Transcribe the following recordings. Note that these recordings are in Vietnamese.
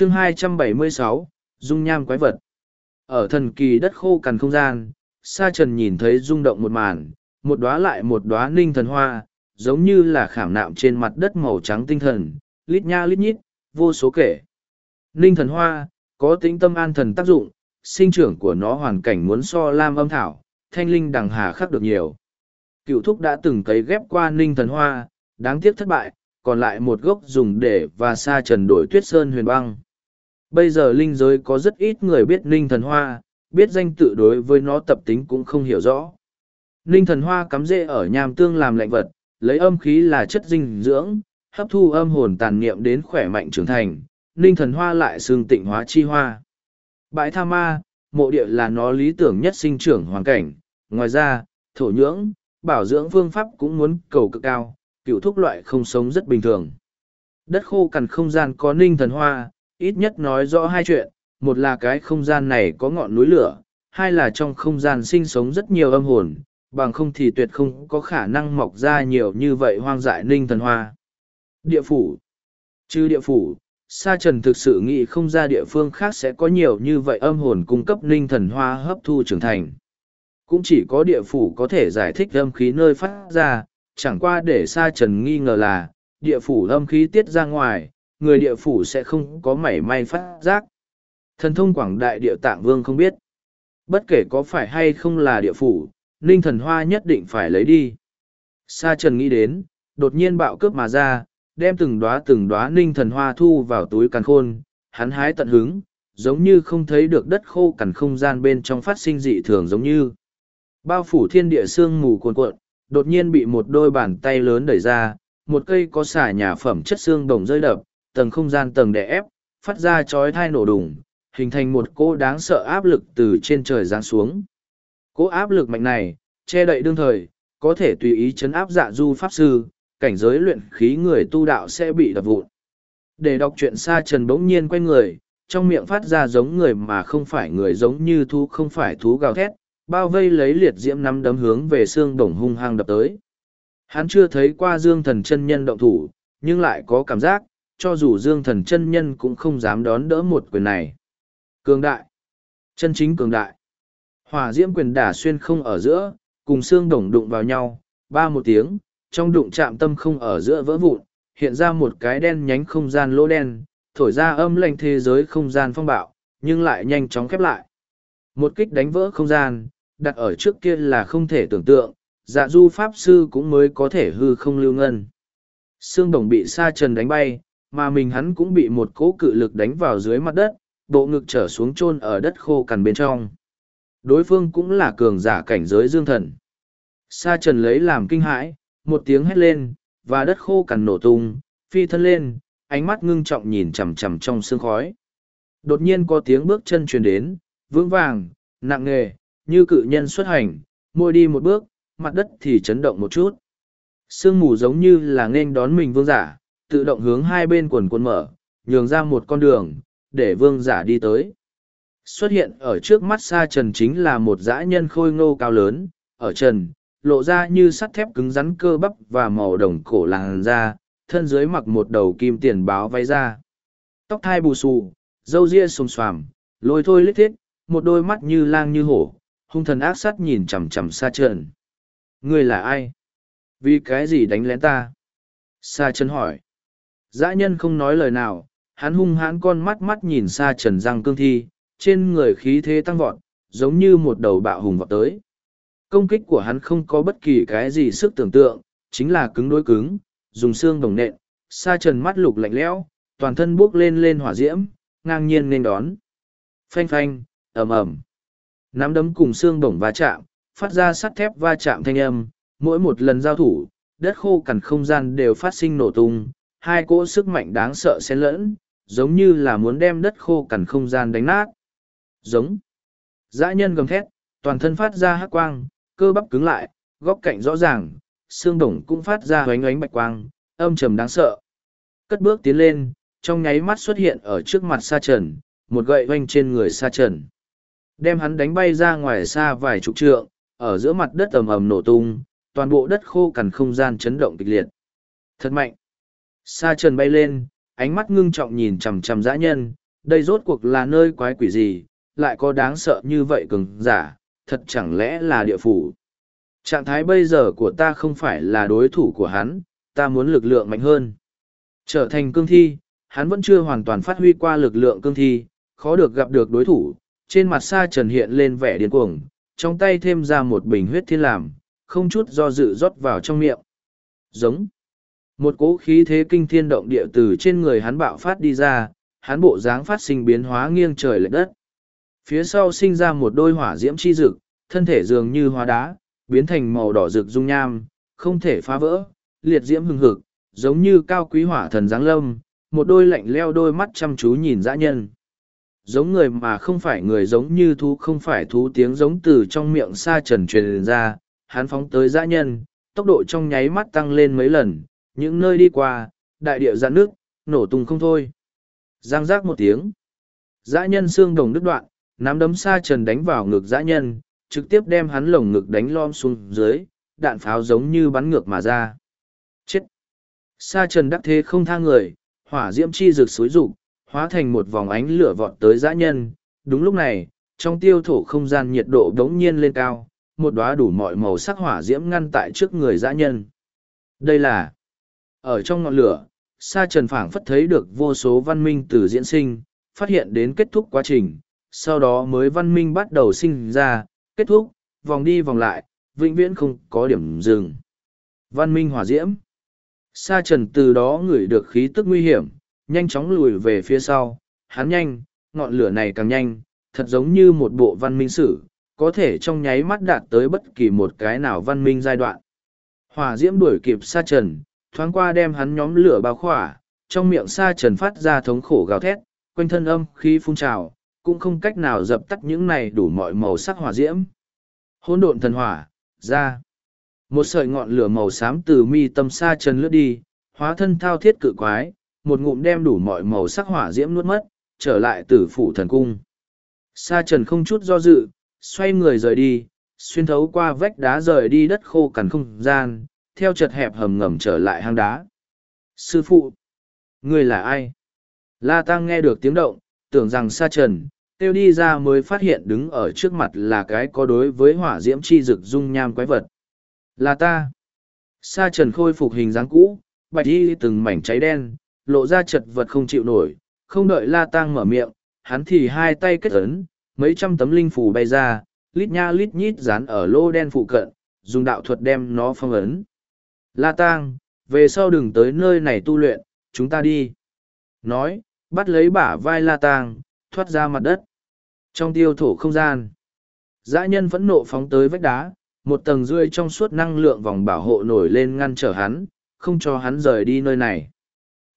chương 276, dung nham quái vật. Ở thần kỳ đất khô cằn không gian sa trần nhìn thấy rung động một màn một đóa lại một đóa ninh thần hoa giống như là khảm nạm trên mặt đất màu trắng tinh thần lít nha lít nhít vô số kể. Ninh thần hoa có tính tâm an thần tác dụng sinh trưởng của nó hoàn cảnh muốn so lam âm thảo thanh linh đằng hà khắc được nhiều. Cựu thúc đã từng cấy ghép qua ninh thần hoa đáng tiếc thất bại còn lại một gốc dùng để và sa trần đổi tuyết sơn huyền băng. Bây giờ linh giới có rất ít người biết ninh thần hoa, biết danh tự đối với nó tập tính cũng không hiểu rõ. Ninh thần hoa cắm rễ ở nham tương làm lạnh vật, lấy âm khí là chất dinh dưỡng, hấp thu âm hồn tàn niệm đến khỏe mạnh trưởng thành, ninh thần hoa lại xương tịnh hóa chi hoa. Bãi tha ma, mộ địa là nó lý tưởng nhất sinh trưởng hoàn cảnh, ngoài ra, thổ nhưỡng, bảo dưỡng phương pháp cũng muốn cầu cực cao, cựu thúc loại không sống rất bình thường. Đất khô cằn không gian có ninh thần hoa, ít nhất nói rõ hai chuyện, một là cái không gian này có ngọn núi lửa, hai là trong không gian sinh sống rất nhiều âm hồn, bằng không thì tuyệt không có khả năng mọc ra nhiều như vậy hoang dại ninh thần hoa. Địa phủ Chứ địa phủ, Sa Trần thực sự nghĩ không ra địa phương khác sẽ có nhiều như vậy âm hồn cung cấp ninh thần hoa hấp thu trưởng thành. Cũng chỉ có địa phủ có thể giải thích âm khí nơi phát ra, chẳng qua để Sa Trần nghi ngờ là, địa phủ âm khí tiết ra ngoài, người địa phủ sẽ không có mảy may phát giác. Thần thông quảng đại địa tạng vương không biết. Bất kể có phải hay không là địa phủ, ninh thần hoa nhất định phải lấy đi. Sa trần nghĩ đến, đột nhiên bạo cướp mà ra, đem từng đóa từng đóa ninh thần hoa thu vào túi càn khôn, hắn hái tận hứng, giống như không thấy được đất khô cằn không gian bên trong phát sinh dị thường giống như. Bao phủ thiên địa sương mù cuồn cuộn, đột nhiên bị một đôi bàn tay lớn đẩy ra, một cây có xả nhà phẩm chất xương đồng rơi đập, tầng không gian tầng đè ép, phát ra chói thai nổ đùng, hình thành một cỗ đáng sợ áp lực từ trên trời giáng xuống. Cỗ áp lực mạnh này, che đậy đương thời, có thể tùy ý chấn áp dạ du pháp sư, cảnh giới luyện khí người tu đạo sẽ bị đập vụn. Để đọc chuyện xa trần bỗng nhiên quay người, trong miệng phát ra giống người mà không phải người giống như thú không phải thú gào thét, bao vây lấy liệt diễm nắm đấm hướng về xương đồng hung hăng đập tới. Hắn chưa thấy qua dương thần chân nhân động thủ, nhưng lại có cảm giác, cho dù dương thần chân nhân cũng không dám đón đỡ một quyền này. Cường đại. Chân chính cường đại. Hỏa diễm quyền đả xuyên không ở giữa, cùng xương đồng đụng vào nhau, ba một tiếng, trong đụng chạm tâm không ở giữa vỡ vụn, hiện ra một cái đen nhánh không gian lỗ đen, thổi ra âm lệnh thế giới không gian phong bạo, nhưng lại nhanh chóng khép lại. Một kích đánh vỡ không gian, đặt ở trước kia là không thể tưởng tượng, dạ du pháp sư cũng mới có thể hư không lưu ngân. Xương đồng bị sa trần đánh bay, mà mình hắn cũng bị một cỗ cự lực đánh vào dưới mặt đất, bộ ngực trở xuống chôn ở đất khô cằn bên trong. Đối phương cũng là cường giả cảnh giới dương thần. Sa trần lấy làm kinh hãi, một tiếng hét lên, và đất khô cằn nổ tung, phi thân lên, ánh mắt ngưng trọng nhìn chằm chằm trong sương khói. Đột nhiên có tiếng bước chân truyền đến, vững vàng, nặng nề, như cự nhân xuất hành, môi đi một bước, mặt đất thì chấn động một chút. Sương mù giống như là nên đón mình vương giả, tự động hướng hai bên quần quần mở, nhường ra một con đường, để vương giả đi tới. Xuất hiện ở trước mắt xa trần chính là một dã nhân khôi ngô cao lớn, ở trần, lộ ra như sắt thép cứng rắn cơ bắp và màu đồng cổ làn da, thân dưới mặc một đầu kim tiền báo váy da. Tóc thai bù xù, râu ria xồm xoàm, lôi thôi lít thiết, một đôi mắt như lang như hổ, hung thần ác sắt nhìn chằm chằm xa trần. Ngươi là ai? Vì cái gì đánh lén ta? Sa trần hỏi. Dã nhân không nói lời nào, hắn hung hãn con mắt mắt nhìn xa trần răng cương thi, trên người khí thế tăng vọt, giống như một đầu bạo hùng vọt tới. Công kích của hắn không có bất kỳ cái gì sức tưởng tượng, chính là cứng đối cứng, dùng xương đồng nện, xa trần mắt lục lạnh lẽo, toàn thân buốc lên lên hỏa diễm, ngang nhiên nên đón. Phanh phanh, ầm ầm. Nắm đấm cùng xương bổng va chạm, phát ra sắt thép va chạm thanh âm, mỗi một lần giao thủ, đất khô cằn không gian đều phát sinh nổ tung, hai cỗ sức mạnh đáng sợ xen lẫn, giống như là muốn đem đất khô cằn không gian đánh nát. Giống. Dã nhân gầm thét, toàn thân phát ra hắc quang, cơ bắp cứng lại, góc cạnh rõ ràng, xương đồng cũng phát ra hoánh ánh bạch quang, âm trầm đáng sợ. Cất bước tiến lên, trong nháy mắt xuất hiện ở trước mặt sa trần, một gậy oanh trên người sa trần. Đem hắn đánh bay ra ngoài xa vài chục trượng, ở giữa mặt đất ầm ầm nổ tung, toàn bộ đất khô cằn không gian chấn động kịch liệt. Thật mạnh. Sa trần bay lên, ánh mắt ngưng trọng nhìn chằm chằm dã nhân, đây rốt cuộc là nơi quái quỷ gì, lại có đáng sợ như vậy cường giả, thật chẳng lẽ là địa phủ. Trạng thái bây giờ của ta không phải là đối thủ của hắn, ta muốn lực lượng mạnh hơn. Trở thành cương thi, hắn vẫn chưa hoàn toàn phát huy qua lực lượng cương thi, khó được gặp được đối thủ, trên mặt sa trần hiện lên vẻ điên cuồng, trong tay thêm ra một bình huyết thiên làm, không chút do dự rót vào trong miệng. Giống. Một cỗ khí thế kinh thiên động địa từ trên người hắn bạo phát đi ra, hắn bộ dáng phát sinh biến hóa nghiêng trời lệch đất. Phía sau sinh ra một đôi hỏa diễm chi rực, thân thể dường như hóa đá, biến thành màu đỏ rực dung nham, không thể phá vỡ, liệt diễm hừng hực, giống như cao quý hỏa thần giáng lâm, một đôi lạnh leo đôi mắt chăm chú nhìn dã nhân. Giống người mà không phải người giống như thú không phải thú tiếng giống từ trong miệng xa trần truyền ra, hắn phóng tới dã nhân, tốc độ trong nháy mắt tăng lên mấy lần, những nơi đi qua, đại địa dạn nước, nổ tung không thôi. Giang giác một tiếng. Dã nhân xương đồng đứt đoạn, nắm đấm Sa trần đánh vào ngực dã nhân, trực tiếp đem hắn lồng ngực đánh lom xuống dưới, đạn pháo giống như bắn ngược mà ra. Chết! Sa trần đắc thế không tha người, hỏa diễm chi rực xối rụng, hóa thành một vòng ánh lửa vọt tới dã nhân. Đúng lúc này, trong tiêu thổ không gian nhiệt độ đống nhiên lên cao, một đóa đủ mọi màu sắc hỏa diễm ngăn tại trước người dã nhân. Đây là ở trong ngọn lửa, Sa Trần phảng phất thấy được vô số văn minh từ diễn sinh, phát hiện đến kết thúc quá trình, sau đó mới văn minh bắt đầu sinh ra, kết thúc, vòng đi vòng lại, vĩnh viễn không có điểm dừng. Văn minh hỏa diễm. Sa trần từ đó ngửi được khí tức nguy hiểm, nhanh chóng lùi về phía sau, hắn nhanh, ngọn lửa này càng nhanh, thật giống như một bộ văn minh sử, có thể trong nháy mắt đạt tới bất kỳ một cái nào văn minh giai đoạn. Hỏa diễm đuổi kịp sa trần, thoáng qua đem hắn nhóm lửa bao khỏa, trong miệng sa trần phát ra thống khổ gào thét, quanh thân âm khí phun trào, cũng không cách nào dập tắt những này đủ mọi màu sắc hỏa diễm. Hỗn độn thần hỏa, ra. Một sợi ngọn lửa màu xám từ mi tâm sa trần lướt đi, hóa thân thao thiết cự quái, một ngụm đem đủ mọi màu sắc hỏa diễm nuốt mất, trở lại tử phủ thần cung. Sa trần không chút do dự, xoay người rời đi, xuyên thấu qua vách đá rời đi đất khô cằn không gian, theo chật hẹp hầm ngầm trở lại hang đá. Sư phụ! Người là ai? La Tăng nghe được tiếng động, tưởng rằng sa trần, tiêu đi ra mới phát hiện đứng ở trước mặt là cái có đối với hỏa diễm chi rực dung nham quái vật. Là ta. Sa trần khôi phục hình dáng cũ, bạch y từng mảnh cháy đen, lộ ra chật vật không chịu nổi, không đợi la Tăng mở miệng, hắn thì hai tay kết ấn, mấy trăm tấm linh phù bay ra, lít nha lít nhít dán ở lô đen phụ cận, dùng đạo thuật đem nó phong ấn. La tang, về sau đừng tới nơi này tu luyện, chúng ta đi. Nói, bắt lấy bả vai la tang, thoát ra mặt đất. Trong tiêu thổ không gian, dã nhân phẫn nộ phóng tới vách đá, một tầng rươi trong suốt năng lượng vòng bảo hộ nổi lên ngăn trở hắn, không cho hắn rời đi nơi này.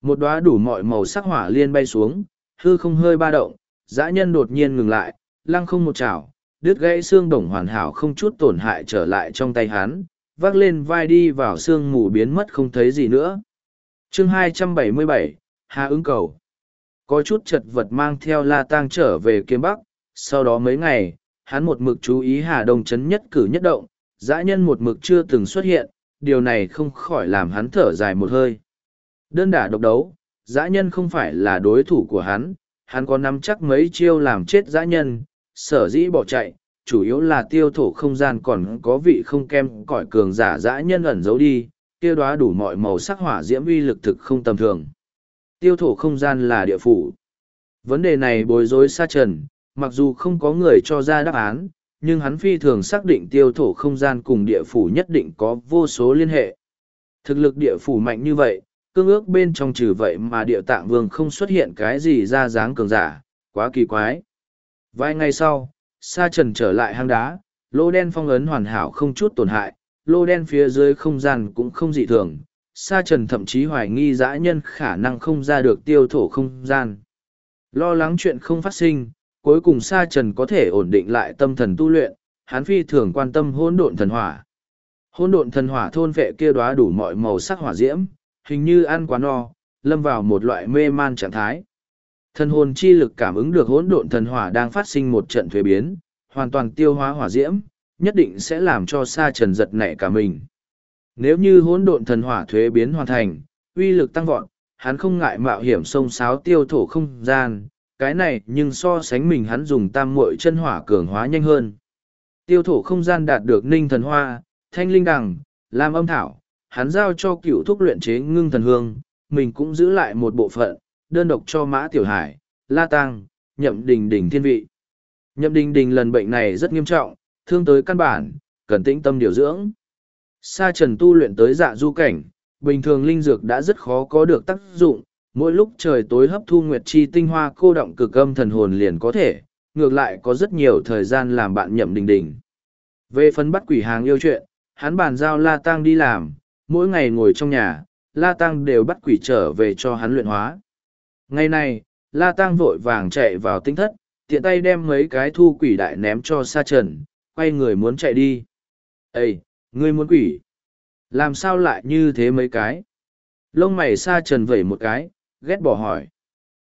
Một đóa đủ mọi màu sắc hỏa liên bay xuống, hư không hơi ba động, dã nhân đột nhiên ngừng lại, lăng không một chảo, đứt gãy xương đồng hoàn hảo không chút tổn hại trở lại trong tay hắn, vác lên vai đi vào xương mù biến mất không thấy gì nữa. chương 277, Hà ứng cầu. Có chút chật vật mang theo La Tang trở về kiếm Bắc, sau đó mấy ngày, hắn một mực chú ý Hà Đông chấn nhất cử nhất động, dã nhân một mực chưa từng xuất hiện, điều này không khỏi làm hắn thở dài một hơi. Đơn đả độc đấu, dã nhân không phải là đối thủ của hắn, hắn có nắm chắc mấy chiêu làm chết dã nhân, sở dĩ bỏ chạy, chủ yếu là tiêu thổ không gian còn có vị không kem cõi cường giả dã nhân ẩn giấu đi, tiêu đoá đủ mọi màu sắc hỏa diễm uy lực thực không tầm thường. Tiêu thổ không gian là địa phủ. Vấn đề này bối rối xa trần, mặc dù không có người cho ra đáp án, nhưng hắn phi thường xác định tiêu thổ không gian cùng địa phủ nhất định có vô số liên hệ. Thực lực địa phủ mạnh như vậy, cương ước bên trong trừ vậy mà địa tạng vương không xuất hiện cái gì ra dáng cường giả, quá kỳ quái. Vài ngày sau, sa trần trở lại hang đá, lô đen phong ấn hoàn hảo không chút tổn hại, lô đen phía dưới không gian cũng không dị thường. Sa trần thậm chí hoài nghi dã nhân khả năng không ra được tiêu thổ không gian. Lo lắng chuyện không phát sinh, cuối cùng sa trần có thể ổn định lại tâm thần tu luyện, hắn phi thường quan tâm hỗn độn thần hỏa. Hỗn độn thần hỏa thôn vệ kia đóa đủ mọi màu sắc hỏa diễm, hình như ăn quá no, lâm vào một loại mê man trạng thái. Thần hồn chi lực cảm ứng được hỗn độn thần hỏa đang phát sinh một trận thuế biến, hoàn toàn tiêu hóa hỏa diễm, nhất định sẽ làm cho sa trần giật nảy cả mình. Nếu như hỗn độn thần hỏa thuế biến hoàn thành, uy lực tăng vọt, hắn không ngại mạo hiểm sông sáo tiêu thổ không gian, cái này nhưng so sánh mình hắn dùng tam muội chân hỏa cường hóa nhanh hơn. Tiêu thổ không gian đạt được ninh thần hoa, thanh linh đằng, lam âm thảo, hắn giao cho cựu thúc luyện chế ngưng thần hương, mình cũng giữ lại một bộ phận, đơn độc cho mã tiểu hải, la tăng, nhậm đình đình thiên vị. Nhậm đình đình lần bệnh này rất nghiêm trọng, thương tới căn bản, cần tĩnh tâm điều dưỡng. Sa trần tu luyện tới dạ du cảnh, bình thường linh dược đã rất khó có được tác dụng, mỗi lúc trời tối hấp thu nguyệt chi tinh hoa cô động cực âm thần hồn liền có thể, ngược lại có rất nhiều thời gian làm bạn nhậm đình đình. Về phần bắt quỷ hàng yêu chuyện, hắn bàn giao La Tăng đi làm, mỗi ngày ngồi trong nhà, La Tăng đều bắt quỷ trở về cho hắn luyện hóa. Ngày này, La Tăng vội vàng chạy vào tinh thất, tiện tay đem mấy cái thu quỷ đại ném cho Sa Trần, quay người muốn chạy đi. Ê, ngươi muốn quỷ? Làm sao lại như thế mấy cái? Lông mày Sa Trần vẩy một cái, ghét bỏ hỏi.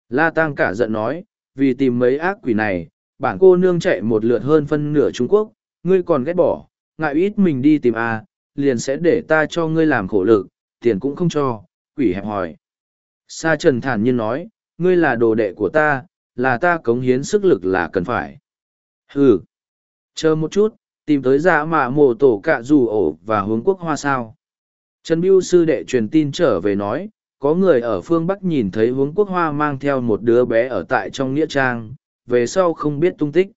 La Tăng cả giận nói, vì tìm mấy ác quỷ này, bản cô nương chạy một lượt hơn phân nửa Trung Quốc, ngươi còn ghét bỏ, ngại ít mình đi tìm a, à, liền sẽ để ta cho ngươi làm khổ lực, tiền cũng không cho, quỷ hẹp hỏi. Sa Trần thản nhiên nói, ngươi là đồ đệ của ta, là ta cống hiến sức lực là cần phải. Hừ, chờ một chút, tìm tới dạ mạ mộ tổ cạ dù ổ và hướng quốc hoa sao. Trần Biêu sư đệ truyền tin trở về nói, có người ở phương Bắc nhìn thấy hướng quốc hoa mang theo một đứa bé ở tại trong nghĩa trang, về sau không biết tung tích.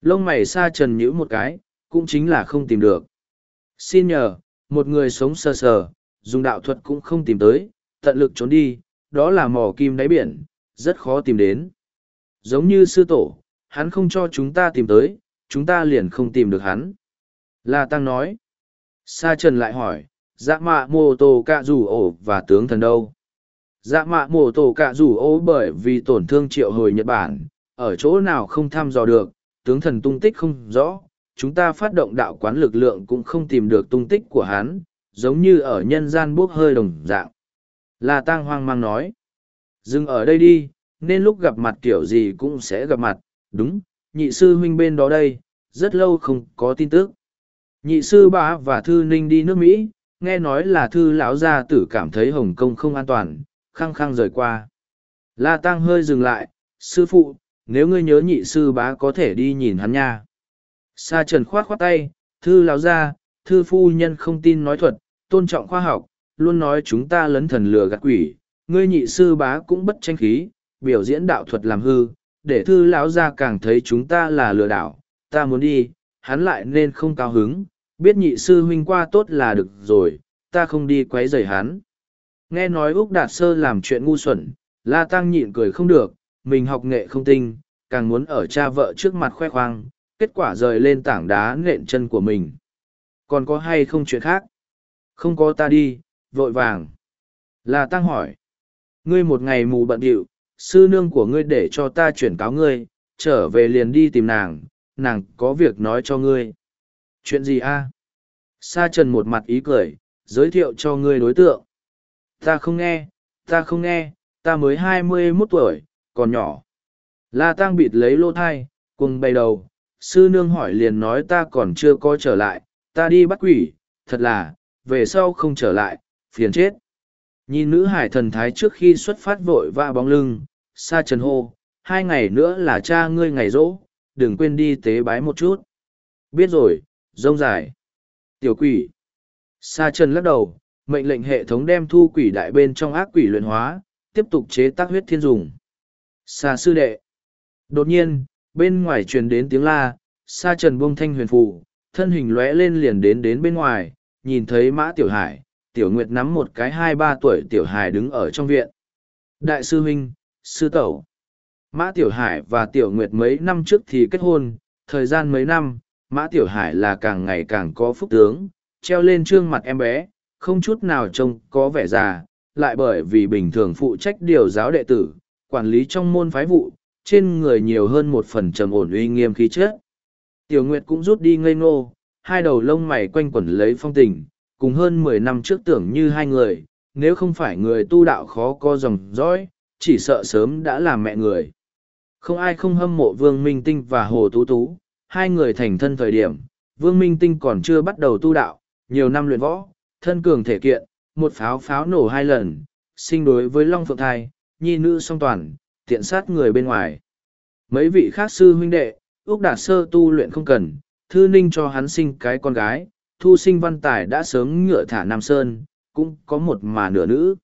Lông mày xa trần nhữ một cái, cũng chính là không tìm được. Xin nhờ, một người sống sờ sờ, dùng đạo thuật cũng không tìm tới, tận lực trốn đi, đó là mỏ kim đáy biển, rất khó tìm đến. Giống như sư tổ, hắn không cho chúng ta tìm tới, chúng ta liền không tìm được hắn. La Tăng nói. Sa Trần lại hỏi, dạ mạ mô tô cạ rủ ổ và tướng thần đâu? Dạ mạ mô tô cạ rủ ổ bởi vì tổn thương triệu hồi Nhật Bản, ở chỗ nào không thăm dò được, tướng thần tung tích không rõ, chúng ta phát động đạo quán lực lượng cũng không tìm được tung tích của hắn, giống như ở nhân gian bốc hơi đồng dạng. La Tang hoang mang nói, dừng ở đây đi, nên lúc gặp mặt kiểu gì cũng sẽ gặp mặt, đúng, nhị sư huynh bên đó đây, rất lâu không có tin tức. Nhị sư bá và Thư Ninh đi nước Mỹ, nghe nói là Thư lão gia tử cảm thấy Hồng Kông không an toàn, khăng khăng rời qua. La Tăng hơi dừng lại, sư phụ, nếu ngươi nhớ nhị sư bá có thể đi nhìn hắn nha. Sa trần khoát khoát tay, thư lão gia, thư phu nhân không tin nói thuật, tôn trọng khoa học, luôn nói chúng ta lấn thần lừa gạt quỷ, ngươi nhị sư bá cũng bất tranh khí, biểu diễn đạo thuật làm hư, để thư lão gia càng thấy chúng ta là lừa đảo, ta muốn đi, hắn lại nên không cao hứng, biết nhị sư huynh qua tốt là được rồi, ta không đi quấy rầy hắn. Nghe nói Úc Đạt Sơ làm chuyện ngu xuẩn, La Tăng nhịn cười không được, mình học nghệ không tinh, càng muốn ở cha vợ trước mặt khoe khoang, kết quả rời lên tảng đá nện chân của mình. Còn có hay không chuyện khác? Không có ta đi, vội vàng. Là tăng hỏi. Ngươi một ngày mù bận điệu, sư nương của ngươi để cho ta chuyển cáo ngươi, trở về liền đi tìm nàng, nàng có việc nói cho ngươi. Chuyện gì a? Sa trần một mặt ý cười, giới thiệu cho ngươi đối tượng. Ta không nghe, ta không nghe, ta mới hai mươi 21 tuổi, còn nhỏ. La Tăng bịt lấy lô thai, cùng bay đầu, sư nương hỏi liền nói ta còn chưa có trở lại, ta đi bắt quỷ, thật là, về sau không trở lại, phiền chết. Nhìn nữ hải thần thái trước khi xuất phát vội vã bóng lưng, xa trần hô, hai ngày nữa là cha ngươi ngày rỗ, đừng quên đi tế bái một chút. Biết rồi, rông dài. Tiểu quỷ. Sa trần lắc đầu, mệnh lệnh hệ thống đem thu quỷ đại bên trong ác quỷ luyện hóa, tiếp tục chế tác huyết thiên dùng. Sa sư đệ. Đột nhiên, bên ngoài truyền đến tiếng la, sa trần buông thanh huyền phù, thân hình lóe lên liền đến đến bên ngoài, nhìn thấy mã tiểu hải, tiểu nguyệt nắm một cái hai ba tuổi tiểu hải đứng ở trong viện. Đại sư huynh, sư tẩu. Mã Tiểu Hải và Tiểu Nguyệt mấy năm trước thì kết hôn, thời gian mấy năm, Mã Tiểu Hải là càng ngày càng có phúc tướng, treo lên trương mặt em bé, không chút nào trông có vẻ già, lại bởi vì bình thường phụ trách điều giáo đệ tử, quản lý trong môn phái vụ, trên người nhiều hơn một phần trầm ổn uy nghiêm khí chất. Tiểu Nguyệt cũng rút đi ngây ngô, hai đầu lông mày quanh quẩn lấy phong tình, cùng hơn mười năm trước tưởng như hai người, nếu không phải người tu đạo khó co dòng dõi, chỉ sợ sớm đã làm mẹ người. Không ai không hâm mộ Vương Minh Tinh và Hồ Tú Tú, hai người thành thân thời điểm, Vương Minh Tinh còn chưa bắt đầu tu đạo, nhiều năm luyện võ, thân cường thể kiện, một pháo pháo nổ hai lần, sinh đối với Long Phượng Thai, nhi nữ song toàn, tiện sát người bên ngoài. Mấy vị khác sư huynh đệ, Úc Đạt Sơ tu luyện không cần, Thư Ninh cho hắn sinh cái con gái, Thu sinh văn tài đã sớm ngựa thả Nam Sơn, cũng có một mà nửa nữ.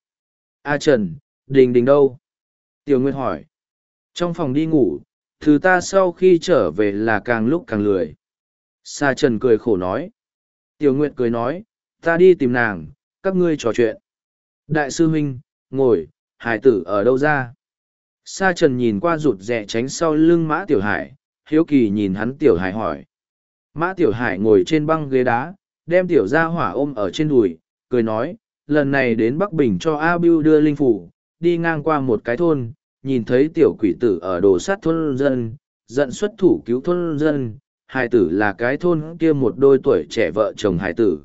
A Trần, Đình Đình đâu? Tiểu Nguyệt hỏi. Trong phòng đi ngủ, thứ ta sau khi trở về là càng lúc càng lười. Sa Trần cười khổ nói. Tiểu Nguyệt cười nói, ta đi tìm nàng, các ngươi trò chuyện. Đại sư huynh, ngồi, hải tử ở đâu ra? Sa Trần nhìn qua rụt rè tránh sau lưng Mã Tiểu Hải, hiếu kỳ nhìn hắn Tiểu Hải hỏi. Mã Tiểu Hải ngồi trên băng ghế đá, đem Tiểu Gia Hỏa ôm ở trên đùi, cười nói, lần này đến Bắc Bình cho A Biu đưa linh phủ, đi ngang qua một cái thôn, nhìn thấy Tiểu quỷ tử ở đồ sát thôn dân, giận xuất thủ cứu thôn dân, hải tử là cái thôn kia một đôi tuổi trẻ vợ chồng hải tử.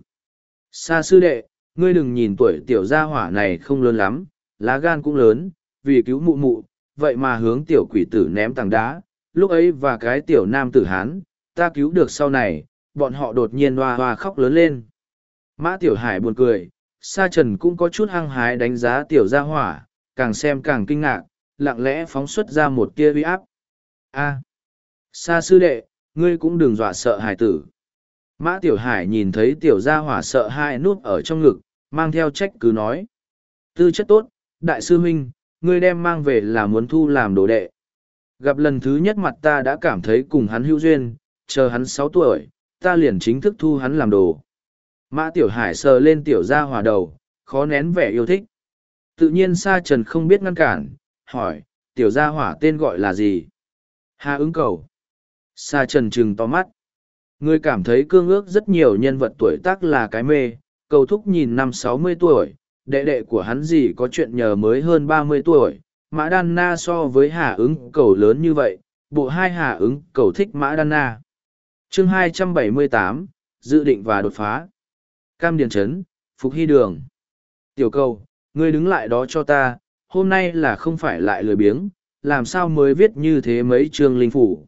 Sa sư đệ, ngươi đừng nhìn tuổi Tiểu Gia Hỏa này không lớn lắm, lá gan cũng lớn, vì cứu mụ mụ, vậy mà hướng tiểu quỷ tử ném tảng đá, lúc ấy và cái tiểu nam tử hán, ta cứu được sau này, bọn họ đột nhiên hoa hoa khóc lớn lên. Mã tiểu hải buồn cười, sa trần cũng có chút hăng hái đánh giá tiểu gia hỏa, càng xem càng kinh ngạc, lặng lẽ phóng xuất ra một tia uy áp. A, sa sư đệ, ngươi cũng đừng dọa sợ hải tử. Mã tiểu hải nhìn thấy tiểu gia hỏa sợ hai nuốt ở trong ngực, mang theo trách cứ nói. Tư chất tốt, đại sư huynh, ngươi đem mang về là muốn thu làm đồ đệ. Gặp lần thứ nhất mặt ta đã cảm thấy cùng hắn hữu duyên, chờ hắn sáu tuổi, ta liền chính thức thu hắn làm đồ. Mã Tiểu Hải sờ lên Tiểu Gia Hòa đầu, khó nén vẻ yêu thích. Tự nhiên Sa Trần không biết ngăn cản, hỏi, Tiểu Gia Hỏa tên gọi là gì? Hà ứng cầu. Sa Trần trừng to mắt. người cảm thấy cương ước rất nhiều nhân vật tuổi tác là cái mê, cầu thúc nhìn năm sáu mươi tuổi, đệ đệ của hắn gì có chuyện nhờ mới hơn ba mươi tuổi, Mã Đan Na so với Hà ứng cầu lớn như vậy, bộ hai Hà ứng cầu thích Mã Đan Na chương hai trăm bảy mươi tám dự định và đột phá. Cam Điền Trấn, Phục Hy Đường. Tiểu cầu, ngươi đứng lại đó cho ta, hôm nay là không phải lại lười biếng, làm sao mới viết như thế mấy chương linh phủ.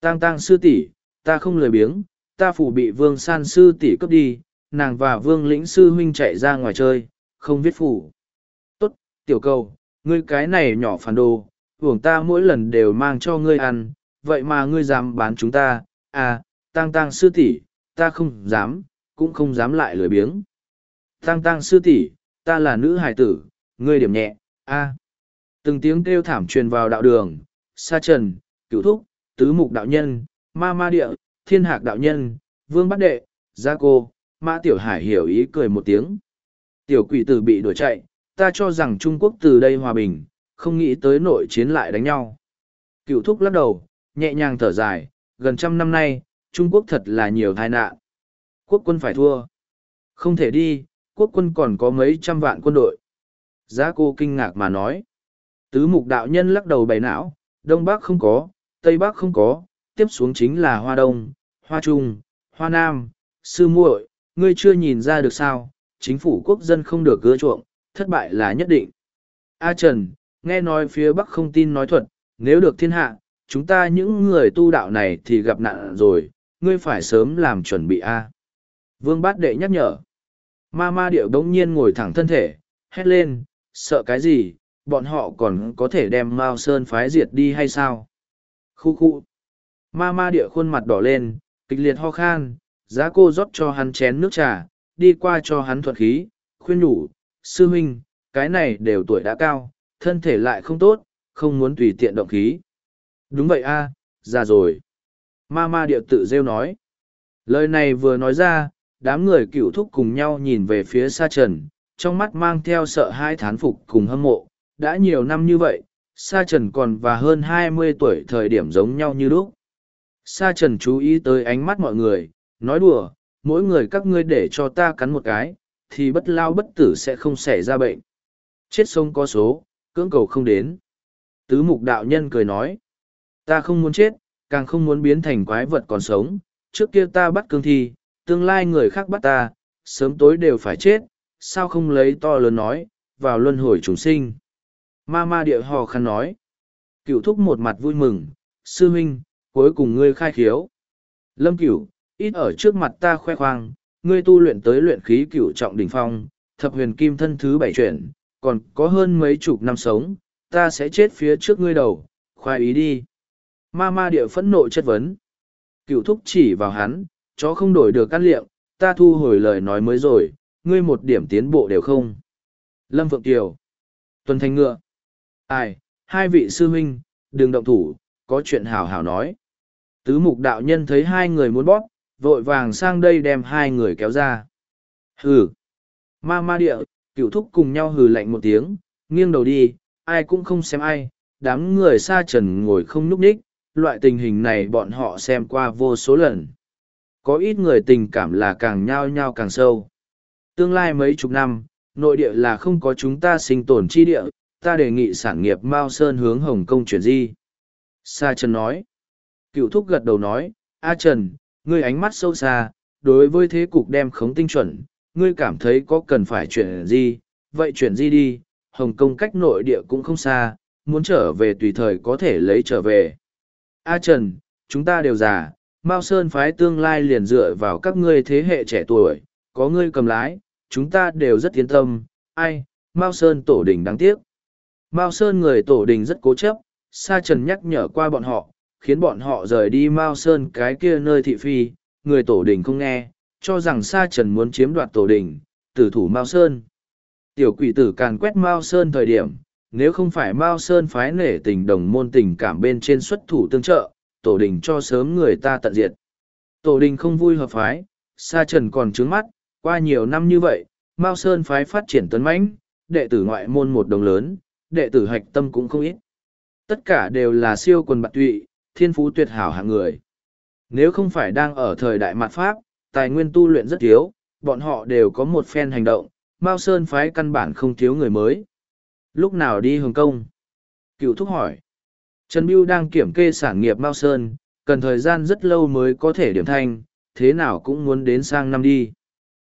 Tăng tăng sư tỷ, ta không lười biếng, ta phủ bị vương san sư tỷ cướp đi, nàng và vương lĩnh sư huynh chạy ra ngoài chơi, không viết phủ. Tốt, tiểu cầu, ngươi cái này nhỏ phản đồ, hưởng ta mỗi lần đều mang cho ngươi ăn, vậy mà ngươi dám bán chúng ta, à, Tang Tang sư tỷ, ta không dám, cũng không dám lại lười biếng. Tang Tang sư tỷ, ta là nữ hải tử, ngươi điểm nhẹ, a. Từng tiếng kêu thảm truyền vào đạo đường, sa trần, cửu thúc, tứ mục đạo nhân, ma ma địa, thiên hạc đạo nhân, vương bát đệ, gia cô, mã tiểu hải hiểu ý cười một tiếng. Tiểu quỷ tử bị đuổi chạy, ta cho rằng Trung Quốc từ đây hòa bình, không nghĩ tới nội chiến lại đánh nhau. Cựu thúc lắc đầu, nhẹ nhàng thở dài, gần trăm năm nay, Trung Quốc thật là nhiều tai nạn. Quốc quân phải thua. Không thể đi, quốc quân còn có mấy trăm vạn quân đội. Giá cô kinh ngạc mà nói. Tứ mục đạo nhân lắc đầu bày não, Đông Bắc không có, Tây Bắc không có, tiếp xuống chính là Hoa Đông, Hoa Trung, Hoa Nam, Sư muội, ngươi chưa nhìn ra được sao, chính phủ quốc dân không được gỡ chuộng, thất bại là nhất định. A Trần, nghe nói phía Bắc không tin nói thuật, nếu được thiên hạ, chúng ta những người tu đạo này thì gặp nạn rồi, ngươi phải sớm làm chuẩn bị A. Vương Bát Đệ nhắc nhở. Ma ma điệu đống nhiên ngồi thẳng thân thể, hét lên, sợ cái gì, bọn họ còn có thể đem Mao Sơn phái diệt đi hay sao? Khu khu. Ma ma địa khuôn mặt đỏ lên, kịch liệt ho khan, giá cô rót cho hắn chén nước trà, đi qua cho hắn thuật khí, khuyên nhủ, sư huynh, cái này đều tuổi đã cao, thân thể lại không tốt, không muốn tùy tiện động khí. Đúng vậy a, già rồi. Ma ma điệu tự rêu nói. Lời này vừa nói ra, đám người cựu thúc cùng nhau nhìn về phía sa trần, trong mắt mang theo sợ hai thán phục cùng hâm mộ. Đã nhiều năm như vậy, sa trần còn và hơn hai mươi tuổi thời điểm giống nhau như lúc. Sa trần chú ý tới ánh mắt mọi người, nói đùa, mỗi người các ngươi để cho ta cắn một cái, thì bất lao bất tử sẽ không xảy ra bệnh. Chết sông có số, cưỡng cầu không đến. Tứ mục đạo nhân cười nói, ta không muốn chết, càng không muốn biến thành quái vật còn sống, trước kia ta bắt cương thi, tương lai người khác bắt ta, sớm tối đều phải chết, sao không lấy to lớn nói, vào luân hồi chúng sinh. Ma ma địa hò khăn nói, cựu thúc một mặt vui mừng, sư huynh, cuối cùng ngươi khai khiếu. Lâm cửu, ít ở trước mặt ta khoe khoang, ngươi tu luyện tới luyện khí cửu trọng đỉnh phong, thập huyền kim thân thứ bảy chuyển, còn có hơn mấy chục năm sống, ta sẽ chết phía trước ngươi đầu, khoai ý đi. Ma ma địa phẫn nộ chất vấn. Cựu thúc chỉ vào hắn, chó không đổi được căn liệm, ta thu hồi lời nói mới rồi, ngươi một điểm tiến bộ đều không. Lâm Phượng Kiều. Tuần Thanh Ngựa. Ai, hai vị sư huynh, đừng động thủ, có chuyện hảo hảo nói. Tứ mục đạo nhân thấy hai người muốn bóp, vội vàng sang đây đem hai người kéo ra. Hừ. Ma ma địa, cựu thúc cùng nhau hừ lạnh một tiếng, nghiêng đầu đi, ai cũng không xem ai, đám người xa trần ngồi không nhúc ních, loại tình hình này bọn họ xem qua vô số lần. Có ít người tình cảm là càng nhao nhao càng sâu. Tương lai mấy chục năm, nội địa là không có chúng ta sinh tồn chi địa, ta đề nghị sản nghiệp Mao Sơn hướng Hồng Kông chuyển di. Sa Trần nói. Cựu thúc gật đầu nói, A Trần, ngươi ánh mắt sâu xa, đối với thế cục đem khống tinh chuẩn, ngươi cảm thấy có cần phải chuyển di? vậy chuyển di đi, Hồng Kông cách nội địa cũng không xa, muốn trở về tùy thời có thể lấy trở về. A Trần, chúng ta đều già, Mao Sơn phái tương lai liền dựa vào các ngươi thế hệ trẻ tuổi, có ngươi cầm lái, chúng ta đều rất yên tâm, ai, Mao Sơn tổ đình đáng tiếc. Mao Sơn người tổ đình rất cố chấp, Sa Trần nhắc nhở qua bọn họ, khiến bọn họ rời đi Mao Sơn cái kia nơi thị phi, người tổ đình không nghe, cho rằng Sa Trần muốn chiếm đoạt tổ đình, tử thủ Mao Sơn. Tiểu quỷ tử càn quét Mao Sơn thời điểm, nếu không phải Mao Sơn phái nể tình đồng môn tình cảm bên trên xuất thủ tương trợ, tổ đình cho sớm người ta tận diệt. Tổ đình không vui hợp phái, Sa Trần còn trướng mắt, qua nhiều năm như vậy, Mao Sơn phái phát triển tấn mãnh, đệ tử ngoại môn một đồng lớn, đệ tử hạch tâm cũng không ít. Tất cả đều là siêu quần bạc tụy, thiên phú tuyệt hảo hạng người. Nếu không phải đang ở thời đại mạt Pháp, tài nguyên tu luyện rất thiếu, bọn họ đều có một phen hành động, Mao Sơn phái căn bản không thiếu người mới. Lúc nào đi Hồng Kông? Cựu thúc hỏi. Trần Biêu đang kiểm kê sản nghiệp Mao Sơn, cần thời gian rất lâu mới có thể điểm thanh, thế nào cũng muốn đến sang năm đi.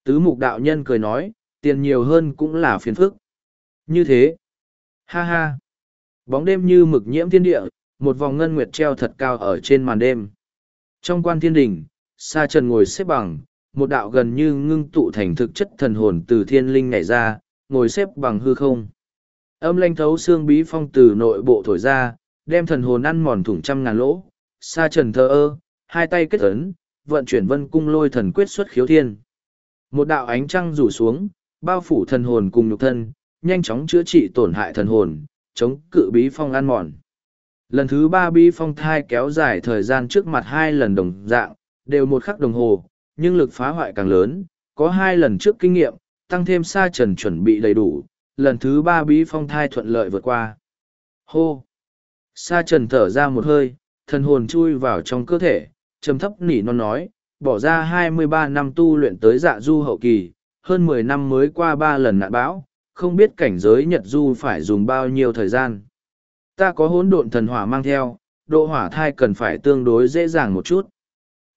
Tứ mục đạo nhân cười nói, tiền nhiều hơn cũng là phiền phức. Như thế. Ha ha. Bóng đêm như mực nhiễm thiên địa, một vòng ngân nguyệt treo thật cao ở trên màn đêm. Trong quan thiên đình, Sa Trần ngồi xếp bằng, một đạo gần như ngưng tụ thành thực chất thần hồn từ thiên linh nhảy ra, ngồi xếp bằng hư không. Âm lanh thấu xương bí phong từ nội bộ thổi ra, đem thần hồn ăn mòn thủng trăm ngàn lỗ. Sa Trần thơ ơ, hai tay kết ấn, vận chuyển vân cung lôi thần quyết xuất khiếu thiên. Một đạo ánh trăng rủ xuống, bao phủ thần hồn cùng nhục thân, nhanh chóng chữa trị tổn hại thần hồn, chống cự bí phong ăn mòn. Lần thứ ba bí phong thai kéo dài thời gian trước mặt hai lần đồng dạng, đều một khắc đồng hồ, nhưng lực phá hoại càng lớn, có hai lần trước kinh nghiệm, tăng thêm sa trần chuẩn bị đầy đủ, lần thứ ba bí phong thai thuận lợi vượt qua. Hô! Sa trần thở ra một hơi, thần hồn chui vào trong cơ thể, trầm thấp nỉ non nói, bỏ ra hai mươi ba năm tu luyện tới dạ du hậu kỳ, hơn mười năm mới qua ba lần nạn bão, không biết cảnh giới Nhật Du phải dùng bao nhiêu thời gian. Ta có hỗn độn thần hỏa mang theo, độ hỏa thai cần phải tương đối dễ dàng một chút.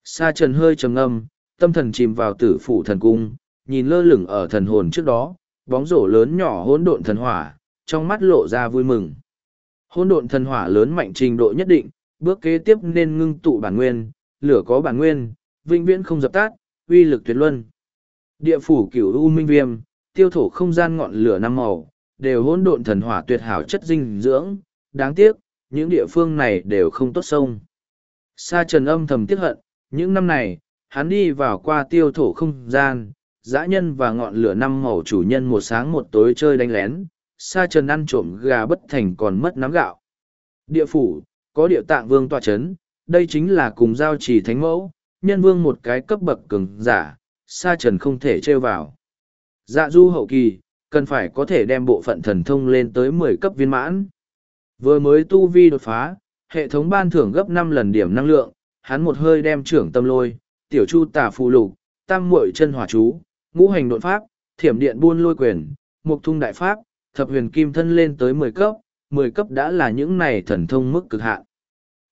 Sa trần hơi trầm ngâm, tâm thần chìm vào tử phủ thần cung, nhìn lơ lửng ở thần hồn trước đó, bóng rổ lớn nhỏ hỗn độn thần hỏa, trong mắt lộ ra vui mừng. Hỗn độn thần hỏa lớn mạnh trình độ nhất định, bước kế tiếp nên ngưng tụ bản nguyên, lửa có bản nguyên, vĩnh viễn không dập tắt, uy lực tuyệt luân. Địa phủ cửu u minh viêm, tiêu thổ không gian ngọn lửa năm màu, đều hỗn độn thần hỏa tuyệt hảo chất dinh dưỡng, đáng tiếc, những địa phương này đều không tốt sông. Sa trần âm thầm tiếc hận, những năm này, hắn đi vào qua tiêu thổ không gian, dã nhân và ngọn lửa năm màu chủ nhân một sáng một tối chơi đánh lén, sa trần ăn trộm gà bất thành còn mất nắm gạo. Địa phủ, có địa tạng vương tọa chấn, đây chính là cùng giao trì thánh mẫu, nhân vương một cái cấp bậc cường giả, sa trần không thể trêu vào. Dạ du hậu kỳ, cần phải có thể đem bộ phận thần thông lên tới mười cấp viên mãn. Vừa mới tu vi đột phá, hệ thống ban thưởng gấp năm lần điểm năng lượng, hắn một hơi đem trưởng tâm lôi, tiểu chu tả phù lục, tam muội chân hỏa chú, ngũ hành đột pháp, thiểm điện buôn lôi quyền, mục thung đại pháp, thập huyền kim thân lên tới mười cấp, mười cấp đã là những này thần thông mức cực hạn.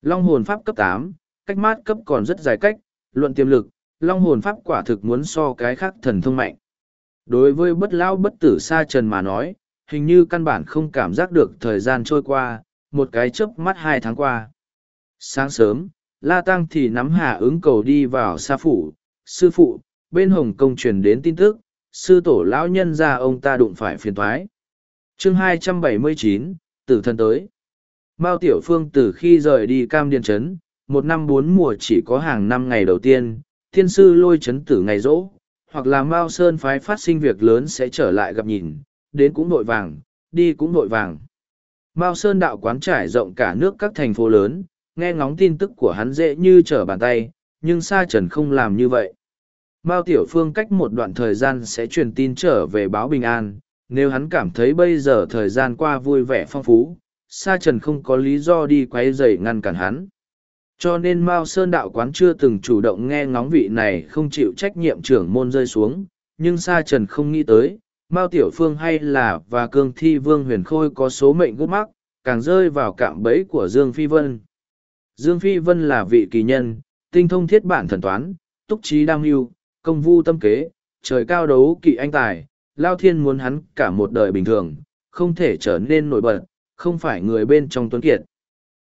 Long hồn pháp cấp tám, cách mát cấp còn rất dài cách, luận tiềm lực, long hồn pháp quả thực muốn so cái khác thần thông mạnh. Đối với bất lão bất tử sa trần mà nói, hình như căn bản không cảm giác được thời gian trôi qua, một cái chớp mắt hai tháng qua. Sáng sớm, La Tăng thì nắm hạ ứng cầu đi vào sa phủ, sư phụ, bên Hồng Kông truyền đến tin tức, sư tổ lão nhân ra ông ta đụng phải phiền thoái. chương 279, tử thân tới. Mao Tiểu Phương từ khi rời đi Cam Điền Trấn, một năm bốn mùa chỉ có hàng năm ngày đầu tiên, thiên sư lôi chấn tử ngày rỗ, hoặc là Mao Sơn phái phát sinh việc lớn sẽ trở lại gặp nhìn, đến cũng nội vàng, đi cũng nội vàng. Mao Sơn đạo quán trải rộng cả nước các thành phố lớn, nghe ngóng tin tức của hắn dễ như trở bàn tay, nhưng Sa Trần không làm như vậy. Mao Tiểu Phương cách một đoạn thời gian sẽ truyền tin trở về báo bình an, nếu hắn cảm thấy bây giờ thời gian qua vui vẻ phong phú, Sa Trần không có lý do đi quấy rầy ngăn cản hắn. Cho nên Mao Sơn đạo quán chưa từng chủ động nghe ngóng vị này không chịu trách nhiệm trưởng môn rơi xuống, nhưng Sa Trần không nghĩ tới, Mao Tiểu Phương hay là và cương thi vương huyền khôi có số mệnh gút mắc, càng rơi vào cạm bẫy của Dương Phi Vân. Dương Phi Vân là vị kỳ nhân, tinh thông thiết bản thần toán, túc trí đam mưu, công vu tâm kế, trời cao đấu kỵ anh tài, Lao Thiên muốn hắn cả một đời bình thường, không thể trở nên nổi bật, không phải người bên trong tuấn kiệt.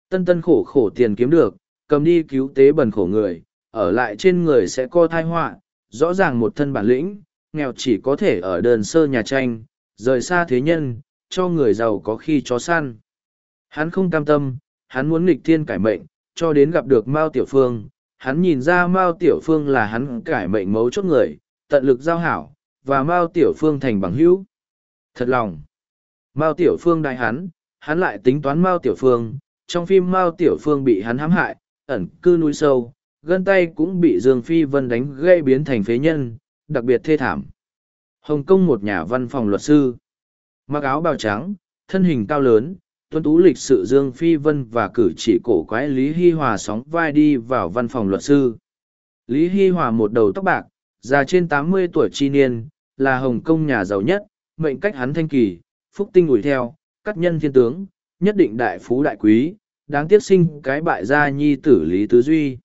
Tân tân khổ khổ tiền kiếm được, cầm đi cứu tế bần khổ người, ở lại trên người sẽ co thai họa rõ ràng một thân bản lĩnh, nghèo chỉ có thể ở đơn sơ nhà tranh, rời xa thế nhân, cho người giàu có khi chó săn. Hắn không cam tâm, hắn muốn nghịch thiên cải mệnh, cho đến gặp được Mao Tiểu Phương, hắn nhìn ra Mao Tiểu Phương là hắn cải mệnh mấu chốt người, tận lực giao hảo, và Mao Tiểu Phương thành bằng hữu. Thật lòng, Mao Tiểu Phương đại hắn, hắn lại tính toán Mao Tiểu Phương, trong phim Mao Tiểu Phương bị hắn hãm hại, ẩn cư núi sâu, gân tay cũng bị Dương Phi Vân đánh gây biến thành phế nhân, đặc biệt thê thảm. Hồng Kông một nhà văn phòng luật sư. Mặc áo bào trắng, thân hình cao lớn, tuân tú lịch sự Dương Phi Vân và cử chỉ cổ quái Lý Hy Hòa sóng vai đi vào văn phòng luật sư. Lý Hy Hòa một đầu tóc bạc, già trên tám mươi tuổi chi niên, là Hồng Kông nhà giàu nhất, mệnh cách hắn thanh kỳ, phúc tinh ủi theo, cắt nhân thiên tướng, nhất định đại phú đại quý, đáng tiếc sinh cái bại gia nhi tử Lý Tứ Duy.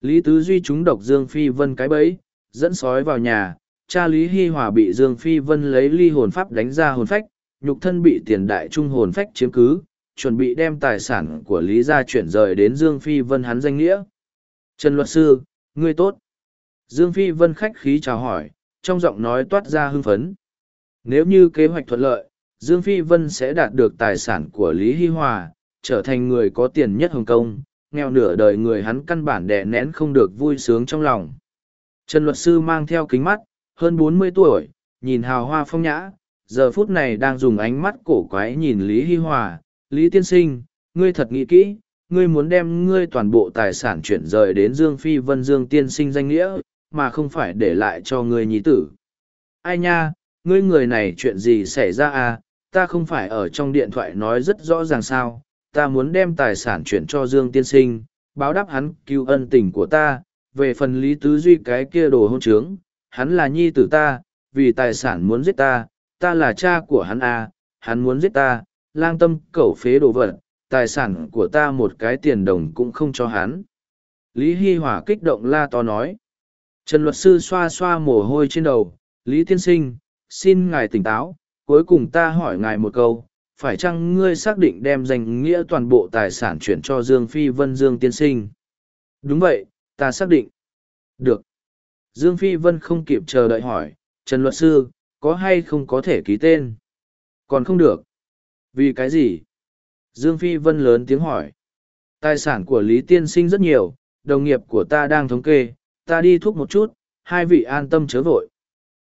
Lý Tứ Duy trúng độc Dương Phi Vân cái bẫy, dẫn sói vào nhà, cha Lý Hy Hòa bị Dương Phi Vân lấy ly hồn pháp đánh ra hồn phách, nhục thân bị tiền đại trung hồn phách chiếm cứ, chuẩn bị đem tài sản của Lý gia chuyển rời đến Dương Phi Vân hắn danh nghĩa. Trần luật sư, ngươi tốt. Dương Phi Vân khách khí chào hỏi, trong giọng nói toát ra hưng phấn. Nếu như kế hoạch thuận lợi, Dương Phi Vân sẽ đạt được tài sản của Lý Hy Hòa, trở thành người có tiền nhất Hồng Kông, nghèo nửa đời người hắn căn bản đè nén không được vui sướng trong lòng. Trần luật sư mang theo kính mắt, hơn bốn mươi tuổi, nhìn hào hoa phong nhã, giờ phút này đang dùng ánh mắt cổ quái nhìn Lý Hy Hòa, Lý Tiên Sinh, ngươi thật nghĩ kỹ, ngươi muốn đem ngươi toàn bộ tài sản chuyển rời đến Dương Phi Vân Dương Tiên Sinh danh nghĩa, mà không phải để lại cho ngươi nhí tử. Ai nha, ngươi người này chuyện gì xảy ra à, ta không phải ở trong điện thoại nói rất rõ ràng sao, ta muốn đem tài sản chuyển cho Dương Tiên Sinh, báo đáp hắn cứu ân tình của ta, về phần Lý Tứ Duy cái kia đồ hôn trướng, hắn là nhi tử ta, vì tài sản muốn giết ta, ta là cha của hắn à, hắn muốn giết ta, lang tâm cẩu phế đồ vật, tài sản của ta một cái tiền đồng cũng không cho hắn. Lý Hy Hòa kích động la to nói. Trần luật sư xoa xoa mồ hôi trên đầu, Lý Tiên Sinh, xin ngài tỉnh táo, cuối cùng ta hỏi ngài một câu, phải chăng ngươi xác định đem danh nghĩa toàn bộ tài sản chuyển cho Dương Phi Vân Dương Tiên Sinh? Đúng vậy, ta xác định. Được. Dương Phi Vân không kịp chờ đợi hỏi, Trần luật sư, có hay không có thể ký tên? Còn không được. Vì cái gì? Dương Phi Vân lớn tiếng hỏi. Tài sản của Lý Tiên Sinh rất nhiều, đồng nghiệp của ta đang thống kê, ta đi thuốc một chút, hai vị an tâm chớ vội.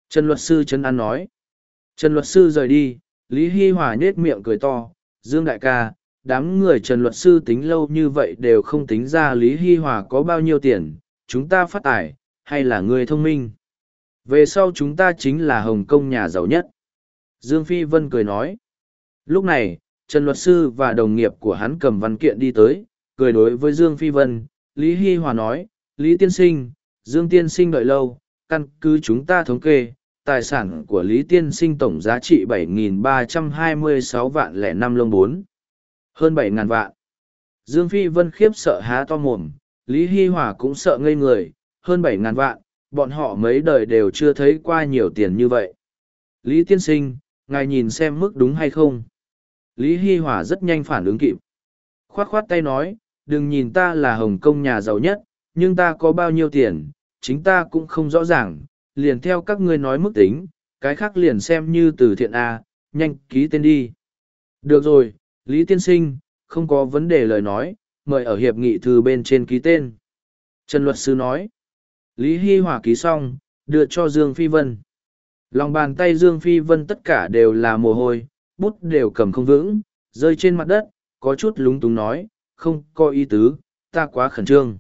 Trần luật sư Trần An nói. Trần luật sư rời đi, Lý Hy Hòa nhết miệng cười to, Dương đại ca, đám người Trần luật sư tính lâu như vậy đều không tính ra Lý Hy Hòa có bao nhiêu tiền, chúng ta phát tài, hay là người thông minh. Về sau chúng ta chính là Hồng Kông nhà giàu nhất. Dương Phi Vân cười nói. Lúc này, Trần luật sư và đồng nghiệp của hắn cầm văn kiện đi tới, cười đối với Dương Phi Vân. Lý Hy Hòa nói, Lý Tiên Sinh, Dương Tiên Sinh đợi lâu, căn cứ chúng ta thống kê, tài sản của Lý Tiên Sinh tổng giá trị 7.326 vạn lẻ năm lông bốn. Hơn 7.000 vạn. Dương Phi Vân khiếp sợ há to mồm, Lý Hy Hòa cũng sợ ngây người, hơn 7.000 vạn, bọn họ mấy đời đều chưa thấy qua nhiều tiền như vậy. Lý Tiên Sinh, ngài nhìn xem mức đúng hay không? Lý Hy Hòa rất nhanh phản ứng kịp. Khoát khoát tay nói, đừng nhìn ta là Hồng Kông nhà giàu nhất, nhưng ta có bao nhiêu tiền, chính ta cũng không rõ ràng, liền theo các ngươi nói mức tính, cái khác liền xem như từ thiện A, nhanh ký tên đi. Được rồi, Lý Tiên Sinh, không có vấn đề lời nói, mời ở hiệp nghị thư bên trên ký tên. Trần luật sư nói. Lý Hy Hòa ký xong, đưa cho Dương Phi Vân. Lòng bàn tay Dương Phi Vân tất cả đều là mồ hôi, bút đều cầm không vững, rơi trên mặt đất, có chút lúng túng nói, không có ý tứ, ta quá khẩn trương.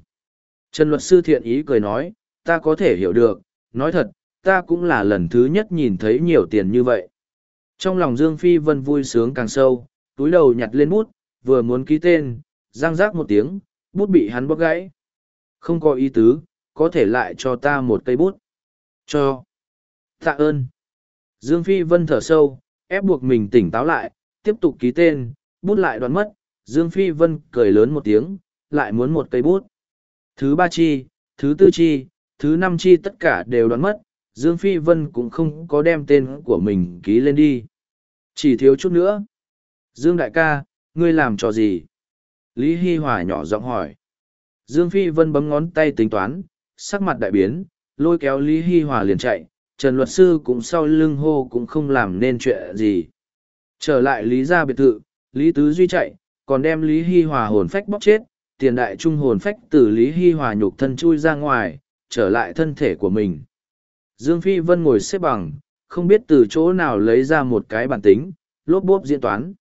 Trần luật sư thiện ý cười nói, ta có thể hiểu được, nói thật, ta cũng là lần thứ nhất nhìn thấy nhiều tiền như vậy. Trong lòng Dương Phi Vân vui sướng càng sâu, túi đầu nhặt lên bút, vừa muốn ký tên, răng rác một tiếng, bút bị hắn bóp gãy. Không có ý tứ, có thể lại cho ta một cây bút. Cho. Tạ ơn. Dương Phi Vân thở sâu, ép buộc mình tỉnh táo lại, tiếp tục ký tên, bút lại đoán mất. Dương Phi Vân cười lớn một tiếng, lại muốn một cây bút. Thứ ba chi, thứ tư chi, thứ năm chi tất cả đều đoán mất. Dương Phi Vân cũng không có đem tên của mình ký lên đi. Chỉ thiếu chút nữa. Dương đại ca, ngươi làm trò gì? Lý Hy Hòa nhỏ giọng hỏi. Dương Phi Vân bấm ngón tay tính toán, sắc mặt đại biến, lôi kéo Lý Hy Hòa liền chạy, Trần luật sư cũng sau lưng hô cũng không làm nên chuyện gì. Trở lại Lý gia biệt thự, Lý Tứ Duy chạy, còn đem Lý Hy Hòa hồn phách bóc chết, tiền đại trung hồn phách từ Lý Hy Hòa nhục thân chui ra ngoài, trở lại thân thể của mình. Dương Phi Vân ngồi xếp bằng, không biết từ chỗ nào lấy ra một cái bản tính, lốp bốp diễn toán.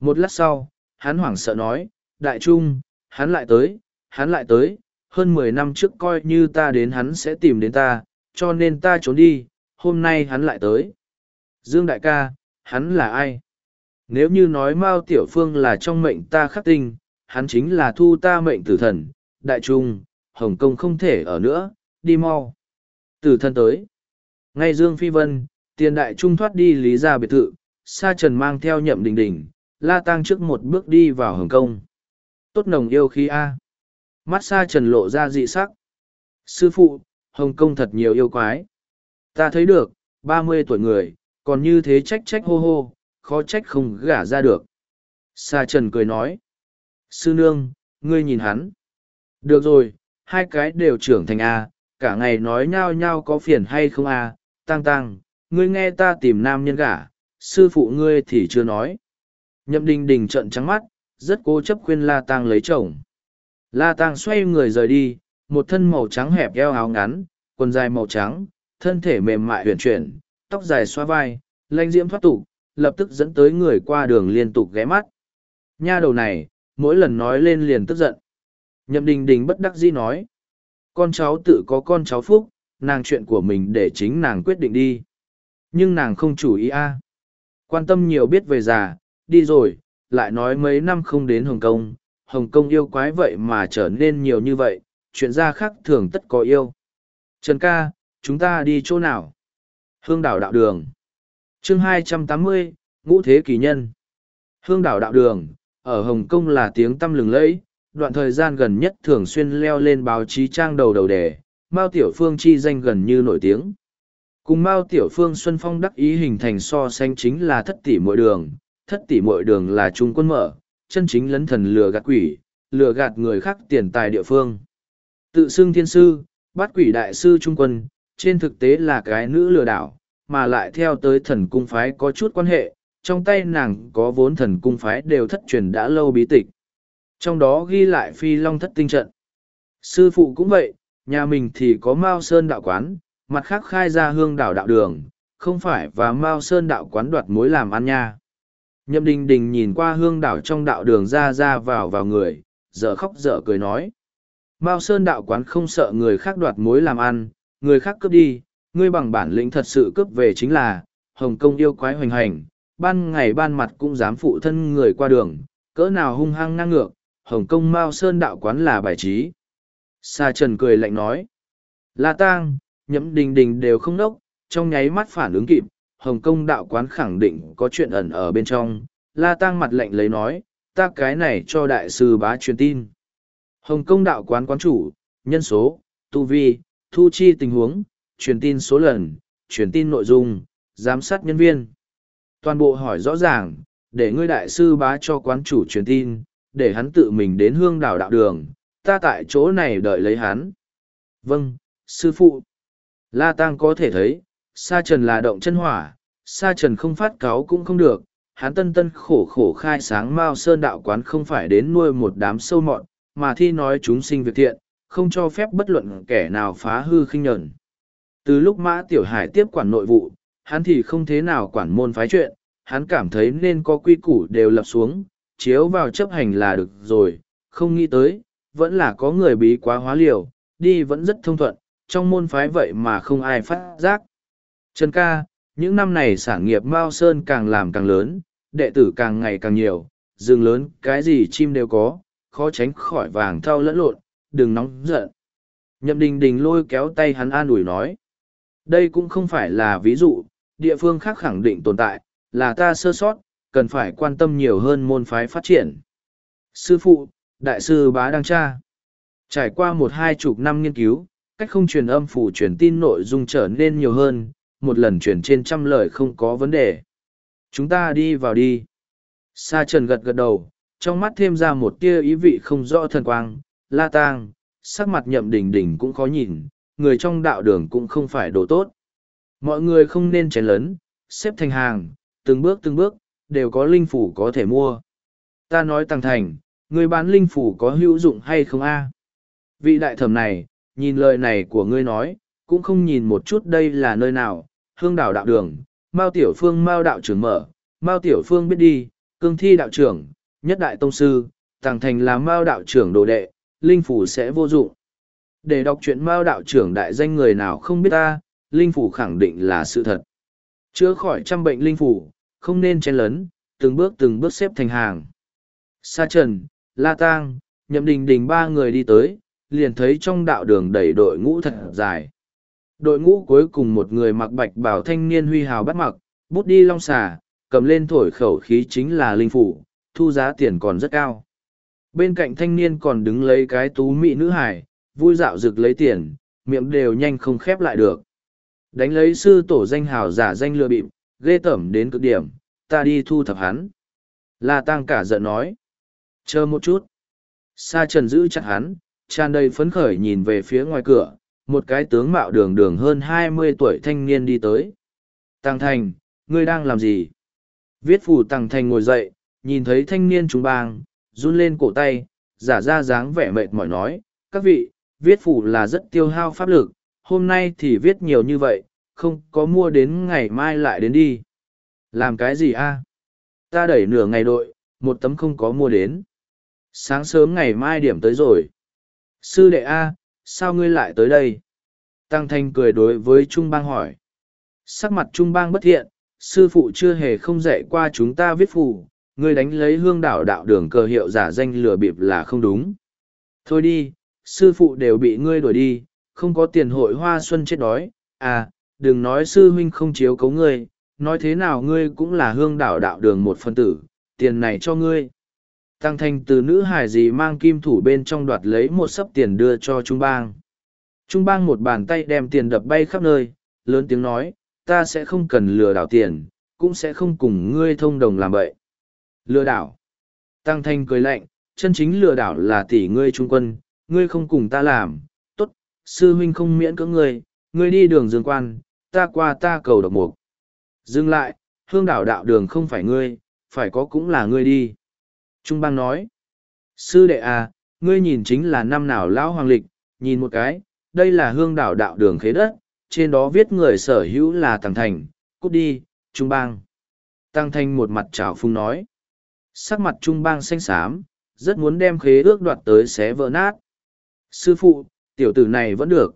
Một lát sau, hắn hoảng sợ nói, đại trung, hắn lại tới, hắn lại tới, hơn mười năm trước coi như ta đến hắn sẽ tìm đến ta, cho nên ta trốn đi, hôm nay hắn lại tới. Dương đại ca, hắn là ai? Nếu như nói Mao Tiểu Phương là trong mệnh ta khắc tinh, hắn chính là thu ta mệnh tử thần, đại trung, Hồng Kông không thể ở nữa, đi mau. Tử thần tới. Ngay Dương Phi Vân, tiền đại trung thoát đi lý ra biệt thự, Sa Trần mang theo nhậm đình đình, la tăng trước một bước đi vào Hồng Kông. Tốt nồng yêu khí A. Mắt xa Trần lộ ra dị sắc. Sư phụ, Hồng Kông thật nhiều yêu quái. Ta thấy được, ba mươi tuổi người, còn như thế trách trách hô hô, khó trách không gả ra được. Sa Trần cười nói. Sư nương, ngươi nhìn hắn. Được rồi, hai cái đều trưởng thành A, cả ngày nói nhao nhao có phiền hay không A, tăng tăng, ngươi nghe ta tìm nam nhân gả, sư phụ ngươi thì chưa nói. Nhậm đình đình trận trắng mắt, rất cố chấp khuyên La Tăng lấy chồng. La tang xoay người rời đi, một thân màu trắng hẹp eo áo ngắn, quần dài màu trắng, thân thể mềm mại huyền chuyển, tóc dài xoa vai, lanh diễm thoát tục, lập tức dẫn tới người qua đường liên tục ghé mắt. Nha đầu này, mỗi lần nói lên liền tức giận. Nhậm đình đình bất đắc dĩ nói. Con cháu tự có con cháu phúc, nàng chuyện của mình để chính nàng quyết định đi. Nhưng nàng không chủ ý a Quan tâm nhiều biết về già, đi rồi, lại nói mấy năm không đến Hồng Kông. Hồng Kông yêu quái vậy mà trở nên nhiều như vậy, chuyện ra khác thường tất có yêu. Trần ca, chúng ta đi chỗ nào? Hương đảo đạo đường. chương hai trăm tám mươi ngũ thế kỳ nhân. Hương đảo đạo đường, ở Hồng Kông là tiếng tăm lừng lẫy, đoạn thời gian gần nhất thường xuyên leo lên báo chí trang đầu đầu đề, Mao Tiểu Phương chi danh gần như nổi tiếng. Cùng Mao Tiểu Phương Xuân Phong đắc ý hình thành so sánh chính là thất tỷ mỗi đường, thất tỷ mỗi đường là trung quân mở, chân chính lấn thần lừa gạt quỷ, lừa gạt người khác tiền tài địa phương. Tự xưng thiên sư, bắt quỷ đại sư trung quân, trên thực tế là cái nữ lừa đảo, mà lại theo tới thần cung phái có chút quan hệ, trong tay nàng có vốn thần cung phái đều thất truyền đã lâu bí tịch. Trong đó ghi lại phi long thất tinh trận. Sư phụ cũng vậy, nhà mình thì có Mao Sơn đạo quán, mặt khác khai ra hương đảo đạo đường, không phải và Mao Sơn đạo quán đoạt mối làm ăn nha. Nhậm đình đình nhìn qua hương đảo trong đạo đường ra ra vào vào người, dở khóc dở cười nói. Mao Sơn đạo quán không sợ người khác đoạt mối làm ăn, người khác cướp đi, ngươi bằng bản lĩnh thật sự cướp về chính là, Hồng Kông yêu quái hoành hành, ban ngày ban mặt cũng dám phụ thân người qua đường, cỡ nào hung hăng ngang ngược, Hồng Kông Mao Sơn đạo quán là bài trí. Sa Trần cười lạnh nói. La Tang, nhậm đình đình đều không đốc, trong nháy mắt phản ứng kịp, Hồng Kông đạo quán khẳng định có chuyện ẩn ở bên trong. La Tăng mặt lạnh lấy nói, ta cái này cho đại sư bá truyền tin. Hồng Kông đạo quán quán chủ, nhân số, tu vi, thu chi tình huống, truyền tin số lần, truyền tin nội dung, giám sát nhân viên. Toàn bộ hỏi rõ ràng, để ngươi đại sư bá cho quán chủ truyền tin, để hắn tự mình đến hương đảo đạo đường, ta tại chỗ này đợi lấy hắn. Vâng, sư phụ. La Tăng có thể thấy, Sa Trần là động chân hỏa, Sa Trần không phát cáo cũng không được, hắn tân tân khổ khổ khai sáng Mao Sơn đạo quán không phải đến nuôi một đám sâu mọn, mà thi nói chúng sinh việc thiện, không cho phép bất luận kẻ nào phá hư khinh nhẫn. Từ lúc Mã Tiểu Hải tiếp quản nội vụ, hắn thì không thế nào quản môn phái chuyện, hắn cảm thấy nên có quy củ đều lập xuống, chiếu vào chấp hành là được rồi, không nghĩ tới, vẫn là có người bí quá hóa liều, đi vẫn rất thông thuận, trong môn phái vậy mà không ai phát giác. Trần ca, những năm này sản nghiệp Mao Sơn càng làm càng lớn, đệ tử càng ngày càng nhiều, rừng lớn, cái gì chim đều có, khó tránh khỏi vàng thau lẫn lộn, đừng nóng giận. Nhậm đình đình lôi kéo tay hắn an ủi nói. Đây cũng không phải là ví dụ, địa phương khác khẳng định tồn tại, là ta sơ sót, cần phải quan tâm nhiều hơn môn phái phát triển. Sư phụ, Đại sư Bá Đăng Cha Trải qua một hai chục năm nghiên cứu, cách không truyền âm phủ truyền tin nội dung trở nên nhiều hơn, một lần chuyển trên trăm lời không có vấn đề. Chúng ta đi vào đi. Sa trần gật gật đầu, trong mắt thêm ra một tia ý vị không rõ thần quang, la tang, sắc mặt nhậm đỉnh đỉnh cũng khó nhìn, người trong đạo đường cũng không phải đồ tốt. Mọi người không nên chén lớn, xếp thành hàng, từng bước từng bước, đều có linh phủ có thể mua. Ta nói tăng thành, người bán linh phủ có hữu dụng hay không a? Vị đại thẩm này, nhìn lời này của ngươi nói, cũng không nhìn một chút đây là nơi nào, hương đảo đạo đường, Mao Tiểu Phương Mao đạo trưởng mở, Mao Tiểu Phương biết đi, cương thi đạo trưởng, nhất đại tông sư, tàng thành là Mao đạo trưởng đồ đệ, linh phủ sẽ vô dụng. Để đọc chuyện Mao đạo trưởng đại danh người nào không biết ta, linh phủ khẳng định là sự thật. Chữa khỏi trăm bệnh linh phủ, không nên chen lấn, từng bước từng bước xếp thành hàng. Sa Trần, La Tang, Nhậm Đình Đình ba người đi tới, liền thấy trong đạo đường đầy đội ngũ thật dài. Đội ngũ cuối cùng một người mặc bạch bảo thanh niên huy hào bắt mặc, bút đi long xà, cầm lên thổi khẩu khí chính là linh phủ, thu giá tiền còn rất cao. Bên cạnh thanh niên còn đứng lấy cái tú mỹ nữ hải, vui dạo rực lấy tiền, miệng đều nhanh không khép lại được. Đánh lấy sư tổ danh hào giả danh lừa bịp, ghê tẩm đến cực điểm, ta đi thu thập hắn. La Tăng cả giận nói. Chờ một chút. Sa trần giữ chặt hắn, tràn đầy phấn khởi nhìn về phía ngoài cửa, một cái tướng mạo đường đường hơn hai mươi tuổi thanh niên đi tới. Tăng Thành, ngươi đang làm gì? Viết phủ Tăng Thành ngồi dậy, nhìn thấy thanh niên chúng bang, run lên cổ tay, giả ra dáng vẻ mệt mỏi nói, các vị, viết phủ là rất tiêu hao pháp lực, hôm nay thì viết nhiều như vậy, không có mua đến ngày mai lại đến đi. Làm cái gì a? Ta đẩy nửa ngày đội, một tấm không có mua đến. Sáng sớm ngày mai điểm tới rồi. Sư đệ A, sao ngươi lại tới đây? Tăng Thanh cười đối với Trung Bang hỏi. Sắc mặt Trung Bang bất thiện, sư phụ chưa hề không dạy qua chúng ta viết phù, ngươi đánh lấy hương đảo đạo đường cờ hiệu giả danh lừa bịp là không đúng. Thôi đi, sư phụ đều bị ngươi đuổi đi, không có tiền hội hoa xuân chết đói, à, đừng nói sư huynh không chiếu cấu ngươi, nói thế nào ngươi cũng là hương đảo đạo đường một phân tử, tiền này cho ngươi. Tăng thành từ nữ hải gì mang kim thủ bên trong đoạt lấy một sấp tiền đưa cho Trung Bang. Trung Bang một bàn tay đem tiền đập bay khắp nơi, lớn tiếng nói, ta sẽ không cần lừa đảo tiền, cũng sẽ không cùng ngươi thông đồng làm vậy. Lừa đảo. Tăng thanh cười lạnh, chân chính lừa đảo là tỷ ngươi trung quân, ngươi không cùng ta làm, tốt, sư huynh không miễn cưỡng ngươi, ngươi đi đường dương quan, ta qua ta cầu độc mục. Dừng lại, hương đảo đạo đường không phải ngươi, phải có cũng là ngươi đi. Trung bang nói, sư đệ à, ngươi nhìn chính là năm nào lão hoàng lịch, nhìn một cái, đây là hương đảo đạo đường khế đất, trên đó viết người sở hữu là Tăng Thành, cút đi, Trung bang. Tăng Thành một mặt trào phung nói, sắc mặt Trung bang xanh xám, rất muốn đem khế ước đoạt tới xé vỡ nát. Sư phụ, tiểu tử này vẫn được.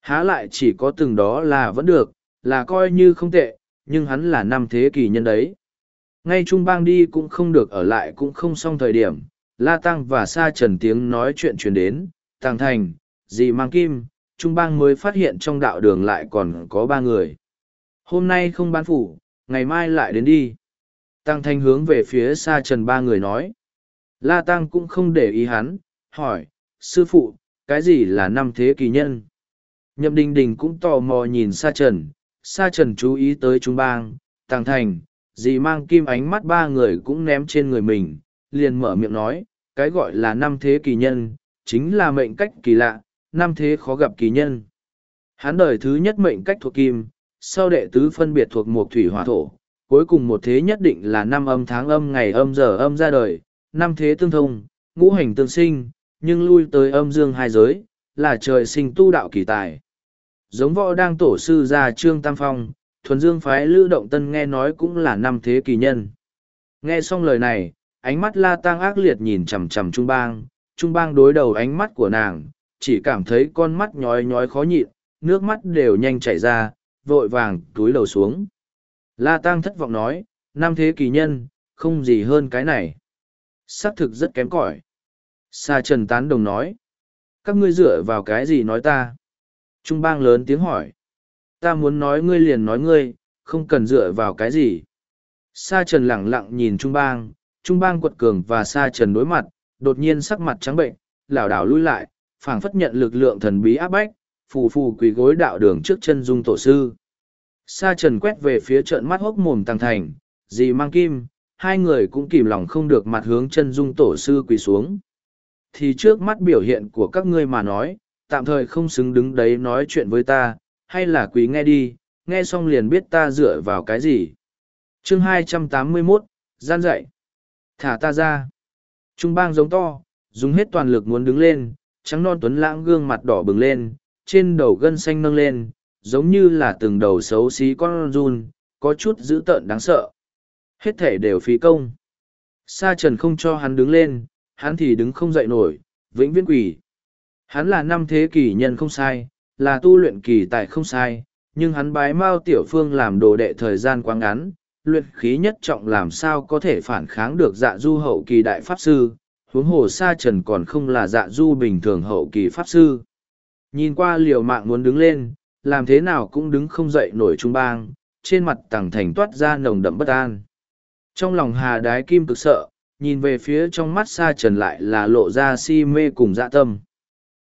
Há lại chỉ có từng đó là vẫn được, là coi như không tệ, nhưng hắn là năm thế kỷ nhân đấy. Ngay Trung bang đi cũng không được ở lại cũng không xong thời điểm, La Tăng và Sa Trần tiếng nói chuyện truyền đến, Tăng Thành, dì mang kim, Trung bang mới phát hiện trong đạo đường lại còn có ba người. Hôm nay không bán phủ, ngày mai lại đến đi. Tăng Thanh hướng về phía Sa Trần ba người nói. La Tăng cũng không để ý hắn, hỏi, sư phụ, cái gì là năm thế kỳ nhân? Nhậm Đình Đình cũng tò mò nhìn Sa Trần, Sa Trần chú ý tới Trung bang, Tăng Thành, dì mang kim ánh mắt ba người cũng ném trên người mình, liền mở miệng nói, cái gọi là năm thế kỳ nhân, chính là mệnh cách kỳ lạ, năm thế khó gặp kỳ nhân. Hắn đời thứ nhất mệnh cách thuộc kim, sau đệ tứ phân biệt thuộc một thủy hỏa thổ, cuối cùng một thế nhất định là năm âm tháng âm ngày âm giờ âm ra đời, năm thế tương thông, ngũ hành tương sinh, nhưng lui tới âm dương hai giới, là trời sinh tu đạo kỳ tài. Giống võ đang tổ sư ra Trương Tam Phong, thuần dương phái Lữ Động Tân nghe nói cũng là năm thế kỳ nhân. Nghe xong lời này, ánh mắt la tang ác liệt nhìn chằm chằm Trung Bang, Trung Bang đối đầu ánh mắt của nàng, chỉ cảm thấy con mắt nhói nhói khó nhịn, nước mắt đều nhanh chảy ra, vội vàng túi đầu xuống. La Tăng thất vọng nói, năm thế kỳ nhân, không gì hơn cái này. Xác thực rất kém cỏi. Sa Trần tán đồng nói, các ngươi dựa vào cái gì nói ta? Trung bang lớn tiếng hỏi. Ta muốn nói ngươi liền nói ngươi, không cần dựa vào cái gì. Sa Trần lẳng lặng nhìn Trung bang, Trung bang quật cường và Sa Trần đối mặt, đột nhiên sắc mặt trắng bệnh, lảo đảo lui lại, phảng phất nhận lực lượng thần bí áp bách, phù phù quỳ gối đạo đường trước chân dung tổ sư. Sa trần quét về phía trận mắt hốc mồm tăng thành, dì mang kim, hai người cũng kìm lòng không được mặt hướng chân dung tổ sư quỳ xuống. Thì trước mắt biểu hiện của các ngươi mà nói, tạm thời không xứng đứng đấy nói chuyện với ta, hay là quý nghe đi, nghe xong liền biết ta dựa vào cái gì. chương 281, gian dậy. Thả ta ra. Trung bang giống to, dùng hết toàn lực muốn đứng lên, trắng non tuấn lãng gương mặt đỏ bừng lên, trên đầu gân xanh nâng lên, giống như là từng đầu xấu xí con run, có chút dữ tợn đáng sợ. Hết thể đều phí công. Sa trần không cho hắn đứng lên, hắn thì đứng không dậy nổi, vĩnh viễn quỷ. Hắn là năm thế kỷ nhân không sai, là tu luyện kỳ tài không sai, nhưng hắn bái Mao Tiểu Phương làm đồ đệ thời gian quá ngắn, luyện khí nhất trọng làm sao có thể phản kháng được dạ du hậu kỳ đại pháp sư, huống hồ sa trần còn không là dạ du bình thường hậu kỳ pháp sư. Nhìn qua liều mạng muốn đứng lên, làm thế nào cũng đứng không dậy nổi trung bang, trên mặt tàng thành toát ra nồng đậm bất an. Trong lòng hà đái kim cực sợ, nhìn về phía trong mắt sa trần lại là lộ ra si mê cùng dạ tâm.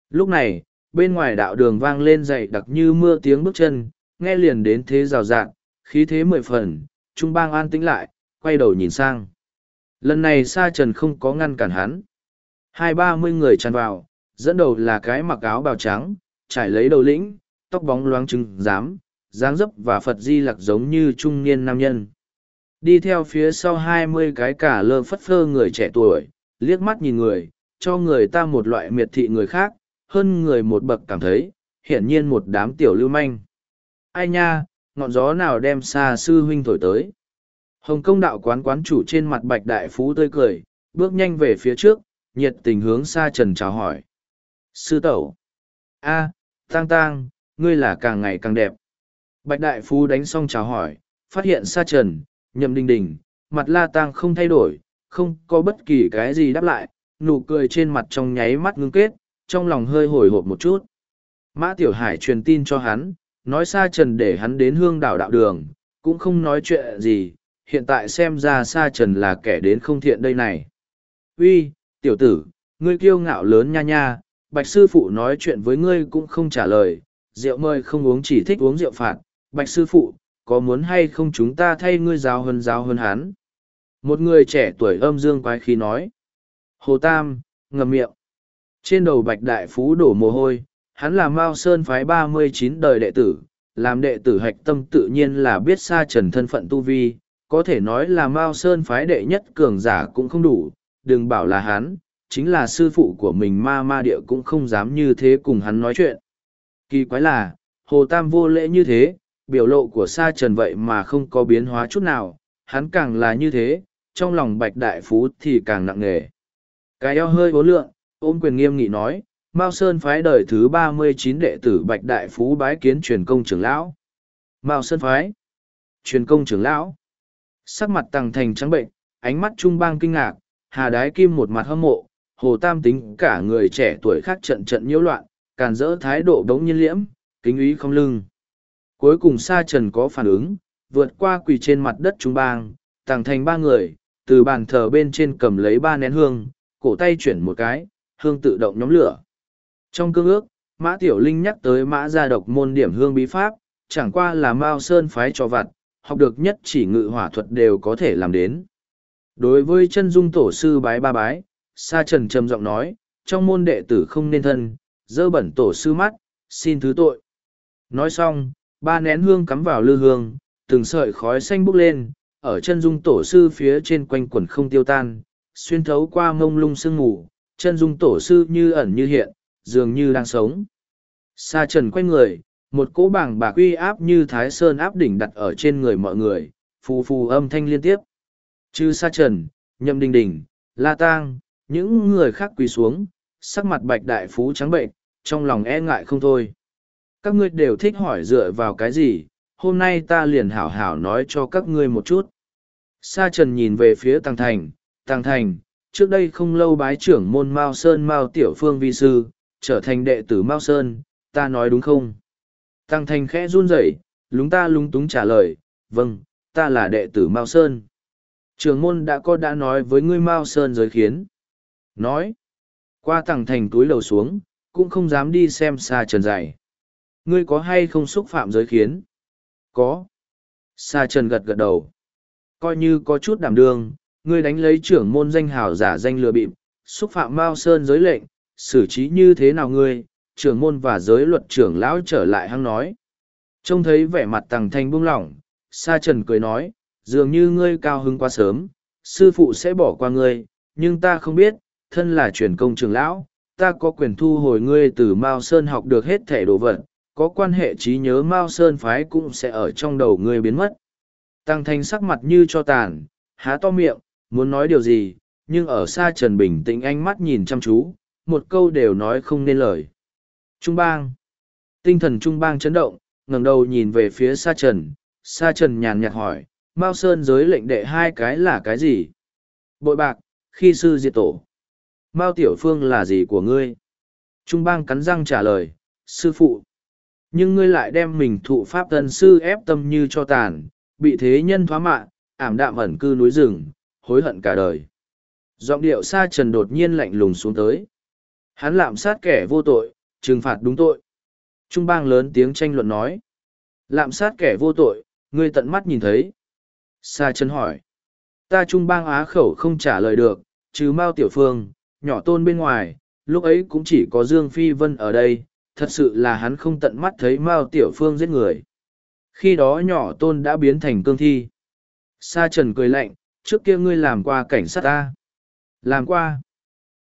Lúc này, bên ngoài đạo đường vang lên dậy đặc như mưa tiếng bước chân, nghe liền đến thế rào rạng, khí thế mười phần, trung bang an tĩnh lại, quay đầu nhìn sang. Lần này sa trần không có ngăn cản hắn. Hai ba mươi người tràn vào, dẫn đầu là cái mặc áo bào trắng, trải lấy đầu lĩnh, tóc bóng loáng trứng dám, dáng dấp và Phật di lặc giống như trung niên nam nhân. Đi theo phía sau hai mươi cái cả lơ phất phơ người trẻ tuổi, liếc mắt nhìn người, cho người ta một loại miệt thị người khác, hơn người một bậc cảm thấy, hiển nhiên một đám tiểu lưu manh. Ai nha, ngọn gió nào đem xa sư huynh thổi tới. Hồng công đạo quán quán chủ trên mặt bạch đại phú tươi cười, bước nhanh về phía trước, nhiệt tình hướng xa trần chào hỏi. Sư tẩu. a à, tang tang, ngươi là càng ngày càng đẹp. Bạch đại phú đánh xong chào hỏi, phát hiện xa trần, nhậm đình đình, mặt la tang không thay đổi, không có bất kỳ cái gì đáp lại, nụ cười trên mặt trong nháy mắt ngưng kết, trong lòng hơi hồi hộp một chút. Mã Tiểu Hải truyền tin cho hắn, nói sa trần để hắn đến hương đảo đạo đường, cũng không nói chuyện gì, hiện tại xem ra sa trần là kẻ đến không thiện đây này. Uy, tiểu tử, ngươi kiêu ngạo lớn nha nha, bạch sư phụ nói chuyện với ngươi cũng không trả lời, rượu mời không uống chỉ thích uống rượu phạt, bạch sư phụ, có muốn hay không chúng ta thay ngươi giáo hơn giáo hơn hắn. Một người trẻ tuổi âm dương quái khí nói. Hồ Tam, ngầm miệng. Trên đầu bạch đại phú đổ mồ hôi, hắn là Mao Sơn phái ba mươi chín đời đệ tử, làm đệ tử hạch tâm tự nhiên là biết xa trần thân phận tu vi, có thể nói là Mao Sơn phái đệ nhất cường giả cũng không đủ, đừng bảo là hắn, chính là sư phụ của mình ma ma địa cũng không dám như thế cùng hắn nói chuyện. Kỳ quái là, Hồ Tam vô lễ như thế, biểu lộ của Sa Trần vậy mà không có biến hóa chút nào, hắn càng là như thế, trong lòng Bạch Đại Phú thì càng nặng nề. Cái eo hơi bố lượng, ôm quyền nghiêm nghị nói, Mao Sơn phái đời thứ ba mươi chín đệ tử Bạch Đại Phú bái kiến truyền công trưởng lão. Mao Sơn phái, truyền công trưởng lão. Sắc mặt tăng thành trắng bệnh, ánh mắt trung bang kinh ngạc, Hà Đái Kim một mặt hâm mộ, Hồ Tam tính cả người trẻ tuổi khác trận trận nhiễu loạn, càn rỡ thái độ đống nhiên liễm, kính ý không lưng. Cuối cùng Sa Trần có phản ứng, vượt qua quỳ trên mặt đất trung bang, tàng thành ba người, từ bàn thờ bên trên cầm lấy ba nén hương, cổ tay chuyển một cái, hương tự động nhóm lửa. Trong cương ước, Mã Tiểu Linh nhắc tới Mã gia độc môn điểm hương bí pháp, chẳng qua là Mao Sơn phái cho vặt, học được nhất chỉ ngự hỏa thuật đều có thể làm đến. Đối với chân dung tổ sư bái ba bái, Sa Trần trầm giọng nói, trong môn đệ tử không nên thân, dơ bẩn tổ sư mắt, xin thứ tội. Nói xong, ba nén hương cắm vào lư hương, từng sợi khói xanh bốc lên, ở chân dung tổ sư phía trên quanh quần không tiêu tan, xuyên thấu qua mông lung sương mù, chân dung tổ sư như ẩn như hiện, dường như đang sống. Sa trần quay người, một cỗ bảng bạc uy áp như thái sơn áp đỉnh đặt ở trên người mọi người, phù phù âm thanh liên tiếp. Chư sa trần, nhậm đình đình, la tang, những người khác quỳ xuống, sắc mặt bạch đại phú trắng bệnh, trong lòng e ngại không thôi. Các ngươi đều thích hỏi dựa vào cái gì, hôm nay ta liền hảo hảo nói cho các ngươi một chút. Sa trần nhìn về phía Tăng Thành, Tăng Thành, trước đây không lâu bái trưởng môn Mao Sơn Mao Tiểu Phương Vi Sư, trở thành đệ tử Mao Sơn, ta nói đúng không? Tăng Thành khẽ run rẩy, lúng ta lúng túng trả lời, vâng, ta là đệ tử Mao Sơn. trưởng môn đã có đã nói với ngươi Mao Sơn giới khiến. Nói, qua Tăng Thành túi lầu xuống, cũng không dám đi xem xa trần dày. Ngươi có hay không xúc phạm giới khiến? Có. Sa trần gật gật đầu. Coi như có chút đảm đương, ngươi đánh lấy trưởng môn danh hào giả danh lừa bịp, xúc phạm Mao Sơn giới lệnh, xử trí như thế nào ngươi, trưởng môn và giới luật trưởng lão trở lại hăng nói. Trông thấy vẻ mặt tàng thanh buông lỏng, Sa Trần cười nói, dường như ngươi cao hứng quá sớm, sư phụ sẽ bỏ qua ngươi, nhưng ta không biết, thân là truyền công trưởng lão, ta có quyền thu hồi ngươi từ Mao Sơn học được hết thể đồ vật, có quan hệ trí nhớ Mao Sơn phái cũng sẽ ở trong đầu ngươi biến mất. Tăng thanh sắc mặt như cho tàn, há to miệng, muốn nói điều gì, nhưng ở xa Trần bình tĩnh ánh mắt nhìn chăm chú, một câu đều nói không nên lời. Trung bang. Tinh thần Trung bang chấn động, ngẩng đầu nhìn về phía xa Trần, xa Trần nhàn nhạt hỏi, Mao Sơn giới lệnh đệ hai cái là cái gì? Bội bạc, khi sư diệt tổ. Mao Tiểu Phương là gì của ngươi? Trung bang cắn răng trả lời, sư phụ. Nhưng ngươi lại đem mình thụ pháp thân sư ép tâm như cho tàn, bị thế nhân thoá mạ, ảm đạm ẩn cư núi rừng, hối hận cả đời. Giọng điệu Sa Trần đột nhiên lạnh lùng xuống tới. Hắn lạm sát kẻ vô tội, trừng phạt đúng tội. Trung bang lớn tiếng tranh luận nói. Lạm sát kẻ vô tội, ngươi tận mắt nhìn thấy. Sa Trần hỏi. Ta trung bang á khẩu không trả lời được, trừ Mao Tiểu Phương, nhỏ tôn bên ngoài, lúc ấy cũng chỉ có Dương Phi Vân ở đây, thật sự là hắn không tận mắt thấy Mao Tiểu Phương giết người. Khi đó nhỏ tôn đã biến thành cương thi. Sa trần cười lạnh, trước kia ngươi làm qua cảnh sát ta. Làm qua.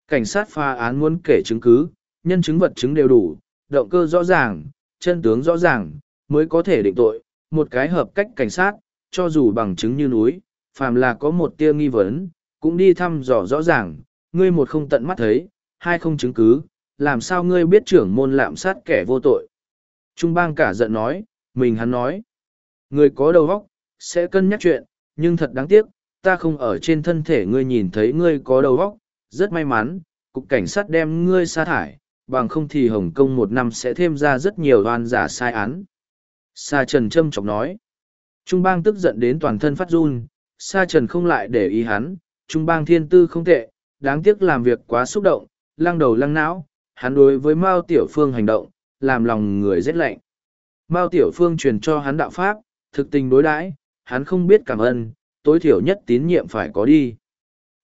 Cảnh sát pha án muốn kể chứng cứ, nhân chứng vật chứng đều đủ, động cơ rõ ràng, chân tướng rõ ràng, mới có thể định tội. Một cái hợp cách cảnh sát, cho dù bằng chứng như núi, phàm là có một tia nghi vấn, cũng đi thăm dò rõ ràng, ngươi một không tận mắt thấy, hai không chứng cứ, làm sao ngươi biết trưởng môn lạm sát kẻ vô tội. Trung bang cả giận nói, mình hắn nói, người có đầu óc, sẽ cân nhắc chuyện, nhưng thật đáng tiếc, ta không ở trên thân thể ngươi nhìn thấy ngươi có đầu óc, rất may mắn, cục cảnh sát đem ngươi sa thải, bằng không thì Hồng Kông một năm sẽ thêm ra rất nhiều đoan giả sai án. Sa Trần châm chọc nói. Trung bang tức giận đến toàn thân phát run, Sa Trần không lại để ý hắn, Trung bang thiên tư không tệ, đáng tiếc làm việc quá xúc động, lăng đầu lăng não, hắn đối với Mao Tiểu Phương hành động, làm lòng người rét lạnh. Mao Tiểu Phương truyền cho hắn đạo pháp, thực tình đối đãi, hắn không biết cảm ơn, tối thiểu nhất tín nhiệm phải có đi.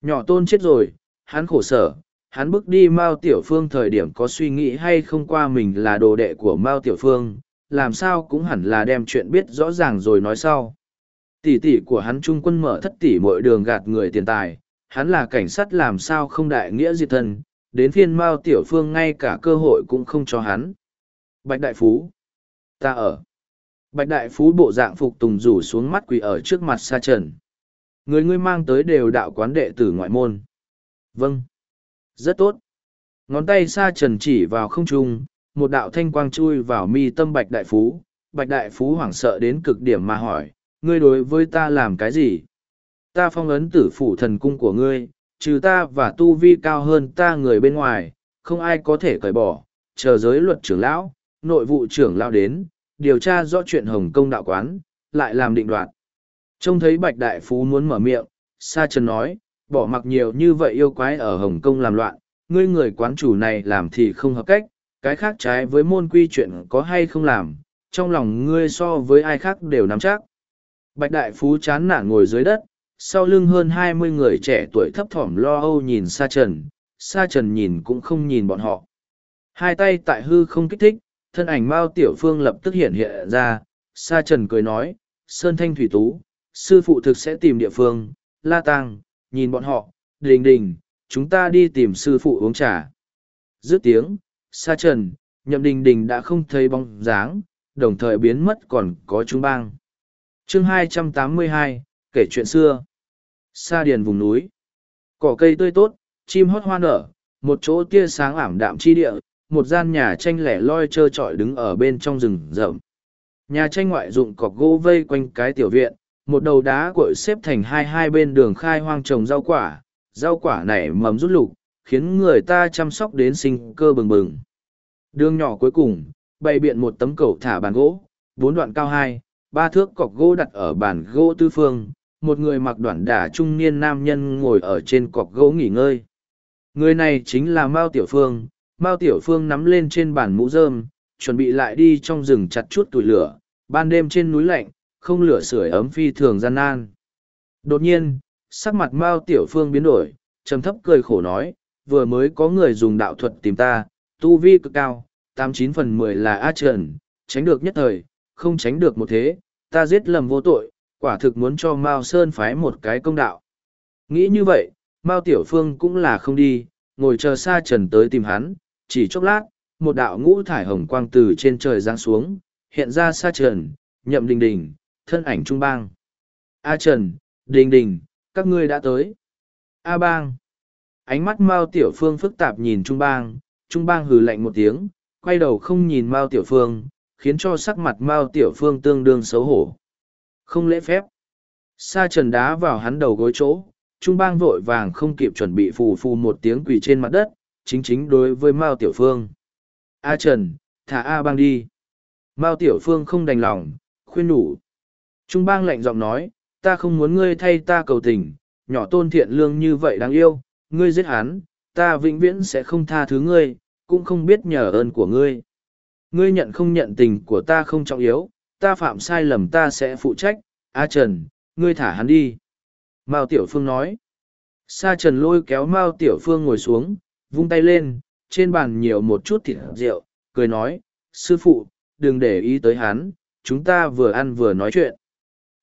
Nhỏ tôn chết rồi, hắn khổ sở, hắn bước đi Mao Tiểu Phương thời điểm có suy nghĩ hay không qua mình là đồ đệ của Mao Tiểu Phương, làm sao cũng hẳn là đem chuyện biết rõ ràng rồi nói sau. Tỷ tỷ của hắn trung quân mở thất tỷ mọi đường gạt người tiền tài, hắn là cảnh sát làm sao không đại nghĩa diệt thân, đến phiên Mao Tiểu Phương ngay cả cơ hội cũng không cho hắn. Bạch Đại Phú. Ta ở. Bạch Đại Phú bộ dạng phục tùng rủ xuống mắt quỳ ở trước mặt Sa Trần. Người ngươi mang tới đều đạo quán đệ tử ngoại môn. Vâng. Rất tốt. Ngón tay Sa Trần chỉ vào không trung, một đạo thanh quang chui vào mi tâm Bạch Đại Phú. Bạch Đại Phú hoảng sợ đến cực điểm mà hỏi, ngươi đối với ta làm cái gì? Ta phong ấn tử phủ thần cung của ngươi, trừ ta và tu vi cao hơn ta người bên ngoài, không ai có thể cởi bỏ, chờ giới luật trưởng lão, nội vụ trưởng lão đến, điều tra rõ chuyện Hồng công đạo quán, lại làm định đoạt. Trông thấy Bạch Đại Phú muốn mở miệng, Sa Trần nói, bỏ mặc nhiều như vậy yêu quái ở Hồng Kông làm loạn, ngươi người quán chủ này làm thì không hợp cách, cái khác trái với môn quy chuyện có hay không làm, trong lòng ngươi so với ai khác đều nắm chắc. Bạch Đại Phú chán nản ngồi dưới đất, sau lưng hơn hai mươi người trẻ tuổi thấp thỏm lo âu nhìn Sa Trần, Sa Trần nhìn cũng không nhìn bọn họ. Hai tay tại hư không kích thích, thân ảnh Mao Tiểu Phương lập tức hiện hiện ra, Sa Trần cười nói, Sơn Thanh Thủy Tú, sư phụ thực sẽ tìm địa phương, la tăng, nhìn bọn họ, đình đình, chúng ta đi tìm sư phụ uống trà. Dứt tiếng, xa trần, nhậm đình đình đã không thấy bóng dáng, đồng thời biến mất còn có trung bang. chương 282, kể chuyện xưa. Sa điền vùng núi. Cỏ cây tươi tốt, chim hót hoa nở, một chỗ tia sáng ảm đạm chi địa, một gian nhà tranh lẻ loi trơ trọi đứng ở bên trong rừng rậm. Nhà tranh ngoại dụng cọc gỗ vây quanh cái tiểu viện, một đầu đá cội xếp thành hai hai bên đường khai hoang trồng rau quả, rau quả nảy mầm rút lục, khiến người ta chăm sóc đến sinh cơ bừng bừng. Đường nhỏ cuối cùng, bày biện một tấm cầu thả bàn gỗ, bốn đoạn cao hai, ba thước cọc gỗ đặt ở bàn gỗ tư phương, một người mặc đoạn đả trung niên nam nhân ngồi ở trên cọc gỗ nghỉ ngơi. Người này chính là Mao Tiểu Phương, Mao Tiểu Phương nắm lên trên bàn mũ rơm, chuẩn bị lại đi trong rừng chặt chút tuổi lửa, ban đêm trên núi lạnh, không lửa sưởi ấm phi thường gian nan. Đột nhiên, sắc mặt Mao Tiểu Phương biến đổi, trầm thấp cười khổ nói, vừa mới có người dùng đạo thuật tìm ta, tu vi cực cao, tám chín phần mười là A Trần, tránh được nhất thời, không tránh được một thế, ta giết lầm vô tội, quả thực muốn cho Mao Sơn phái một cái công đạo. Nghĩ như vậy, Mao Tiểu Phương cũng là không đi, ngồi chờ Sa Trần tới tìm hắn, chỉ chốc lát, một đạo ngũ thải hồng quang từ trên trời giáng xuống, hiện ra Sa Trần, nhậm đình đình, thân ảnh trung bang. A Trần, đình đình, các ngươi đã tới. A bang. Ánh mắt Mao Tiểu Phương phức tạp nhìn trung bang, trung bang hừ lạnh một tiếng, quay đầu không nhìn Mao Tiểu Phương, khiến cho sắc mặt Mao Tiểu Phương tương đương xấu hổ. Không lễ phép. Sa trần đá vào hắn đầu gối chỗ, trung bang vội vàng không kịp chuẩn bị phù phù một tiếng quỳ trên mặt đất, chính chính đối với Mao Tiểu Phương. A Trần, thả A bang đi. Mao Tiểu Phương không đành lòng, khuyên nhủ. Trung bang lạnh giọng nói, ta không muốn ngươi thay ta cầu tình, nhỏ tôn thiện lương như vậy đáng yêu, ngươi giết hắn, ta vĩnh viễn sẽ không tha thứ ngươi, cũng không biết nhờ ơn của ngươi. Ngươi nhận không nhận tình của ta không trọng yếu, ta phạm sai lầm ta sẽ phụ trách, A Trần, ngươi thả hắn đi. Mao Tiểu Phương nói. Sa Trần lôi kéo Mao Tiểu Phương ngồi xuống, vung tay lên, trên bàn nhiều một chút thịt rượu, cười nói, sư phụ, đừng để ý tới hắn, chúng ta vừa ăn vừa nói chuyện.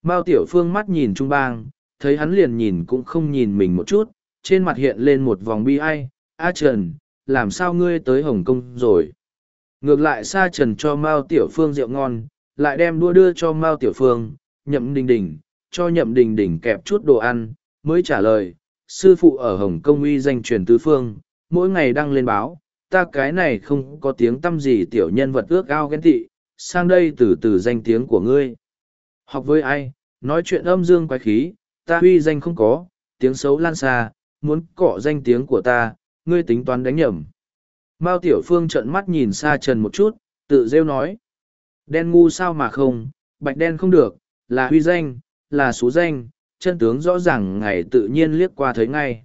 Mao Tiểu Phương mắt nhìn Trung Bang, thấy hắn liền nhìn cũng không nhìn mình một chút, trên mặt hiện lên một vòng bi ai, A Trần, làm sao ngươi tới Hồng Kông rồi? Ngược lại Sa Trần cho Mao Tiểu Phương rượu ngon, lại đem đua đưa cho Mao Tiểu Phương, nhậm đình đình, cho nhậm đình đình kẹp chút đồ ăn, mới trả lời, sư phụ ở Hồng Kông uy danh truyền tứ phương, mỗi ngày đăng lên báo, ta cái này không có tiếng tâm gì tiểu nhân vật ước ao ghen tị, sang đây từ từ danh tiếng của ngươi. Học với ai, nói chuyện âm dương quái khí, ta huy danh không có, tiếng xấu lan xa, muốn cọ danh tiếng của ta, ngươi tính toán đánh nhầm. Mao Tiểu Phương trợn mắt nhìn xa trần một chút, tự rêu nói. Đen ngu sao mà không, bạch đen không được, là huy danh, là số danh, chân tướng rõ ràng ngày tự nhiên liếc qua thấy ngay.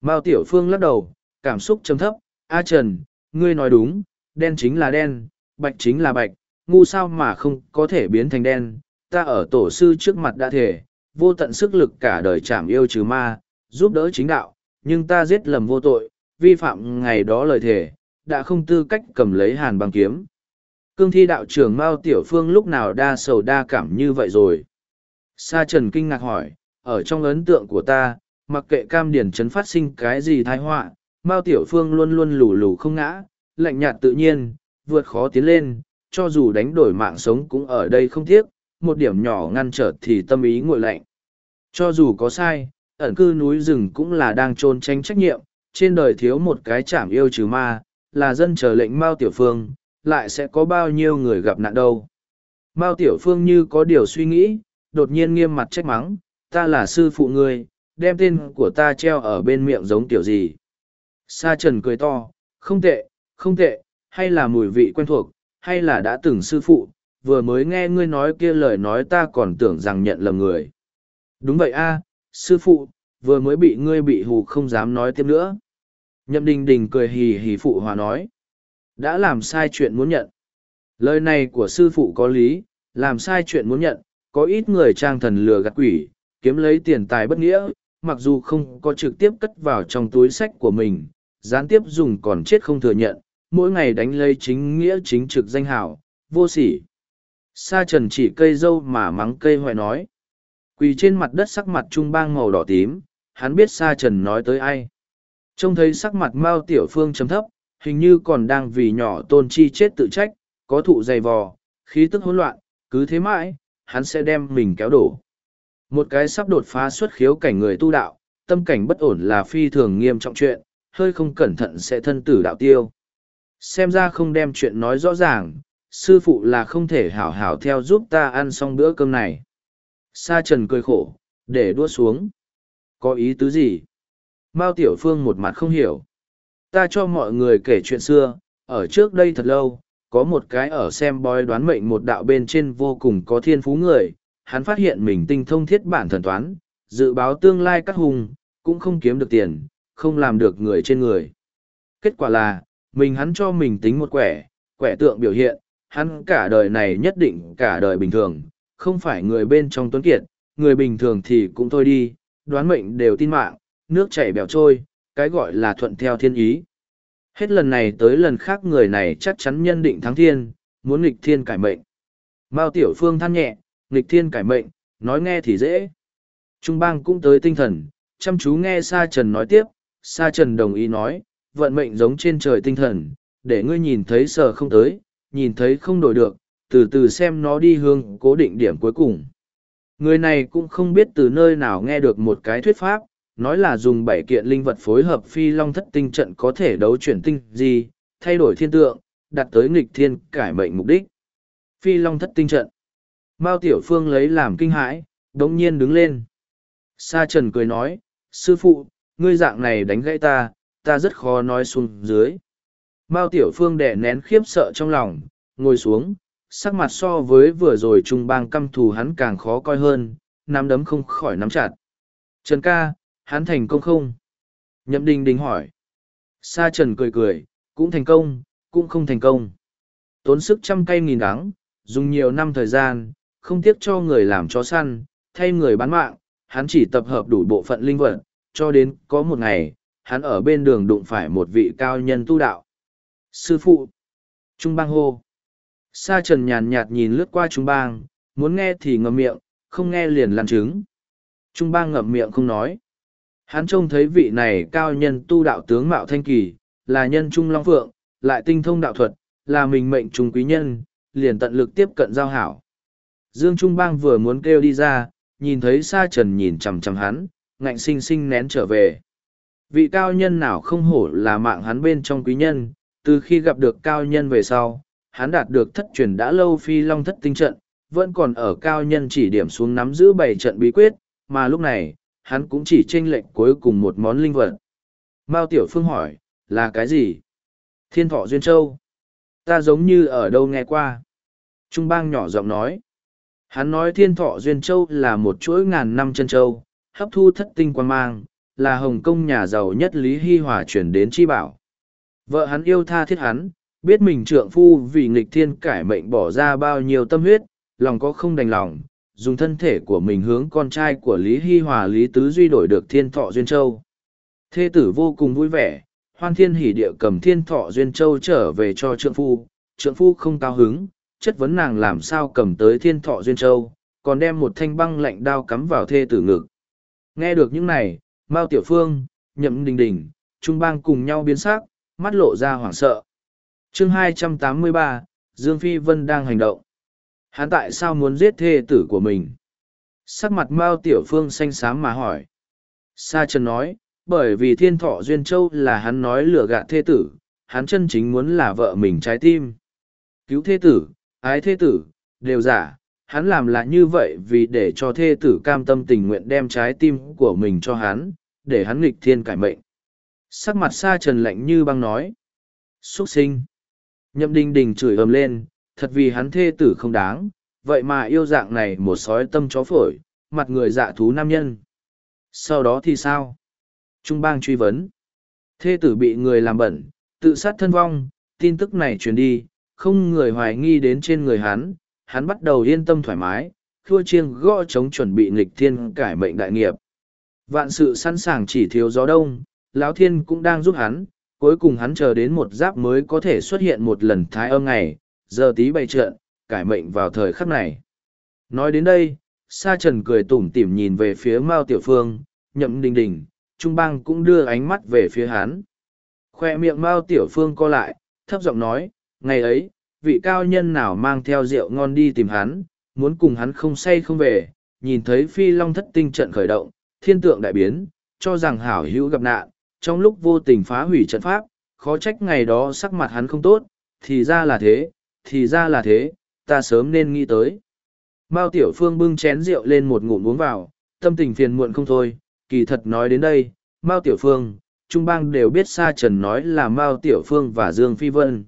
Mao Tiểu Phương lắc đầu, cảm xúc trầm thấp, A Trần, ngươi nói đúng, đen chính là đen, bạch chính là bạch, ngu sao mà không có thể biến thành đen, ta ở tổ sư trước mặt đã thể, vô tận sức lực cả đời chảm yêu trừ ma, giúp đỡ chính đạo, nhưng ta giết lầm vô tội, vi phạm ngày đó lời thể, đã không tư cách cầm lấy hàn băng kiếm. Cương thi đạo trưởng Mao Tiểu Phương lúc nào đa sầu đa cảm như vậy rồi? Sa Trần kinh ngạc hỏi, ở trong ấn tượng của ta, mặc kệ cam điển chấn phát sinh cái gì tai họa, Mao Tiểu Phương luôn luôn lù lù không ngã, lạnh nhạt tự nhiên, vượt khó tiến lên, cho dù đánh đổi mạng sống cũng ở đây không tiếc, một điểm nhỏ ngăn trở thì tâm ý nguội lạnh. Cho dù có sai, ẩn cư núi rừng cũng là đang trôn tranh trách nhiệm, trên đời thiếu một cái chảm yêu trừ ma, là dân chờ lệnh Mao Tiểu Phương, lại sẽ có bao nhiêu người gặp nạn đâu. Mao Tiểu Phương như có điều suy nghĩ, đột nhiên nghiêm mặt trách mắng, ta là sư phụ ngươi, đem tên của ta treo ở bên miệng giống tiểu gì. Sa Trần cười to, không tệ, không tệ, hay là mùi vị quen thuộc, hay là đã từng sư phụ, vừa mới nghe ngươi nói kia lời nói ta còn tưởng rằng nhận lầm người. Đúng vậy a, sư phụ, vừa mới bị ngươi bị hù không dám nói tiếp nữa. Nhậm đình đình cười hì hì phụ hòa nói. Đã làm sai chuyện muốn nhận. Lời này của sư phụ có lý, làm sai chuyện muốn nhận, có ít người trang thần lừa gạt quỷ, kiếm lấy tiền tài bất nghĩa, mặc dù không có trực tiếp cất vào trong túi sách của mình, gián tiếp dùng còn chết không thừa nhận, mỗi ngày đánh lấy chính nghĩa chính trực danh hảo, vô sỉ. Sa trần chỉ cây dâu mà mắng cây hoại nói. Quỳ trên mặt đất sắc mặt trung bang màu đỏ tím, hắn biết Sa Trần nói tới ai. Trông thấy sắc mặt Mao Tiểu Phương chấm thấp, hình như còn đang vì nhỏ tôn chi chết tự trách, có thụ dày vò, khí tức hỗn loạn, cứ thế mãi, hắn sẽ đem mình kéo đổ. Một cái sắp đột phá xuất khiếu cảnh người tu đạo, tâm cảnh bất ổn là phi thường nghiêm trọng chuyện, hơi không cẩn thận sẽ thân tử đạo tiêu. Xem ra không đem chuyện nói rõ ràng, sư phụ là không thể hảo hảo theo giúp ta ăn xong bữa cơm này. Sa trần cười khổ, để đua xuống. Có ý tứ gì? Mao Tiểu Phương một mặt không hiểu. Ta cho mọi người kể chuyện xưa, ở trước đây thật lâu, có một cái ở xem bói đoán mệnh một đạo bên trên vô cùng có thiên phú người, hắn phát hiện mình tinh thông thiết bản thần toán, dự báo tương lai các hùng, cũng không kiếm được tiền, không làm được người trên người. Kết quả là, mình hắn cho mình tính một quẻ, quẻ tượng biểu hiện, hắn cả đời này nhất định cả đời bình thường, không phải người bên trong tuấn kiệt, người bình thường thì cũng thôi đi, đoán mệnh đều tin mạng, nước chảy bèo trôi, cái gọi là thuận theo thiên ý. Hết lần này tới lần khác người này chắc chắn nhân định thắng thiên, muốn nghịch thiên cải mệnh. Mao Tiểu Phương than nhẹ, nghịch thiên cải mệnh, nói nghe thì dễ. Trung bang cũng tới tinh thần, chăm chú nghe Sa Trần nói tiếp, Sa Trần đồng ý nói, vận mệnh giống trên trời tinh thần, để ngươi nhìn thấy sờ không tới, nhìn thấy không đổi được, từ từ xem nó đi hướng cố định điểm cuối cùng. Người này cũng không biết từ nơi nào nghe được một cái thuyết pháp, nói là dùng bảy kiện linh vật phối hợp phi long thất tinh trận có thể đấu chuyển tinh gì, thay đổi thiên tượng, đặt tới nghịch thiên cải mệnh mục đích. Phi long thất tinh trận. Mao Tiểu Phương lấy làm kinh hãi, đống nhiên đứng lên. Sa Trần cười nói, sư phụ, ngươi dạng này đánh gãy ta, ta rất khó nói xuống dưới. Mao Tiểu Phương đẻ nén khiếp sợ trong lòng, ngồi xuống, sắc mặt so với vừa rồi trung bang căm thù hắn càng khó coi hơn, nắm đấm không khỏi nắm chặt. Trần ca, hắn thành công không? Nhậm đình đình hỏi. Sa Trần cười cười, cũng thành công, cũng không thành công. Tốn sức trăm cây nghìn đắng, dùng nhiều năm thời gian, không tiếc cho người làm chó săn, thay người bán mạng, hắn chỉ tập hợp đủ bộ phận linh vật, cho đến có một ngày, hắn ở bên đường đụng phải một vị cao nhân tu đạo. Sư phụ! Trung bang hô! Sa trần nhàn nhạt nhìn lướt qua Trung bang, muốn nghe thì ngậm miệng, không nghe liền lăn trứng. Trung bang ngậm miệng không nói. Hắn trông thấy vị này cao nhân tu đạo tướng Mạo Thanh Kỳ, là nhân Trung Long Phượng, lại tinh thông đạo thuật, là mình mệnh trung quý nhân, liền tận lực tiếp cận giao hảo. Dương Trung Bang vừa muốn kêu đi ra, nhìn thấy Sa Trần nhìn chằm chằm hắn, ngạnh sinh sinh nén trở về. Vị cao nhân nào không hổ là mạng hắn bên trong quý nhân, từ khi gặp được cao nhân về sau, hắn đạt được thất truyền đã lâu phi long thất tinh trận, vẫn còn ở cao nhân chỉ điểm xuống nắm giữ bảy trận bí quyết, mà lúc này, hắn cũng chỉ tranh lệnh cuối cùng một món linh vật. Mao Tiểu Phương hỏi, là cái gì? Thiên thọ Duyên Châu. Ta giống như ở đâu nghe qua. Trung bang nhỏ giọng nói. Hắn nói thiên thọ Duyên Châu là một chuỗi ngàn năm chân châu, hấp thu thất tinh quan mang, là Hồng Kông nhà giàu nhất Lý Hy Hòa chuyển đến chi bảo. Vợ hắn yêu tha thiết hắn, biết mình trượng phu vì nghịch thiên cải mệnh bỏ ra bao nhiêu tâm huyết, lòng có không đành lòng, dùng thân thể của mình hướng con trai của Lý Hy Hòa Lý Tứ Duy đổi được thiên thọ Duyên Châu. Thê tử vô cùng vui vẻ, hoan thiên hỉ địa cầm thiên thọ Duyên Châu trở về cho trượng phu, trượng phu không cao hứng, chất vấn nàng làm sao cầm tới thiên thọ Duyên Châu, còn đem một thanh băng lạnh đao cắm vào thê tử ngực. Nghe được những này, Mao Tiểu Phương, Nhậm Đình Đình, Trung Bang cùng nhau biến sắc, mắt lộ ra hoảng sợ. chương 283, Dương Phi Vân đang hành động. Hắn tại sao muốn giết thê tử của mình? Sắc mặt Mao Tiểu Phương xanh xám mà hỏi. Sa Trần nói, bởi vì thiên thọ Duyên Châu là hắn nói lừa gạt thê tử, hắn chân chính muốn là vợ mình trái tim. Cứu thê tử, ái thê tử, đều giả, hắn làm là như vậy vì để cho thê tử cam tâm tình nguyện đem trái tim của mình cho hắn, để hắn nghịch thiên cải mệnh. Sắc mặt Sa Trần lạnh như băng nói. Xuất sinh. Nhậm Đình Đình chửi ầm lên, thật vì hắn thê tử không đáng, vậy mà yêu dạng này một sói tâm chó phổi, mặt người dạ thú nam nhân. Sau đó thì sao? Trung bang truy vấn. Thê tử bị người làm bẩn, tự sát thân vong, tin tức này truyền đi, không người hoài nghi đến trên người hắn, hắn bắt đầu yên tâm thoải mái, thua chiêng gõ chống chuẩn bị nghịch thiên cải mệnh đại nghiệp. Vạn sự sẵn sàng chỉ thiếu gió đông, lão thiên cũng đang giúp hắn, cuối cùng hắn chờ đến một giáp mới có thể xuất hiện một lần thái âm ngày, giờ tí bày trợn, cải mệnh vào thời khắc này. Nói đến đây, sa trần cười tủm tỉm nhìn về phía mao tiểu phương nhậm đình đình trung bang cũng đưa ánh mắt về phía hắn khoe miệng mao tiểu phương co lại thấp giọng nói ngày ấy vị cao nhân nào mang theo rượu ngon đi tìm hắn muốn cùng hắn không say không về nhìn thấy phi long thất tinh trận khởi động thiên tượng đại biến cho rằng hảo hữu gặp nạn trong lúc vô tình phá hủy trận pháp, khó trách ngày đó sắc mặt hắn không tốt, thì ra là thế, thì ra là thế, ta sớm nên nghĩ tới. Mao tiểu phương bưng chén rượu lên một ngụm uống vào, tâm tình phiền muộn không thôi, kỳ thật nói đến đây, mao tiểu phương, trung bang đều biết sa trần nói là mao tiểu phương và dương phi vân.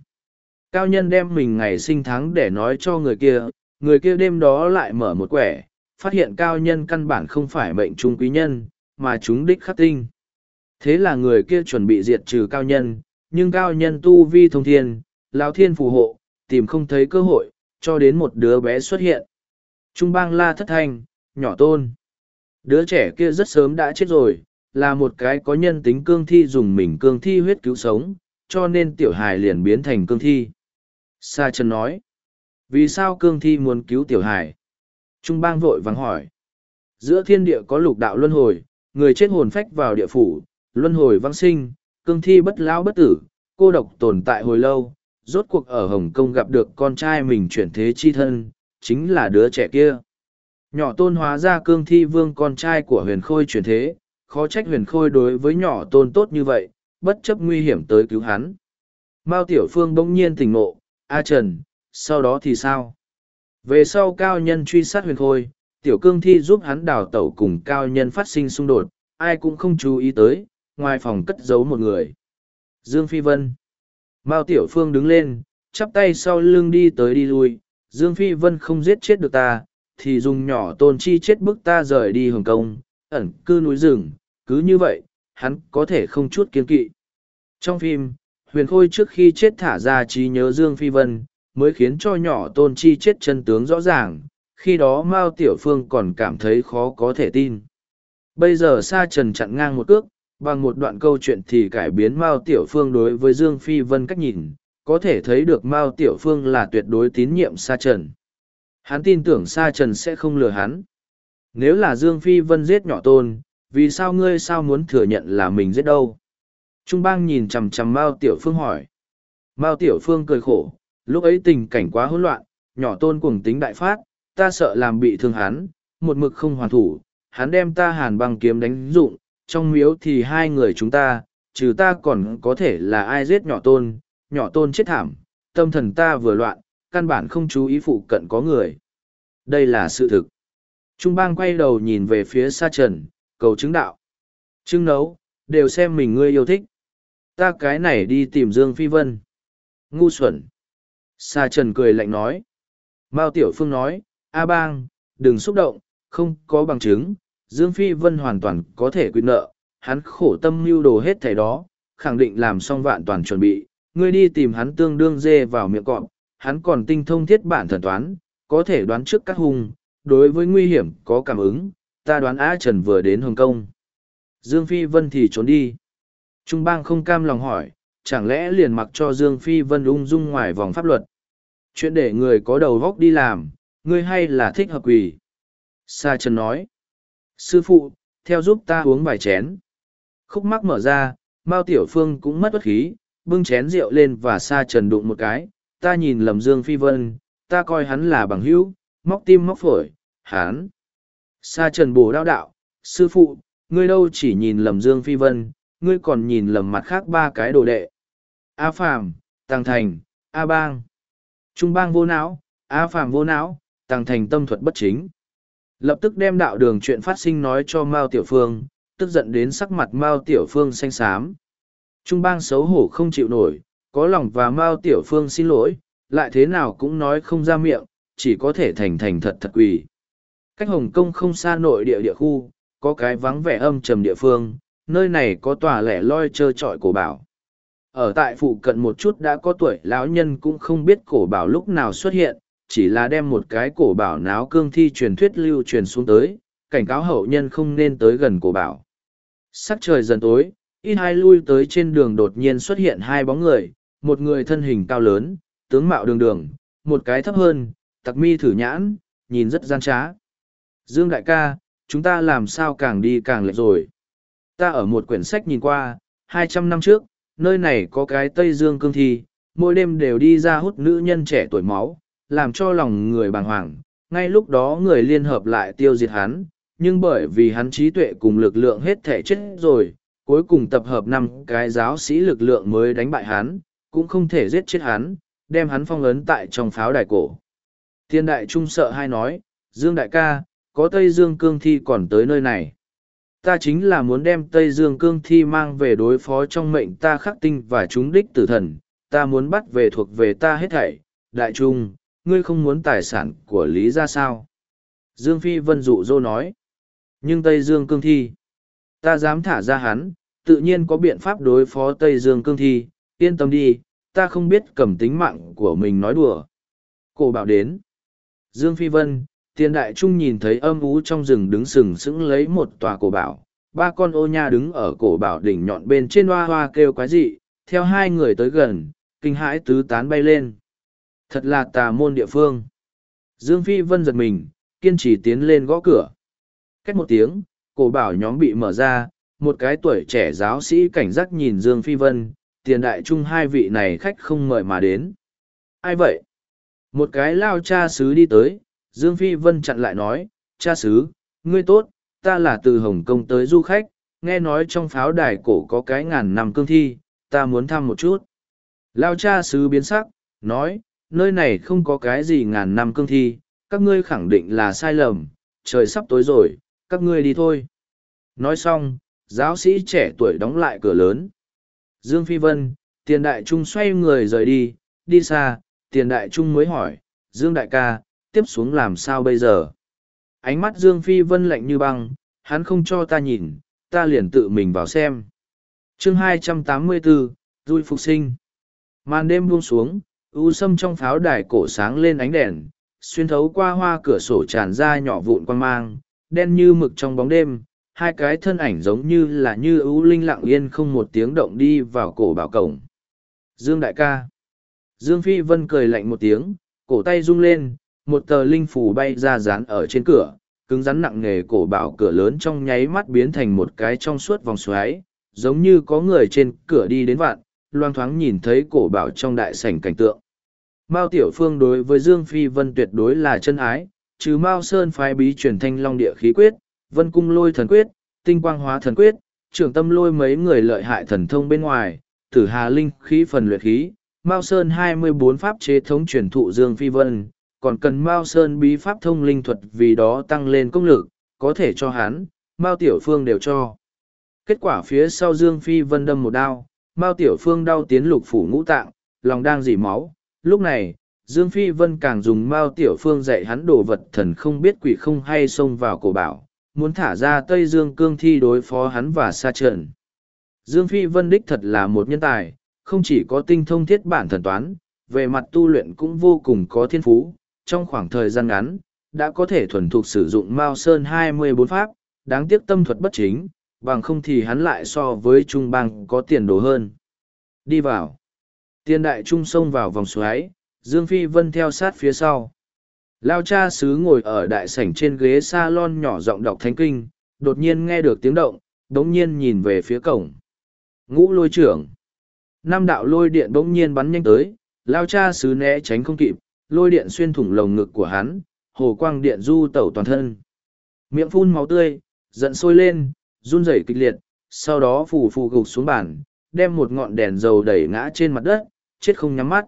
Cao nhân đem mình ngày sinh tháng để nói cho người kia người kia đêm đó lại mở một quẻ, phát hiện cao nhân căn bản không phải mệnh trung quý nhân, mà chúng đích khắc tinh thế là người kia chuẩn bị diệt trừ cao nhân, nhưng cao nhân tu vi thông thiên lao thiên phù hộ, tìm không thấy cơ hội, cho đến một đứa bé xuất hiện. Trung bang la thất thanh, nhỏ tôn. Đứa trẻ kia rất sớm đã chết rồi, là một cái có nhân tính cương thi dùng mình cương thi huyết cứu sống, cho nên tiểu hài liền biến thành cương thi. Sa trần nói, vì sao cương thi muốn cứu tiểu hài? Trung bang vội vắng hỏi, giữa thiên địa có lục đạo luân hồi, người chết hồn phách vào địa phủ luân hồi vãng sinh, cương thi bất lão bất tử, cô độc tồn tại hồi lâu, rốt cuộc ở hồng kông gặp được con trai mình chuyển thế chi thân, chính là đứa trẻ kia. Nhỏ tôn hóa ra cương thi vương con trai của huyền khôi chuyển thế, khó trách huyền khôi đối với nhỏ tôn tốt như vậy, bất chấp nguy hiểm tới cứu hắn. Mao tiểu phương bỗng nhiên tỉnh ngộ, a trần, sau đó thì sao? Về sau cao nhân truy sát huyền khôi, tiểu cương thi giúp hắn đào tẩu cùng cao nhân phát sinh xung đột, ai cũng không chú ý tới ngoài phòng cất giấu một người. Dương phi vân. Mao tiểu phương đứng lên, chắp tay sau lưng đi tới đi lui. Dương phi vân không giết chết được ta, thì dùng nhỏ tôn chi chết bức ta rời đi hồng kông. Ẩn cư núi rừng, cứ như vậy, hắn có thể không chút kiên kỵ. Trong phim, huyền khôi trước khi chết thả ra trí nhớ dương phi vân, mới khiến cho nhỏ tôn chi chết chân tướng rõ ràng, khi đó mao tiểu phương còn cảm thấy khó có thể tin. Bây giờ sa trần chặn ngang một cước bằng một đoạn câu chuyện thì cải biến mao tiểu phương đối với dương phi vân cách nhìn, có thể thấy được mao tiểu phương là tuyệt đối tín nhiệm sa trần. Hắn tin tưởng sa trần sẽ không lừa hắn. Nếu là dương phi vân giết nhỏ tôn, vì sao ngươi sao muốn thừa nhận là mình giết đâu? Trung bang nhìn chằm chằm mao tiểu phương hỏi. Mao tiểu phương cười khổ, lúc ấy tình cảnh quá hỗn loạn, nhỏ tôn cuồng tính đại phát, ta sợ làm bị thương hắn, một mực không hoàn thủ, hắn đem ta hàn băng kiếm đánh dụng trong miếu thì hai người chúng ta, trừ ta còn có thể là ai giết nhỏ tôn nhỏ tôn chết thảm, tâm thần ta vừa loạn, căn bản không chú ý phụ cận có người. Đây là sự thực. Trung bang quay đầu nhìn về phía xa trần, cầu chứng đạo. Chứng nấu, đều xem mình ngươi yêu thích. Ta cái này đi tìm dương phi vân. Ngu xuẩn. Sa trần cười lạnh nói. Mao tiểu phương nói, a bang, đừng xúc động, không có bằng chứng dương phi vân hoàn toàn có thể quy nợ, hắn khổ tâm mưu đồ hết thảy đó, khẳng định làm xong vạn toàn chuẩn bị. Ngươi đi tìm hắn tương đương dê vào miệng cọp, hắn còn tinh thông thiết bản thần toán, có thể đoán trước các hung, đối với nguy hiểm có cảm ứng, ta đoán a trần vừa đến hồng kông. Dương phi vân thì trốn đi. Trung bang không cam lòng hỏi, chẳng lẽ liền mặc cho dương phi vân ung dung ngoài vòng pháp luật? Chuyện để người có đầu góc đi làm, ngươi hay là thích hợp quỷ. sa trần nói sư phụ, theo giúp ta uống vài chén. Khúc mắc mở ra, mao tiểu phương cũng mất bất khí, bưng chén rượu lên và sa trần đụng một cái. Ta nhìn lầm dương phi vân, ta coi hắn là bằng hữu, móc tim móc phổi, hắn. Sa trần bổ đao đạo, sư phụ, ngươi đâu chỉ nhìn lầm dương phi vân, ngươi còn nhìn lầm mặt khác ba cái đồ đệ. A phàm tàng thành, a bang. Trung bang vô não, a phàm vô não tàng thành tâm thuật bất chính lập tức đem đạo đường chuyện phát sinh nói cho mao tiểu phương, tức giận đến sắc mặt mao tiểu phương xanh xám. Trung bang xấu hổ không chịu nổi, có lòng và mao tiểu phương xin lỗi, lại thế nào cũng nói không ra miệng, chỉ có thể thành thành thật thật quỳ. Cách hồng kông không xa nội địa địa khu, có cái vắng vẻ âm trầm địa phương, nơi này có tòa lẻ loi trơ trọi cổ bảo. Ở tại phụ cận một chút đã có tuổi, lão nhân cũng không biết cổ bảo lúc nào xuất hiện chỉ là đem một cái cổ bảo náo cương thi truyền thuyết lưu truyền xuống tới cảnh cáo hậu nhân không nên tới gần cổ bảo sắc trời dần tối ít hai lui tới trên đường đột nhiên xuất hiện hai bóng người một người thân hình cao lớn tướng mạo đường đường một cái thấp hơn tặc mi thử nhãn nhìn rất gian trá Dương đại ca, chúng ta làm sao càng đi càng lệch rồi. Ta ở một quyển sách nhìn qua, hai trăm năm trước, nơi này có cái Tây Dương cương thi, mỗi đêm đều đi ra hút nữ nhân trẻ tuổi máu, làm cho lòng người bàng hoàng. Ngay lúc đó người liên hợp lại tiêu diệt hắn, nhưng bởi vì hắn trí tuệ cùng lực lượng hết thể chết rồi, cuối cùng tập hợp năm cái giáo sĩ lực lượng mới đánh bại hắn, cũng không thể giết chết hắn, đem hắn phong ấn tại trong pháo đài cổ. Thiên đại trung sợ hai nói, Dương đại ca, có Tây Dương cương thi còn tới nơi này. Ta chính là muốn đem Tây Dương cương thi mang về đối phó trong mệnh ta khắc tinh và chúng đích tử thần, ta muốn bắt về thuộc về ta hết thảy. Đại trung, ngươi không muốn tài sản của Lý ra sao? Dương Phi Vân dụ dô nói. Nhưng Tây Dương cương thi, ta dám thả ra hắn, tự nhiên có biện pháp đối phó Tây Dương cương thi, yên tâm đi, ta không biết cầm tính mạng của mình nói đùa. Cổ bảo đến. Dương Phi Vân, tiền đại trung nhìn thấy âm ú trong rừng đứng sừng sững lấy một tòa cổ bảo. Ba con ô nha đứng ở cổ bảo đỉnh nhọn bên trên hoa hoa kêu quái dị, theo hai người tới gần, kinh hãi tứ tán bay lên. Thật là tà môn địa phương. Dương Phi Vân giật mình, kiên trì tiến lên gõ cửa. Cách một tiếng, cổ bảo nhóm bị mở ra, một cái tuổi trẻ giáo sĩ cảnh giác nhìn Dương Phi Vân, tiền đại trung hai vị này khách không mời mà đến. Ai vậy? Một cái lao cha sứ đi tới, Dương Phi Vân chặn lại nói, cha sứ, ngươi tốt, ta là từ Hồng Kông tới du khách, nghe nói trong pháo đài cổ có cái ngàn năm cương thi, ta muốn thăm một chút. Lao cha sứ biến sắc, nói, nơi này không có cái gì ngàn năm cương thi, các ngươi khẳng định là sai lầm, trời sắp tối rồi, các ngươi đi thôi. Nói xong, giáo sĩ trẻ tuổi đóng lại cửa lớn. Dương Phi Vân, tiền đại trung xoay người rời đi, đi xa, tiền đại trung mới hỏi, Dương đại ca, tiếp xuống làm sao bây giờ? Ánh mắt Dương Phi Vân lạnh như băng, hắn không cho ta nhìn, ta liền tự mình vào xem. chương 284, Rui Phục Sinh Màn đêm buông xuống, u sâm trong pháo đài cổ sáng lên ánh đèn, xuyên thấu qua hoa cửa sổ tràn ra nhỏ vụn quan mang, đen như mực trong bóng đêm, hai cái thân ảnh giống như là như ưu linh lặng yên không một tiếng động đi vào cổ bảo cổng. Dương đại ca. Dương Phi Vân cười lạnh một tiếng, cổ tay rung lên, một tờ linh phù bay ra dán ở trên cửa, cứng rắn nặng nề cổ bảo cửa lớn trong nháy mắt biến thành một cái trong suốt vòng xoáy, giống như có người trên cửa đi đến vạn, loang thoáng nhìn thấy cổ bảo trong đại sảnh cảnh tượng. Mao Tiểu Phương đối với Dương Phi Vân tuyệt đối là chân ái, trừ Mao Sơn phái bí truyền thanh long địa khí quyết, vân cung lôi thần quyết, tinh quang hóa thần quyết, trưởng tâm lôi mấy người lợi hại thần thông bên ngoài, tử hà linh khí phần luyện khí, Mao Sơn hai mươi bốn pháp chế thống truyền thụ Dương Phi Vân, còn cần Mao Sơn bí pháp thông linh thuật vì đó tăng lên công lực, có thể cho hắn, Mao Tiểu Phương đều cho. Kết quả phía sau Dương Phi Vân đâm một đao, Mao Tiểu Phương đau tiến lục phủ ngũ tạng, lòng đang dỉ máu. Lúc này, Dương Phi Vân càng dùng Mao Tiểu Phương dạy hắn đồ vật thần không biết quỷ không hay xông vào cổ bảo, muốn thả ra Tây Dương cương thi đối phó hắn và sa trận. Dương Phi Vân đích thật là một nhân tài, không chỉ có tinh thông thiết bản thần toán, về mặt tu luyện cũng vô cùng có thiên phú, trong khoảng thời gian ngắn, đã có thể thuần thục sử dụng Mao Sơn 24 pháp, đáng tiếc tâm thuật bất chính, bằng không thì hắn lại so với Trung Bang có tiền đồ hơn. Đi vào. Tiên đại trung xông vào vòng xoáy, Dương Phi Vân theo sát phía sau. Lao cha sứ ngồi ở đại sảnh trên ghế salon nhỏ giọng đọc thánh kinh, đột nhiên nghe được tiếng động, đống nhiên nhìn về phía cổng. Ngũ lôi trưởng. Năm đạo lôi điện đống nhiên bắn nhanh tới, lao cha sứ né tránh không kịp, lôi điện xuyên thủng lồng ngực của hắn, hồ quang điện du tẩu toàn thân. Miệng phun máu tươi, giận sôi lên, run rẩy kịch liệt, sau đó phù phù gục xuống bàn, đem một ngọn đèn dầu đẩy ngã trên mặt đất, chết không nhắm mắt.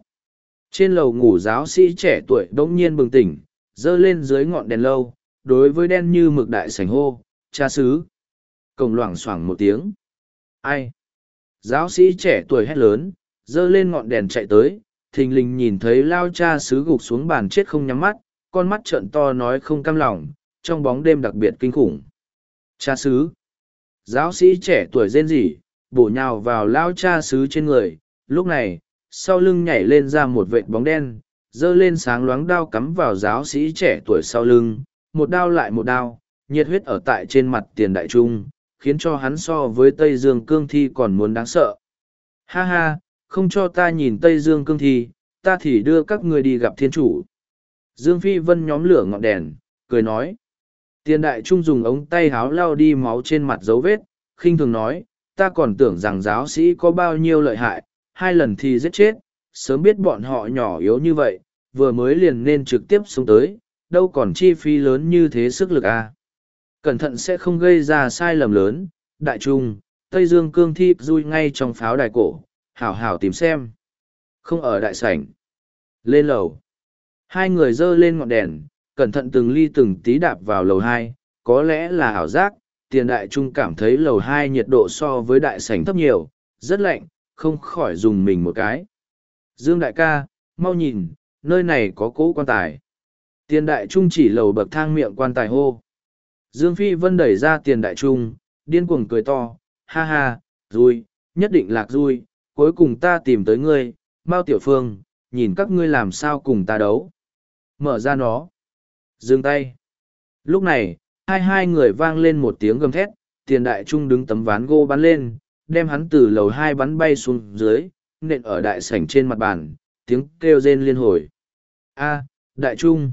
Trên lầu ngủ giáo sĩ trẻ tuổi đông nhiên bừng tỉnh, dơ lên dưới ngọn đèn lâu, đối với đen như mực đại sảnh hô, cha sứ. Cổng loảng xoảng một tiếng. Ai? Giáo sĩ trẻ tuổi hét lớn, dơ lên ngọn đèn chạy tới, thình lình nhìn thấy lao cha sứ gục xuống bàn chết không nhắm mắt, con mắt trợn to nói không cam lòng, trong bóng đêm đặc biệt kinh khủng. Cha sứ. Giáo sĩ trẻ tuổi rên rỉ, bổ nhào vào lao cha sứ trên người, lúc này, sau lưng nhảy lên ra một vệt bóng đen, dơ lên sáng loáng đao cắm vào giáo sĩ trẻ tuổi sau lưng, một đao lại một đao, nhiệt huyết ở tại trên mặt tiền đại trung, khiến cho hắn so với Tây Dương cương thi còn muốn đáng sợ. Ha ha, không cho ta nhìn Tây Dương cương thi, ta thì đưa các người đi gặp thiên chủ. Dương Phi Vân nhóm lửa ngọn đèn, cười nói. Tiền đại trung dùng ống tay háo lao đi máu trên mặt dấu vết, khinh thường nói, ta còn tưởng rằng giáo sĩ có bao nhiêu lợi hại, hai lần thì giết chết, sớm biết bọn họ nhỏ yếu như vậy, vừa mới liền nên trực tiếp xuống tới, đâu còn chi phí lớn như thế sức lực à. Cẩn thận sẽ không gây ra sai lầm lớn, đại trung, Tây Dương cương thi rui ngay trong pháo đài cổ, hảo hảo tìm xem. Không ở đại sảnh. Lên lầu. Hai người dơ lên ngọn đèn, cẩn thận từng ly từng tí đạp vào lầu hai, có lẽ là ảo giác, tiền đại trung cảm thấy lầu hai nhiệt độ so với đại sảnh thấp nhiều, rất lạnh, không khỏi dùng mình một cái. Dương đại ca, mau nhìn, nơi này có cỗ quan tài. Tiền đại trung chỉ lầu bậc thang miệng quan tài hô. Dương Phi Vân đẩy ra tiền đại trung, điên cuồng cười to, ha ha, vui, nhất định lạc vui, cuối cùng ta tìm tới ngươi, Mao Tiểu Phương, nhìn các ngươi làm sao cùng ta đấu. Mở ra nó. Dừng tay. Lúc này, hai hai người vang lên một tiếng gầm thét, tiền đại trung đứng tấm ván gỗ bắn lên, đem hắn từ lầu hai bắn bay xuống dưới, nện ở đại sảnh trên mặt bàn, tiếng kêu rên liên hồi. A, đại trung.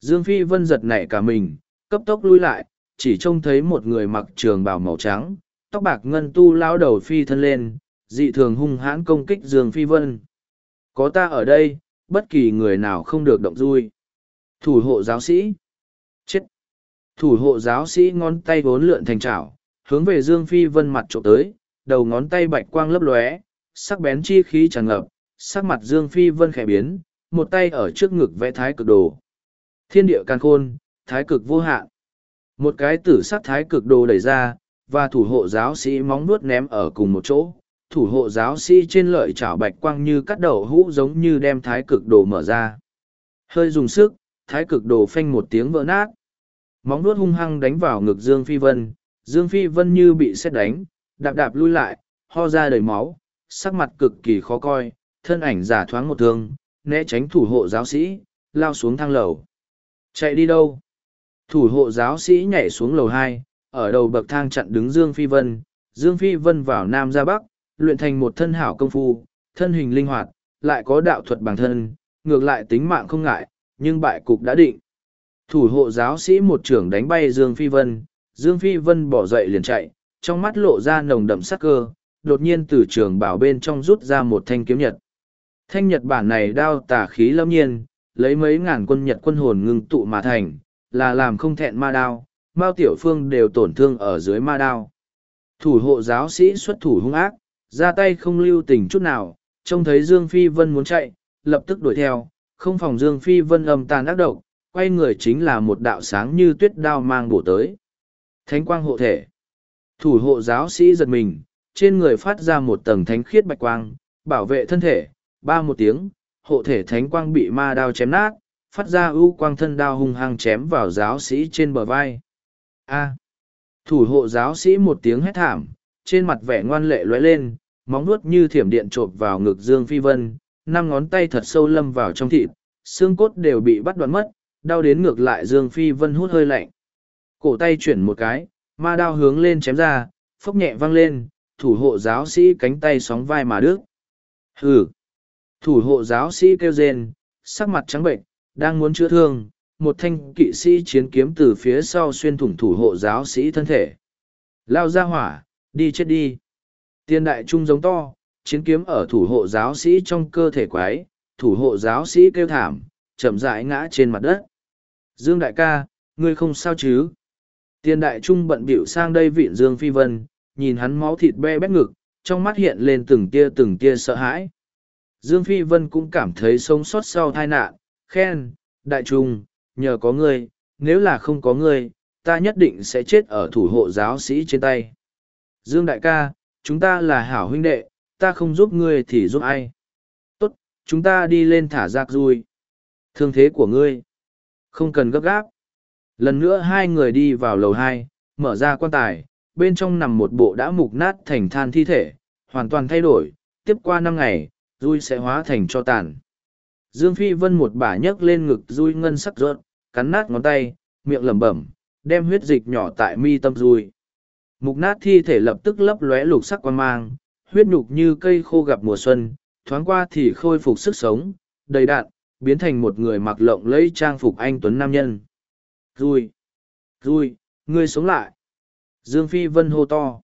Dương Phi Vân giật nảy cả mình, cấp tốc lui lại, chỉ trông thấy một người mặc trường bào màu trắng, tóc bạc ngân tu lao đầu phi thân lên, dị thường hung hãn công kích Dương Phi Vân. Có ta ở đây, bất kỳ người nào không được động vui. Thủ hộ giáo sĩ. Chết. Thủ hộ giáo sĩ ngón tay vốn lượn thành chảo, hướng về Dương Phi Vân mặt trộm tới, đầu ngón tay bạch quang lấp lóe, sắc bén chi khí tràn ngập, sắc mặt Dương Phi Vân khẽ biến, một tay ở trước ngực vẽ thái cực đồ. Thiên địa can khôn, thái cực vô hạn. Một cái tử sắc thái cực đồ đẩy ra, và thủ hộ giáo sĩ móng nuốt ném ở cùng một chỗ. Thủ hộ giáo sĩ trên lợi chảo bạch quang như cắt đầu hũ giống như đem thái cực đồ mở ra. Hơi dùng sức, thái cực đồ phanh một tiếng vỡ nát. Móng nuốt hung hăng đánh vào ngực Dương Phi Vân, Dương Phi Vân như bị xét đánh, đạp đạp lui lại, ho ra đầy máu, sắc mặt cực kỳ khó coi, thân ảnh giả thoáng một thương, né tránh thủ hộ giáo sĩ, lao xuống thang lầu. Chạy đi đâu? Thủ hộ giáo sĩ nhảy xuống lầu hai, ở đầu bậc thang chặn đứng Dương Phi Vân, Dương Phi Vân vào Nam ra Bắc, luyện thành một thân hảo công phu, thân hình linh hoạt, lại có đạo thuật bản thân, ngược lại tính mạng không ngại, nhưng bại cục đã định. Thủ hộ giáo sĩ một trưởng đánh bay Dương Phi Vân, Dương Phi Vân bỏ dậy liền chạy, trong mắt lộ ra nồng đậm sắc cơ, đột nhiên từ trường bảo bên trong rút ra một thanh kiếm nhật. Thanh nhật bản này đao tả khí lâm nhiên, lấy mấy ngàn quân nhật quân hồn ngưng tụ mà thành, là làm không thẹn ma đao, Mao Tiểu Phương đều tổn thương ở dưới ma đao. Thủ hộ giáo sĩ xuất thủ hung ác, ra tay không lưu tình chút nào, trông thấy Dương Phi Vân muốn chạy, lập tức đuổi theo, không phòng Dương Phi Vân âm tàn ác độc, quay người chính là một đạo sáng như tuyết đao mang bổ tới. Thánh quang hộ thể. Thủ hộ giáo sĩ giật mình, trên người phát ra một tầng thánh khiết bạch quang, bảo vệ thân thể, ba một tiếng, hộ thể thánh quang bị ma đao chém nát, phát ra ưu quang thân đao hung hăng chém vào giáo sĩ trên bờ vai. A. Thủ hộ giáo sĩ một tiếng hét thảm, trên mặt vẻ ngoan lệ lóe lên, móng nuốt như thiểm điện chộp vào ngực Dương Phi Vân, năm ngón tay thật sâu lâm vào trong thịt, xương cốt đều bị bắt đoạn mất, đau đến ngược lại Dương Phi Vân hút hơi lạnh. Cổ tay chuyển một cái, ma đao hướng lên chém ra, phốc nhẹ văng lên, thủ hộ giáo sĩ cánh tay sóng vai mà đứt. Hừ! Thủ hộ giáo sĩ kêu rên, sắc mặt trắng bệnh, đang muốn chữa thương, một thanh kỵ sĩ chiến kiếm từ phía sau xuyên thủng thủ hộ giáo sĩ thân thể. Lao ra hỏa, đi chết đi. Tiên đại trung giống to, chiến kiếm ở thủ hộ giáo sĩ trong cơ thể quái, thủ hộ giáo sĩ kêu thảm, chậm rãi ngã trên mặt đất. Dương đại ca, ngươi không sao chứ? Tiên đại trung bận bịu sang đây vịn Dương Phi Vân, nhìn hắn máu thịt be bét ngực, trong mắt hiện lên từng tia từng tia sợ hãi. Dương Phi Vân cũng cảm thấy sống sót sau tai nạn, khen, đại trung, nhờ có ngươi, nếu là không có ngươi, ta nhất định sẽ chết ở thủ hộ giáo sĩ trên tay. Dương đại ca, chúng ta là hảo huynh đệ, ta không giúp ngươi thì giúp ai. Tốt, chúng ta đi lên thả rác rui. Thương thế của ngươi. Không cần gấp gáp. Lần nữa hai người đi vào lầu hai, mở ra quan tài, bên trong nằm một bộ đã mục nát thành than thi thể, hoàn toàn thay đổi, tiếp qua năm ngày, rui sẽ hóa thành cho tàn. Dương Phi Vân một bả nhấc lên ngực rui ngân sắc rớt, cắn nát ngón tay, miệng lẩm bẩm, đem huyết dịch nhỏ tại mi tâm rui. Mục nát thi thể lập tức lấp lóe lục sắc quan mang, huyết nhục như cây khô gặp mùa xuân, thoáng qua thì khôi phục sức sống, đầy đạn, biến thành một người mặc lộng lẫy trang phục anh tuấn nam nhân. Rui! Rui! ngươi sống lại. Dương Phi Vân hô to.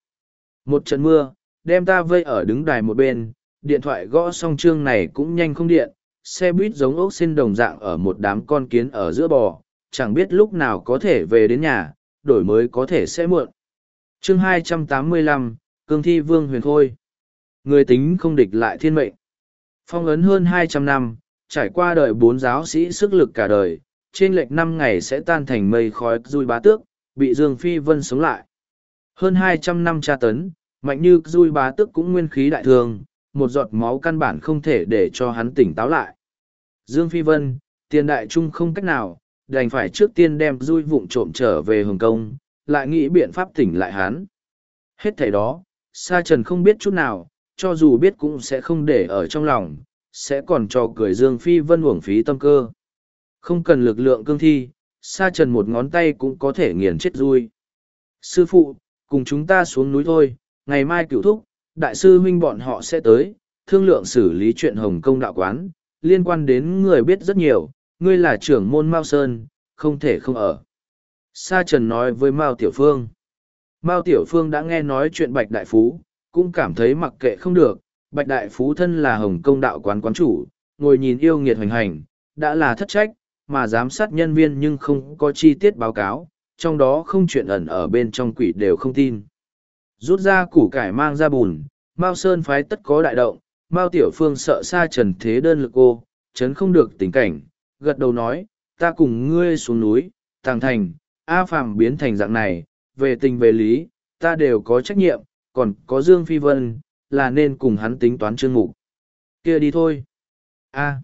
Một trận mưa, đem ta vây ở đứng đài một bên, điện thoại gõ xong chương này cũng nhanh không điện, xe buýt giống ốc xin đồng dạng ở một đám con kiến ở giữa bò, chẳng biết lúc nào có thể về đến nhà, đổi mới có thể sẽ muộn. chương 285, Cương Thi Vương Huyền Khôi. Người tính không địch lại thiên mệnh. Phong ấn hơn hai trăm năm, trải qua đời bốn giáo sĩ sức lực cả đời, trên lệch năm ngày sẽ tan thành mây khói dùi bá tước, bị Dương Phi Vân sống lại. Hơn hai trăm năm tra tấn, mạnh như dùi bá tước cũng nguyên khí đại thường, một giọt máu căn bản không thể để cho hắn tỉnh táo lại. Dương Phi Vân, tiền đại trung không cách nào, đành phải trước tiên đem dùi vụng trộm trở về Hồng Kông, lại nghĩ biện pháp tỉnh lại hắn. Hết thảy đó, Sa Trần không biết chút nào, cho dù biết cũng sẽ không để ở trong lòng, sẽ còn cho cười Dương Phi Vân uổng phí tâm cơ. Không cần lực lượng cương thi, Sa Trần một ngón tay cũng có thể nghiền chết rui. Sư phụ, cùng chúng ta xuống núi thôi, ngày mai cửu thúc, đại sư huynh bọn họ sẽ tới, thương lượng xử lý chuyện Hồng Kông đạo quán, liên quan đến người biết rất nhiều, ngươi là trưởng môn Mao Sơn, không thể không ở. Sa Trần nói với Mao Tiểu Phương. Mao Tiểu Phương đã nghe nói chuyện Bạch Đại Phú, cũng cảm thấy mặc kệ không được, Bạch Đại Phú thân là Hồng công đạo quán quán chủ, ngồi nhìn yêu nghiệt hoành hành, đã là thất trách, mà giám sát nhân viên nhưng không có chi tiết báo cáo, trong đó không chuyện ẩn ở bên trong quỷ đều không tin. Rút ra củ cải mang ra bùn, Mao Sơn phái tất có đại động, Mao Tiểu Phương sợ xa trần thế đơn lực cô, chấn không được tình cảnh, gật đầu nói, ta cùng ngươi xuống núi, tàng thành, A Phàm biến thành dạng này, về tình về lý, ta đều có trách nhiệm, còn có Dương Phi Vân, là nên cùng hắn tính toán chương mục. kia đi thôi. A.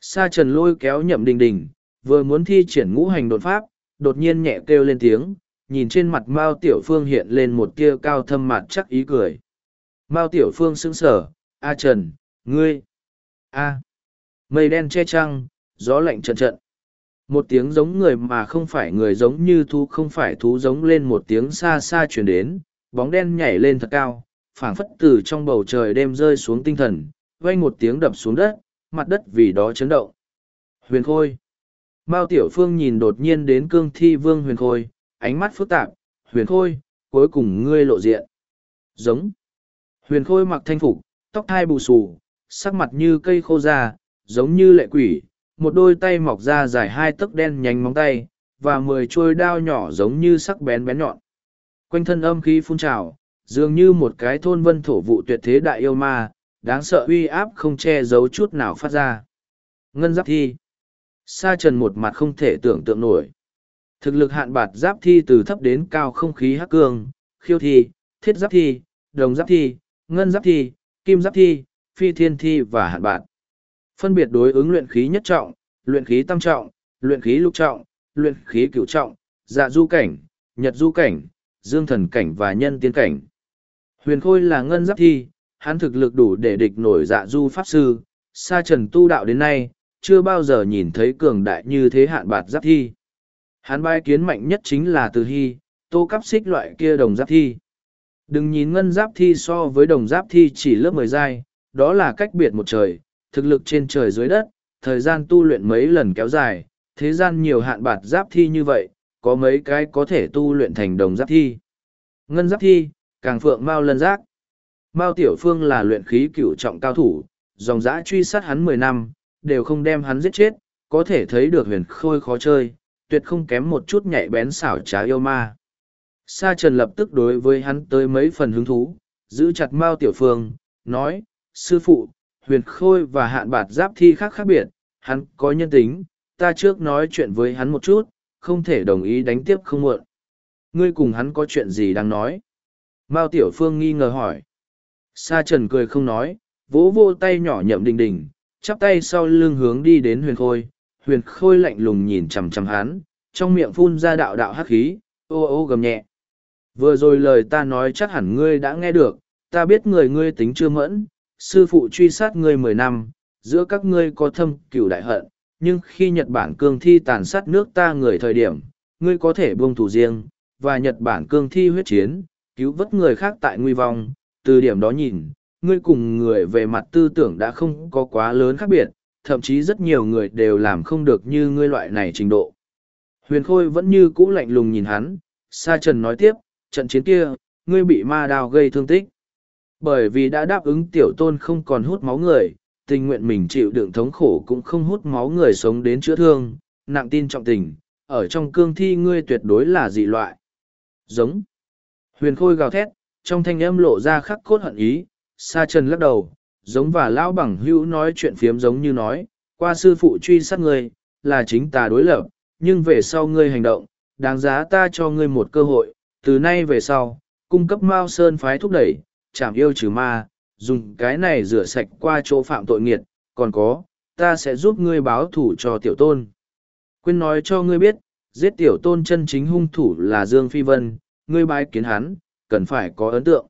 Sa trần lôi kéo nhậm đình đình, vừa muốn thi triển ngũ hành đột pháp, đột nhiên nhẹ kêu lên tiếng, nhìn trên mặt Mao Tiểu Phương hiện lên một tia cao thâm mặt chắc ý cười. Mao Tiểu Phương sững sờ A Trần, ngươi, A. Mây đen che trăng, gió lạnh trận trận. Một tiếng giống người mà không phải người giống như thú không phải thú giống lên một tiếng xa xa truyền đến, bóng đen nhảy lên thật cao, phảng phất từ trong bầu trời đêm rơi xuống tinh thần, vang một tiếng đập xuống đất, mặt đất vì đó chấn động. Huyền Khôi Mao Tiểu Phương nhìn đột nhiên đến cương thi vương Huyền Khôi, ánh mắt phức tạp, Huyền Khôi, cuối cùng ngươi lộ diện. Giống. Huyền Khôi mặc thanh phục, tóc hai bù xù, sắc mặt như cây khô già, giống như lệ quỷ, một đôi tay mọc ra dài hai tấc đen nhánh móng tay, và mười trôi đao nhỏ giống như sắc bén bén nhọn. Quanh thân âm khí phun trào, dường như một cái thôn vân thổ vụ tuyệt thế đại yêu ma, đáng sợ uy áp không che giấu chút nào phát ra. Ngân giáp thi. Sa trần một mặt không thể tưởng tượng nổi. Thực lực hạn bạt giáp thi từ thấp đến cao không khí hắc cương, khiêu thi, thiết giáp thi, đồng giáp thi, ngân giáp thi, kim giáp thi, phi thiên thi và hạn bạt. Phân biệt đối ứng luyện khí nhất trọng, luyện khí tam trọng, luyện khí lục trọng, luyện khí cửu trọng, dạ du cảnh, nhật du cảnh, dương thần cảnh và nhân tiên cảnh. Huyền Khôi là ngân giáp thi, hắn thực lực đủ để địch nổi dạ du pháp sư, sa trần tu đạo đến nay, chưa bao giờ nhìn thấy cường đại như thế hạn bạt giáp thi. Hắn bai kiến mạnh nhất chính là từ hy, tô cắp xích loại kia đồng giáp thi. Đừng nhìn ngân giáp thi so với đồng giáp thi chỉ lớp mười giai, đó là cách biệt một trời, thực lực trên trời dưới đất, thời gian tu luyện mấy lần kéo dài, thế gian nhiều hạn bạt giáp thi như vậy, có mấy cái có thể tu luyện thành đồng giáp thi. Ngân giáp thi, càng phượng mao lân giác. Mao Tiểu Phương là luyện khí cửu trọng cao thủ, dòng dã truy sát hắn mười năm, đều không đem hắn giết chết, có thể thấy được huyền khôi khó chơi, tuyệt không kém một chút nhạy bén xảo trá yêu ma. Sa Trần lập tức đối với hắn tới mấy phần hứng thú, giữ chặt Mao Tiểu Phương, nói, sư phụ, huyền khôi và hạn bạt giáp thi khác khác biệt, hắn có nhân tính, ta trước nói chuyện với hắn một chút, không thể đồng ý đánh tiếp không muộn. Ngươi cùng hắn có chuyện gì đang nói? Mao Tiểu Phương nghi ngờ hỏi. Sa Trần cười không nói, vỗ vô tay nhỏ nhậm đình đình, chắp tay sau lưng hướng đi đến huyền khôi. Huyền khôi lạnh lùng nhìn chằm chằm hắn, trong miệng phun ra đạo đạo hắc khí, ô ô gầm nhẹ. Vừa rồi lời ta nói chắc hẳn ngươi đã nghe được, ta biết người ngươi tính chưa mẫn, sư phụ truy sát ngươi mười năm, giữa các ngươi có thâm cửu đại hận, nhưng khi Nhật Bản cương thi tàn sát nước ta người thời điểm, ngươi có thể buông thủ riêng, và Nhật Bản cương thi huyết chiến, cứu vớt người khác tại nguy vong, từ điểm đó nhìn, ngươi cùng người về mặt tư tưởng đã không có quá lớn khác biệt, thậm chí rất nhiều người đều làm không được như ngươi loại này trình độ. Huyền Khôi vẫn như cũ lạnh lùng nhìn hắn, Sa Trần nói tiếp, trận chiến kia, ngươi bị ma đao gây thương tích. Bởi vì đã đáp ứng tiểu tôn không còn hút máu người, tình nguyện mình chịu đựng thống khổ cũng không hút máu người sống đến chữa thương, nặng tin trọng tình, ở trong cương thi ngươi tuyệt đối là dị loại. Giống. Huyền Khôi gào thét, trong thanh âm lộ ra khắc cốt hận ý, Sa Trần lắc đầu, giống và lão bằng hữu nói chuyện phiếm giống như nói, qua sư phụ truy sát ngươi, là chính ta đối lập, nhưng về sau ngươi hành động, đáng giá ta cho ngươi một cơ hội, từ nay về sau, cung cấp Mao Sơn phái thúc đẩy, chảm yêu trừ ma, dùng cái này rửa sạch qua chỗ phạm tội nghiệt, còn có, ta sẽ giúp ngươi báo thủ cho tiểu tôn. Quyên nói cho ngươi biết, giết tiểu tôn chân chính hung thủ là Dương Phi Vân, ngươi bái kiến hắn, cần phải có ấn tượng.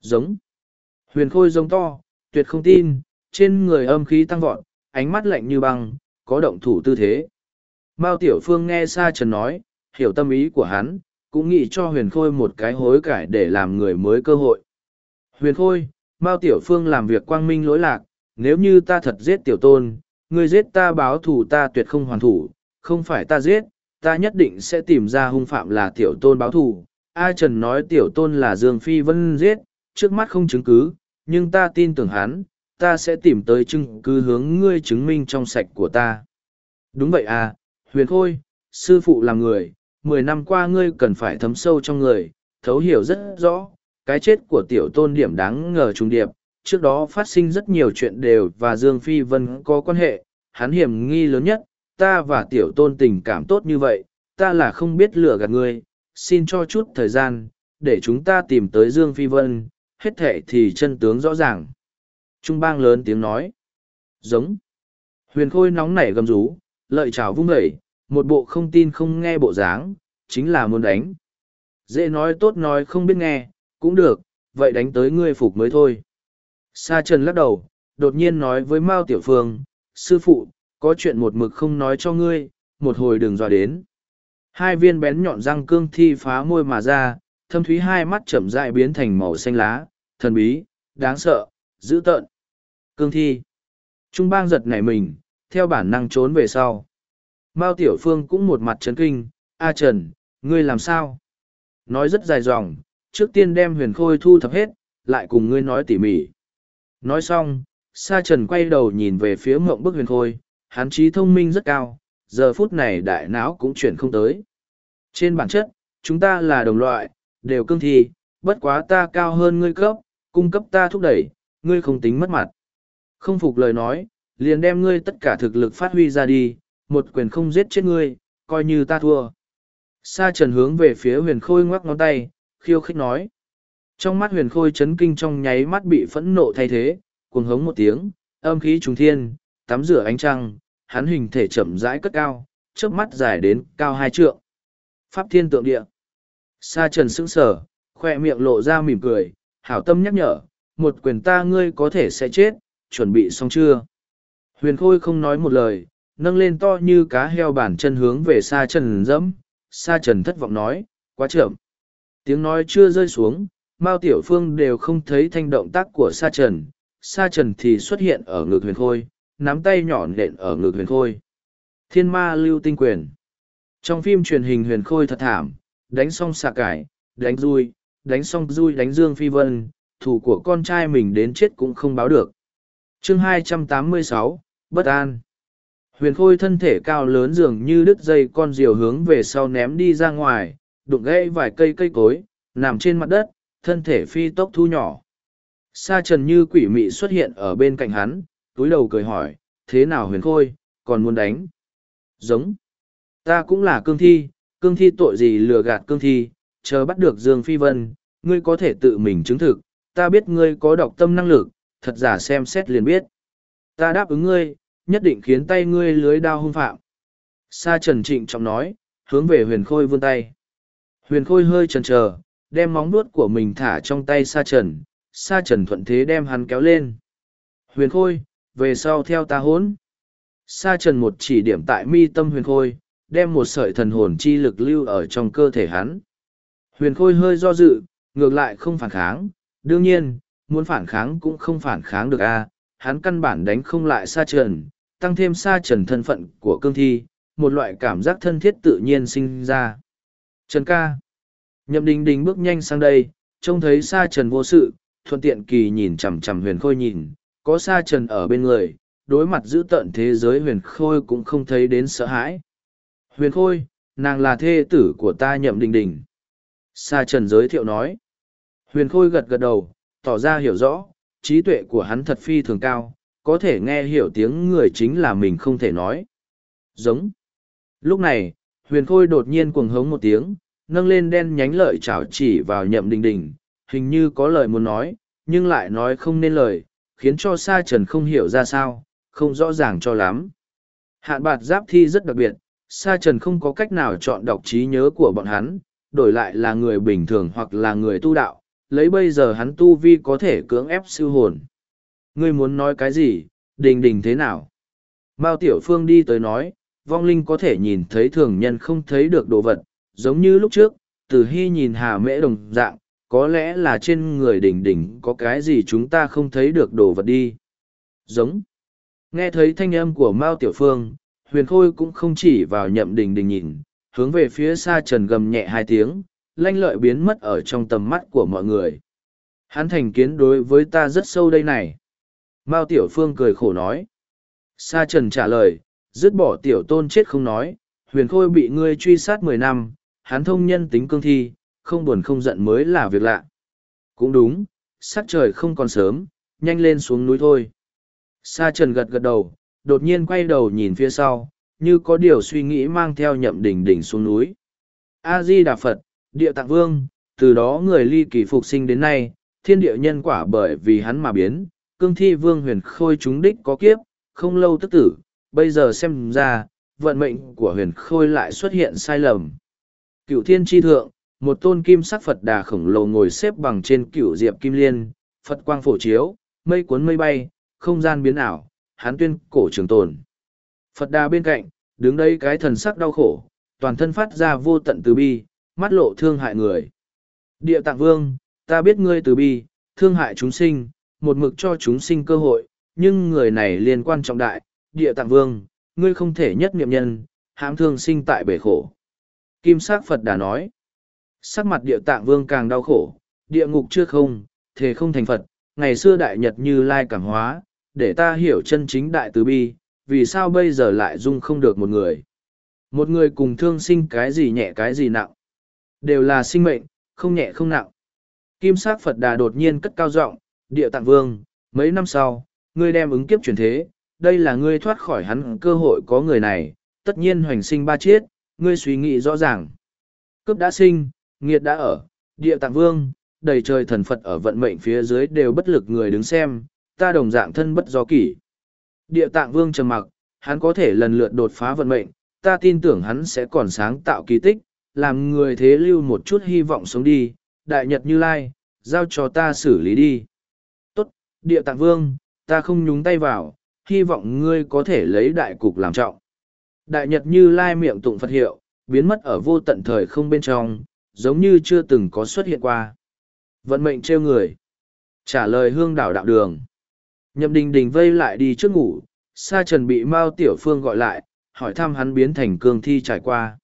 Giống. Huyền khôi giống to, tuyệt không tin, trên người âm khí tăng vọt, ánh mắt lạnh như băng, có động thủ tư thế. Mao Tiểu Phương nghe Sa Trần nói, hiểu tâm ý của hắn, cũng nghĩ cho huyền khôi một cái hối cải để làm người mới cơ hội. Huyền khôi, Mao Tiểu Phương làm việc quang minh lỗi lạc, nếu như ta thật giết tiểu tôn, ngươi giết ta báo thù ta tuyệt không hoàn thủ, không phải ta giết, ta nhất định sẽ tìm ra hung phạm là tiểu tôn báo thù. A Trần nói tiểu tôn là Dương Phi Vân giết, trước mắt không chứng cứ, nhưng ta tin tưởng hắn, ta sẽ tìm tới chứng cứ hướng ngươi chứng minh trong sạch của ta. Đúng vậy à, huyền khôi, sư phụ là người, mười năm qua ngươi cần phải thấm sâu trong người, thấu hiểu rất rõ, cái chết của tiểu tôn điểm đáng ngờ trùng điệp, trước đó phát sinh rất nhiều chuyện đều và Dương Phi Vân có quan hệ, hắn hiểm nghi lớn nhất, ta và tiểu tôn tình cảm tốt như vậy, ta là không biết lừa gạt ngươi, xin cho chút thời gian, để chúng ta tìm tới Dương Phi Vân, hết thệ thì chân tướng rõ ràng. Trung bang lớn tiếng nói. Giống. Huyền khôi nóng nảy gầm rú, lợi trào vung đẩy, một bộ không tin không nghe bộ dáng, chính là muốn đánh. Dễ nói tốt nói không biết nghe, cũng được, vậy đánh tới ngươi phục mới thôi. Sa Trần lắc đầu, đột nhiên nói với Mao Tiểu Phương, sư phụ, có chuyện một mực không nói cho ngươi, một hồi đừng dò đến. Hai viên bén nhọn răng cương thi phá môi mà ra, thâm thúy hai mắt chậm rãi biến thành màu xanh lá, thần bí, đáng sợ, dữ tợn. Cương thi. Trung bang giật nảy mình, theo bản năng trốn về sau. Mao Tiểu Phương cũng một mặt chấn kinh, A Trần, ngươi làm sao? Nói rất dài dòng, trước tiên đem huyền khôi thu thập hết, lại cùng ngươi nói tỉ mỉ. Nói xong, Sa Trần quay đầu nhìn về phía mộng bức huyền khôi, hắn trí thông minh rất cao, giờ phút này đại não cũng chuyển không tới. Trên bản chất, chúng ta là đồng loại, đều cương thi, bất quá ta cao hơn ngươi cấp, cung cấp ta thúc đẩy, ngươi không tính mất mặt. Không phục lời nói, liền đem ngươi tất cả thực lực phát huy ra đi, một quyền không giết chết ngươi, coi như ta thua. Sa trần hướng về phía huyền khôi ngoắc ngón tay, khiêu khích nói. Trong mắt huyền khôi chấn kinh trong nháy mắt bị phẫn nộ thay thế, cuồng hống một tiếng, âm khí trùng thiên, tắm rửa ánh trăng, hắn hình thể chậm rãi cất cao, trước mắt dài đến cao hai trượng. Pháp thiên tượng địa. Sa trần sững sở, khoe miệng lộ ra mỉm cười, hảo tâm nhắc nhở, một quyền ta ngươi có thể sẽ chết, chuẩn bị xong chưa? Huyền khôi không nói một lời, nâng lên to như cá heo bản chân hướng về Sa trần dẫm, Sa trần thất vọng nói, quá chậm. Tiếng nói chưa rơi xuống, Mao Tiểu Phương đều không thấy thanh động tác của Sa Trần, Sa Trần thì xuất hiện ở ngực huyền khôi, nắm tay nhỏ nện ở ngực huyền khôi. Thiên ma lưu tinh quyền. Trong phim truyền hình huyền khôi thật thảm, đánh xong xạ cải, đánh dui đánh xong dui đánh Dương Phi Vân, thủ của con trai mình đến chết cũng không báo được. chương 286, Bất An. Huyền khôi thân thể cao lớn dường như đứt dây con diều hướng về sau ném đi ra ngoài, đụng gãy vài cây cây cối, nằm trên mặt đất, thân thể phi tốc thu nhỏ. Sa trần như quỷ mị xuất hiện ở bên cạnh hắn, túi đầu cười hỏi, thế nào huyền khôi, còn muốn đánh? Giống. Ta cũng là cương thi, cương thi tội gì lừa gạt cương thi, chờ bắt được Dương Phi Vân, ngươi có thể tự mình chứng thực, ta biết ngươi có độc tâm năng lực, thật giả xem xét liền biết. Ta đáp ứng ngươi, nhất định khiến tay ngươi lưới đao hung phạm. Sa trần trịnh trọng nói, hướng về huyền khôi vươn tay. Huyền khôi hơi chần chờ, đem móng nuốt của mình thả trong tay sa trần, sa trần thuận thế đem hắn kéo lên. Huyền khôi, về sau theo ta hốn. Sa trần một chỉ điểm tại mi tâm huyền khôi, đem một sợi thần hồn chi lực lưu ở trong cơ thể hắn. Huyền khôi hơi do dự, ngược lại không phản kháng, đương nhiên, muốn phản kháng cũng không phản kháng được a. hắn căn bản đánh không lại sa trần, tăng thêm sa trần thân phận của cương thi, một loại cảm giác thân thiết tự nhiên sinh ra. Trần ca. Nhậm đình đình bước nhanh sang đây, trông thấy sa trần vô sự, thuận tiện kỳ nhìn chằm chằm huyền khôi nhìn, có sa trần ở bên người, đối mặt giữ tận thế giới huyền khôi cũng không thấy đến sợ hãi. Huyền khôi, nàng là thê tử của ta nhậm đình đình. Sa trần giới thiệu nói. Huyền khôi gật gật đầu, tỏ ra hiểu rõ, trí tuệ của hắn thật phi thường cao, có thể nghe hiểu tiếng người chính là mình không thể nói. Giống. Lúc này, huyền khôi đột nhiên cuồng hống một tiếng, nâng lên đen nhánh lợi chảo chỉ vào nhậm đình đình, hình như có lời muốn nói, nhưng lại nói không nên lời, khiến cho sa trần không hiểu ra sao, không rõ ràng cho lắm. Hạn bạt giáp thi rất đặc biệt, sa trần không có cách nào chọn đọc trí nhớ của bọn hắn, đổi lại là người bình thường hoặc là người tu đạo, lấy bây giờ hắn tu vi có thể cưỡng ép siêu hồn. Ngươi muốn nói cái gì, đình đình thế nào? Mao Tiểu Phương đi tới nói, vong linh có thể nhìn thấy thường nhân không thấy được đồ vật, giống như lúc trước, từ hy nhìn hà mễ đồng dạng, có lẽ là trên người đỉnh đỉnh có cái gì chúng ta không thấy được đồ vật đi. Giống. Nghe thấy thanh âm của Mao Tiểu Phương, huyền khôi cũng không chỉ vào nhậm đình đình nhìn, hướng về phía xa trần gầm nhẹ hai tiếng, lanh lợi biến mất ở trong tầm mắt của mọi người. Hắn thành kiến đối với ta rất sâu đây này. Mao Tiểu Phương cười khổ nói. Sa Trần trả lời, dứt bỏ tiểu tôn chết không nói, huyền khôi bị ngươi truy sát mười năm, hắn thông nhân tính cương thi, không buồn không giận mới là việc lạ. Cũng đúng, sắc trời không còn sớm, nhanh lên xuống núi thôi. Sa trần gật gật đầu, đột nhiên quay đầu nhìn phía sau, như có điều suy nghĩ mang theo nhậm đỉnh đỉnh xuống núi. A-di Đà Phật, địa tạng vương, từ đó người ly kỳ phục sinh đến nay, thiên địa nhân quả bởi vì hắn mà biến, cương thi vương huyền khôi chúng đích có kiếp, không lâu tức tử, bây giờ xem ra, vận mệnh của huyền khôi lại xuất hiện sai lầm. Cựu thiên tri thượng, một tôn kim sắc Phật đà khổng lồ ngồi xếp bằng trên cựu diệp kim liên, Phật quang phổ chiếu, mây cuốn mây bay, không gian biến ảo, hán tuyên cổ trường tồn. Phật đà bên cạnh, đứng đây cái thần sắc đau khổ, toàn thân phát ra vô tận từ bi, mắt lộ thương hại người. Địa tạng vương, ta biết ngươi từ bi, thương hại chúng sinh, một mực cho chúng sinh cơ hội, nhưng người này liên quan trọng đại, địa tạng vương, ngươi không thể nhất niệm nhân, hãm thương sinh tại bể khổ. Kim sắc Phật đã nói, sắc mặt địa tạng vương càng đau khổ, địa ngục chưa không, thế không thành Phật, ngày xưa đại nhật như lai cảm hóa, để ta hiểu chân chính đại từ bi, vì sao bây giờ lại dung không được một người. Một người cùng thương sinh cái gì nhẹ cái gì nặng. Đều là sinh mệnh, không nhẹ không nặng. Kim sắc Phật đà đột nhiên cất cao giọng, địa tạng vương, mấy năm sau, ngươi đem ứng kiếp chuyển thế, đây là ngươi thoát khỏi hắn cơ hội có người này, tất nhiên hoành sinh ba chiết, ngươi suy nghĩ rõ ràng. Cướp đã sinh, nghiệt đã ở, địa tạng vương, đầy trời thần Phật ở vận mệnh phía dưới đều bất lực người đứng xem, ta đồng dạng thân bất do kỷ. Địa tạng vương trầm mặc, hắn có thể lần lượt đột phá vận mệnh, ta tin tưởng hắn sẽ còn sáng tạo kỳ tích, làm người thế lưu một chút hy vọng sống đi, đại nhật như lai, giao cho ta xử lý đi. Tốt, địa tạng vương, ta không nhúng tay vào, hy vọng ngươi có thể lấy đại cục làm trọng. Đại nhật như lai miệng tụng Phật hiệu, biến mất ở vô tận thời không bên trong, giống như chưa từng có xuất hiện qua. Vận mệnh trêu người. Trả lời hương đảo đạo đường. Nhậm đình đình vây lại đi trước ngủ, sa trần bị Mao Tiểu Phương gọi lại, hỏi thăm hắn biến thành cương thi trải qua.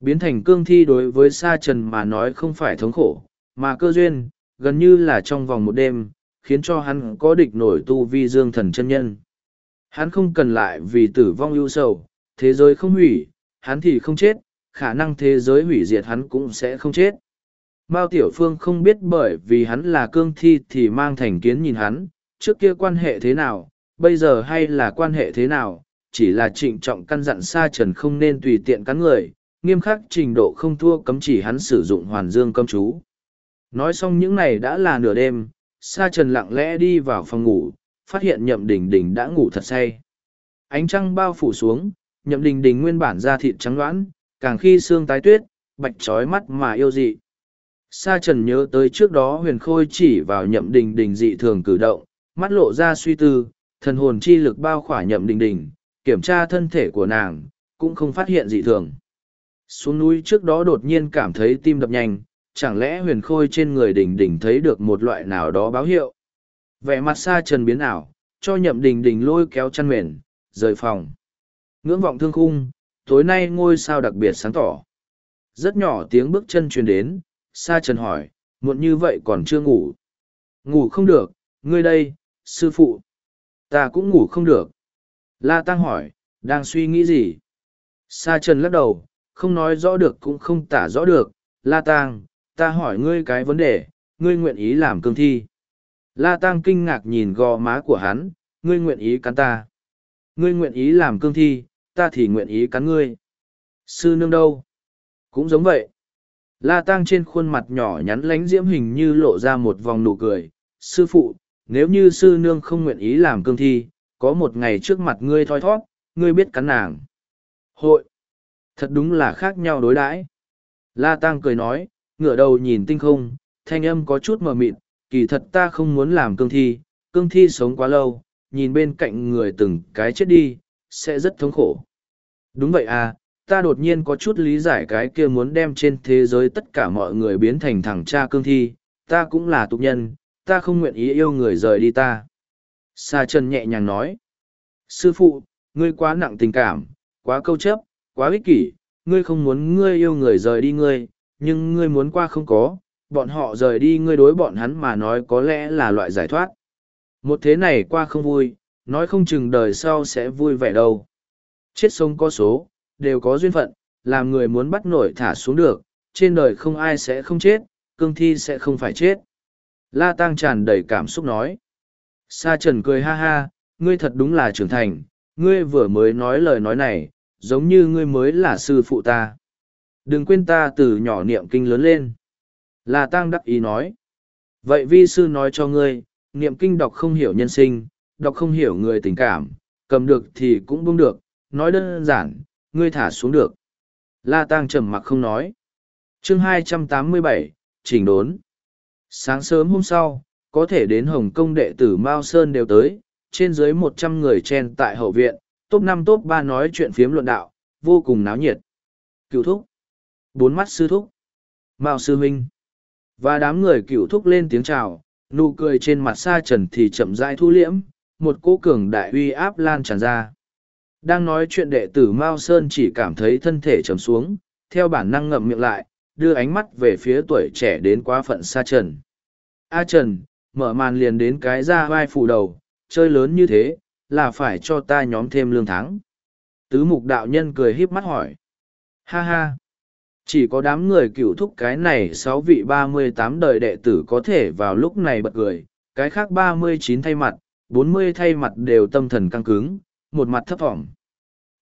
Biến thành cương thi đối với sa trần mà nói không phải thống khổ, mà cơ duyên, gần như là trong vòng một đêm, khiến cho hắn có địch nổi tu vi dương thần chân nhân. Hắn không cần lại vì tử vong ưu sầu, thế giới không hủy, hắn thì không chết, khả năng thế giới hủy diệt hắn cũng sẽ không chết. Mao Tiểu Phương không biết bởi vì hắn là cương thi thì mang thành kiến nhìn hắn, trước kia quan hệ thế nào, bây giờ hay là quan hệ thế nào, chỉ là trịnh trọng căn dặn xa Trần không nên tùy tiện cắn người, nghiêm khắc trình độ không thua cấm chỉ hắn sử dụng hoàn dương cấm chú. Nói xong những này đã là nửa đêm, Sa Trần lặng lẽ đi vào phòng ngủ, phát hiện Nhậm Đình Đình đã ngủ thật say. Ánh trăng bao phủ xuống, Nhậm Đình Đình nguyên bản da thịt trắng đoán, càng khi xương tái tuyết, bạch trói mắt mà yêu dị. Sa Trần nhớ tới trước đó huyền khôi chỉ vào Nhậm Đình Đình dị thường cử động, mắt lộ ra suy tư, thần hồn chi lực bao khỏa Nhậm Đình Đình, kiểm tra thân thể của nàng, cũng không phát hiện dị thường. Xuống núi trước đó đột nhiên cảm thấy tim đập nhanh, chẳng lẽ huyền khôi trên người đình đình thấy được một loại nào đó báo hiệu. Vẻ mặt Sa trần biến ảo, cho nhậm đình đình lôi kéo chăn mền, rời phòng. Ngưỡng vọng thương khung, tối nay ngôi sao đặc biệt sáng tỏ. Rất nhỏ tiếng bước chân truyền đến, Sa Trần hỏi, muộn như vậy còn chưa ngủ. Ngủ không được, ngươi đây, sư phụ. Ta cũng ngủ không được. La Tăng hỏi, đang suy nghĩ gì? Sa Trần lắc đầu, không nói rõ được cũng không tả rõ được. La Tăng, ta hỏi ngươi cái vấn đề, ngươi nguyện ý làm cương thi. La Tăng kinh ngạc nhìn gò má của hắn, ngươi nguyện ý cắn ta. Ngươi nguyện ý làm cương thi, ta thì nguyện ý cắn ngươi. Sư nương đâu? Cũng giống vậy. La Tăng trên khuôn mặt nhỏ nhắn lánh diễm hình như lộ ra một vòng nụ cười. Sư phụ, nếu như sư nương không nguyện ý làm cương thi, có một ngày trước mặt ngươi thoi thót, ngươi biết cắn nàng. Hội! Thật đúng là khác nhau đối đãi. La Tăng cười nói, ngửa đầu nhìn tinh không, thanh âm có chút mờ mịt, kỳ thật ta không muốn làm cương thi, cương thi sống quá lâu, nhìn bên cạnh người từng cái chết đi, sẽ rất thống khổ. Đúng vậy à, ta đột nhiên có chút lý giải cái kia muốn đem trên thế giới tất cả mọi người biến thành thằng cha cương thi, ta cũng là tục nhân, ta không nguyện ý yêu người rời đi ta. Sa Trần nhẹ nhàng nói, sư phụ, ngươi quá nặng tình cảm, quá câu chấp, quá ích kỷ, ngươi không muốn ngươi yêu người rời đi ngươi, nhưng ngươi muốn qua không có, bọn họ rời đi ngươi đối bọn hắn mà nói có lẽ là loại giải thoát. Một thế này qua không vui, nói không chừng đời sau sẽ vui vẻ đâu. Chết sống có số, đều có duyên phận, làm người muốn bắt nổi thả xuống được, trên đời không ai sẽ không chết, cương thi sẽ không phải chết. La Tăng tràn đầy cảm xúc nói. Sa Trần cười ha ha, ngươi thật đúng là trưởng thành, ngươi vừa mới nói lời nói này, giống như ngươi mới là sư phụ ta. Đừng quên ta từ nhỏ niệm kinh lớn lên. La Tăng đắc ý nói. Vậy vi sư nói cho ngươi, niệm kinh đọc không hiểu nhân sinh, đọc không hiểu người tình cảm, cầm được thì cũng buông được, nói đơn giản, ngươi thả xuống được. La Tăng trầm mặc không nói. chương 287, chỉnh đốn. Sáng sớm hôm sau, có thể đến Hồng Kông đệ tử Mao Sơn đều tới, trên dưới một trăm người chen tại hậu viện, top năm top ba nói chuyện phiếm luận đạo, vô cùng náo nhiệt. Cựu thúc. Bốn mắt sư thúc. Mao sư huynh. Và đám người cựu thúc lên tiếng chào, nụ cười trên mặt sa trần thì chậm rãi thu liễm, một cỗ cường đại uy áp lan tràn ra. Đang nói chuyện đệ tử Mao Sơn chỉ cảm thấy thân thể trầm xuống, theo bản năng ngậm miệng lại, đưa ánh mắt về phía tuổi trẻ đến quá phận sa trần. A Trần, mở màn liền đến cái ra vai phủ đầu, chơi lớn như thế, là phải cho ta nhóm thêm lương tháng. Tứ mục đạo nhân cười híp mắt hỏi. Ha ha! Chỉ có đám người cựu thúc cái này sáu vị ba mươi tám đời đệ tử có thể vào lúc này bật cười, cái khác ba mươi chín thay mặt, bốn mươi thay mặt đều tâm thần căng cứng, một mặt thấp thỏm.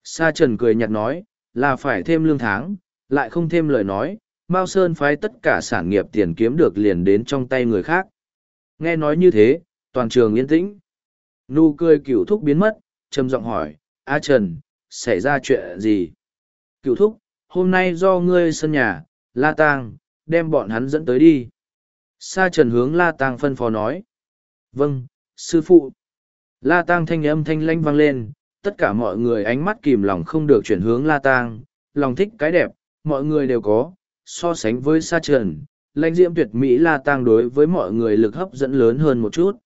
Sa Trần cười nhạt nói, là phải thêm lương tháng, lại không thêm lời nói, Mao Sơn phái tất cả sản nghiệp tiền kiếm được liền đến trong tay người khác. Nghe nói như thế, toàn trường yên tĩnh. Nụ cười cửu thúc biến mất, trầm giọng hỏi, A Trần, xảy ra chuyện gì? Cửu thúc, hôm nay do ngươi sân nhà, La Tang, đem bọn hắn dẫn tới đi. Sa Trần hướng La Tang phân phó nói. Vâng, sư phụ. La Tang thanh âm thanh lanh vang lên, tất cả mọi người ánh mắt kìm lòng không được chuyển hướng La Tang, lòng thích cái đẹp, mọi người đều có, so sánh với Sa Trần, lãnh diễm tuyệt mỹ La Tang đối với mọi người lực hấp dẫn lớn hơn một chút.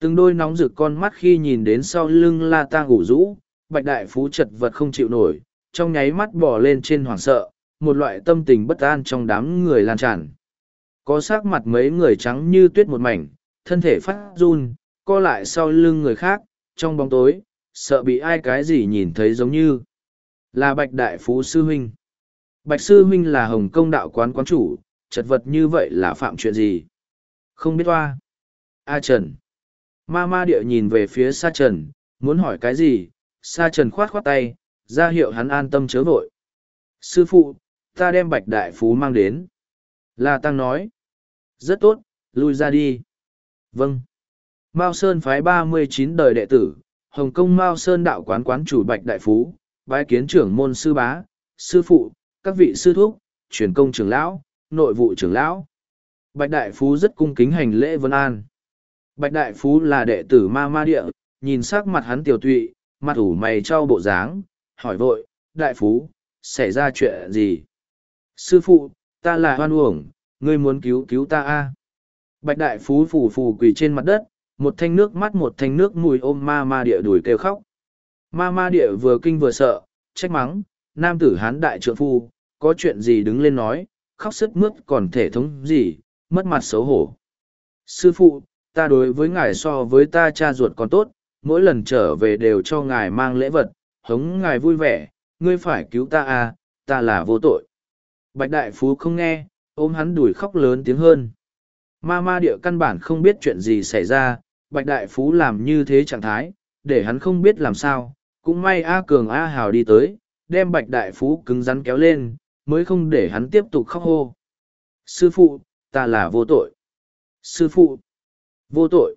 Từng đôi nóng rực con mắt khi nhìn đến sau lưng La Tang ủ rũ, Bạch Đại Phú chật vật không chịu nổi, trong nháy mắt bỏ lên trên hoảng sợ, một loại tâm tình bất an trong đám người lan tràn. Có sắc mặt mấy người trắng như tuyết một mảnh, thân thể phát run, co lại sau lưng người khác, trong bóng tối, sợ bị ai cái gì nhìn thấy giống như là Bạch Đại Phú Sư Huynh. Bạch Sư Huynh là Hồng Công đạo quán quán chủ, chật vật như vậy là phạm chuyện gì? Không biết toa A Trần. Ma ma địa nhìn về phía Sa Trần, muốn hỏi cái gì? Sa Trần khoát khoát tay, ra hiệu hắn an tâm chớ vội. Sư phụ, ta đem Bạch Đại Phú mang đến. La Tăng nói. Rất tốt, lui ra đi. Vâng. Mao Sơn phái ba mươi chín đời đệ tử, Hồng Kông Mao Sơn đạo quán quán chủ Bạch Đại Phú, bái kiến trưởng môn sư bá, sư phụ, các vị sư thúc, truyền công trưởng lão, nội vụ trưởng lão. Bạch Đại Phú rất cung kính hành lễ vân an. Bạch Đại Phú là đệ tử ma ma địa, nhìn sắc mặt hắn tiểu tụy, mặt ủ mày trao bộ dáng, hỏi vội, Đại Phú, xảy ra chuyện gì? Sư phụ, ta là hoan uổng, ngươi muốn cứu cứu ta a Bạch Đại Phú phù phù quỳ trên mặt đất, một thanh nước mắt một thanh nước mùi ôm ma ma địa đuổi kêu khóc. Ma ma địa vừa kinh vừa sợ, trách mắng, nam tử hán đại trượng phu, có chuyện gì đứng lên nói, khóc sức mướt còn thể thống gì, mất mặt xấu hổ. Sư phụ, ta đối với ngài so với ta cha ruột còn tốt, mỗi lần trở về đều cho ngài mang lễ vật, hống ngài vui vẻ, ngươi phải cứu ta à, ta là vô tội. Bạch Đại Phú không nghe, ôm hắn đùi khóc lớn tiếng hơn. Ma ma địa căn bản không biết chuyện gì xảy ra, Bạch Đại Phú làm như thế trạng thái, để hắn không biết làm sao, cũng may A Cường A Hào đi tới, đem Bạch Đại Phú cứng rắn kéo lên, mới không để hắn tiếp tục khóc hô. Sư phụ, ta là vô tội. Sư phụ, vô tội.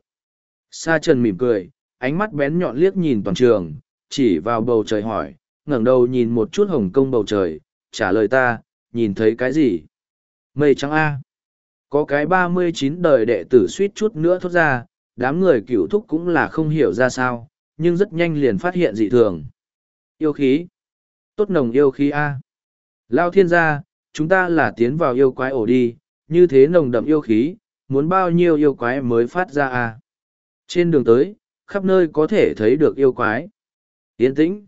Sa Trần mỉm cười, ánh mắt bén nhọn liếc nhìn toàn trường, chỉ vào bầu trời hỏi, ngẩng đầu nhìn một chút hồng công bầu trời, trả lời ta, nhìn thấy cái gì? Mây trắng A. Có cái ba mươi chín đời đệ tử suýt chút nữa thốt ra, đám người cửu thúc cũng là không hiểu ra sao, nhưng rất nhanh liền phát hiện dị thường. Yêu khí. Tốt nồng yêu khí A. Lao thiên gia, chúng ta là tiến vào yêu quái ổ đi, như thế nồng đậm yêu khí, muốn bao nhiêu yêu quái mới phát ra A. Trên đường tới, khắp nơi có thể thấy được yêu quái. Yên tĩnh.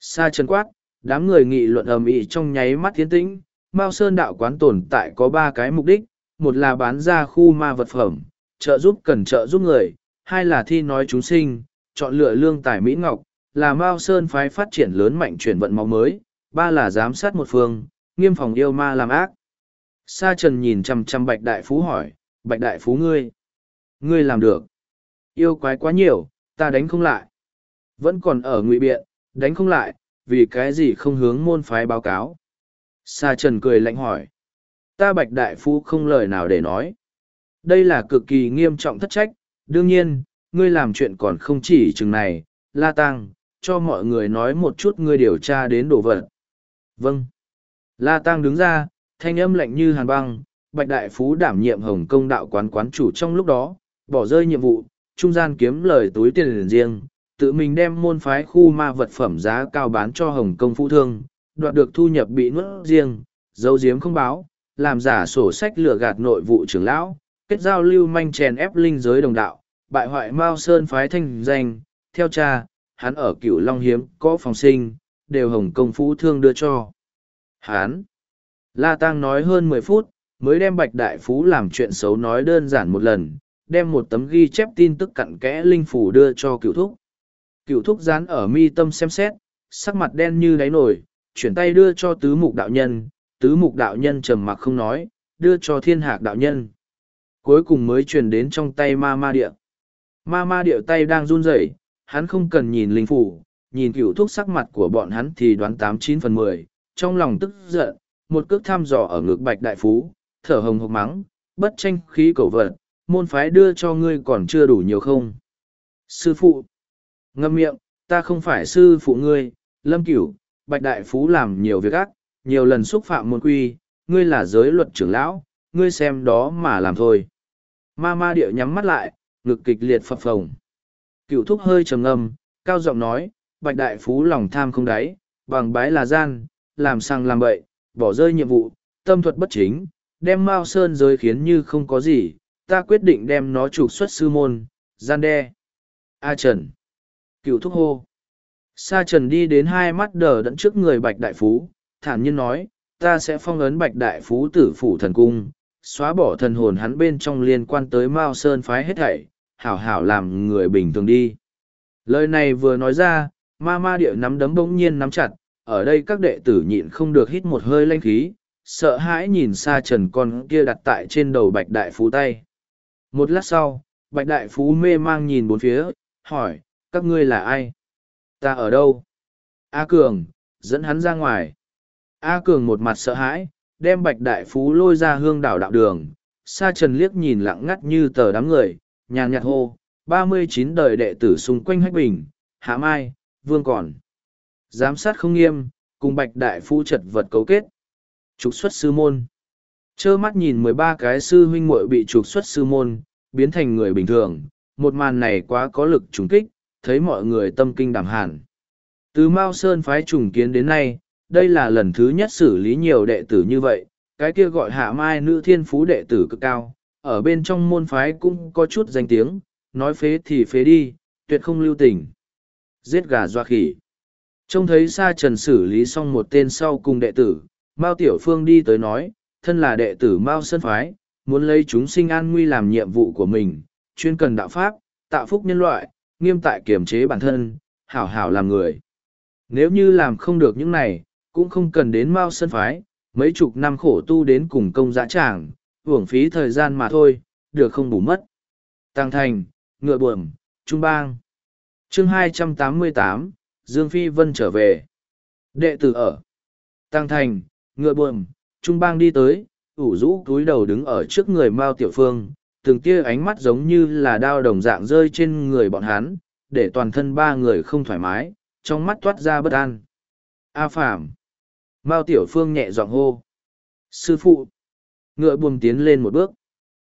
Sa chân quát, đám người nghị luận ầm ĩ trong nháy mắt tiến tĩnh. Mao Sơn đạo quán tồn tại có ba cái mục đích, một là bán ra khu ma vật phẩm, trợ giúp cần trợ giúp người, hai là thi nói chúng sinh, chọn lựa lương tài Mỹ Ngọc, là Mao Sơn phái phát triển lớn mạnh chuyển vận máu mới, ba là giám sát một phương, nghiêm phòng yêu ma làm ác. Sa Trần nhìn chằm chằm Bạch Đại Phú hỏi, Bạch Đại Phú ngươi, ngươi làm được. Yêu quái quá nhiều, ta đánh không lại. Vẫn còn ở ngụy biện, đánh không lại, vì cái gì không hướng môn phái báo cáo. Sa Trần cười lạnh hỏi. Ta Bạch Đại Phú không lời nào để nói. Đây là cực kỳ nghiêm trọng thất trách, đương nhiên, ngươi làm chuyện còn không chỉ chừng này, La Tăng, cho mọi người nói một chút ngươi điều tra đến đồ vật. Vâng. La Tăng đứng ra, thanh âm lạnh như hàn băng, Bạch Đại Phú đảm nhiệm Hồng Công đạo quán quán chủ trong lúc đó, bỏ rơi nhiệm vụ, trung gian kiếm lời túi tiền riêng, tự mình đem môn phái khu ma vật phẩm giá cao bán cho Hồng Công Phú Thương, đoạt được thu nhập bị nuốt riêng, dấu diếm không báo, làm giả sổ sách lừa gạt nội vụ trưởng lão, kết giao lưu manh chèn ép linh giới đồng đạo, bại hoại Mao Sơn phái thanh danh, theo cha, hắn ở cửu Long Hiếm có phòng sinh, đều Hồng Công Phú Thương đưa cho. Hắn, La Tăng nói hơn mười phút, mới đem Bạch Đại Phú làm chuyện xấu nói đơn giản một lần, đem một tấm ghi chép tin tức cặn kẽ linh phủ đưa cho cựu thúc. Cựu thúc dán ở mi tâm xem xét, sắc mặt đen như đáy nổi, chuyển tay đưa cho tứ mục đạo nhân, tứ mục đạo nhân trầm mặc không nói, đưa cho thiên hạc đạo nhân. Cuối cùng mới truyền đến trong tay ma ma địa. Ma ma địa tay đang run rẩy, hắn không cần nhìn linh phủ, nhìn cựu thuốc sắc mặt của bọn hắn thì đoán tám chín phần mười, trong lòng tức giận, một cước thăm dò ở ngực bạch đại phú, thở hồng hộc mắng, bất tranh khí cầu vật, môn phái đưa cho ngươi còn chưa đủ nhiều không? Sư phụ! Ngâm miệng, ta không phải sư phụ ngươi, lâm cửu, bạch đại phú làm nhiều việc ác, nhiều lần xúc phạm môn quy, ngươi là giới luật trưởng lão, ngươi xem đó mà làm thôi. Ma ma địa nhắm mắt lại, ngực kịch liệt phập phồng. Cựu thúc hơi trầm ngâm, cao giọng nói, bạch đại phú lòng tham không đáy, bằng bái là gian, làm sang làm bậy, bỏ rơi nhiệm vụ, tâm thuật bất chính, đem Mao Sơn giới khiến như không có gì, ta quyết định đem nó trục xuất sư môn, gian đe. A Trần. Cựu thúc hô. Sa Trần đi đến hai mắt đờ đẫn trước người Bạch Đại Phú, thản nhiên nói, ta sẽ phong ấn Bạch Đại Phú tử phủ thần cung, xóa bỏ thần hồn hắn bên trong liên quan tới Mao Sơn phái hết thảy, hảo hảo làm người bình thường đi. Lời này vừa nói ra, ma ma địa nắm đấm bỗng nhiên nắm chặt, ở đây các đệ tử nhịn không được hít một hơi lanh khí, sợ hãi nhìn xa trần con kia đặt tại trên đầu Bạch Đại Phú tay. Một lát sau, Bạch Đại Phú mê mang nhìn bốn phía, hỏi, các ngươi là ai? Ta ở đâu? A Cường, dẫn hắn ra ngoài. A Cường một mặt sợ hãi, đem Bạch Đại Phú lôi ra hương đảo đạo đường. Sa Trần liếc nhìn lặng ngắt như tờ đám người, nhàn nhạt hô, ba mươi chín đời đệ tử xung quanh hách bình, hạ mai, vương còn. Giám sát không nghiêm, cùng Bạch Đại Phú chật vật cấu kết. Trục xuất sư môn. trơ mắt nhìn mười ba cái sư huynh muội bị trục xuất sư môn, biến thành người bình thường, một màn này quá có lực trùng kích, thấy mọi người tâm kinh đảm hàn. Từ Mao Sơn phái trùng kiến đến nay, đây là lần thứ nhất xử lý nhiều đệ tử như vậy, cái kia gọi hạ mai nữ thiên phú đệ tử cực cao, ở bên trong môn phái cũng có chút danh tiếng, nói phế thì phế đi, tuyệt không lưu tình. Giết gà doa khỉ. Trông thấy Sa Trần xử lý xong một tên sau cùng đệ tử, Mao Tiểu Phương đi tới nói, thân là đệ tử Mao Sơn Phái, muốn lấy chúng sinh an nguy làm nhiệm vụ của mình, chuyên cần đạo pháp, tạo phúc nhân loại, nghiêm tại kiểm chế bản thân, hảo hảo làm người. Nếu như làm không được những này, cũng không cần đến Mao Sơn Phái, mấy chục năm khổ tu đến cùng công dã tràng, hưởng phí thời gian mà thôi, được không bù mất. Tăng Thành, Ngựa Buồm, Trung Bang. chương 288, Dương Phi Vân trở về. Đệ tử ở. Tăng Thành, Ngựa Buồm, Trung Bang đi tới, ủ rũ túi đầu đứng ở trước người Mao Tiểu Phương, từng tia ánh mắt giống như là đao đồng dạng rơi trên người bọn hắn, để toàn thân ba người không thoải mái, trong mắt toát ra bất an. A Phạm. Mao Tiểu Phương nhẹ giọng hô. Sư phụ. Ngựa buồm tiến lên một bước.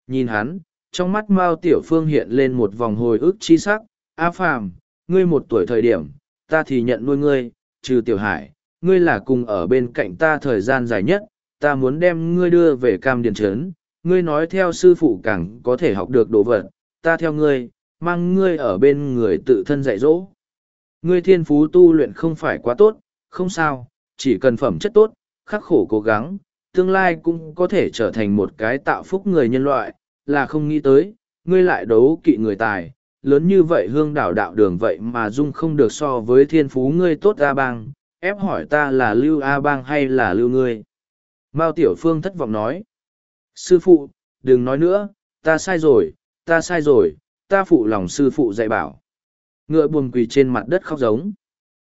Nhìn hắn, trong mắt Mao Tiểu Phương hiện lên một vòng hồi ức chi sắc. A Phạm, ngươi một tuổi thời điểm, ta thì nhận nuôi ngươi, trừ Tiểu Hải, ngươi là cùng ở bên cạnh ta thời gian dài nhất, ta muốn đem ngươi đưa về cam điền trấn ngươi nói theo sư phụ càng có thể học được đồ vật ta theo ngươi mang ngươi ở bên người tự thân dạy dỗ ngươi thiên phú tu luyện không phải quá tốt không sao chỉ cần phẩm chất tốt khắc khổ cố gắng tương lai cũng có thể trở thành một cái tạo phúc người nhân loại là không nghĩ tới ngươi lại đấu kỵ người tài lớn như vậy hương đảo đạo đường vậy mà dung không được so với thiên phú ngươi tốt a bang ép hỏi ta là lưu a bang hay là lưu ngươi Mao Tiểu Phương thất vọng nói. Sư phụ, đừng nói nữa, ta sai rồi, ta sai rồi, ta phụ lòng sư phụ dạy bảo. Ngựa buồn quỳ trên mặt đất khóc giống.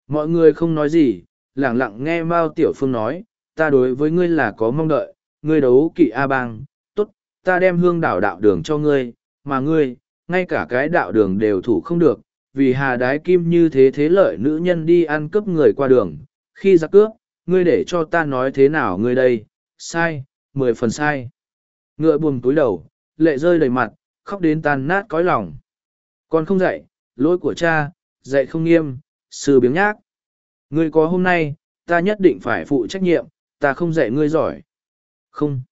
Mọi người không nói gì, lặng lặng nghe Mao Tiểu Phương nói, ta đối với ngươi là có mong đợi, ngươi đấu kỵ A Bang, tốt, ta đem hương đảo đạo đường cho ngươi, mà ngươi, ngay cả cái đạo đường đều thủ không được, vì hà đái kim như thế thế lợi nữ nhân đi ăn cướp người qua đường, khi ra cướp, ngươi để cho ta nói thế nào ngươi đây, sai, mười phần sai. Ngựa buồm túi đầu, lệ rơi đầy mặt, khóc đến tan nát cõi lòng. Con không dạy, lỗi của cha, dạy không nghiêm, sư biếng nhác. Ngươi có hôm nay, ta nhất định phải phụ trách nhiệm, ta không dạy ngươi giỏi. Không.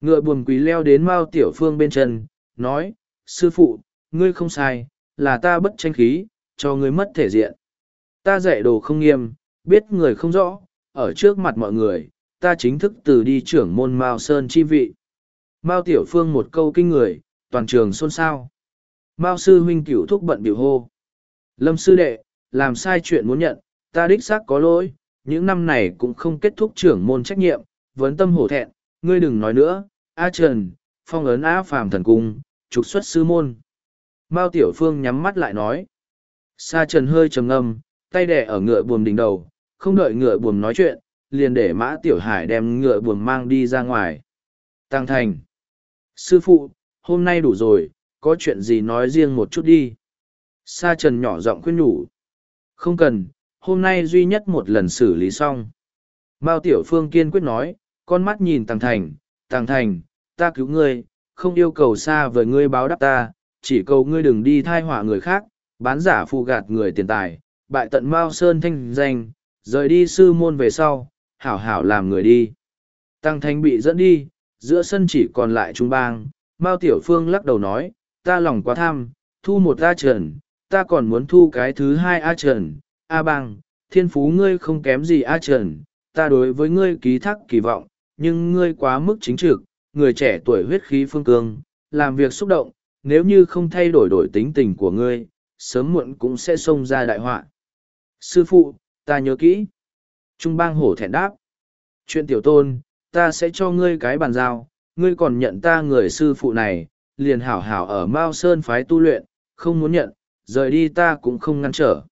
Ngựa buồm quý leo đến Mao Tiểu Phương bên chân, nói, sư phụ, ngươi không sai, là ta bất tranh khí, cho ngươi mất thể diện. Ta dạy đồ không nghiêm, biết người không rõ, ở trước mặt mọi người, ta chính thức từ đi trưởng môn Mao Sơn chi vị. Mao Tiểu Phương một câu kinh người, toàn trường xôn xao. Mao sư huynh cửu thúc bận biểu hô. Lâm sư đệ, làm sai chuyện muốn nhận, ta đích xác có lỗi, những năm này cũng không kết thúc trưởng môn trách nhiệm, vấn tâm hổ thẹn, ngươi đừng nói nữa, A Trần, phong ấn Á Phàm thần cung, trục xuất sư môn. Mao Tiểu Phương nhắm mắt lại nói. Sa Trần hơi trầm ngâm, tay đẻ ở ngựa buồm đỉnh đầu, không đợi ngựa buồm nói chuyện, liền để mã tiểu hải đem ngựa buồm mang đi ra ngoài. Tăng thành. Sư phụ, hôm nay đủ rồi, có chuyện gì nói riêng một chút đi. Sa trần nhỏ giọng khuyên nhủ. Không cần, hôm nay duy nhất một lần xử lý xong. Mao tiểu phương kiên quyết nói, con mắt nhìn Tăng thành, Tăng thành, ta cứu ngươi, không yêu cầu xa với ngươi báo đáp ta, chỉ cầu ngươi đừng đi thai họa người khác, bán giả phụ gạt người tiền tài, bại tận Mao Sơn thanh danh, rời đi sư môn về sau, hảo hảo làm người đi. Tăng Thanh bị dẫn đi, giữa sân chỉ còn lại Trung Bang, Mao Tiểu Phương lắc đầu nói, ta lòng quá tham, thu một A Trần, ta còn muốn thu cái thứ hai A Trần, A Bang, thiên phú ngươi không kém gì A Trần, ta đối với ngươi ký thác kỳ vọng, nhưng ngươi quá mức chính trực, người trẻ tuổi huyết khí phương cương, làm việc xúc động, nếu như không thay đổi đổi tính tình của ngươi, sớm muộn cũng sẽ xông ra đại họa. Sư phụ, ta nhớ kỹ. Trung bang hổ thẹn đáp. Chuyện tiểu tôn, ta sẽ cho ngươi cái bàn giao, ngươi còn nhận ta người sư phụ này, liền hảo hảo ở Mao Sơn phái tu luyện, không muốn nhận, rời đi ta cũng không ngăn trở.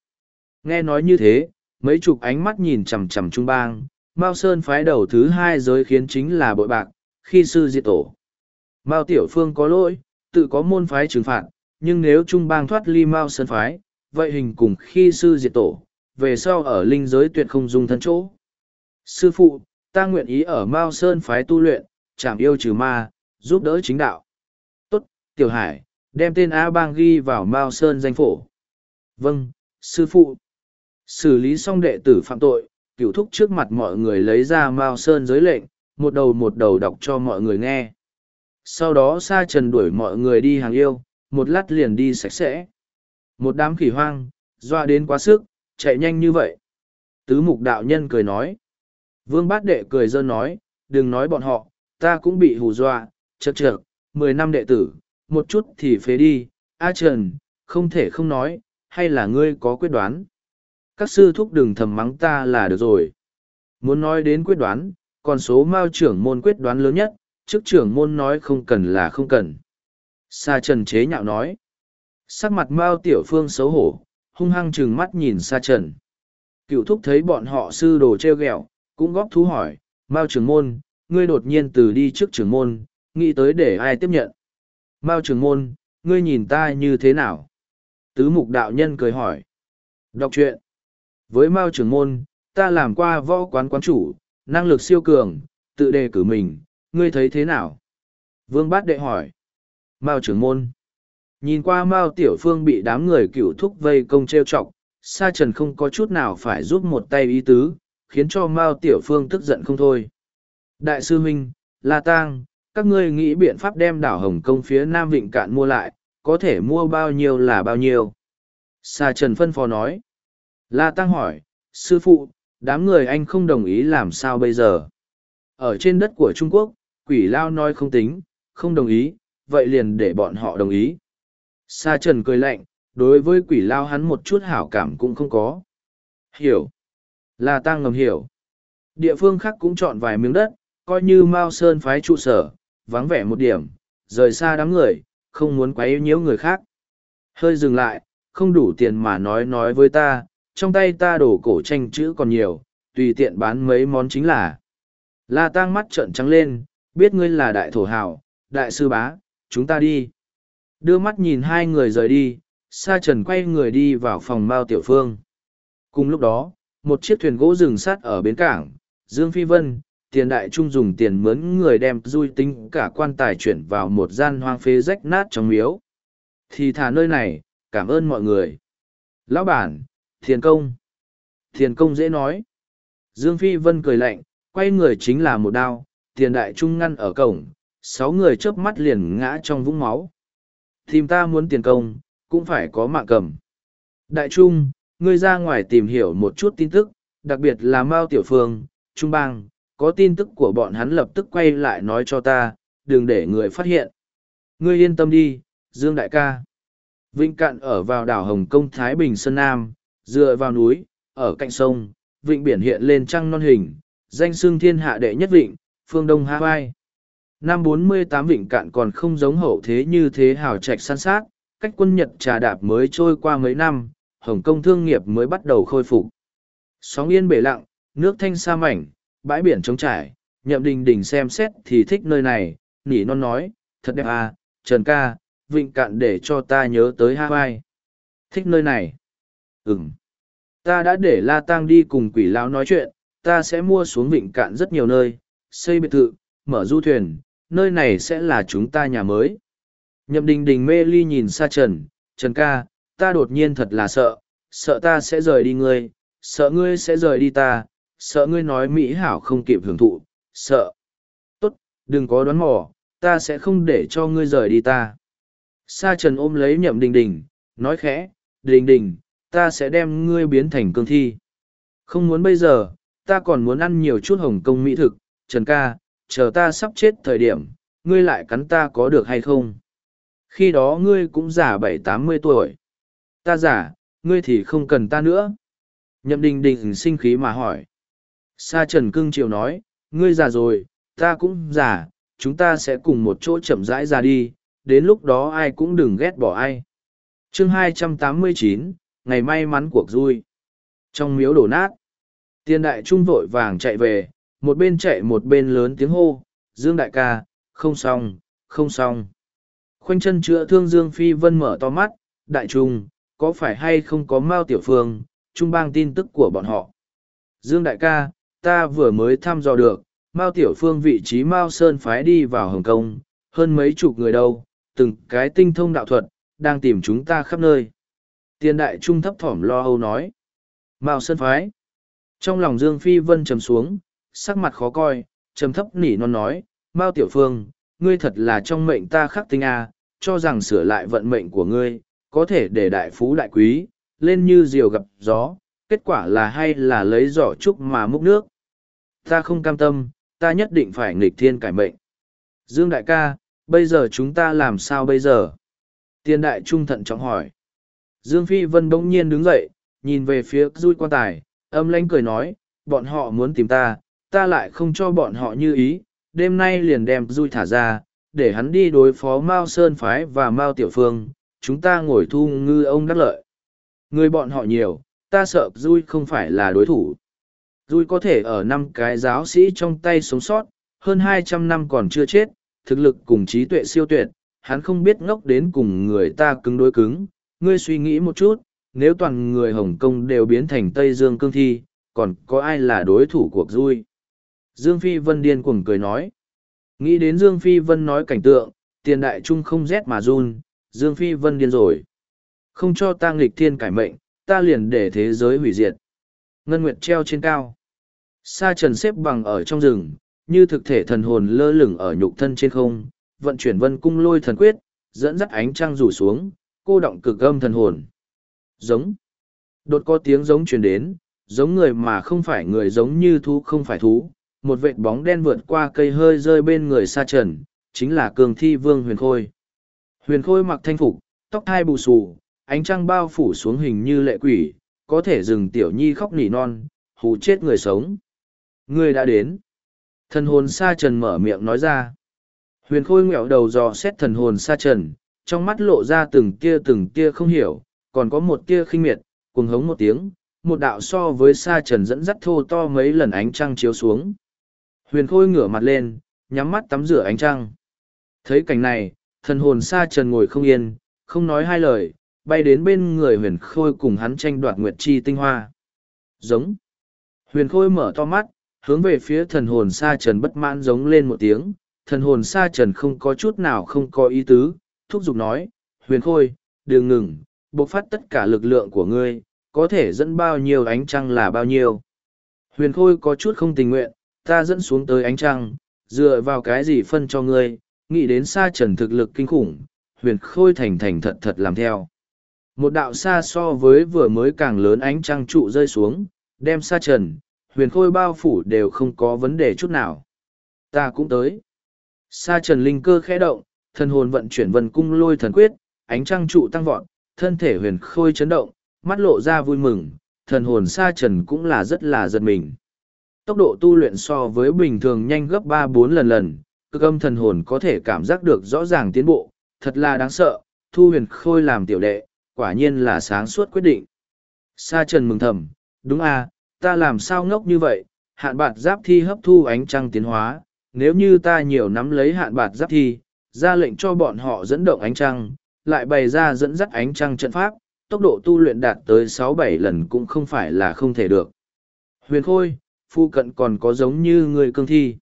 Nghe nói như thế, mấy chục ánh mắt nhìn chằm chằm Trung bang, Mao Sơn phái đầu thứ hai giới khiến chính là bội bạc, khi sư diệt tổ. Mao Tiểu Phương có lỗi, tự có môn phái trừng phạt, nhưng nếu Trung bang thoát ly Mao Sơn phái, vậy hình cùng khi sư diệt tổ, về sau ở linh giới tuyệt không dùng thân chỗ. Sư phụ, ta nguyện ý ở Mao Sơn phái tu luyện, chảm yêu trừ ma, giúp đỡ chính đạo. Tốt, Tiểu Hải, đem tên A Bang ghi vào Mao Sơn danh phổ. Vâng, sư phụ. Xử lý xong đệ tử phạm tội, cựu thúc trước mặt mọi người lấy ra Mao Sơn giới lệnh, một đầu một đầu đọc cho mọi người nghe. Sau đó Sa Trần đuổi mọi người đi hàng yêu, một lát liền đi sạch sẽ. Một đám khỉ hoang, doa đến quá sức, chạy nhanh như vậy. Tứ mục đạo nhân cười nói. Vương bát đệ cười dơ nói, đừng nói bọn họ, ta cũng bị hù dọa, chật chật, mười năm đệ tử, một chút thì phế đi, A Trần, không thể không nói, hay là ngươi có quyết đoán. Các sư thúc đừng thầm mắng ta là được rồi. Muốn nói đến quyết đoán, còn số mao trưởng môn quyết đoán lớn nhất, trước trưởng môn nói không cần là không cần. Sa Trần chế nhạo nói. Sắc mặt mao tiểu phương xấu hổ, hung hăng trừng mắt nhìn Sa Trần. Cựu thúc thấy bọn họ sư đồ treo gẹo, cũng góp thú hỏi, mao trưởng môn, ngươi đột nhiên từ đi trước trưởng môn, nghĩ tới để ai tiếp nhận. Mao trưởng môn, ngươi nhìn ta như thế nào? Tứ mục đạo nhân cười hỏi. Đọc truyện. Với Mao trưởng môn, ta làm qua võ quán quán chủ, năng lực siêu cường, tự đề cử mình, ngươi thấy thế nào? Vương Bát Đệ hỏi. Mao trưởng môn. Nhìn qua Mao Tiểu Phương bị đám người cựu thúc vây công treo chọc, Sa Trần không có chút nào phải giúp một tay ý tứ, khiến cho Mao Tiểu Phương tức giận không thôi. Đại sư Minh, La Tang, các ngươi nghĩ biện pháp đem đảo Hồng Kông phía Nam Vịnh Cạn mua lại, có thể mua bao nhiêu là bao nhiêu? Sa Trần phân phó nói. La Tăng hỏi, sư phụ, đám người anh không đồng ý làm sao bây giờ? Ở trên đất của Trung Quốc, quỷ lao nói không tính, không đồng ý, vậy liền để bọn họ đồng ý. Sa Trần cười lạnh, đối với quỷ lao hắn một chút hảo cảm cũng không có. Hiểu. La Tăng ngầm hiểu. Địa phương khác cũng chọn vài miếng đất, coi như Mao Sơn phái trụ sở, vắng vẻ một điểm, rời xa đám người, không muốn quấy nhiễu người khác. Hơi dừng lại, không đủ tiền mà nói nói với ta, trong tay ta đổ cổ tranh chữ còn nhiều, tùy tiện bán mấy món chính là. La tang mắt trợn trắng lên, biết ngươi là đại thổ hào, đại sư bá, chúng ta đi. Đưa mắt nhìn hai người rời đi, Sa Trần quay người đi vào phòng Mao Tiểu Phương. Cùng lúc đó, một chiếc thuyền gỗ rừng sắt ở bến cảng, Dương Phi Vân, tiền đại trung dùng tiền mướn người đem dui tính cả quan tài chuyển vào một gian hoang phế rách nát trong miếu. Thì thả nơi này, cảm ơn mọi người. Lão bản, thiền công. Thiền công dễ nói. Dương Phi Vân cười lạnh, quay người chính là một đao, tiền đại trung ngăn ở cổng, sáu người chớp mắt liền ngã trong vũng máu. Tìm ta muốn tiền công, cũng phải có mạng cầm. Đại trung, ngươi ra ngoài tìm hiểu một chút tin tức, đặc biệt là Mao Tiểu Phương, Trung Bang, có tin tức của bọn hắn lập tức quay lại nói cho ta, đừng để người phát hiện. Ngươi yên tâm đi, Dương Đại ca. Vịnh Cạn ở vào đảo Hồng Kông Thái Bình Sơn Nam, dựa vào núi, ở cạnh sông, vịnh biển hiện lên trăng non hình, danh xương thiên hạ đệ nhất vịnh, phương Đông Hawaii. Năm 48 vịnh cạn còn không giống hậu thế như thế hào trạch san sát, cách quân Nhật trà đạp mới trôi qua mấy năm, Hồng Kông thương nghiệp mới bắt đầu khôi phục. Sóng yên bể lặng, nước thanh sa mảnh, bãi biển trống trải, nhậm đình đình xem xét thì thích nơi này, nỉ non nói, thật đẹp à, Trần ca, vịnh cạn để cho ta nhớ tới Hawaii. Thích nơi này. Ừm. Ta đã để La Tang đi cùng quỷ lão nói chuyện, ta sẽ mua xuống vịnh cạn rất nhiều nơi, xây biệt thự, mở du thuyền, nơi này sẽ là chúng ta nhà mới. Nhậm đình đình mê ly nhìn xa Trần, Trần ca, ta đột nhiên thật là sợ, sợ ta sẽ rời đi ngươi, sợ ngươi sẽ rời đi ta, sợ ngươi nói Mỹ hảo không kịp hưởng thụ, sợ. Tốt, đừng có đoán mò, ta sẽ không để cho ngươi rời đi ta. Sa Trần ôm lấy nhậm đình đình, nói khẽ, đình đình, ta sẽ đem ngươi biến thành cương thi. Không muốn bây giờ, ta còn muốn ăn nhiều chút hồng công mỹ thực, Trần ca, chờ ta sắp chết thời điểm, ngươi lại cắn ta có được hay không? Khi đó ngươi cũng già bảy tám mươi tuổi. Ta giả, ngươi thì không cần ta nữa. Nhậm đình đình sinh khí mà hỏi. Sa Trần cưng Triều nói, ngươi già rồi, ta cũng già, chúng ta sẽ cùng một chỗ chậm rãi ra đi, đến lúc đó ai cũng đừng ghét bỏ ai. chương 289, ngày may mắn cuộc vui. Trong miếu đổ nát, tiên đại trung vội vàng chạy về, một bên chạy một bên lớn tiếng hô, Dương đại ca, không xong, không xong. Khoanh chân chữa thương Dương Phi Vân mở to mắt, đại trung, có phải hay không có Mao Tiểu Phương, trung bang tin tức của bọn họ. Dương đại ca, ta vừa mới thăm dò được, Mao Tiểu Phương vị trí Mao Sơn phái đi vào Hồng Kông, hơn mấy chục người đâu, từng cái tinh thông đạo thuật, đang tìm chúng ta khắp nơi. Tiền đại trung thấp thỏm lo âu nói. Mao Sơn phái. Trong lòng Dương Phi Vân trầm xuống, sắc mặt khó coi, trầm thấp nỉ non nói, Mao Tiểu Phương, ngươi thật là trong mệnh ta khắc tinh A, cho rằng sửa lại vận mệnh của ngươi, có thể để đại phú đại quý, lên như diều gặp gió, kết quả là hay là lấy giỏ trúc mà múc nước. Ta không cam tâm, ta nhất định phải nghịch thiên cải mệnh. Dương đại ca, bây giờ chúng ta làm sao bây giờ? Tiên đại trung thận trọng hỏi. Dương Phi Vân bỗng nhiên đứng dậy, nhìn về phía dui quan tài, âm lãnh cười nói, bọn họ muốn tìm ta, ta lại không cho bọn họ như ý, đêm nay liền đem dui thả ra, để hắn đi đối phó Mao Sơn Phái và Mao Tiểu Phương, chúng ta ngồi thu ngư ông đắc lợi. Người bọn họ nhiều, ta sợ dui không phải là đối thủ. Dui có thể ở năm cái giáo sĩ trong tay sống sót, hơn hai trăm năm còn chưa chết, thực lực cùng trí tuệ siêu tuyệt, hắn không biết ngốc đến cùng người ta cứng đối cứng. Ngươi suy nghĩ một chút, nếu toàn người Hồng Kông đều biến thành Tây Dương cương thi, còn có ai là đối thủ cuộc vui? Dương Phi Vân điên cuồng cười nói. Nghĩ đến Dương Phi Vân nói cảnh tượng, tiền đại trung không rét mà run, Dương Phi Vân điên rồi. Không cho ta nghịch thiên cải mệnh, ta liền để thế giới hủy diệt. Ngân Nguyệt treo trên cao. Sa trần xếp bằng ở trong rừng, như thực thể thần hồn lơ lửng ở nhục thân trên không, vận chuyển vân cung lôi thần quyết, dẫn dắt ánh trăng rủ xuống, cô động cực âm thần hồn. Giống. Đột có tiếng giống truyền đến, giống người mà không phải người giống như thú không phải thú. Một vệt bóng đen vượt qua cây hơi rơi bên người sa trần, chính là cường thi vương huyền khôi. Huyền khôi mặc thanh phục, tóc hai bù xù, ánh trăng bao phủ xuống hình như lệ quỷ, có thể dừng tiểu nhi khóc nỉ non, hù chết người sống. Người đã đến. Thần hồn sa trần mở miệng nói ra. Huyền khôi ngẹo đầu dò xét thần hồn sa trần, trong mắt lộ ra từng tia từng tia không hiểu, còn có một tia khinh miệt, cùng hống một tiếng, một đạo so với sa trần dẫn dắt thô to mấy lần ánh trăng chiếu xuống. Huyền khôi ngửa mặt lên, nhắm mắt tắm rửa ánh trăng. Thấy cảnh này, thần hồn sa trần ngồi không yên, không nói hai lời, bay đến bên người huyền khôi cùng hắn tranh đoạt nguyệt chi tinh hoa. Giống. Huyền khôi mở to mắt, hướng về phía thần hồn sa trần bất mãn giống lên một tiếng, thần hồn sa trần không có chút nào không có ý tứ, thúc giục nói, huyền khôi, đừng ngừng, bộc phát tất cả lực lượng của ngươi, có thể dẫn bao nhiêu ánh trăng là bao nhiêu. Huyền khôi có chút không tình nguyện, ta dẫn xuống tới ánh trăng, dựa vào cái gì phân cho ngươi, nghĩ đến xa trần thực lực kinh khủng, huyền khôi thành thành thật thật làm theo. Một đạo xa so với vừa mới càng lớn ánh trăng trụ rơi xuống, đem xa trần, huyền khôi bao phủ đều không có vấn đề chút nào. Ta cũng tới. Sa trần linh cơ khẽ động, thần hồn vận chuyển vần cung lôi thần quyết, ánh trăng trụ tăng vọt, thân thể huyền khôi chấn động, mắt lộ ra vui mừng, thần hồn sa trần cũng là rất là giật mình. Tốc độ tu luyện so với bình thường nhanh gấp ba bốn lần lần, cực âm thần hồn có thể cảm giác được rõ ràng tiến bộ, thật là đáng sợ, thu huyền khôi làm tiểu đệ, quả nhiên là sáng suốt quyết định. Sa trần mừng thầm, đúng à, ta làm sao ngốc như vậy, hạn bạt giáp thi hấp thu ánh trăng tiến hóa, nếu như ta nhiều nắm lấy hạn bạt giáp thi, ra lệnh cho bọn họ dẫn động ánh trăng, lại bày ra dẫn dắt ánh trăng trận pháp, tốc độ tu luyện đạt tới sáu bảy lần cũng không phải là không thể được. Huyền Khôi, phu cận còn có giống như người cương thi.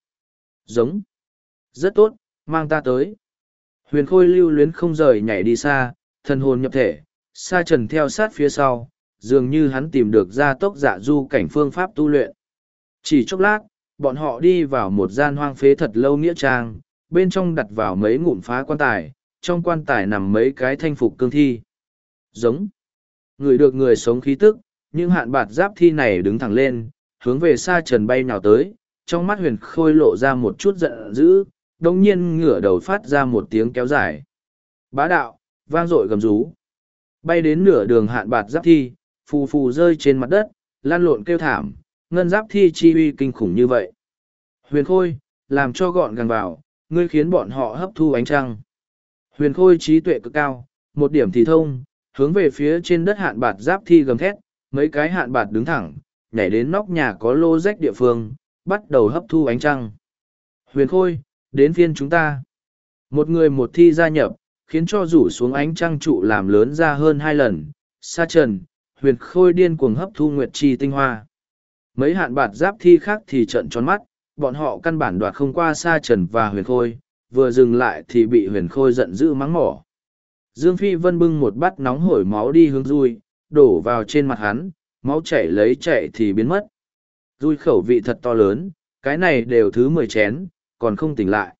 Giống. Rất tốt, mang ta tới. Huyền Khôi lưu luyến không rời nhảy đi xa, thần hồn nhập thể, sa trần theo sát phía sau, dường như hắn tìm được ra tốc dạ du cảnh phương pháp tu luyện. Chỉ chốc lát, bọn họ đi vào một gian hoang phế thật lâu nghĩa trang, bên trong đặt vào mấy ngụm phá quan tài, trong quan tài nằm mấy cái thanh phục cương thi. Giống. Người được người sống khí tức, nhưng hạn bạt giáp thi này đứng thẳng lên, hướng về xa trần bay nào tới, trong mắt huyền khôi lộ ra một chút giận dữ, đồng nhiên ngửa đầu phát ra một tiếng kéo dài. Bá đạo, vang dội gầm rú. Bay đến nửa đường hạn bạt giáp thi, phù phù rơi trên mặt đất, lan lộn kêu thảm, ngân giáp thi chi uy kinh khủng như vậy. Huyền khôi, làm cho gọn gàng vào, ngươi khiến bọn họ hấp thu ánh trăng. Huyền khôi trí tuệ cực cao, một điểm thì thông, hướng về phía trên đất hạn bạt giáp thi gầm thét, mấy cái hạn bạt đứng thẳng, nhảy đến nóc nhà có lô rách địa phương, bắt đầu hấp thu ánh trăng. Huyền khôi, đến phiên chúng ta. Một người một thi gia nhập, khiến cho rủ xuống ánh trăng trụ làm lớn ra hơn hai lần. Sa trần, huyền khôi điên cuồng hấp thu nguyệt chi tinh hoa. Mấy hạn bạt giáp thi khác thì trận tròn mắt, bọn họ căn bản đoạt không qua sa trần và huyền khôi, vừa dừng lại thì bị huyền khôi giận dữ mắng mỏ. Dương Phi Vân bưng một bát nóng hổi máu đi hướng Dui, đổ vào trên mặt hắn, máu chảy lấy chạy thì biến mất. Dui khẩu vị thật to lớn, cái này đều thứ mười chén, còn không tỉnh lại.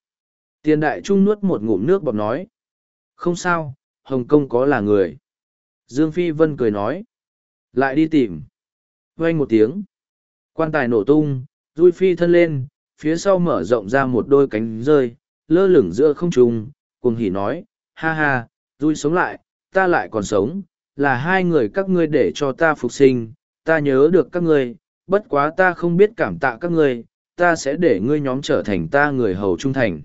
Tiền đại trung nuốt một ngụm nước bọt nói. Không sao, Hồng Kông có là người. Dương Phi Vân cười nói. Lại đi tìm. Vang một tiếng. Quan tài nổ tung, Rui phi thân lên, phía sau mở rộng ra một đôi cánh rơi, lơ lửng giữa không trung, cùng hỉ nói, ha ha, Rui sống lại, ta lại còn sống, là hai người các ngươi để cho ta phục sinh, ta nhớ được các ngươi, bất quá ta không biết cảm tạ các ngươi, ta sẽ để ngươi nhóm trở thành ta người hầu trung thành.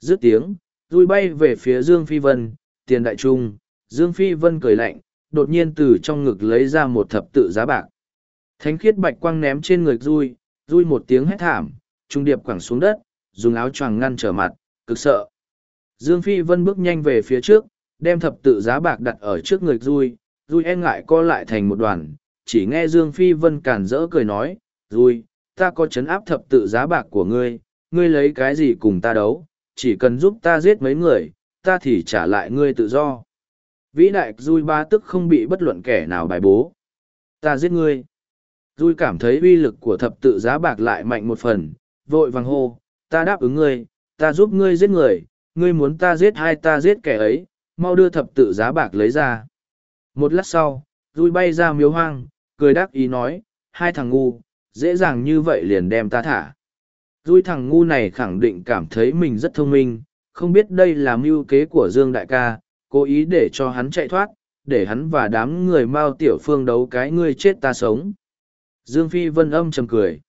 Dứt tiếng, Rui bay về phía Dương Phi Vân, tiền đại trung, Dương Phi Vân cười lạnh, đột nhiên từ trong ngực lấy ra một thập tự giá bạc. Thánh khiết bạch quang ném trên người Rui, Rui một tiếng hét thảm, trung điệp quẳng xuống đất, dùng áo choàng ngăn trở mặt, cực sợ. Dương Phi Vân bước nhanh về phía trước, đem thập tự giá bạc đặt ở trước người Rui, Rui e ngại co lại thành một đoàn, chỉ nghe Dương Phi Vân cản rỡ cười nói, Rui, ta có chấn áp thập tự giá bạc của ngươi, ngươi lấy cái gì cùng ta đấu, chỉ cần giúp ta giết mấy người, ta thì trả lại ngươi tự do. Vĩ đại Rui ba tức không bị bất luận kẻ nào bài bố. Ta giết ngươi. Rui cảm thấy uy lực của thập tự giá bạc lại mạnh một phần, vội vàng hô, ta đáp ứng ngươi, ta giúp ngươi giết người, ngươi muốn ta giết hai ta giết kẻ ấy, mau đưa thập tự giá bạc lấy ra. Một lát sau, Rui bay ra miếu hoang, cười đắc ý nói, hai thằng ngu, dễ dàng như vậy liền đem ta thả. Rui thằng ngu này khẳng định cảm thấy mình rất thông minh, không biết đây là mưu kế của Dương Đại ca, cố ý để cho hắn chạy thoát, để hắn và đám người Mao Tiểu Phương đấu cái ngươi chết ta sống. Dương Phi Vân âm trầm cười.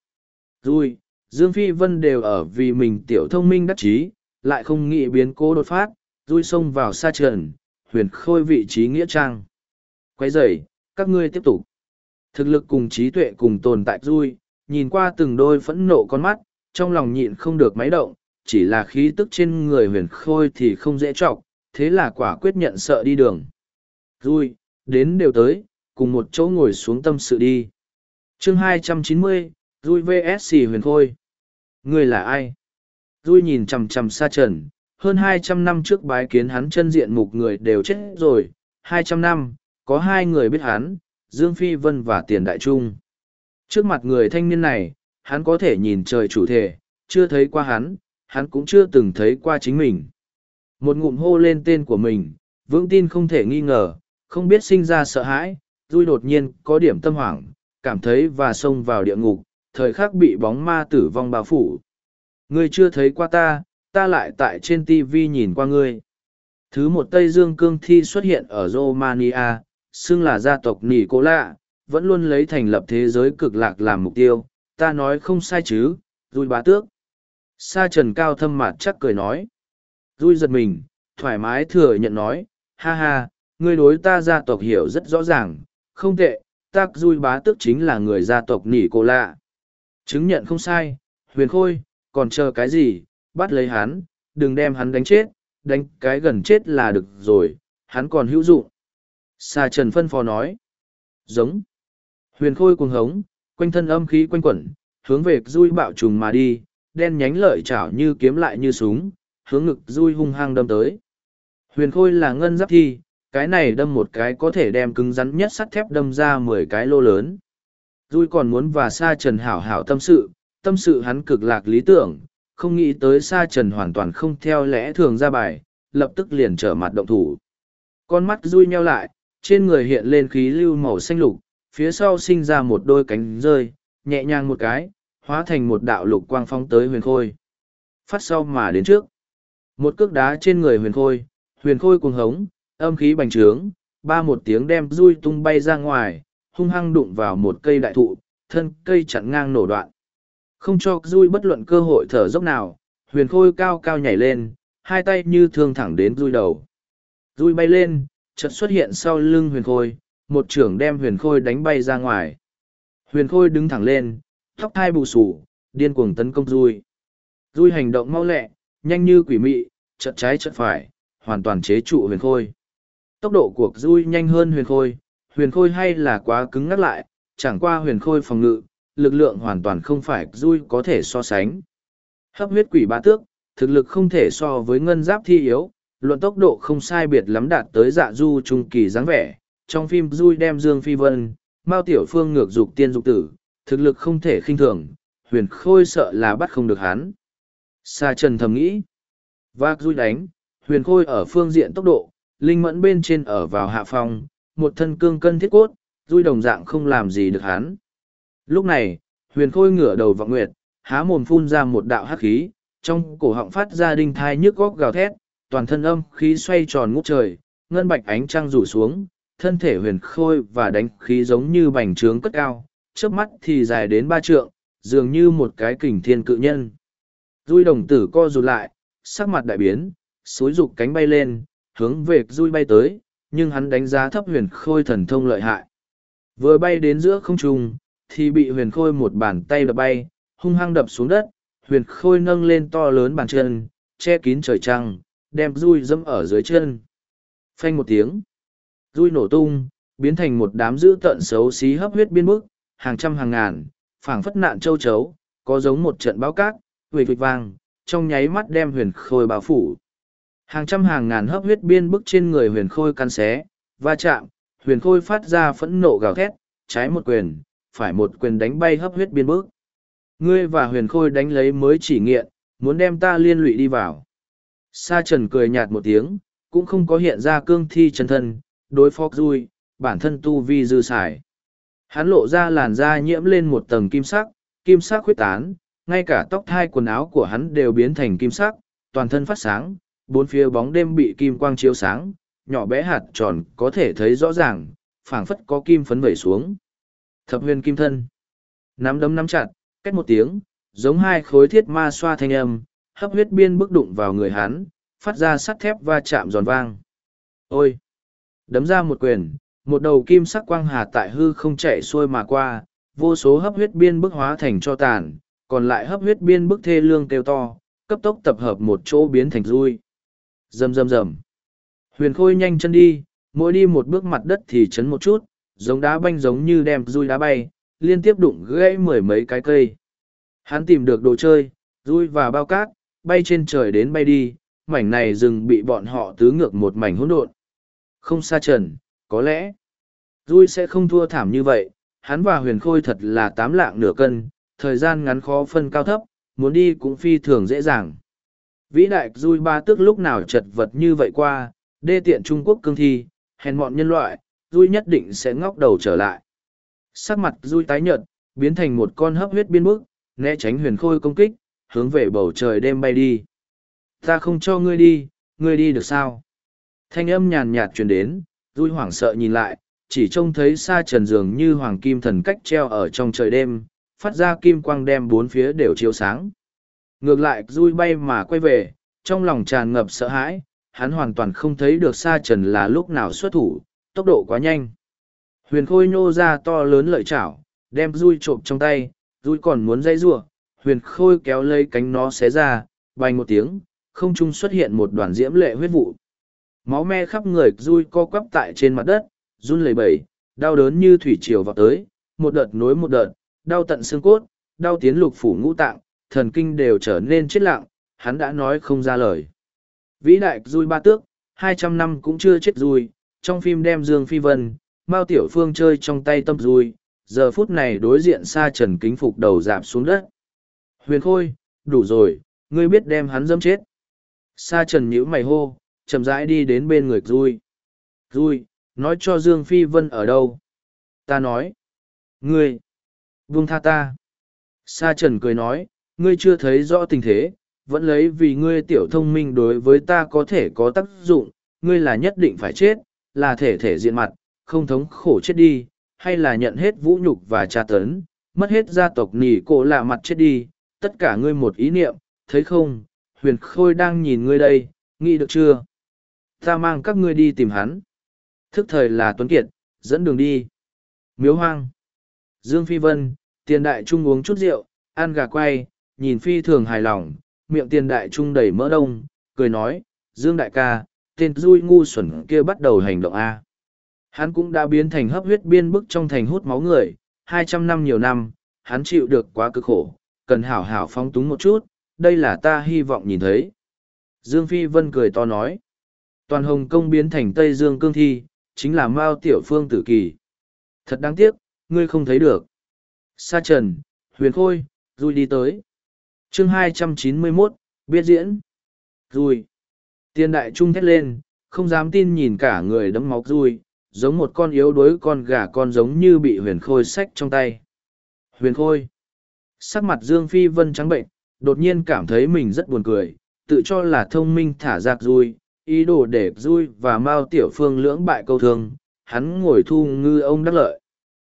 Rui, Dương Phi Vân đều ở vì mình tiểu thông minh đắc chí, lại không nghĩ biến cố đột phát, Rui xông vào xa trần, huyền khôi vị trí nghĩa trang. Quay dậy, các ngươi tiếp tục. Thực lực cùng trí tuệ cùng tồn tại Rui, nhìn qua từng đôi phẫn nộ con mắt, trong lòng nhịn không được máy động, chỉ là khí tức trên người huyền khôi thì không dễ trọc, thế là quả quyết nhận sợ đi đường. Rui, đến đều tới, cùng một chỗ ngồi xuống tâm sự đi chương 290, Rui vs huyền khôi. Người là ai? Rui nhìn chằm chằm xa trần, hơn hai trăm năm trước bái kiến hắn chân diện mục người đều chết rồi, hai trăm năm, có hai người biết hắn, Dương Phi Vân và Tiền Đại Trung. Trước mặt người thanh niên này, hắn có thể nhìn trời chủ thể, chưa thấy qua hắn, hắn cũng chưa từng thấy qua chính mình. Một ngụm hô lên tên của mình, vững tin không thể nghi ngờ, không biết sinh ra sợ hãi, Rui đột nhiên có điểm tâm hoảng, cảm thấy và xông vào địa ngục, thời khắc bị bóng ma tử vong bao phủ. Ngươi chưa thấy qua ta, ta lại tại trên TV nhìn qua ngươi. Thứ một Tây Dương cương thi xuất hiện ở Romania, xưng là gia tộc Nỉ Cô Lạ, vẫn luôn lấy thành lập thế giới cực lạc làm mục tiêu, ta nói không sai chứ, Rui bá tước. Sa trần cao thâm mặt chắc cười nói. Rui giật mình, thoải mái thừa nhận nói, ha ha, ngươi đối ta gia tộc hiểu rất rõ ràng, không tệ, tác dui bá tước chính là người gia tộc nỉ cô lạ. Chứng nhận không sai, huyền khôi, còn chờ cái gì, bắt lấy hắn, đừng đem hắn đánh chết, đánh cái gần chết là được rồi, hắn còn hữu dụng. Sa trần phân phó nói. Giống. Huyền khôi cuồng hống, quanh thân âm khí quanh quẩn, hướng về dui bạo trùng mà đi, đen nhánh lợi chảo như kiếm lại như súng, hướng ngực dui hung hăng đâm tới. Huyền khôi là ngân giáp thi, cái này đâm một cái có thể đem cứng rắn nhất sắt thép đâm ra mười cái lô lớn. Rui còn muốn và Sa Trần hảo hảo tâm sự, tâm sự hắn cực lạc lý tưởng, không nghĩ tới Sa Trần hoàn toàn không theo lẽ thường ra bài, lập tức liền trở mặt động thủ. Con mắt Rui nheo lại, trên người hiện lên khí lưu màu xanh lục, phía sau sinh ra một đôi cánh rơi, nhẹ nhàng một cái, hóa thành một đạo lục quang phong tới huyền khôi. Phát sau mà đến trước. Một cước đá trên người huyền khôi, huyền khôi cuồng hống, âm khí bành trướng, ba một tiếng đem rui tung bay ra ngoài, hung hăng đụng vào một cây đại thụ, thân cây chặn ngang nổ đoạn. Không cho rui bất luận cơ hội thở dốc nào, huyền khôi cao cao nhảy lên, hai tay như thương thẳng đến rui đầu. Rui bay lên, chợt xuất hiện sau lưng huyền khôi, một trưởng đem huyền khôi đánh bay ra ngoài. Huyền khôi đứng thẳng lên, tóc hai bù sù, điên cuồng tấn công rui. Rui hành động mau lẹ, nhanh như quỷ mị, chợt trái chợt phải, hoàn toàn chế trụ huyền khôi. Tốc độ cuộc dui nhanh hơn huyền khôi, huyền khôi hay là quá cứng ngắt lại, chẳng qua huyền khôi phòng ngự, lực lượng hoàn toàn không phải dui có thể so sánh. Hấp huyết quỷ bá tước, thực lực không thể so với ngân giáp thi yếu, luận tốc độ không sai biệt lắm đạt tới dạ du trung kỳ dáng vẻ. Trong phim Dui đem Dương Phi Vân, Mao Tiểu Phương ngược dục tiên dục tử, thực lực không thể khinh thường, huyền khôi sợ là bắt không được hắn. Sa Trần thầm nghĩ. Vác Dui đánh, huyền khôi ở phương diện tốc độ, linh mẫn bên trên ở vào hạ phong, một thân cương cân thiết cốt, dui đồng dạng không làm gì được hắn. Lúc này, huyền khôi ngửa đầu vọng nguyệt, há mồm phun ra một đạo hắc khí, trong cổ họng phát ra đinh thai nhức góc gào thét, toàn thân âm khí xoay tròn ngút trời, ngân bạch ánh trăng rủ xuống, thân thể huyền khôi và đánh khí giống như bành trướng cất cao, trước mắt thì dài đến ba trượng, dường như một cái kình thiên cự nhân. Dui đồng tử co rụt lại, sắc mặt đại biến, xối rục cánh bay lên, hướng về Dui bay tới, nhưng hắn đánh giá thấp huyền khôi thần thông lợi hại. Vừa bay đến giữa không trung, thì bị huyền khôi một bàn tay đập bay, hung hăng đập xuống đất, huyền khôi nâng lên to lớn bàn chân, che kín trời trăng, đem Dui dẫm ở dưới chân. Phanh một tiếng. Dui nổ tung, biến thành một đám dữ tợn xấu xí hấp huyết biên bức, hàng trăm hàng ngàn, phảng phất nạn châu chấu, có giống một trận báo cát, huỵch huỵch vang, trong nháy mắt đem huyền khôi bao phủ. Hàng trăm hàng ngàn hấp huyết biên bức trên người huyền khôi căn xé, va chạm, huyền khôi phát ra phẫn nộ gào thét, trái một quyền, phải một quyền đánh bay hấp huyết biên bức. Ngươi và huyền khôi đánh lấy mới chỉ nghiện, muốn đem ta liên lụy đi vào. Sa trần cười nhạt một tiếng, cũng không có hiện ra cương thi chân thân, đối phó vui, bản thân tu vi dư xài. Hắn lộ ra làn da nhiễm lên một tầng kim sắc, kim sắc khuyết tán, ngay cả tóc thai quần áo của hắn đều biến thành kim sắc, toàn thân phát sáng, bốn phía bóng đêm bị kim quang chiếu sáng, nhỏ bé hạt tròn có thể thấy rõ ràng, phảng phất có kim phấn vẩy xuống. Thập huyền kim thân. Nắm đấm nắm chặt, cách một tiếng, giống hai khối thiết ma xoa thanh âm, hấp huyết biên bức đụng vào người hắn, phát ra sắt thép va chạm giòn vang. Ôi! Đấm ra một quyền, một đầu kim sắc quang hà tại hư không chạy xuôi mà qua, vô số hấp huyết biên bức hóa thành cho tàn, còn lại hấp huyết biên bức thê lương kêu to, cấp tốc tập hợp một chỗ biến thành rui. Rầm rầm rầm. Huyền khôi nhanh chân đi, mỗi đi một bước mặt đất thì chấn một chút, giống đá banh giống như đem rui đá bay, liên tiếp đụng gãy mười mấy cái cây. Hắn tìm được đồ chơi, rui và bao cát, bay trên trời đến bay đi, mảnh này rừng bị bọn họ tứ ngược một mảnh hỗn độn. Không xa trần, có lẽ, rui sẽ không thua thảm như vậy, hắn và huyền khôi thật là tám lạng nửa cân, thời gian ngắn khó phân cao thấp, muốn đi cũng phi thường dễ dàng. Vĩ đại Dui Ba Tước lúc nào chật vật như vậy qua, đê tiện Trung Quốc cương thi, hèn mọn nhân loại, Dui nhất định sẽ ngóc đầu trở lại. Sắc mặt Dui tái nhợt, biến thành một con hấp huyết biên bức, né tránh huyền khôi công kích, hướng về bầu trời đêm bay đi. Ta không cho ngươi đi, ngươi đi được sao? Thanh âm nhàn nhạt truyền đến, Dui hoảng sợ nhìn lại, chỉ trông thấy xa trần dường như hoàng kim thần cách treo ở trong trời đêm, phát ra kim quang đem bốn phía đều chiếu sáng. Ngược lại Dui bay mà quay về, trong lòng tràn ngập sợ hãi, hắn hoàn toàn không thấy được sa trần là lúc nào xuất thủ, tốc độ quá nhanh. Huyền khôi nhô ra to lớn lợi chảo, đem Dui trộm trong tay, Dui còn muốn dây rua, huyền khôi kéo lấy cánh nó xé ra, bành một tiếng, không trung xuất hiện một đoàn diễm lệ huyết vụ. Máu me khắp người Dui co quắp tại trên mặt đất, run lẩy bẩy, đau đớn như thủy triều vào tới, một đợt nối một đợt, đau tận xương cốt, đau tiến lục phủ ngũ tạng, thần kinh đều trở nên chết lặng, hắn đã nói không ra lời. Vĩ đại Dui Ba Tước, hai trăm năm cũng chưa chết Dui, trong phim đem Dương Phi Vân, Mao Tiểu Phương chơi trong tay tâm Dui, giờ phút này đối diện xa trần kính phục đầu dạp xuống đất. Huyền Khôi, đủ rồi, ngươi biết đem hắn dâm chết. Sa trần nhíu mày hô, chậm rãi đi đến bên người Dui. Dui, nói cho Dương Phi Vân ở đâu? Ta nói. Ngươi. Vương tha ta. Sa trần cười nói, ngươi chưa thấy rõ tình thế, vẫn lấy vì ngươi tiểu thông minh đối với ta có thể có tác dụng, ngươi là nhất định phải chết, là thể thể diện mặt, không thống khổ chết đi, hay là nhận hết vũ nhục và tra tấn, mất hết gia tộc nỉ cổ lạ mặt chết đi, tất cả ngươi một ý niệm, thấy không, huyền khôi đang nhìn ngươi đây, nghĩ được chưa? Ta mang các ngươi đi tìm hắn. Thức thời là Tuấn Kiệt, dẫn đường đi. Miếu hoang. Dương Phi Vân, tiền đại trung uống chút rượu, ăn gà quay, nhìn phi thường hài lòng, miệng tiền đại trung đầy mỡ đông, cười nói, Dương đại ca, tên dui ngu xuẩn kia bắt đầu hành động A. Hắn cũng đã biến thành hấp huyết biên bức trong thành hút máu người, hai trăm năm nhiều năm, hắn chịu được quá cực khổ, cần hảo hảo phóng túng một chút, đây là ta hy vọng nhìn thấy. Dương Phi Vân cười to nói, toàn Hồng Kông biến thành Tây Dương Cương Thi, chính là Mao Tiểu Phương tử kỳ. Thật đáng tiếc, ngươi không thấy được. Sa Trần, Huyền Khôi, Rui đi tới chương 291, biết diễn. Rui. Tiên đại trung thét lên, không dám tin nhìn cả người đấm máu Rui, giống một con yếu đuối con gà con giống như bị huyền khôi xách trong tay. Huyền Khôi. Sắc mặt Dương Phi Vân trắng bệnh, đột nhiên cảm thấy mình rất buồn cười, tự cho là thông minh thả giặc rui, ý đồ để rui và Mao Tiểu Phương lưỡng bại câu thương, hắn ngồi thu ngư ông đắc lợi.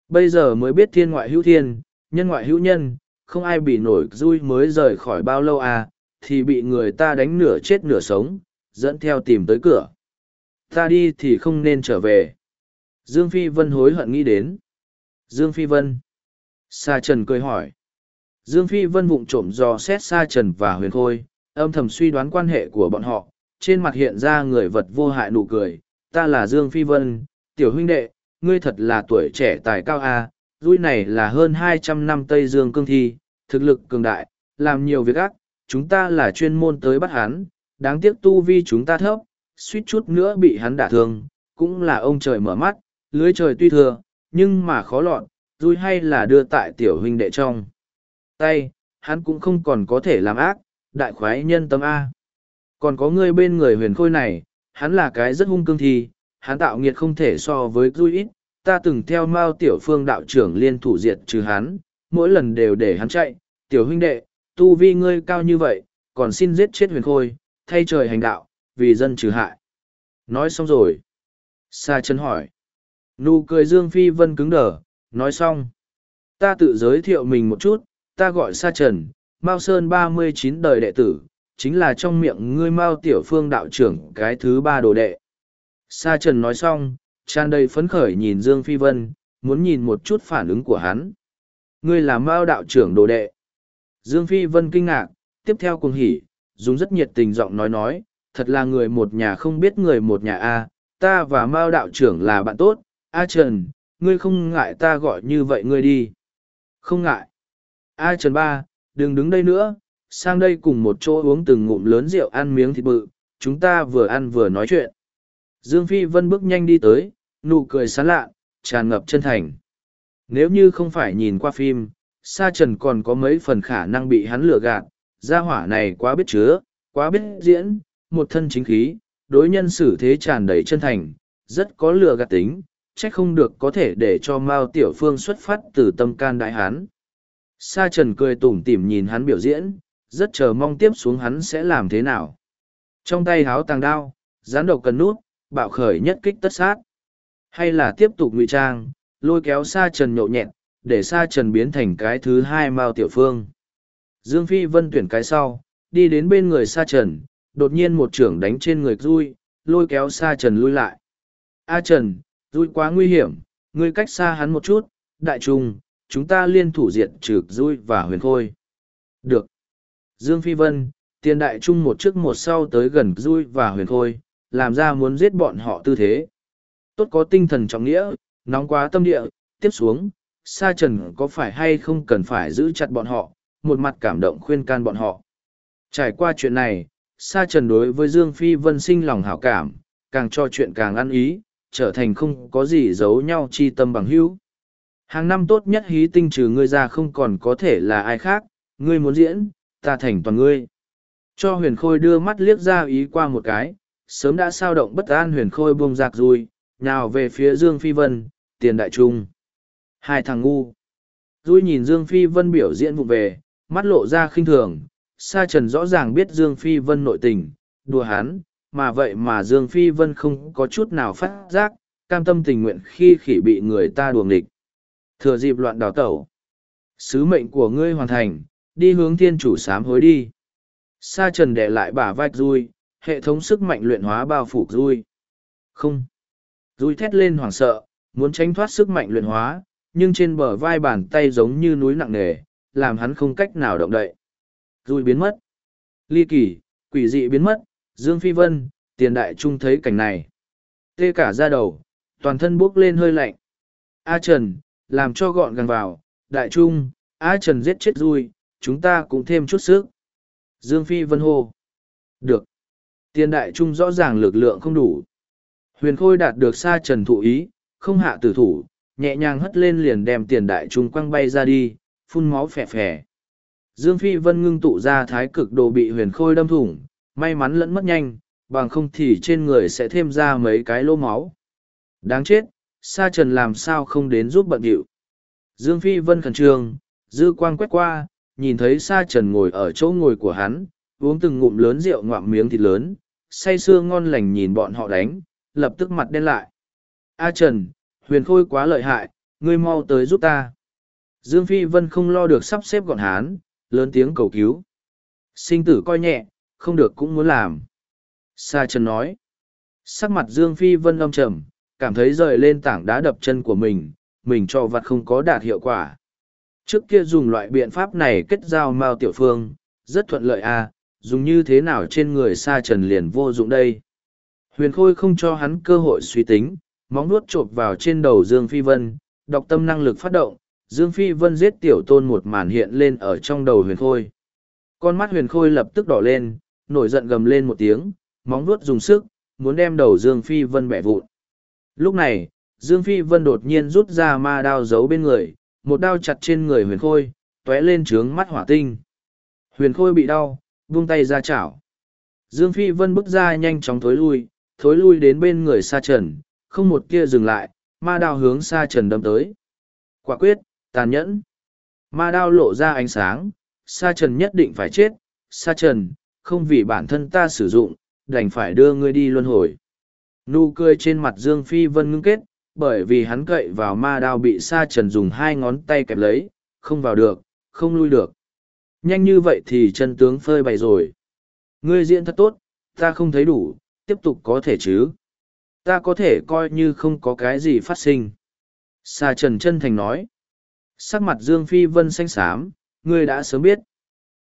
Bây giờ mới biết thiên ngoại hữu thiên, nhân ngoại hữu nhân, không ai bị nổi vui mới rời khỏi bao lâu à, thì bị người ta đánh nửa chết nửa sống, dẫn theo tìm tới cửa. Ta đi thì không nên trở về. Dương Phi Vân hối hận nghĩ đến. Dương Phi Vân. Sa Trần cười hỏi. Dương Phi Vân vụng trộm dò xét Sa Trần và Huyền Khôi, âm thầm suy đoán quan hệ của bọn họ, trên mặt hiện ra người vật vô hại nụ cười. Ta là Dương Phi Vân, tiểu huynh đệ, ngươi thật là tuổi trẻ tài cao a. À. Rui này là hơn hai trăm năm Tây Dương cương thi, thực lực cường đại, làm nhiều việc ác, chúng ta là chuyên môn tới bắt hắn, đáng tiếc tu vi chúng ta thấp, suýt chút nữa bị hắn đả thương, cũng là ông trời mở mắt, lưới trời tuy thừa, nhưng mà khó lọt, Rui hay là đưa tại tiểu huynh đệ trong. Tay, hắn cũng không còn có thể làm ác, đại khoái nhân tâm A. Còn có người bên người huyền khôi này, hắn là cái rất hung cương thi, hắn tạo nghiệt không thể so với Rui ít, ta từng theo Mao Tiểu Phương đạo trưởng liên thủ diệt trừ hắn, mỗi lần đều để hắn chạy, tiểu huynh đệ, tu vi ngươi cao như vậy, còn xin giết chết huyền khôi, thay trời hành đạo, vì dân trừ hại. Nói xong rồi. Sa chân hỏi. Nụ cười Dương Phi Vân cứng đờ, nói xong. Ta tự giới thiệu mình một chút, ta gọi Sa Trần, Mao Sơn ba mươi chín đời đệ tử, chính là trong miệng ngươi Mao Tiểu Phương đạo trưởng cái thứ ba đồ đệ. Sa Trần nói xong, tràn đầy phấn khởi nhìn Dương Phi Vân, muốn nhìn một chút phản ứng của hắn. Ngươi là Mao đạo trưởng đồ đệ. Dương Phi Vân kinh ngạc, tiếp theo cùng hỉ, dùng rất nhiệt tình giọng nói nói, thật là người một nhà không biết người một nhà A, ta và Mao đạo trưởng là bạn tốt, A Trần, ngươi không ngại ta gọi như vậy ngươi đi. Không ngại. A Trần ba, đừng đứng đây nữa, sang đây cùng một chỗ uống từng ngụm lớn rượu ăn miếng thịt bự, chúng ta vừa ăn vừa nói chuyện. Dương Phi Vân bước nhanh đi tới, nụ cười sán lạ, tràn ngập chân thành. Nếu như không phải nhìn qua phim, Sa Trần còn có mấy phần khả năng bị hắn lừa gạt, gia hỏa này quá biết chứa, quá biết diễn, một thân chính khí, đối nhân xử thế tràn đầy chân thành, rất có lừa gạt tính, trách không được có thể để cho Mao Tiểu Phương xuất phát từ tâm can đại hán. Sa Trần cười tủm tỉm nhìn hắn biểu diễn, rất chờ mong tiếp xuống hắn sẽ làm thế nào. Trong tay háo tàng đao, gián độc cần nút, bạo khởi nhất kích tất sát. Hay là tiếp tục ngụy trang, lôi kéo Sa Trần nhậu nhẹn, để Sa Trần biến thành cái thứ hai Mao Tiểu Phương. Dương Phi Vân tuyển cái sau, đi đến bên người Sa Trần, đột nhiên một trưởng đánh trên người Rui, lôi kéo Sa Trần lui lại. A Trần, Rui quá nguy hiểm, ngươi cách xa hắn một chút, đại trung, chúng ta liên thủ diệt trừ Rui và huyền khôi. Được. Dương Phi Vân, tiền đại trung một trước một sau tới gần Rui và huyền khôi, làm ra muốn giết bọn họ tư thế. Tốt có tinh thần trọng nghĩa, nóng quá tâm địa, tiếp xuống, Sa Trần có phải hay không cần phải giữ chặt bọn họ, một mặt cảm động khuyên can bọn họ. Trải qua chuyện này, Sa Trần đối với Dương Phi Vân sinh lòng hảo cảm, càng cho chuyện càng ăn ý, trở thành không có gì giấu nhau chi tâm bằng hữu. Hàng năm tốt nhất hí tinh trừ ngươi ra không còn có thể là ai khác, ngươi muốn diễn, ta thành toàn ngươi. Cho huyền khôi đưa mắt liếc ra ý qua một cái, sớm đã sao động bất an huyền khôi buông rạc rùi, nào về phía Dương Phi Vân, tiền đại trung. Hai thằng ngu. Rui nhìn Dương Phi Vân biểu diễn vụ về, mắt lộ ra khinh thường, Sa Trần rõ ràng biết Dương Phi Vân nội tình, đùa hắn, mà vậy mà Dương Phi Vân không có chút nào phát giác, cam tâm tình nguyện khi khỉ bị người ta đùa nghịch. Thừa dịp loạn đào tẩu. Sứ mệnh của ngươi hoàn thành, đi hướng thiên chủ sám hối đi. Sa Trần để lại bả vách Rui, hệ thống sức mạnh luyện hóa bao phủ Rui. Không. Rui thét lên hoảng sợ, muốn tránh thoát sức mạnh luyện hóa, nhưng trên bờ vai bàn tay giống như núi nặng nề, làm hắn không cách nào động đậy. Rùi biến mất. Ly kỳ, quỷ dị biến mất, Dương Phi Vân, tiền đại trung thấy cảnh này. Tê cả ra đầu, toàn thân bốc lên hơi lạnh. A Trần, làm cho gọn gàng vào, đại trung, A Trần giết chết Rui, chúng ta cũng thêm chút sức. Dương Phi Vân hô. Được. Tiền đại trung rõ ràng lực lượng không đủ. Huyền Khôi đạt được xa Trần thụ ý, không hạ tử thủ, nhẹ nhàng hất lên liền đem tiền đại trung quăng bay ra đi, phun máu phè phè. Dương Phi Vân ngưng tụ ra thái cực đồ bị huyền khôi đâm thủng, may mắn lẫn mất nhanh, bằng không thì trên người sẽ thêm ra mấy cái lô máu. Đáng chết, Sa Trần làm sao không đến giúp bận điệu. Dương Phi Vân khẩn trương, dư quang quét qua, nhìn thấy Sa Trần ngồi ở chỗ ngồi của hắn, uống từng ngụm lớn rượu ngoạm miếng thịt lớn, say sưa ngon lành nhìn bọn họ đánh, lập tức mặt đen lại. A Trần, huyền khôi quá lợi hại, ngươi mau tới giúp ta. Dương Phi Vân không lo được sắp xếp gọn hán, lớn tiếng cầu cứu. Sinh tử coi nhẹ, không được cũng muốn làm. Sa Trần nói. Sắc mặt Dương Phi Vân âm trầm, cảm thấy rời lên tảng đá đập chân của mình, mình cho vặt không có đạt hiệu quả. Trước kia dùng loại biện pháp này kết giao Mao Tiểu Phương, rất thuận lợi à, dùng như thế nào trên người Sa Trần liền vô dụng đây. Huyền Khôi không cho hắn cơ hội suy tính, móng nuốt chộp vào trên đầu Dương Phi Vân, đọc tâm năng lực phát động, Dương Phi Vân giết tiểu tôn một màn hiện lên ở trong đầu huyền khôi. Con mắt huyền khôi lập tức đỏ lên, nổi giận gầm lên một tiếng, móng nuốt dùng sức, muốn đem đầu Dương Phi Vân bẻ vụn. Lúc này, Dương Phi Vân đột nhiên rút ra ma đao giấu bên người, một đao chặt trên người huyền khôi, tóe lên trướng mắt hỏa tinh. Huyền khôi bị đau, vung tay ra chảo. Dương Phi Vân bước ra nhanh chóng thối lui, thối lui đến bên người Sa Trần, không một kia dừng lại, ma đao hướng Sa Trần đâm tới. Quả quyết, tàn nhẫn. Ma đao lộ ra ánh sáng, Sa Trần nhất định phải chết, Sa Trần, không vì bản thân ta sử dụng, đành phải đưa ngươi đi luân hồi. Nụ cười trên mặt Dương Phi Vân ngưng kết, bởi vì hắn cậy vào ma đao bị Sa Trần dùng hai ngón tay kẹp lấy, không vào được, không lui được. Nhanh như vậy thì chân tướng phơi bày rồi. Ngươi diễn thật tốt, ta không thấy đủ, tiếp tục có thể chứ. Ta có thể coi như không có cái gì phát sinh. Sa Trần chân thành nói. Sắc mặt Dương Phi Vân xanh xám, ngươi đã sớm biết.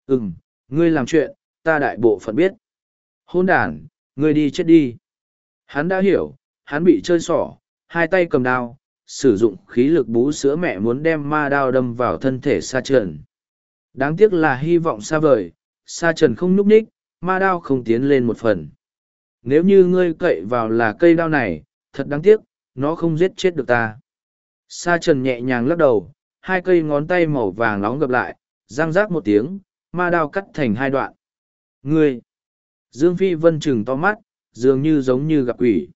Ừm, ngươi làm chuyện, ta đại bộ phận biết. Hôn đàn, ngươi đi chết đi. Hắn đã hiểu, hắn bị chơi xỏ, hai tay cầm đao, sử dụng khí lực bú sữa mẹ muốn đem ma đao đâm vào thân thể sa trần. Đáng tiếc là hy vọng xa vời, sa trần không nhúc ních ma đao không tiến lên một phần. Nếu như ngươi cậy vào là cây đao này, thật đáng tiếc, nó không giết chết được ta. Sa trần nhẹ nhàng lắc đầu, hai cây ngón tay màu vàng nóng gập lại, răng rác một tiếng, ma đao cắt thành hai đoạn. Ngươi! Dương Phi Vân trừng to mắt, dường như giống như gặp quỷ.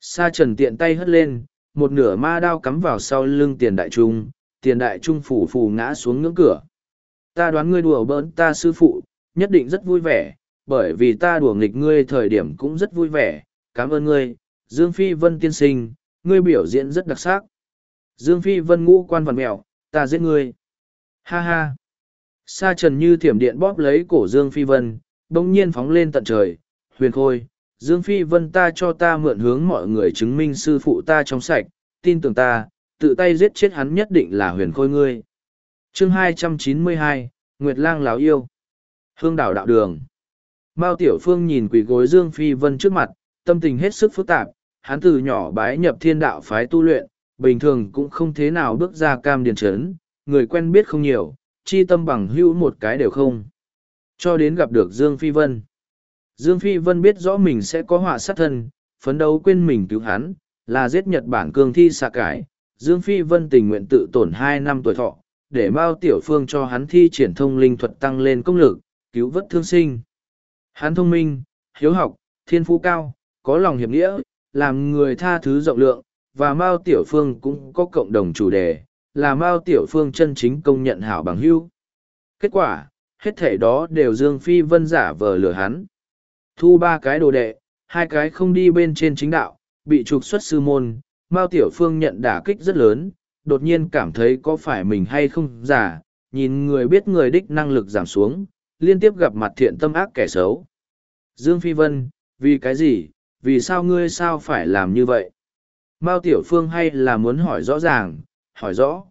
Sa trần tiện tay hất lên, một nửa ma đao cắm vào sau lưng tiền đại trung, tiền đại trung phủ phủ ngã xuống ngưỡng cửa. Ta đoán ngươi đùa bỡn ta sư phụ, nhất định rất vui vẻ, bởi vì ta đùa nghịch ngươi thời điểm cũng rất vui vẻ. Cảm ơn ngươi, Dương Phi Vân tiên sinh, ngươi biểu diễn rất đặc sắc. Dương Phi Vân ngũ quan vằn mẹo, ta giết ngươi. Ha ha. Sa trần như thiểm điện bóp lấy cổ Dương Phi Vân, bỗng nhiên phóng lên tận trời, huyền khôi. Dương Phi Vân ta cho ta mượn hướng mọi người chứng minh sư phụ ta trong sạch, tin tưởng ta, tự tay giết chết hắn nhất định là huyền khôi ngươi. chương 292, Nguyệt Lang láo yêu. Hương đảo đạo đường. Mao Tiểu Phương nhìn quỷ gối Dương Phi Vân trước mặt, tâm tình hết sức phức tạp, hắn từ nhỏ bái nhập thiên đạo phái tu luyện, bình thường cũng không thế nào bước ra cam điền trấn, người quen biết không nhiều, chi tâm bằng hữu một cái đều không. Cho đến gặp được Dương Phi Vân. Dương Phi Vân biết rõ mình sẽ có họa sát thân, phấn đấu quên mình cứu hắn, là giết Nhật Bản cương thi xạ cải. Dương Phi Vân tình nguyện tự tổn hai năm tuổi thọ, để Mao Tiểu Phương cho hắn thi triển thông linh thuật tăng lên công lực, cứu vớt thương sinh. Hắn thông minh, hiếu học, thiên phú cao, có lòng hiệp nghĩa, làm người tha thứ rộng lượng, và Mao Tiểu Phương cũng có cộng đồng chủ đề, là Mao Tiểu Phương chân chính công nhận hảo bằng hữu. Kết quả, hết thể đó đều Dương Phi Vân giả vờ lừa hắn. Thu ba cái đồ đệ, hai cái không đi bên trên chính đạo, bị trục xuất sư môn, Mao Tiểu Phương nhận đả kích rất lớn, đột nhiên cảm thấy có phải mình hay không giả, nhìn người biết người đích năng lực giảm xuống, liên tiếp gặp mặt thiện tâm ác kẻ xấu. Dương Phi Vân, vì cái gì, vì sao ngươi sao phải làm như vậy? Mao Tiểu Phương hay là muốn hỏi rõ ràng, hỏi rõ.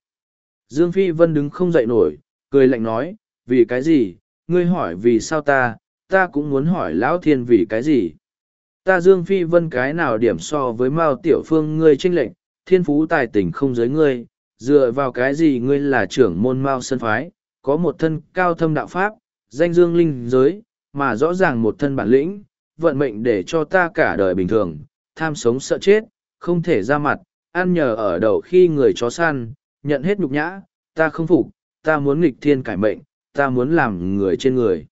Dương Phi Vân đứng không dậy nổi, cười lạnh nói, vì cái gì, ngươi hỏi vì sao ta, ta cũng muốn hỏi Lão Thiên vì cái gì. Ta Dương Phi Vân cái nào điểm so với Mao Tiểu Phương ngươi tranh lệnh, thiên phú tài tình không giới ngươi, dựa vào cái gì ngươi là trưởng môn Mao Sơn Phái, có một thân cao thâm đạo pháp, danh dương linh giới, mà rõ ràng một thân bản lĩnh, vận mệnh để cho ta cả đời bình thường, tham sống sợ chết, không thể ra mặt, ăn nhờ ở đầu khi người chó săn, nhận hết nhục nhã, ta không phục, ta muốn nghịch thiên cải mệnh, ta muốn làm người trên người.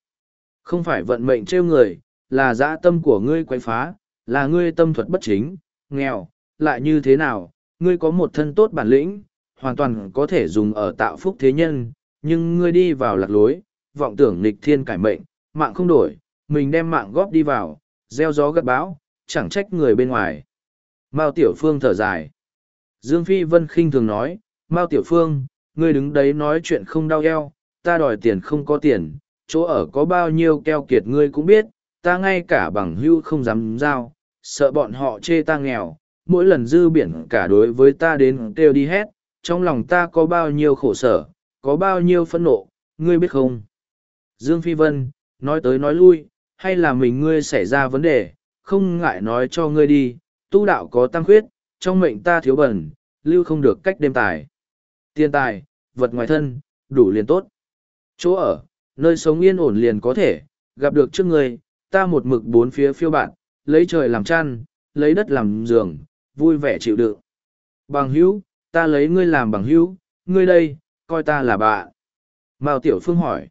Không phải vận mệnh trêu người, là dã tâm của ngươi quay phá, là ngươi tâm thuật bất chính, nghèo, lại như thế nào, ngươi có một thân tốt bản lĩnh, hoàn toàn có thể dùng ở tạo phúc thế nhân, nhưng ngươi đi vào lạc lối, vọng tưởng nghịch thiên cải mệnh, mạng không đổi, mình đem mạng góp đi vào, gieo gió gặt bão, chẳng trách người bên ngoài. Mao Tiểu Phương thở dài. Dương Phi Vân khinh thường nói, Mao Tiểu Phương, ngươi đứng đấy nói chuyện không đau eo, ta đòi tiền không có tiền, chỗ ở có bao nhiêu keo kiệt ngươi cũng biết, ta ngay cả bằng hưu không dám giao, sợ bọn họ chê ta nghèo, mỗi lần dư biển cả đối với ta đến kêu đi hết, trong lòng ta có bao nhiêu khổ sở, có bao nhiêu phẫn nộ, ngươi biết không? Dương Phi Vân, nói tới nói lui, hay là mình ngươi xảy ra vấn đề, không ngại nói cho ngươi đi, tu đạo có tăng khuyết, trong mệnh ta thiếu bẩn, lưu không được cách đêm tài. Tiền tài, vật ngoài thân, đủ liền tốt. Chỗ ở, nơi sống yên ổn liền có thể, gặp được trước ngươi, ta một mực bốn phía phiêu bạn, lấy trời làm chăn, lấy đất làm giường, vui vẻ chịu đựng. Bằng hữu, ta lấy ngươi làm bằng hữu, ngươi đây, coi ta là bạn. Mao Tiểu Phương hỏi.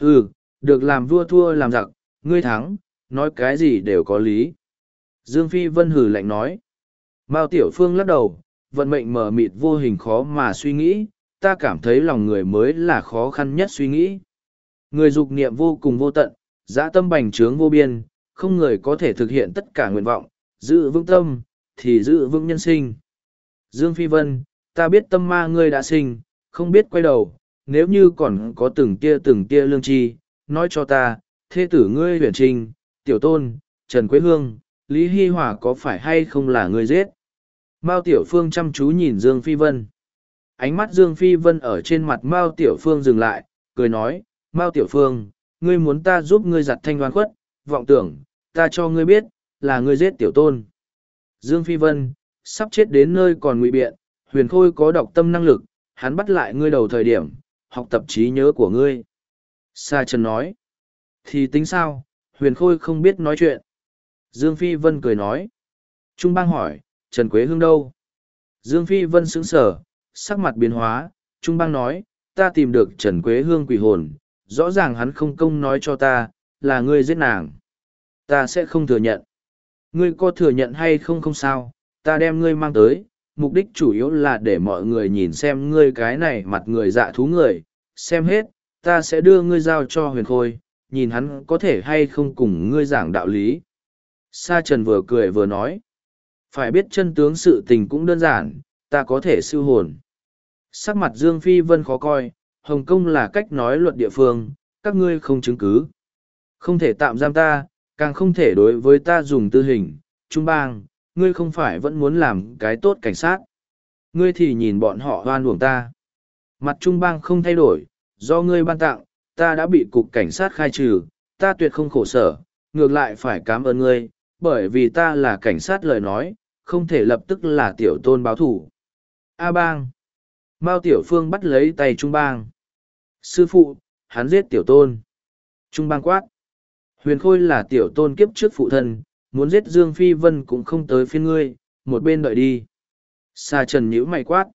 Ừ, được làm vua thua làm giặc, ngươi thắng, nói cái gì đều có lý. Dương Phi Vân hử lạnh nói. Mao Tiểu Phương lắc đầu, vận mệnh mở mịt vô hình khó mà suy nghĩ, ta cảm thấy lòng người mới là khó khăn nhất suy nghĩ. Người dục niệm vô cùng vô tận, dã tâm bành trướng vô biên, không người có thể thực hiện tất cả nguyện vọng, giữ vững tâm, thì giữ vững nhân sinh. Dương Phi Vân, ta biết tâm ma ngươi đã sinh, không biết quay đầu, nếu như còn có từng tia từng tia lương tri, nói cho ta, thê tử ngươi huyền trinh, tiểu tôn, Trần Quế Hương, Lý Hy Hòa có phải hay không là ngươi giết? Mao Tiểu Phương chăm chú nhìn Dương Phi Vân. Ánh mắt Dương Phi Vân ở trên mặt Mao Tiểu Phương dừng lại, cười nói, Mao Tiểu Phương, ngươi muốn ta giúp ngươi giặt thanh đoan khuất, vọng tưởng, ta cho ngươi biết, là ngươi giết Tiểu Tôn. Dương Phi Vân, sắp chết đến nơi còn ngụy biện, huyền khôi có đọc tâm năng lực, hắn bắt lại ngươi đầu thời điểm, học tập trí nhớ của ngươi. Sa Trần nói, thì tính sao, huyền khôi không biết nói chuyện. Dương Phi Vân cười nói. Trung bang hỏi, Trần Quế Hương đâu? Dương Phi Vân sững sở, sắc mặt biến hóa, Trung bang nói, ta tìm được Trần Quế Hương quỷ hồn, rõ ràng hắn không công nói cho ta, là ngươi giết nàng. Ta sẽ không thừa nhận. Ngươi có thừa nhận hay không không sao, ta đem ngươi mang tới, mục đích chủ yếu là để mọi người nhìn xem ngươi cái này mặt người dạ thú người, xem hết, ta sẽ đưa ngươi giao cho huyền khôi, nhìn hắn có thể hay không cùng ngươi giảng đạo lý. Sa Trần vừa cười vừa nói. Phải biết chân tướng sự tình cũng đơn giản, ta có thể siêu hồn. Sắc mặt Dương Phi Vân khó coi, Hồng Kông là cách nói luật địa phương, các ngươi không chứng cứ. Không thể tạm giam ta, càng không thể đối với ta dùng tư hình. Trung bang, ngươi không phải vẫn muốn làm cái tốt cảnh sát. Ngươi thì nhìn bọn họ hoan uổng ta. Mặt Trung bang không thay đổi, do ngươi ban tặng, ta đã bị cục cảnh sát khai trừ, ta tuyệt không khổ sở, ngược lại phải cảm ơn ngươi, bởi vì ta là cảnh sát lời nói, không thể lập tức là tiểu tôn báo thủ. A bang. Mao tiểu phương bắt lấy tay Trung bang. Sư phụ, hắn giết tiểu tôn. Trung bang quát. Huyền Khôi là tiểu tôn kiếp trước phụ thân, muốn giết Dương Phi Vân cũng không tới phiên ngươi, một bên đợi đi. Sa trần nhíu mày quát.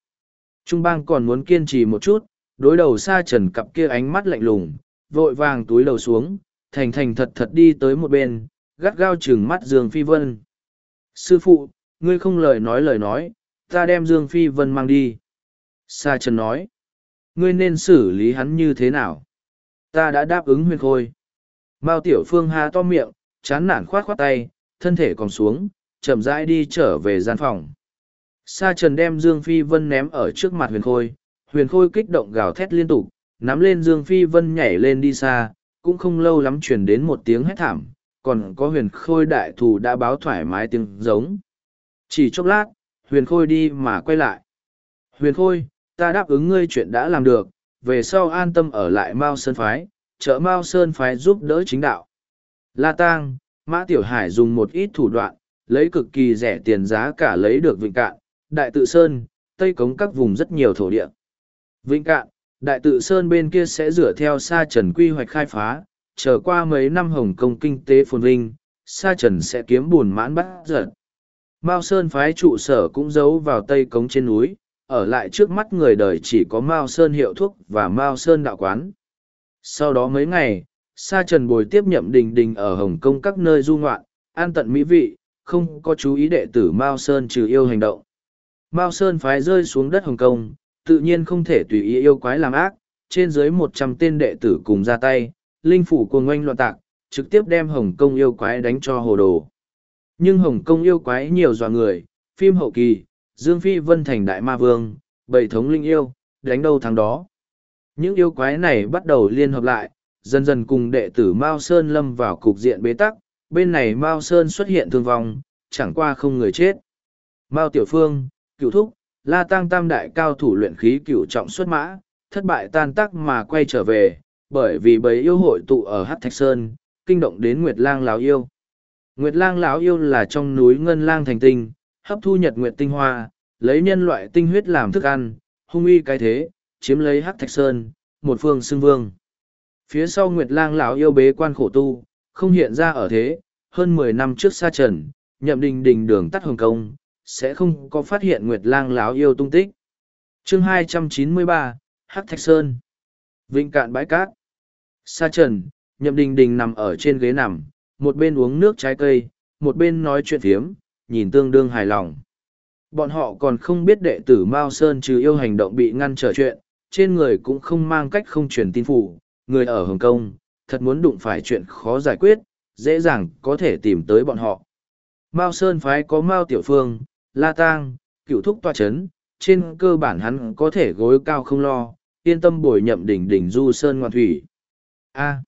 Trung bang còn muốn kiên trì một chút, đối đầu sa trần cặp kia ánh mắt lạnh lùng, vội vàng túi đầu xuống, thành thành thật thật đi tới một bên, gắt gao chừng mắt Dương Phi Vân. Sư phụ, ngươi không lời nói lời nói, ta đem Dương Phi Vân mang đi. Sa Trần nói, ngươi nên xử lý hắn như thế nào? Ta đã đáp ứng huyền khôi. Mao Tiểu Phương ha to miệng, chán nản khoát khoát tay, thân thể còn xuống, chậm rãi đi trở về gian phòng. Sa Trần đem Dương Phi Vân ném ở trước mặt huyền khôi, huyền khôi kích động gào thét liên tục, nắm lên Dương Phi Vân nhảy lên đi xa, cũng không lâu lắm truyền đến một tiếng hét thảm, còn có huyền khôi đại thù đã báo thoải mái tiếng giống. Chỉ chốc lát, huyền khôi đi mà quay lại. Huyền khôi, ta đáp ứng ngươi chuyện đã làm được, về sau an tâm ở lại Mao Sơn Phái, trợ Mao Sơn Phái giúp đỡ chính đạo. La Tang, Mã Tiểu Hải dùng một ít thủ đoạn, lấy cực kỳ rẻ tiền giá cả lấy được Vịnh Cạn, Đại Tự Sơn, Tây Cống các vùng rất nhiều thổ địa. Vịnh Cạn, Đại Tự Sơn bên kia sẽ dựa theo sa trần quy hoạch khai phá, chờ qua mấy năm Hồng Kông kinh tế phồn vinh, sa trần sẽ kiếm buồn mãn bắt giật. Mao Sơn phái trụ sở cũng giấu vào tây cống trên núi, ở lại trước mắt người đời chỉ có Mao Sơn hiệu thuốc và Mao Sơn đạo quán. Sau đó mấy ngày, Sa Trần Bồi tiếp nhậm đình đình ở Hồng Kông các nơi du ngoạn, an tận mỹ vị, không có chú ý đệ tử Mao Sơn trừ yêu hành động. Mao Sơn phái rơi xuống đất Hồng Kông, tự nhiên không thể tùy ý yêu quái làm ác, trên dưới một trăm tên đệ tử cùng ra tay, linh phủ cuồng oanh loạn tạc, trực tiếp đem Hồng Kông yêu quái đánh cho hồ đồ. Nhưng Hồng Kông yêu quái nhiều dọa người, phim hậu kỳ, Dương Phi Vân thành đại ma vương, bảy thống linh yêu, đánh đâu thắng đó. Những yêu quái này bắt đầu liên hợp lại, dần dần cùng đệ tử Mao Sơn lâm vào cục diện bế tắc, bên này Mao Sơn xuất hiện thương vong, chẳng qua không người chết. Mao Tiểu Phương, cựu thúc, La Tăng Tam đại cao thủ luyện khí cựu trọng xuất mã, thất bại tan tác mà quay trở về, bởi vì bấy yêu hội tụ ở Hát Thạch Sơn, kinh động đến Nguyệt Lang lão yêu. Nguyệt Lang lão yêu là trong núi Ngân Lang thành tinh, hấp thu nhật nguyệt tinh hoa, lấy nhân loại tinh huyết làm thức ăn, hung uy cái thế, chiếm lấy hắc thạch sơn, một phương xưng vương. Phía sau Nguyệt Lang lão yêu bế quan khổ tu, không hiện ra ở thế, hơn mười năm trước xa trần, nhậm đình đình đường tắt hồng công, sẽ không có phát hiện Nguyệt Lang lão yêu tung tích. Chương hai trăm chín mươi ba Hắc Thạch Sơn Vịnh cạn bãi cát Sa trần, nhậm đình đình nằm ở trên ghế nằm, một bên uống nước trái cây, một bên nói chuyện phiếm, nhìn tương đương hài lòng. Bọn họ còn không biết đệ tử Mao Sơn trừ yêu hành động bị ngăn trở chuyện, trên người cũng không mang cách không truyền tin phủ, người ở Hồng Kông, thật muốn đụng phải chuyện khó giải quyết, dễ dàng có thể tìm tới bọn họ. Mao Sơn phái có Mao Tiểu Phương, La Tang, cựu thúc toa chấn, trên cơ bản hắn có thể gối cao không lo, yên tâm bồi nhậm đỉnh đỉnh du Sơn ngoan thủy. A.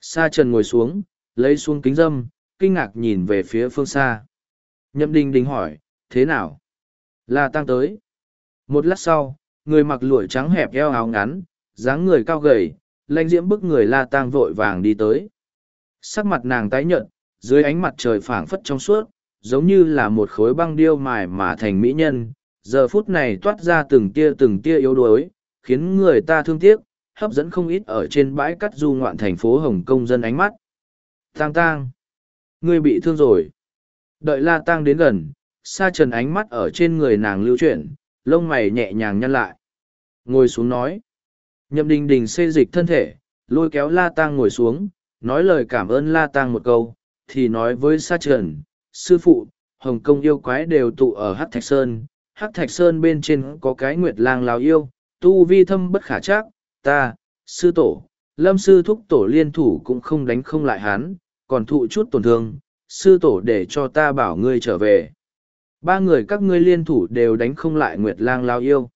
Sa Trần ngồi xuống, lấy xuống kính dâm, kinh ngạc nhìn về phía phương xa. Nhậm Đỉnh Đỉnh hỏi, thế nào? La tăng tới. Một lát sau, người mặc lụa trắng hẹp eo áo ngắn, dáng người cao gầy, lanh diễm bức người la tang vội vàng đi tới. Sắc mặt nàng tái nhợt, dưới ánh mặt trời phảng phất trong suốt, giống như là một khối băng điêu mài mà thành mỹ nhân, giờ phút này toát ra từng tia từng tia yếu đuối, khiến người ta thương tiếc, hấp dẫn không ít ở trên bãi cắt du ngoạn thành phố Hồng Kông dân ánh mắt. Tang tang, ngươi bị thương rồi. Đợi la tang đến gần, sa trần ánh mắt ở trên người nàng lưu chuyển, lông mày nhẹ nhàng nhăn lại. Ngồi xuống nói. Nhậm đình đình xê dịch thân thể, lôi kéo la Tăng ngồi xuống, nói lời cảm ơn la Tăng một câu, thì nói với sa trần, sư phụ, Hồng Kông yêu quái đều tụ ở Hắc Thạch Sơn, Hắc Thạch Sơn bên trên có cái nguyệt lang lào yêu, tu vi thâm bất khả chắc, ta, sư tổ, lâm sư thúc tổ liên thủ cũng không đánh không lại hắn, còn thụ chút tổn thương, sư tổ để cho ta bảo ngươi trở về. Ba người các ngươi liên thủ đều đánh không lại Nguyệt Lang Lào yêu.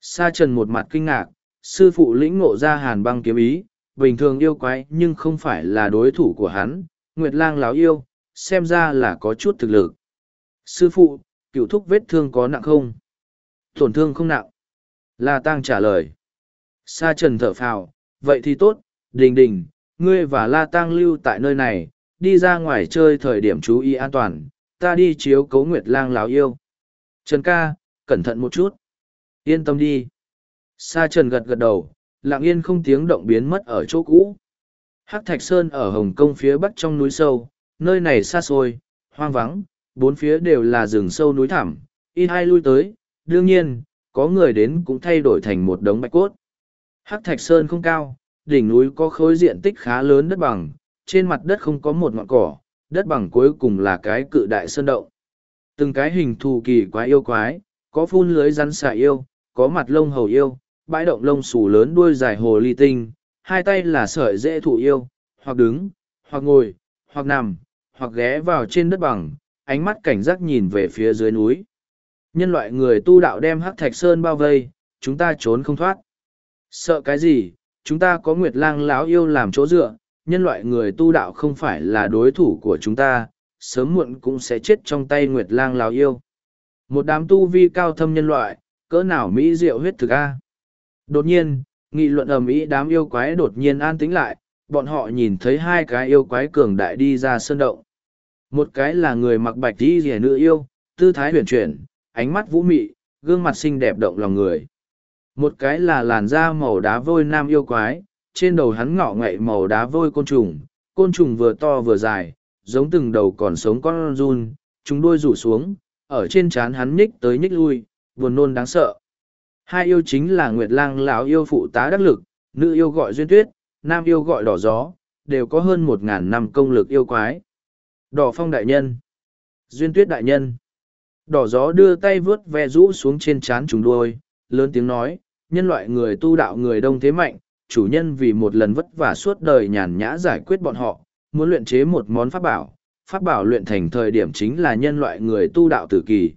Sa trần một mặt kinh ngạc, sư phụ lĩnh ngộ ra hàn băng kiếm ý, bình thường yêu quái nhưng không phải là đối thủ của hắn, Nguyệt Lang láo yêu, xem ra là có chút thực lực. Sư phụ, cựu thúc vết thương có nặng không? Tổn thương không nặng. La Tăng trả lời. Sa trần thở phào, vậy thì tốt, đình đình, ngươi và La Tăng lưu tại nơi này, đi ra ngoài chơi thời điểm chú ý an toàn, ta đi chiếu cấu nguyệt lang láo yêu. Trần ca, cẩn thận một chút. Yên tâm đi. Sa Trần gật gật đầu, lặng yên không tiếng động biến mất ở chỗ cũ. Hắc Thạch Sơn ở Hồng Kông phía bắc trong núi sâu, nơi này xa xôi, hoang vắng, bốn phía đều là rừng sâu núi thẳm, ít hai lui tới, đương nhiên, có người đến cũng thay đổi thành một đống bạch cốt. Hắc Thạch Sơn không cao, đỉnh núi có khối diện tích khá lớn đất bằng, trên mặt đất không có một ngọn cỏ, đất bằng cuối cùng là cái cự đại sơn động. Từng cái hình thù kỳ quái yêu quái, có phun lưới rắn xạ yêu, có mặt lông hầu yêu, bãi động lông xù lớn đuôi dài hồ ly tinh, hai tay là sợi dễ thụ yêu, hoặc đứng, hoặc ngồi, hoặc nằm, hoặc ghé vào trên đất bằng, ánh mắt cảnh giác nhìn về phía dưới núi. Nhân loại người tu đạo đem hắc thạch sơn bao vây, chúng ta trốn không thoát. Sợ cái gì, chúng ta có nguyệt lang lão yêu làm chỗ dựa, nhân loại người tu đạo không phải là đối thủ của chúng ta, sớm muộn cũng sẽ chết trong tay Nguyệt Lang lão yêu. Một đám tu vi cao thâm nhân loại, cỡ nào Mỹ diệu huyết thực A. Đột nhiên, nghị luận ầm ĩ đám yêu quái đột nhiên an tĩnh lại, bọn họ nhìn thấy hai cái yêu quái cường đại đi ra sơn động. Một cái là người mặc bạch đi rẻ nữ yêu, tư thái huyền chuyển, ánh mắt vũ mị, gương mặt xinh đẹp động lòng người. Một cái là làn da màu đá vôi nam yêu quái, trên đầu hắn ngọ ngậy màu đá vôi côn trùng, côn trùng vừa to vừa dài, giống từng đầu còn sống con run, chúng đuôi rủ xuống, ở trên trán hắn nhích tới nhích lui, buồn nôn đáng sợ. Hai yêu chính là Nguyệt Lang lão yêu phụ tá đắc lực, nữ yêu gọi duyên tuyết, nam yêu gọi đỏ gió, đều có hơn một ngàn năm công lực yêu quái. Đỏ phong đại nhân, duyên tuyết đại nhân. Đỏ gió đưa tay vớt ve rũ xuống trên trán trùng đuôi, lớn tiếng nói, nhân loại người tu đạo người đông thế mạnh, chủ nhân vì một lần vất vả suốt đời nhàn nhã giải quyết bọn họ, muốn luyện chế một món pháp bảo, pháp bảo luyện thành thời điểm chính là nhân loại người tu đạo tử kỳ.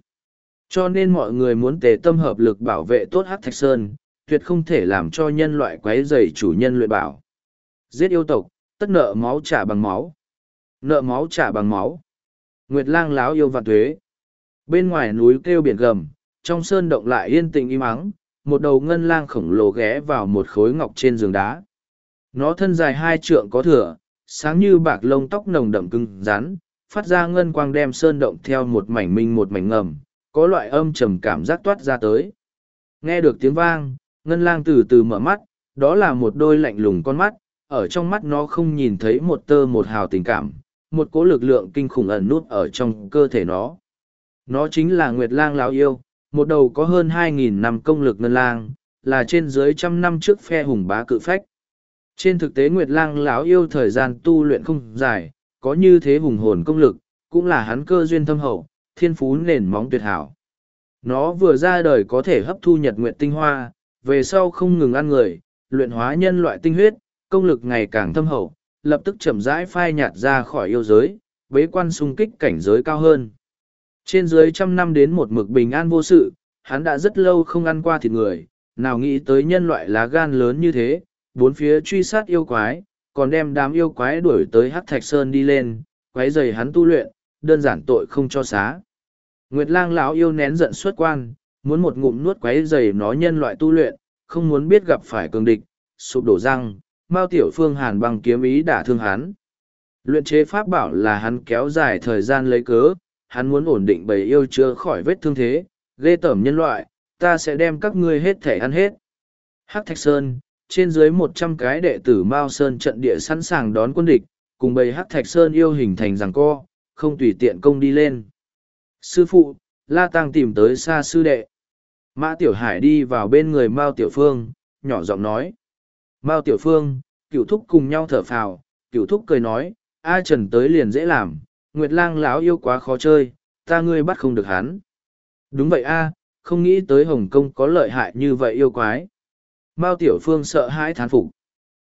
Cho nên mọi người muốn tề tâm hợp lực bảo vệ tốt Hắc Thạch Sơn, tuyệt không thể làm cho nhân loại quấy rầy chủ nhân luyện bảo. Giết yêu tộc, tất nợ máu trả bằng máu. Nợ máu trả bằng máu. Nguyệt lang láo yêu vạn thuế. Bên ngoài núi kêu biển gầm, trong sơn động lại yên tĩnh im ắng, một đầu ngân lang khổng lồ ghé vào một khối ngọc trên giường đá. Nó thân dài hai trượng có thửa, sáng như bạc lông tóc nồng đậm cứng rắn, phát ra ngân quang đem sơn động theo một mảnh minh một mảnh ngầm, có loại âm trầm cảm giác toát ra tới. Nghe được tiếng vang, ngân lang từ từ mở mắt, đó là một đôi lạnh lùng con mắt, ở trong mắt nó không nhìn thấy một tơ một hào tình cảm, một cỗ lực lượng kinh khủng ẩn nút ở trong cơ thể nó. Nó chính là Nguyệt Lang lão yêu, một đầu có hơn 2.000 năm công lực ngân lang, là trên dưới trăm năm trước phe hùng bá cự phách. Trên thực tế Nguyệt Lang lão yêu thời gian tu luyện không dài, có như thế hùng hồn công lực, cũng là hắn cơ duyên thâm hậu, thiên phú nền móng tuyệt hảo. Nó vừa ra đời có thể hấp thu nhật nguyện tinh hoa, về sau không ngừng ăn người, luyện hóa nhân loại tinh huyết, công lực ngày càng thâm hậu, lập tức chậm rãi phai nhạt ra khỏi yêu giới, bế quan xung kích cảnh giới cao hơn. Trên dưới trăm năm đến một mực bình an vô sự, hắn đã rất lâu không ăn qua thịt người, nào nghĩ tới nhân loại lá gan lớn như thế, bốn phía truy sát yêu quái, còn đem đám yêu quái đuổi tới Hắc Thạch Sơn đi lên, quái dày hắn tu luyện, đơn giản tội không cho xá. Nguyệt lang lão yêu nén giận xuất quan, muốn một ngụm nuốt quái dày nó nhân loại tu luyện, không muốn biết gặp phải cường địch, sụp đổ răng, Mao Tiểu Phương hàn bằng kiếm ý đả thương hắn. Luyện chế pháp bảo là hắn kéo dài thời gian lấy cớ, hắn muốn ổn định bầy yêu chưa khỏi vết thương thế, ghê tởm nhân loại, ta sẽ đem các ngươi hết thể ăn hết. Hắc Thạch Sơn, trên dưới một trăm cái đệ tử Mao Sơn trận địa sẵn sàng đón quân địch, cùng bầy Hắc Thạch Sơn yêu hình thành rằng co, không tùy tiện công đi lên. Sư phụ, La Tăng tìm tới xa sư đệ. Mã Tiểu Hải đi vào bên người Mao Tiểu Phương, nhỏ giọng nói. Mao Tiểu Phương, Cựu thúc cùng nhau thở phào, Cựu thúc cười nói, A Trần tới liền dễ làm, Nguyệt Lang lão yêu quá khó chơi, ta ngươi bắt không được hắn. Đúng vậy a, không nghĩ tới Hồng Kông có lợi hại như vậy yêu quái. Mao Tiểu Phương sợ hãi thán phục.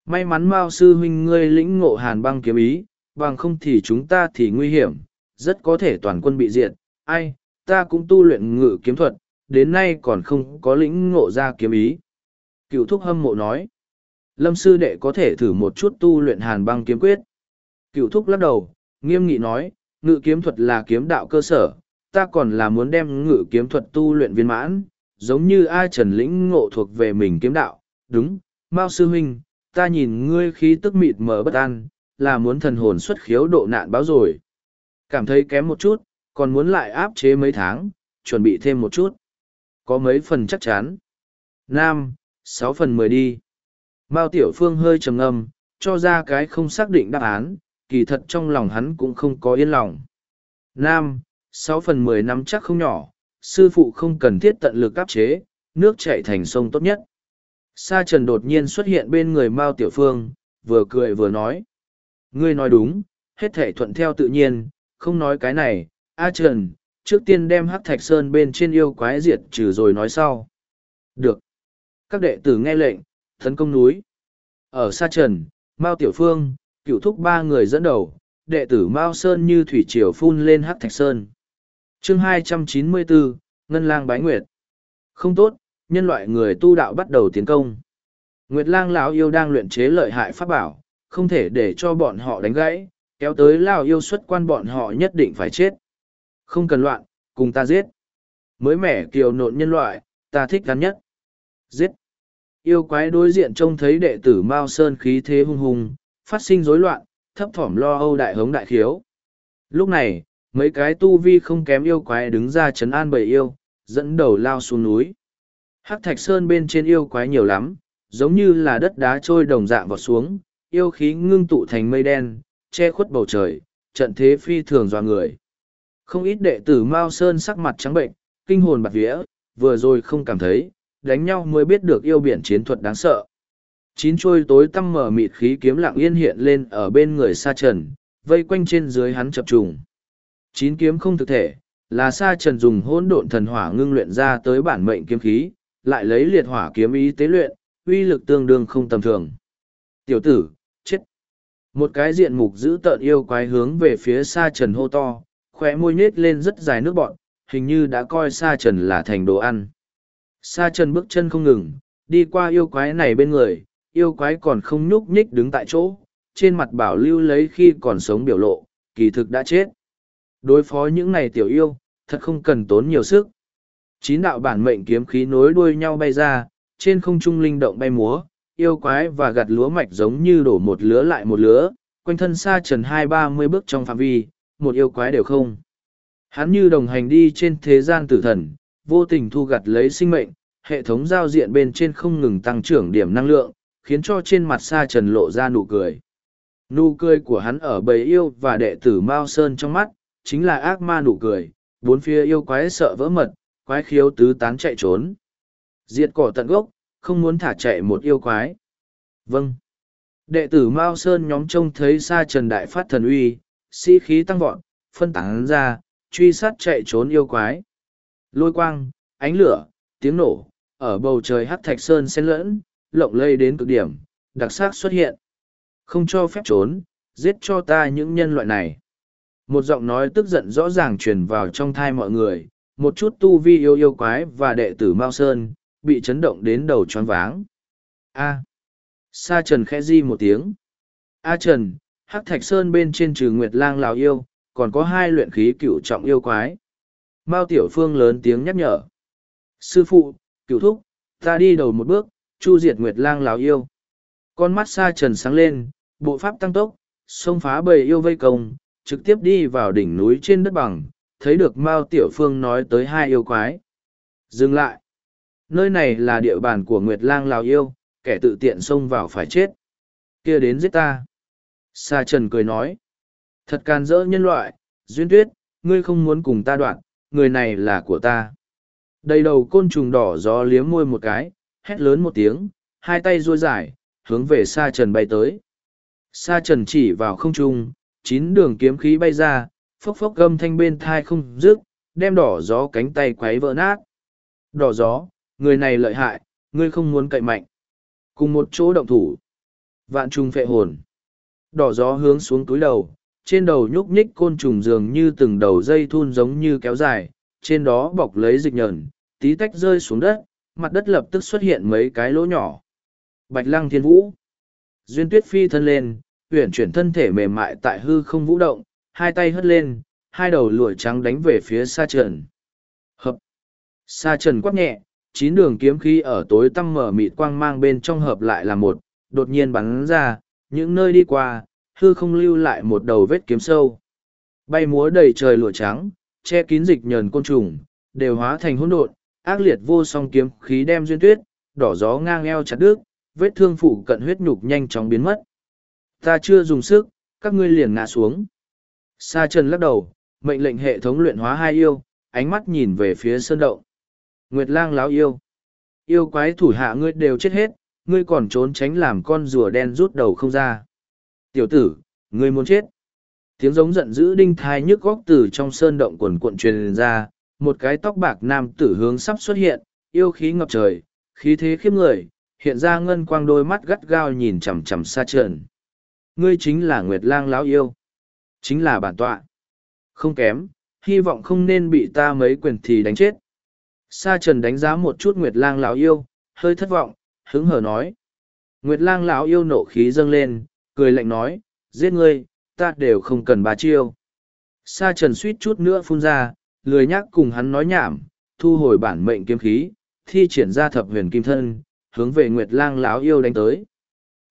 May mắn Mao sư huynh ngươi lĩnh ngộ hàn băng kiếm ý, bằng không thì chúng ta thì nguy hiểm, rất có thể toàn quân bị diệt. Ai, ta cũng tu luyện ngự kiếm thuật, đến nay còn không có lĩnh ngộ ra kiếm ý. Cựu thúc hâm mộ nói. Lâm sư đệ có thể thử một chút tu luyện hàn băng kiếm quyết. Cựu thúc lắc đầu, nghiêm nghị nói, ngự kiếm thuật là kiếm đạo cơ sở, ta còn là muốn đem ngự kiếm thuật tu luyện viên mãn, giống như ai trần lĩnh ngộ thuộc về mình kiếm đạo. Đúng, Mao sư huynh, ta nhìn ngươi khí tức mịt mờ bất an, là muốn thần hồn xuất khiếu độ nạn báo rồi. Cảm thấy kém một chút, còn muốn lại áp chế mấy tháng, chuẩn bị thêm một chút. Có mấy phần chắc chắn. Nam, sáu phần mười đi. Mao Tiểu Phương hơi trầm ngâm, cho ra cái không xác định đáp án, kỳ thật trong lòng hắn cũng không có yên lòng. Nam, sáu phần mười năm chắc không nhỏ, sư phụ không cần thiết tận lực áp chế, nước chảy thành sông tốt nhất. Sa Trần đột nhiên xuất hiện bên người Mao Tiểu Phương, vừa cười vừa nói. Ngươi nói đúng, hết thể thuận theo tự nhiên, không nói cái này, A Trần, trước tiên đem hắc thạch sơn bên trên yêu quái diệt trừ rồi nói sau. Được. Các đệ tử nghe lệnh, tấn công núi. Ở Sa Trần, Mao Tiểu Phương, cựu thúc ba người dẫn đầu, đệ tử Mao Sơn như thủy triều phun lên hắc thạch sơn. chương 294, Ngân Lang Bái Nguyệt. Không tốt, nhân loại người tu đạo bắt đầu tiến công. Nguyệt Lang lão yêu đang luyện chế lợi hại pháp bảo, không thể để cho bọn họ đánh gãy, kéo tới lão yêu xuất quan bọn họ nhất định phải chết. Không cần loạn, cùng ta giết. Mới mẻ kiều nộn nhân loại, ta thích gắn nhất. Giết. Yêu quái đối diện trông thấy đệ tử Mao Sơn khí thế hung hùng, phát sinh rối loạn, thấp thỏm lo âu đại hống đại khiếu. Lúc này, mấy cái tu vi không kém yêu quái đứng ra chấn an bầy yêu, dẫn đầu lao xuống núi. Hắc thạch sơn bên trên yêu quái nhiều lắm, giống như là đất đá trôi đồng dạng vào xuống, yêu khí ngưng tụ thành mây đen, che khuất bầu trời, trận thế phi thường dọa người. Không ít đệ tử Mao Sơn sắc mặt trắng bệnh, kinh hồn bạt vía, vừa rồi không cảm thấy, đánh nhau mới biết được yêu biển chiến thuật đáng sợ chín trôi tối tăm mở mịt khí kiếm lặng yên hiện lên ở bên người sa trần vây quanh trên dưới hắn chập trùng chín kiếm không thực thể là sa trần dùng hỗn độn thần hỏa ngưng luyện ra tới bản mệnh kiếm khí lại lấy liệt hỏa kiếm ý tế luyện, uy lực tương đương không tầm thường. Tiểu tử, chết. Một cái diện mục giữ tợn yêu quái hướng về phía Sa trần hô to, khóe môi nết lên rất dài nước bọn, hình như đã coi sa trần là thành đồ ăn. Sa trần bước chân không ngừng, đi qua yêu quái này bên người, yêu quái còn không nhúc nhích đứng tại chỗ, trên mặt bảo lưu lấy khi còn sống biểu lộ, kỳ thực đã chết. Đối phó những này tiểu yêu, thật không cần tốn nhiều sức. Chín đạo bản mệnh kiếm khí nối đuôi nhau bay ra, trên không trung linh động bay múa, yêu quái và gặt lúa mạch giống như đổ một lứa lại một lứa, quanh thân xa trần hai ba mươi bước trong phạm vi, một yêu quái đều không. Hắn như đồng hành đi trên thế gian tử thần, vô tình thu gặt lấy sinh mệnh, hệ thống giao diện bên trên không ngừng tăng trưởng điểm năng lượng, khiến cho trên mặt sa trần lộ ra nụ cười. Nụ cười của hắn ở bầy yêu và đệ tử Mao Sơn trong mắt, chính là ác ma nụ cười, bốn phía yêu quái sợ vỡ mật, quái khiếu tứ tán chạy trốn. Diệt cỏ tận gốc, không muốn thả chạy một yêu quái. Vâng. Đệ tử Mao Sơn nhóm trông thấy sa trần đại phát thần uy, sĩ khí tăng vọt, phân tán ra, truy sát chạy trốn yêu quái. Lôi quang, ánh lửa, tiếng nổ, ở bầu trời hắc thạch sơn xen lẫn, lộng lây đến cực điểm, đặc sắc xuất hiện. Không cho phép trốn, giết cho ta những nhân loại này. Một giọng nói tức giận rõ ràng truyền vào trong thai mọi người, một chút tu vi yêu yêu quái và đệ tử Mao Sơn, bị chấn động đến đầu choáng váng. A. Sa Trần khẽ di một tiếng. A Trần, Hắc Thạch Sơn bên trên trừ Nguyệt Lang Lào yêu, còn có hai luyện khí cựu trọng yêu quái. Mao Tiểu Phương lớn tiếng nhắc nhở. Sư phụ, cựu thúc, ta đi đầu một bước, chu diệt Nguyệt Lang Lào yêu. Con mắt xa Trần sáng lên, bộ pháp tăng tốc, xông phá bầy yêu vây công, trực tiếp đi vào đỉnh núi trên đất bằng, thấy được Mao Tiểu Phương nói tới hai yêu quái. Dừng lại. Nơi này là địa bàn của Nguyệt Lang Lào yêu, kẻ tự tiện xông vào phải chết. kia đến giết ta. Sa Trần cười nói. Thật can dỡ nhân loại, Duyên Tuyết, ngươi không muốn cùng ta đoạn, người này là của ta. Đầy đầu côn trùng đỏ gió liếm môi một cái, hét lớn một tiếng, hai tay ruôi dài, hướng về Sa Trần bay tới. Sa Trần chỉ vào không trung, chín đường kiếm khí bay ra, phốc phốc gâm thanh bên thai không dứt, đem đỏ gió cánh tay quấy vỡ nát. Đỏ gió, người này lợi hại, ngươi không muốn cậy mạnh. Cùng một chỗ động thủ. Vạn trùng phệ hồn. Đỏ gió hướng xuống túi đầu, trên đầu nhúc nhích côn trùng dường như từng đầu dây thun giống như kéo dài, trên đó bọc lấy dịch nhờn, tí tách rơi xuống đất, mặt đất lập tức xuất hiện mấy cái lỗ nhỏ. Bạch lăng thiên vũ. Duyên tuyết phi thân lên, uyển chuyển thân thể mềm mại tại hư không vũ động, hai tay hất lên, hai đầu lụa trắng đánh về phía sa trần. Hợp. Sa trần quắc nhẹ, chín đường kiếm khí ở tối tăm mở mịt quang mang bên trong hợp lại là một, đột nhiên bắn ra, những nơi đi qua, hư không lưu lại một đầu vết kiếm sâu. Bay múa đầy trời lụa trắng, che kín dịch nhờn côn trùng, đều hóa thành hỗn độn, ác liệt vô song kiếm khí đem duyên tuyết, đỏ gió ngang eo chặt đứt, vết thương phụ cận huyết nhục nhanh chóng biến mất. Ta chưa dùng sức, các ngươi liền ngã xuống. Sa Trần lắc đầu, mệnh lệnh hệ thống luyện hóa hai yêu, ánh mắt nhìn về phía sơn động. Nguyệt lang láo yêu. Yêu quái thủ hạ ngươi đều chết hết, ngươi còn trốn tránh làm con rùa đen rút đầu không ra. Tiểu tử, ngươi muốn chết. Tiếng giống giận dữ đinh thai nhức góc từ trong sơn động quần cuộn truyền ra, một cái tóc bạc nam tử hướng sắp xuất hiện, yêu khí ngập trời, khí thế khiếp người, hiện ra ngân quang đôi mắt gắt gao nhìn chằm chằm xa trần. Ngươi chính là Nguyệt lang lão yêu. Chính là bản tọa. Không kém, hy vọng không nên bị ta mấy quyền thì đánh chết. Sa trần đánh giá một chút Nguyệt lang lão yêu, hơi thất vọng, hứng hờ nói. Nguyệt lang lão yêu nộ khí dâng lên, cười lạnh nói, giết ngươi, ta đều không cần bà chiêu. Sa trần suýt chút nữa phun ra, lười nhắc cùng hắn nói nhảm, thu hồi bản mệnh kiếm khí, thi triển ra thập huyền kim thân, hướng về Nguyệt lang lão yêu đánh tới.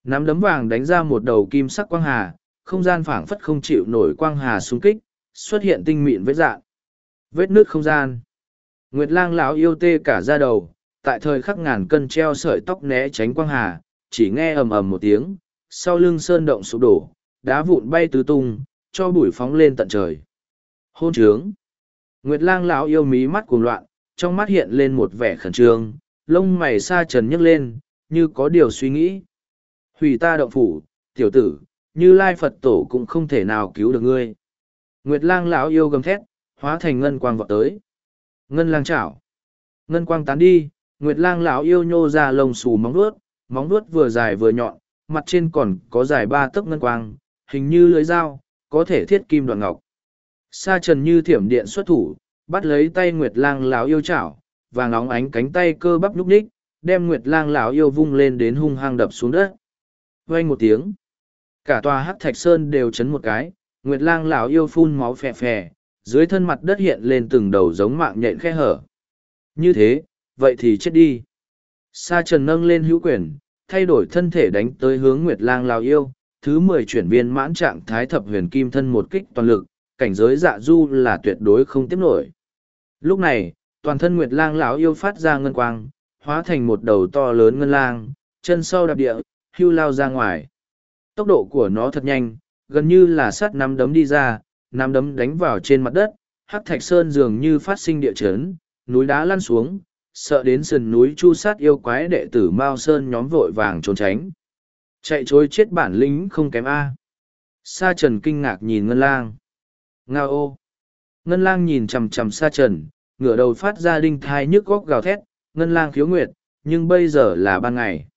Nắm đấm vàng đánh ra một đầu kim sắc quang hà, không gian phảng phất không chịu nổi quang hà xung kích, xuất hiện tinh mịn vết dạng. Vết nước không gian. Nguyệt lang lão yêu tê cả ra đầu, tại thời khắc ngàn cân treo sợi tóc né tránh quang hà, chỉ nghe ầm ầm một tiếng, sau lưng sơn động sụp đổ, đá vụn bay tứ tung, cho bụi phóng lên tận trời. Hôn trướng. Nguyệt lang lão yêu mí mắt cuồng loạn, trong mắt hiện lên một vẻ khẩn trương, lông mày sa trần nhấc lên, như có điều suy nghĩ. Hủy ta động phủ, tiểu tử, như lai Phật tổ cũng không thể nào cứu được ngươi. Nguyệt lang lão yêu gầm thét, hóa thành ngân quang vọt tới. Ngân lang chảo. Ngân quang tán đi, nguyệt lang lão yêu nhô ra lông xù móng vuốt móng vuốt vừa dài vừa nhọn, mặt trên còn có dài ba tấc ngân quang, hình như lưới dao, có thể thiết kim đoạn ngọc. Sa trần như thiểm điện xuất thủ, bắt lấy tay nguyệt lang lão yêu chảo và ngóng ánh cánh tay cơ bắp nhúc ních đem nguyệt lang lão yêu vung lên đến hung hăng đập xuống đất. Vang một tiếng, cả tòa hắc thạch sơn đều chấn một cái, nguyệt lang lão yêu phun máu phè phè, dưới thân mặt đất hiện lên từng đầu giống mạng nhện khe hở. Như thế vậy thì chết đi. Sa trần nâng lên hữu quyền, thay đổi thân thể đánh tới hướng nguyệt lang lão yêu. Thứ mười chuyển viên mãn trạng thái thập huyền kim thân một kích toàn lực, cảnh giới dạ du là tuyệt đối không tiếp nổi. Lúc này, toàn thân nguyệt lang lão yêu phát ra ngân quang, hóa thành một đầu to lớn ngân lang, chân sâu đạp địa, hưu lao ra ngoài. Tốc độ của nó thật nhanh, gần như là sắt nắm đấm đi ra, nắm đấm đánh vào trên mặt đất, hắc thạch sơn dường như phát sinh địa chấn, núi đá lăn xuống sợ đến sườn núi chu sát yêu quái đệ tử mao sơn nhóm vội vàng trốn tránh. Chạy chối chết bản lính không kém a. Sa trần kinh ngạc nhìn ngân lang. Nga ô. Ngân lang nhìn chằm chằm sa trần, ngửa đầu phát ra đinh thai nhức góc gào thét, ngân lang khiếu nguyệt, nhưng bây giờ là ban ngày.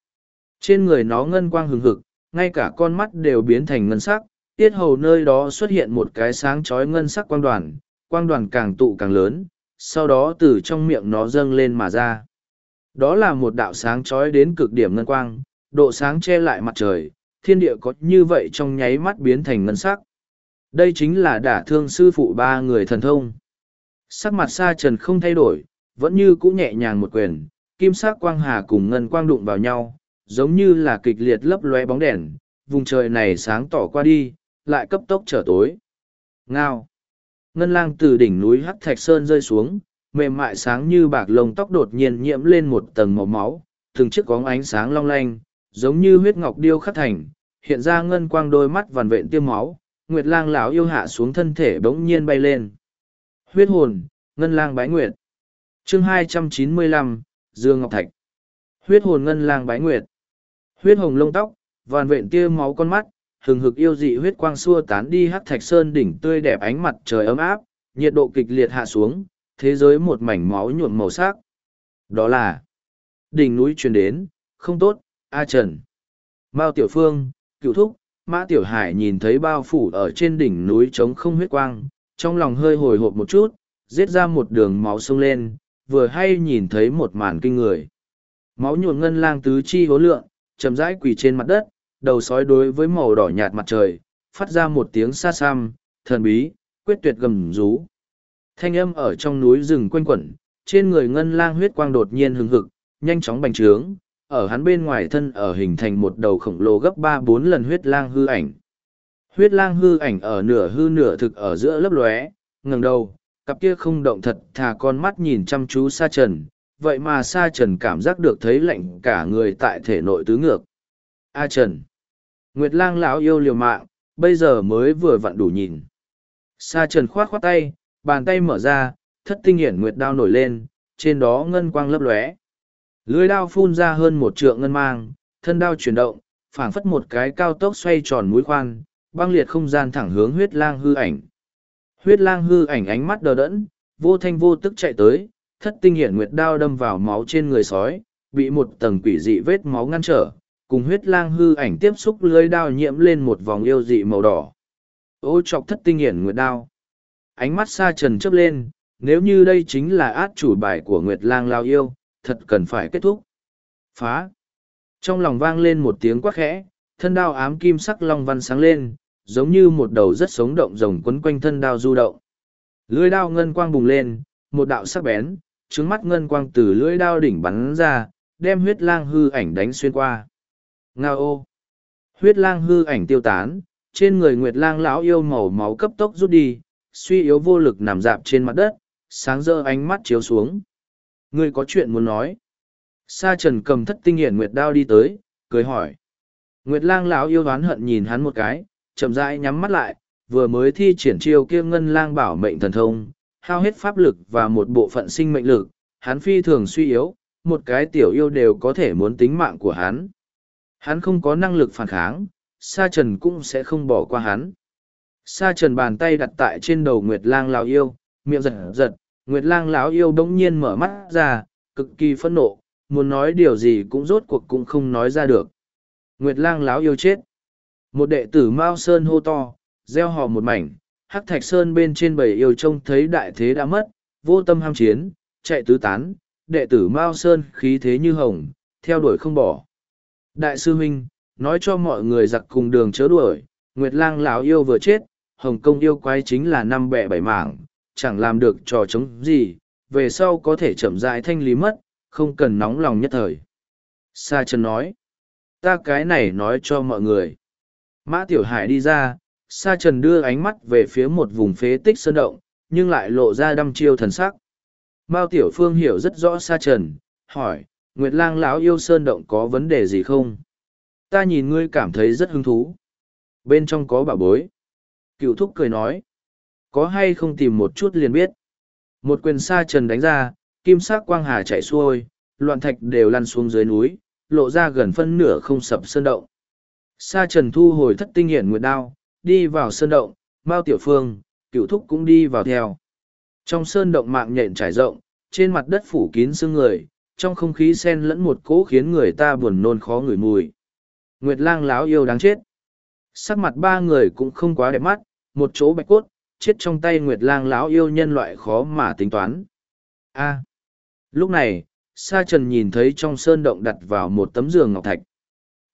Trên người nó ngân quang hừng hực, ngay cả con mắt đều biến thành ngân sắc, tiết hầu nơi đó xuất hiện một cái sáng chói ngân sắc quang đoàn quang đoàn càng tụ càng lớn sau đó từ trong miệng nó dâng lên mà ra. Đó là một đạo sáng chói đến cực điểm ngân quang, độ sáng che lại mặt trời, thiên địa có như vậy trong nháy mắt biến thành ngân sắc. Đây chính là đả thương sư phụ ba người thần thông. Sắc mặt sa trần không thay đổi, vẫn như cũ nhẹ nhàng một quyền, kim sắc quang hà cùng ngân quang đụng vào nhau, giống như là kịch liệt lấp lóe bóng đèn, vùng trời này sáng tỏ qua đi, lại cấp tốc trở tối. Ngao ngân lang từ đỉnh núi hắc thạch sơn rơi xuống, mềm mại sáng như bạc lông tóc đột nhiên nhiễm lên một tầng màu máu, từng chiếc có ánh sáng long lanh, giống như huyết ngọc điêu khắc thành, hiện ra ngân quang đôi mắt vằn vện tiêm máu, nguyệt lang lão yêu hạ xuống thân thể bỗng nhiên bay lên. Huyết hồn, ngân lang bái nguyệt. Chương hai trăm chín mươi lăm, dương ngọc thạch. Huyết hồn ngân lang bái nguyệt. Huyết hồng lông tóc, vằn vện tia máu con mắt hừng hực yêu dị huyết quang xua tán đi hắc thạch sơn đỉnh tươi đẹp ánh mặt trời ấm áp, nhiệt độ kịch liệt hạ xuống, thế giới một mảnh máu nhuộm màu sắc. Đó là, đỉnh núi truyền đến, không tốt, a trần. Mao tiểu phương, cựu thúc, mã tiểu hải nhìn thấy bao phủ ở trên đỉnh núi trống không huyết quang, trong lòng hơi hồi hộp một chút, giết ra một đường máu sông lên, vừa hay nhìn thấy một màn kinh người. Máu nhuộm ngân lang tứ chi hố lượng, chậm rãi quỳ trên mặt đất đầu sói đối với màu đỏ nhạt mặt trời, phát ra một tiếng xa xăm, thần bí, quyết tuyệt gầm rú. Thanh âm ở trong núi rừng quanh quẩn, trên người ngân lang huyết quang đột nhiên hừng hực, nhanh chóng bành trướng, ở hắn bên ngoài thân ở hình thành một đầu khổng lồ gấp ba bốn lần huyết lang hư ảnh. Huyết lang hư ảnh ở nửa hư nửa thực ở giữa lấp lóe ngừng đầu, cặp kia không động thật thà con mắt nhìn chăm chú sa trần, vậy mà sa trần cảm giác được thấy lạnh cả người tại thể nội tứ ngược. A trần nguyệt lang lão yêu liều mạng, bây giờ mới vừa vặn đủ nhìn. Sa trần khoát khoát tay, bàn tay mở ra, thất tinh hiển nguyệt đao nổi lên, trên đó ngân quang lấp lóe. Lưới đao phun ra hơn một trượng ngân mang, thân đao chuyển động, phảng phất một cái cao tốc xoay tròn mũi khoan, băng liệt không gian thẳng hướng huyết lang hư ảnh. Huyết lang hư ảnh ánh mắt đờ đẫn, vô thanh vô tức chạy tới, thất tinh hiển nguyệt đao đâm vào máu trên người sói, bị một tầng quỷ dị vết máu ngăn trở cùng huyết lang hư ảnh tiếp xúc lưới đao nhiễm lên một vòng yêu dị màu đỏ. Ô chọc thất tinh hiển nguyệt đao. Ánh mắt xa trần chớp lên, nếu như đây chính là át chủ bài của nguyệt lang lao yêu, thật cần phải kết thúc. Phá. Trong lòng vang lên một tiếng quát khẽ, thân đao ám kim sắc long văn sáng lên, giống như một đầu rất sống động rồng quấn quanh thân đao du động. Lưới đao ngân quang bùng lên, một đạo sắc bén trứng mắt ngân quang từ lưỡi đao đỉnh bắn ra, đem huyết lang hư ảnh đánh xuyên qua ngao ô. Huyết lang hư ảnh tiêu tán, trên người nguyệt lang lão yêu màu máu cấp tốc rút đi, suy yếu vô lực nằm dạp trên mặt đất, sáng rỡ ánh mắt chiếu xuống. Ngươi có chuyện muốn nói? Sa trần cầm thất tinh hiển nguyệt đao đi tới, cười hỏi. Nguyệt lang lão yêu oán hận nhìn hắn một cái, chậm rãi nhắm mắt lại, vừa mới thi triển chiêu kia ngân lang bảo mệnh thần thông, hao hết pháp lực và một bộ phận sinh mệnh lực, hắn phi thường suy yếu, một cái tiểu yêu đều có thể muốn tính mạng của hắn. Hắn không có năng lực phản kháng, Sa Trần cũng sẽ không bỏ qua hắn. Sa Trần bàn tay đặt tại trên đầu Nguyệt Lang lão yêu, miệng giật giật, Nguyệt Lang lão yêu bỗng nhiên mở mắt ra, cực kỳ phẫn nộ, muốn nói điều gì cũng rốt cuộc cũng không nói ra được. Nguyệt lang lão yêu chết. Một đệ tử Mao Sơn hô to, gieo hò một mảnh, hắc thạch sơn bên trên bầy yêu trông thấy đại thế đã mất, vô tâm ham chiến, chạy tứ tán, đệ tử Mao Sơn khí thế như hồng, theo đuổi không bỏ. Đại sư huynh, nói cho mọi người giặc cùng đường chớ đuổi, Nguyệt lang lão yêu vừa chết, Hồng Kông yêu quái chính là năm bẹ bảy mảng, chẳng làm được trò chống gì, về sau có thể chậm rãi thanh lý mất, không cần nóng lòng nhất thời. Sa Trần nói, ta cái này nói cho mọi người. Mã Tiểu Hải đi ra, Sa Trần đưa ánh mắt về phía một vùng phế tích sơn động, nhưng lại lộ ra đăm chiêu thần sắc. Mao Tiểu Phương hiểu rất rõ Sa Trần, hỏi, Nguyệt Lang lão yêu sơn động có vấn đề gì không? Ta nhìn ngươi cảm thấy rất hứng thú. Bên trong có bảo bối. Cựu thúc cười nói, có hay không tìm một chút liền biết. Một quyền Sa Trần đánh ra, kim sắc quang hà chạy xuôi, loạn thạch đều lăn xuống dưới núi, lộ ra gần phân nửa không sập sơn động. Sa Trần thu hồi thất tinh hiển nguyệt đao, đi vào sơn động, Mao Tiểu Phương, cựu thúc cũng đi vào theo. Trong sơn động mạng nhện trải rộng, trên mặt đất phủ kín xương người, trong không khí sen lẫn một cỗ khiến người ta buồn nôn khó ngửi mùi. Nguyệt lang láo yêu đáng chết. Sắc mặt ba người cũng không quá đẹp mắt, một chỗ bạch cốt, chết trong tay Nguyệt lang láo yêu nhân loại khó mà tính toán. A. Lúc này, Sa Trần nhìn thấy trong sơn động đặt vào một tấm giường ngọc thạch.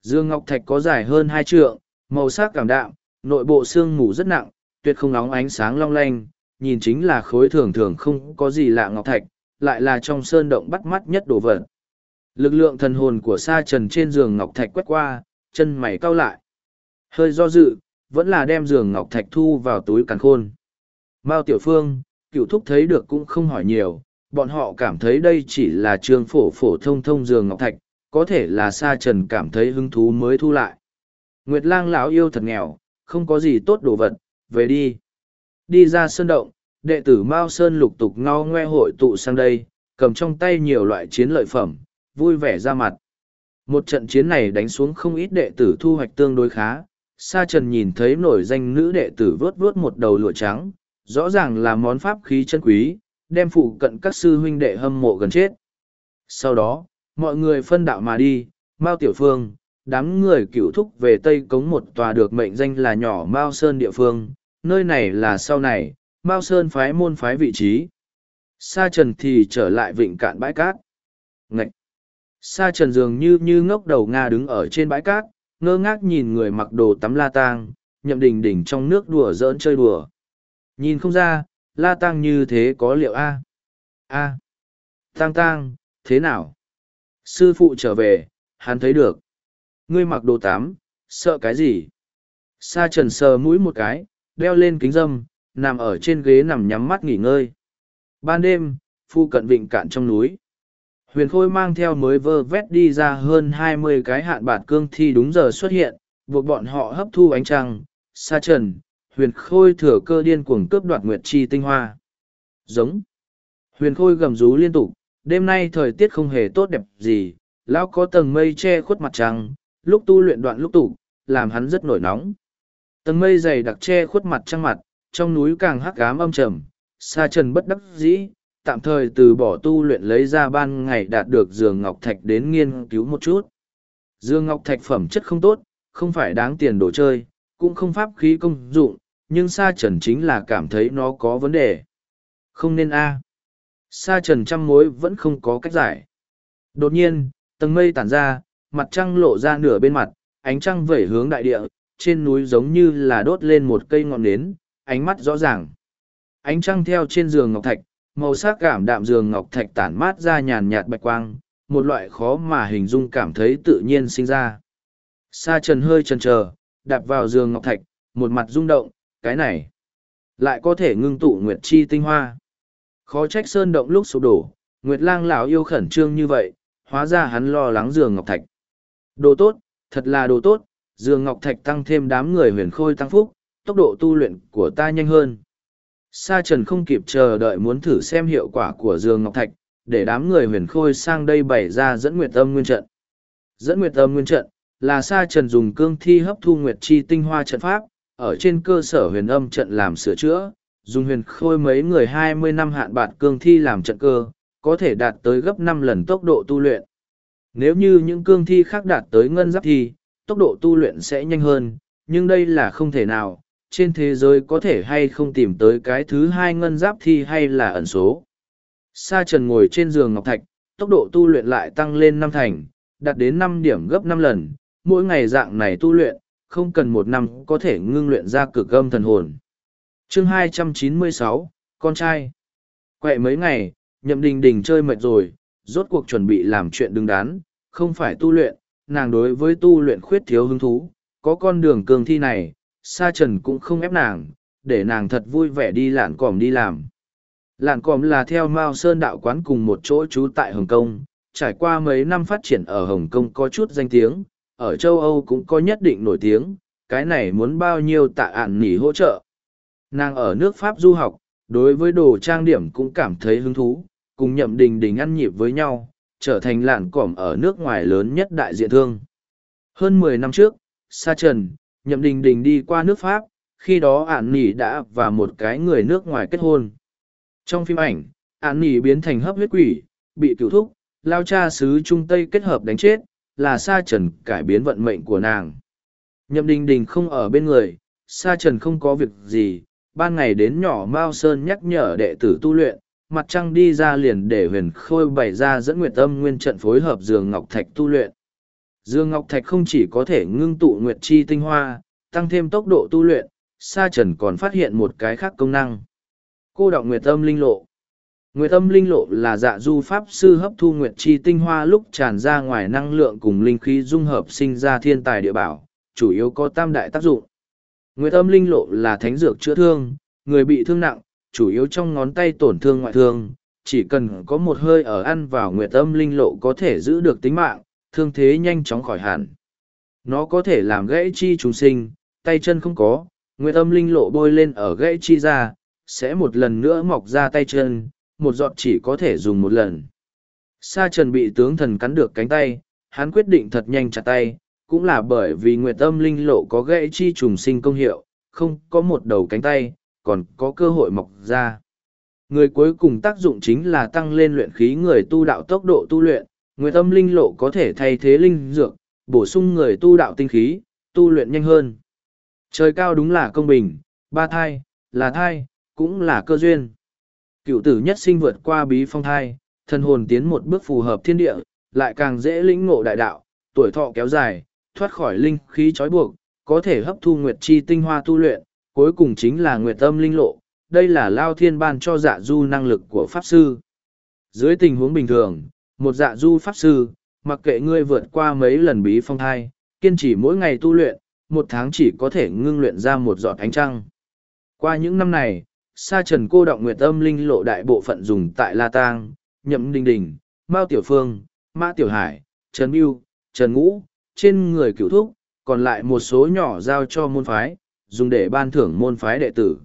Dương ngọc thạch có dài hơn hai trượng, màu sắc cảm đạm, nội bộ xương mù rất nặng, tuyệt không nóng ánh sáng long lanh, nhìn chính là khối thường thường không có gì lạ ngọc thạch, lại là trong sơn động bắt mắt nhất đồ vật. Lực lượng thần hồn của sa trần trên giường ngọc thạch quét qua, chân mày cau lại. Hơi do dự, vẫn là đem giường ngọc thạch thu vào túi càn khôn. Mao Tiểu Phương, cựu thúc thấy được cũng không hỏi nhiều, bọn họ cảm thấy đây chỉ là trường phổ phổ thông thông giường ngọc thạch, có thể là sa trần cảm thấy hứng thú mới thu lại. Nguyệt lang lão yêu thật nghèo, không có gì tốt đồ vật, về đi. Đi ra sơn động, đệ tử Mao Sơn lục tục ngao ngoe hội tụ sang đây, cầm trong tay nhiều loại chiến lợi phẩm, vui vẻ ra mặt. Một trận chiến này đánh xuống không ít đệ tử thu hoạch tương đối khá. Sa Trần nhìn thấy nổi danh nữ đệ tử vớt vớt một đầu lụa trắng, rõ ràng là món pháp khí chân quý, đem phụ cận các sư huynh đệ hâm mộ gần chết. Sau đó, mọi người phân đạo mà đi, Mao Tiểu Phương, đám người cựu thúc về Tây Cống một tòa được mệnh danh là nhỏ Mao Sơn địa phương, nơi này là sau này, Mao Sơn phái môn phái vị trí. Sa Trần thì trở lại vịnh cạn bãi cát. Ngậy! Sa Trần dường như như ngốc đầu Nga đứng ở trên bãi cát, ngơ ngác nhìn người mặc đồ tắm la tang, nhậm đình đỉnh trong nước đùa giỡn chơi đùa. Nhìn không ra, la tang như thế có liệu A. A. Tang tang, thế nào? Sư phụ trở về, hắn thấy được. Ngươi mặc đồ tắm, sợ cái gì? Sa trần sờ mũi một cái, đeo lên kính dâm, nằm ở trên ghế nằm nhắm mắt nghỉ ngơi. Ban đêm, phu cận vịnh cạn trong núi. Huyền Khôi mang theo mới vơ vét đi ra hơn hai mươi cái hạn bạt cương thi đúng giờ xuất hiện, buộc bọn họ hấp thu ánh trăng. Sa trần, huyền khôi thừa cơ điên cuồng cướp đoạt nguyệt chi tinh hoa. Giống. Huyền khôi gầm rú liên tục, đêm nay thời tiết không hề tốt đẹp gì, lão có tầng mây che khuất mặt trăng, lúc tu luyện đoạn lúc tủ, làm hắn rất nổi nóng. Tầng mây dày đặc che khuất mặt trăng mặt, trong núi càng hắc ám âm trầm, sa trần bất đắc dĩ, tạm thời từ bỏ tu luyện lấy ra ban ngày đạt được giường ngọc thạch đến nghiên cứu một chút. Dương ngọc thạch phẩm chất không tốt, không phải đáng tiền đồ chơi, cũng không pháp khí công dụng, nhưng sa trần chính là cảm thấy nó có vấn đề. Không nên a. Sa trần trăm mối vẫn không có cách giải. Đột nhiên, tầng mây tản ra, mặt trăng lộ ra nửa bên mặt, ánh trăng vẩy hướng đại địa, trên núi giống như là đốt lên một cây ngọn nến, ánh mắt rõ ràng. Ánh trăng theo trên giường ngọc thạch, màu sắc cảm đạm giường ngọc thạch tản mát ra nhàn nhạt bạch quang, một loại khó mà hình dung cảm thấy tự nhiên sinh ra. Sa trần hơi chần chờ, đạp vào giường ngọc thạch, một mặt rung động, cái này lại có thể ngưng tụ nguyệt chi tinh hoa. Khó trách sơn động lúc sụp đổ, Nguyệt lang lão yêu khẩn trương như vậy, hóa ra hắn lo lắng giường ngọc thạch. Đồ tốt, thật là đồ tốt, giường ngọc thạch tăng thêm đám người huyền khôi tăng phúc, tốc độ tu luyện của ta nhanh hơn. Sa trần không kịp chờ đợi muốn thử xem hiệu quả của Dương ngọc thạch, để đám người huyền khôi sang đây bày ra dẫn nguyệt âm nguyên trận. Dẫn nguyệt âm nguyên trận, là sa trần dùng cương thi hấp thu nguyệt chi tinh hoa trận pháp, ở trên cơ sở huyền âm trận làm sửa chữa, dùng huyền khôi mấy người hai mươi năm hạn bạt cương thi làm trận cơ, có thể đạt tới gấp năm lần tốc độ tu luyện. Nếu như những cương thi khác đạt tới ngân giáp thi, tốc độ tu luyện sẽ nhanh hơn, nhưng đây là không thể nào. Trên thế giới có thể hay không tìm tới cái thứ hai ngân giáp thi hay là ẩn số. Sa trần ngồi trên giường ngọc thạch, tốc độ tu luyện lại tăng lên năm thành, đạt đến năm điểm gấp năm lần. Mỗi ngày dạng này tu luyện, không cần một năm có thể ngưng luyện ra cực âm thần hồn. Chương 296, Con trai Quẹ mấy ngày, nhậm đình đình chơi mệt rồi, rốt cuộc chuẩn bị làm chuyện đứng đắn, không phải tu luyện, nàng đối với tu luyện khuyết thiếu hứng thú, có con đường cường thi này, sa trần cũng không ép nàng, để nàng thật vui vẻ đi lạn còm đi làm. Lạn còm là theo Mao Sơn đạo quán cùng một chỗ trú tại Hồng Kông, trải qua mấy năm phát triển ở Hồng Kông có chút danh tiếng, ở châu Âu cũng có nhất định nổi tiếng, cái này muốn bao nhiêu tạ ản nỉ hỗ trợ. Nàng ở nước Pháp du học, đối với đồ trang điểm cũng cảm thấy hứng thú, cùng nhậm đình đình ăn nhịp với nhau, trở thành lạn cỏm ở nước ngoài lớn nhất đại diện thương. Hơn mười năm trước, Sa Trần, nhậm đình đình đi qua nước Pháp, khi đó ạn nỉ đã và một cái người nước ngoài kết hôn. Trong phim ảnh, ạn nỉ biến thành hấp huyết quỷ, bị cứu thúc, lao cha xứ Trung Tây kết hợp đánh chết, là Sa Trần cải biến vận mệnh của nàng. Nhậm đình đình không ở bên người, Sa Trần không có việc gì, ban ngày đến nhỏ Mao Sơn nhắc nhở đệ tử tu luyện, mặt trăng đi ra liền để huyền khôi bày ra dẫn nguyệt âm nguyên trận phối hợp giường ngọc thạch tu luyện. Dương Ngọc Thạch không chỉ có thể ngưng tụ nguyệt chi tinh hoa, tăng thêm tốc độ tu luyện, Sa Trần còn phát hiện một cái khác công năng. Cô đọng nguyệt âm linh lộ. Nguyệt âm linh lộ là dạ du pháp sư hấp thu nguyệt chi tinh hoa lúc tràn ra ngoài năng lượng cùng linh khí dung hợp sinh ra thiên tài địa bảo, chủ yếu có tam đại tác dụng. Nguyệt âm linh lộ là thánh dược chữa thương, người bị thương nặng, chủ yếu trong ngón tay tổn thương ngoại thương, chỉ cần có một hơi ở ăn vào nguyệt âm linh lộ có thể giữ được tính mạng, thương thế nhanh chóng khỏi hẳn. Nó có thể làm gãy chi trùng sinh, tay chân không có, nguyệt âm linh lộ bôi lên ở gãy chi ra, sẽ một lần nữa mọc ra tay chân, một giọt chỉ có thể dùng một lần. Sa trần bị tướng thần cắn được cánh tay, hắn quyết định thật nhanh chặt tay, cũng là bởi vì nguyệt âm linh lộ có gãy chi trùng sinh công hiệu, không có một đầu cánh tay, còn có cơ hội mọc ra. Người cuối cùng tác dụng chính là tăng lên luyện khí người tu đạo tốc độ tu luyện, nguyệt âm linh lộ có thể thay thế linh dược, bổ sung người tu đạo tinh khí, tu luyện nhanh hơn. Trời cao đúng là công bình, ba thai, là thai, cũng là cơ duyên. Cựu tử nhất sinh vượt qua bí phong thai, thân hồn tiến một bước phù hợp thiên địa, lại càng dễ lĩnh ngộ đại đạo, tuổi thọ kéo dài, thoát khỏi linh khí trói buộc, có thể hấp thu nguyệt chi tinh hoa tu luyện, cuối cùng chính là nguyệt âm linh lộ. Đây là lao thiên ban cho dạ du năng lực của Pháp Sư. Dưới tình huống bình thường, một dạ du Pháp Sư, mặc kệ ngươi vượt qua mấy lần bí phong thai, kiên trì mỗi ngày tu luyện, một tháng chỉ có thể ngưng luyện ra một giọt ánh trăng. Qua những năm này, sa trần cô động nguyệt âm linh lộ đại bộ phận dùng tại La Tang, Nhậm Đình Đình, Mao Tiểu Phương, Mã Tiểu Hải, Trần Biêu, Trần Ngũ, trên người cửu thúc, còn lại một số nhỏ giao cho môn phái, dùng để ban thưởng môn phái đệ tử.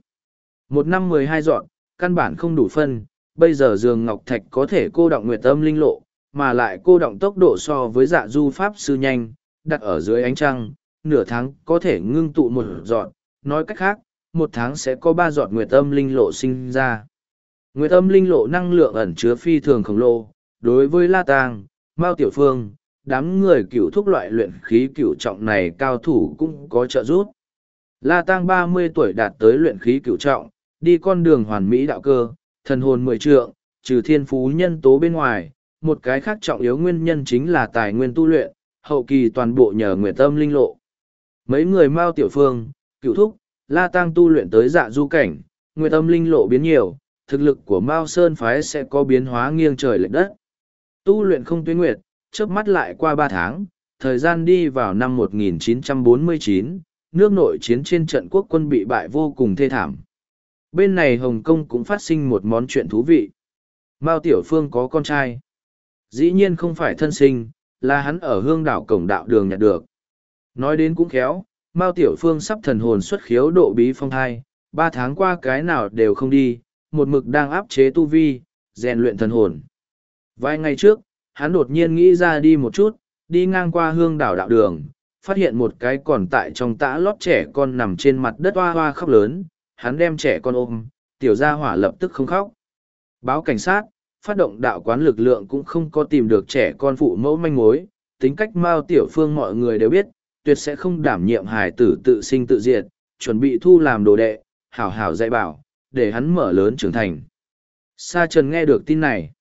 Một năm mười hai dọn, căn bản không đủ phân, bây giờ giường ngọc thạch có thể cô động nguyệt âm linh lộ, mà lại cô động tốc độ so với dạ du pháp sư nhanh, đặt ở dưới ánh trăng, nửa tháng có thể ngưng tụ một giọt, nói cách khác, một tháng sẽ có ba giọt nguyệt âm linh lộ sinh ra. Nguyệt âm linh lộ năng lượng ẩn chứa phi thường khổng lồ, đối với La Tang, Mao Tiểu Phương, đám người cựu thúc loại luyện khí cựu trọng này cao thủ cũng có trợ giúp. La Tang ba mươi tuổi đạt tới luyện khí cựu trọng, đi con đường hoàn mỹ đạo cơ, thần hồn mười trượng, trừ thiên phú nhân tố bên ngoài, một cái khác trọng yếu nguyên nhân chính là tài nguyên tu luyện, hậu kỳ toàn bộ nhờ nguyện tâm linh lộ. Mấy người Mao Tiểu Phương, cựu thúc, La Tăng tu luyện tới dạ du cảnh, nguyện tâm linh lộ biến nhiều, thực lực của Mao Sơn Phái sẽ có biến hóa nghiêng trời lệch đất. Tu luyện không tuyến nguyệt, chớp mắt lại qua ba tháng, thời gian đi vào năm 1949, nước nội chiến trên trận quốc quân bị bại vô cùng thê thảm. Bên này Hồng Kông cũng phát sinh một món chuyện thú vị. Mao Tiểu Phương có con trai. Dĩ nhiên không phải thân sinh, là hắn ở hương đảo cổng đạo đường nhặt được. Nói đến cũng khéo, Mao Tiểu Phương sắp thần hồn xuất khiếu độ bí phong thai, ba tháng qua cái nào đều không đi, một mực đang áp chế tu vi, rèn luyện thần hồn. Vài ngày trước, hắn đột nhiên nghĩ ra đi một chút, đi ngang qua hương đảo đạo đường, phát hiện một cái còn tại trong tã lót trẻ con nằm trên mặt đất hoa hoa khóc lớn, hắn đem trẻ con ôm, tiểu gia hỏa lập tức không khóc. Báo cảnh sát, phát động đạo quán lực lượng cũng không có tìm được trẻ con phụ mẫu manh mối, tính cách Mao Tiểu Phương mọi người đều biết, tuyệt sẽ không đảm nhiệm hài tử tự sinh tự diệt, chuẩn bị thu làm đồ đệ, hảo hảo dạy bảo, để hắn mở lớn trưởng thành. Sa Trần nghe được tin này.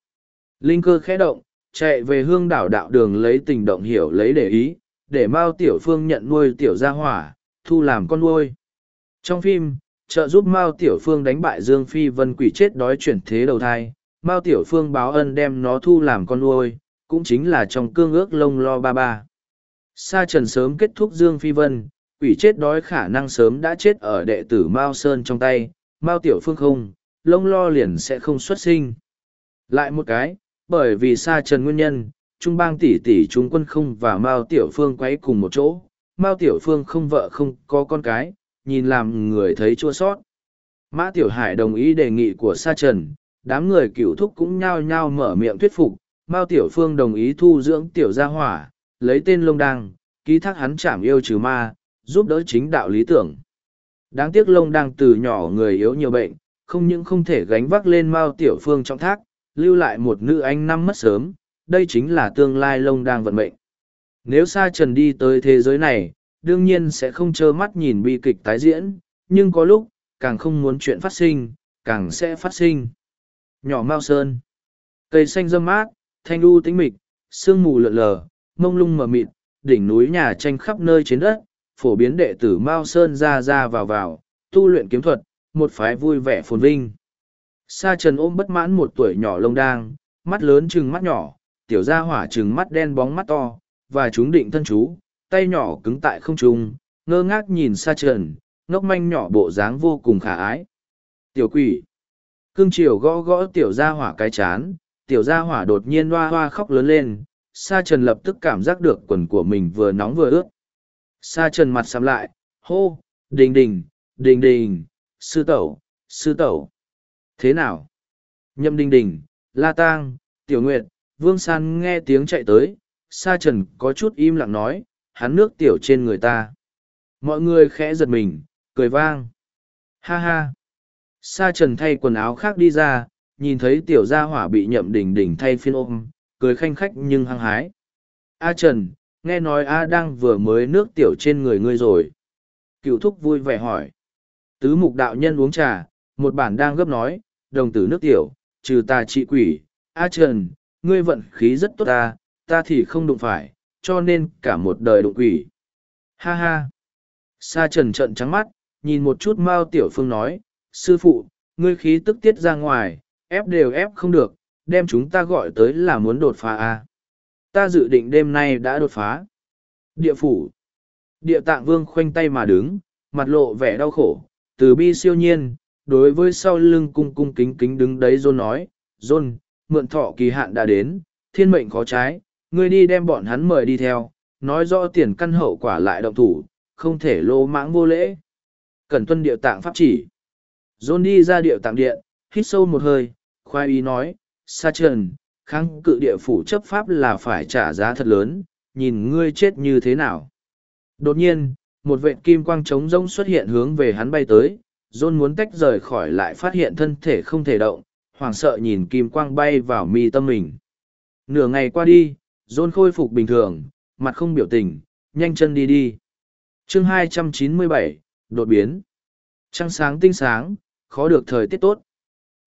Linh cơ khẽ động, chạy về hương đảo đạo đường lấy tình động hiểu lấy để ý, để Mao Tiểu Phương nhận nuôi Tiểu Gia Hỏa, thu làm con nuôi. Trong phim, trợ giúp Mao Tiểu Phương đánh bại Dương Phi Vân quỷ chết đói chuyển thế đầu thai, Mao Tiểu Phương báo ân đem nó thu làm con nuôi, cũng chính là trong cương ước lông lo ba ba. Sa Trần sớm kết thúc Dương Phi Vân, quỷ chết đói khả năng sớm đã chết ở đệ tử Mao Sơn trong tay, Mao Tiểu Phương không, lông lo liền sẽ không xuất sinh. Lại một cái, bởi vì Sa Trần nguyên nhân, Trung bang tỷ tỷ trung quân không và Mao Tiểu Phương quấy cùng một chỗ, Mao Tiểu Phương không vợ không có con cái, nhìn làm người thấy chua sót. Mã Tiểu Hải đồng ý đề nghị của Sa Trần, đám người cựu thúc cũng nhao nhao mở miệng thuyết phục, Mao Tiểu Phương đồng ý thu dưỡng Tiểu Gia Hỏa, lấy tên Lông Đăng, ký thác hắn chảm yêu trừ ma, giúp đỡ chính đạo lý tưởng. Đáng tiếc Lông Đăng từ nhỏ người yếu nhiều bệnh, không những không thể gánh vác lên Mao Tiểu Phương trong thác, lưu lại một nữ anh năm mất sớm, đây chính là tương lai Lông Đăng vận mệnh. Nếu Sa Trần đi tới thế giới này, đương nhiên sẽ không trơ mắt nhìn bi kịch tái diễn, nhưng có lúc, càng không muốn chuyện phát sinh, càng sẽ phát sinh. Nhỏ Mao Sơn Cây xanh râm mát, thanh u tĩnh mịch, sương mù lượn lờ, mông lung mờ mịt, đỉnh núi nhà tranh khắp nơi trên đất, phổ biến đệ tử Mao Sơn ra ra vào vào, tu luyện kiếm thuật, một phái vui vẻ phồn vinh. Sa Trần ôm bất mãn một tuổi nhỏ lông đang, mắt lớn trừng mắt nhỏ, tiểu gia hỏa trừng mắt đen bóng mắt to, và chúng định thân chú, tay nhỏ cứng tại không trung, ngơ ngác nhìn xa Trần, ngốc manh nhỏ bộ dáng vô cùng khả ái. Tiểu quỷ. Cương triều gõ gõ tiểu gia hỏa cái chán, tiểu gia hỏa đột nhiên hoa hoa khóc lớn lên, sa trần lập tức cảm giác được quần của mình vừa nóng vừa ướt. Sa trần mặt sắm lại, hô, đình đình, đình đình, sư tẩu, sư tẩu. Thế nào? Nhâm đình đình, la tang, tiểu nguyệt, vương san nghe tiếng chạy tới, sa trần có chút im lặng nói, hắn nước tiểu trên người ta. Mọi người khẽ giật mình, cười vang. Ha ha. Sa trần thay quần áo khác đi ra, nhìn thấy tiểu gia hỏa bị nhậm đỉnh đỉnh thay phiên ôm, cười khanh khách nhưng hăng hái. A Trần, nghe nói A đang vừa mới nước tiểu trên người ngươi rồi. Cựu thúc vui vẻ hỏi. Tứ mục đạo nhân uống trà, một bản đang gấp nói, đồng tử nước tiểu, trừ ta trị quỷ. A Trần, ngươi vận khí rất tốt ta, ta thì không đụng phải, cho nên cả một đời đụng quỷ. Ha ha. Sa Trần trận trắng mắt, nhìn một chút Mao Tiểu Phương nói, sư phụ, ngươi khí tức tiết ra ngoài, ép đều ép không được, đem chúng ta gọi tới là muốn đột phá à. Ta dự định đêm nay đã đột phá. Địa phủ. Địa tạng vương khoanh tay mà đứng, mặt lộ vẻ đau khổ, từ bi siêu nhiên, đối với sau lưng cung cung kính kính đứng đấy John nói, John, mượn thọ kỳ hạn đã đến, thiên mệnh khó trái, ngươi đi đem bọn hắn mời đi theo, nói rõ tiền căn hậu quả lại động thủ, không thể lô mãng vô lễ. Cần tuân địa tạng pháp chỉ. John đi ra địa tạng điện, hít sâu một hơi, khoai ý nói, sa trần, kháng cự địa phủ chấp pháp là phải trả giá thật lớn, nhìn ngươi chết như thế nào. Đột nhiên, một vệ kim quang trống rông xuất hiện hướng về hắn bay tới, John muốn tách rời khỏi lại phát hiện thân thể không thể động, hoảng sợ nhìn kim quang bay vào mi tâm mình. Nửa ngày qua đi, John khôi phục bình thường, mặt không biểu tình, nhanh chân đi đi. chương 297, đột biến. Trăng sáng tinh sáng, khó được thời tiết tốt.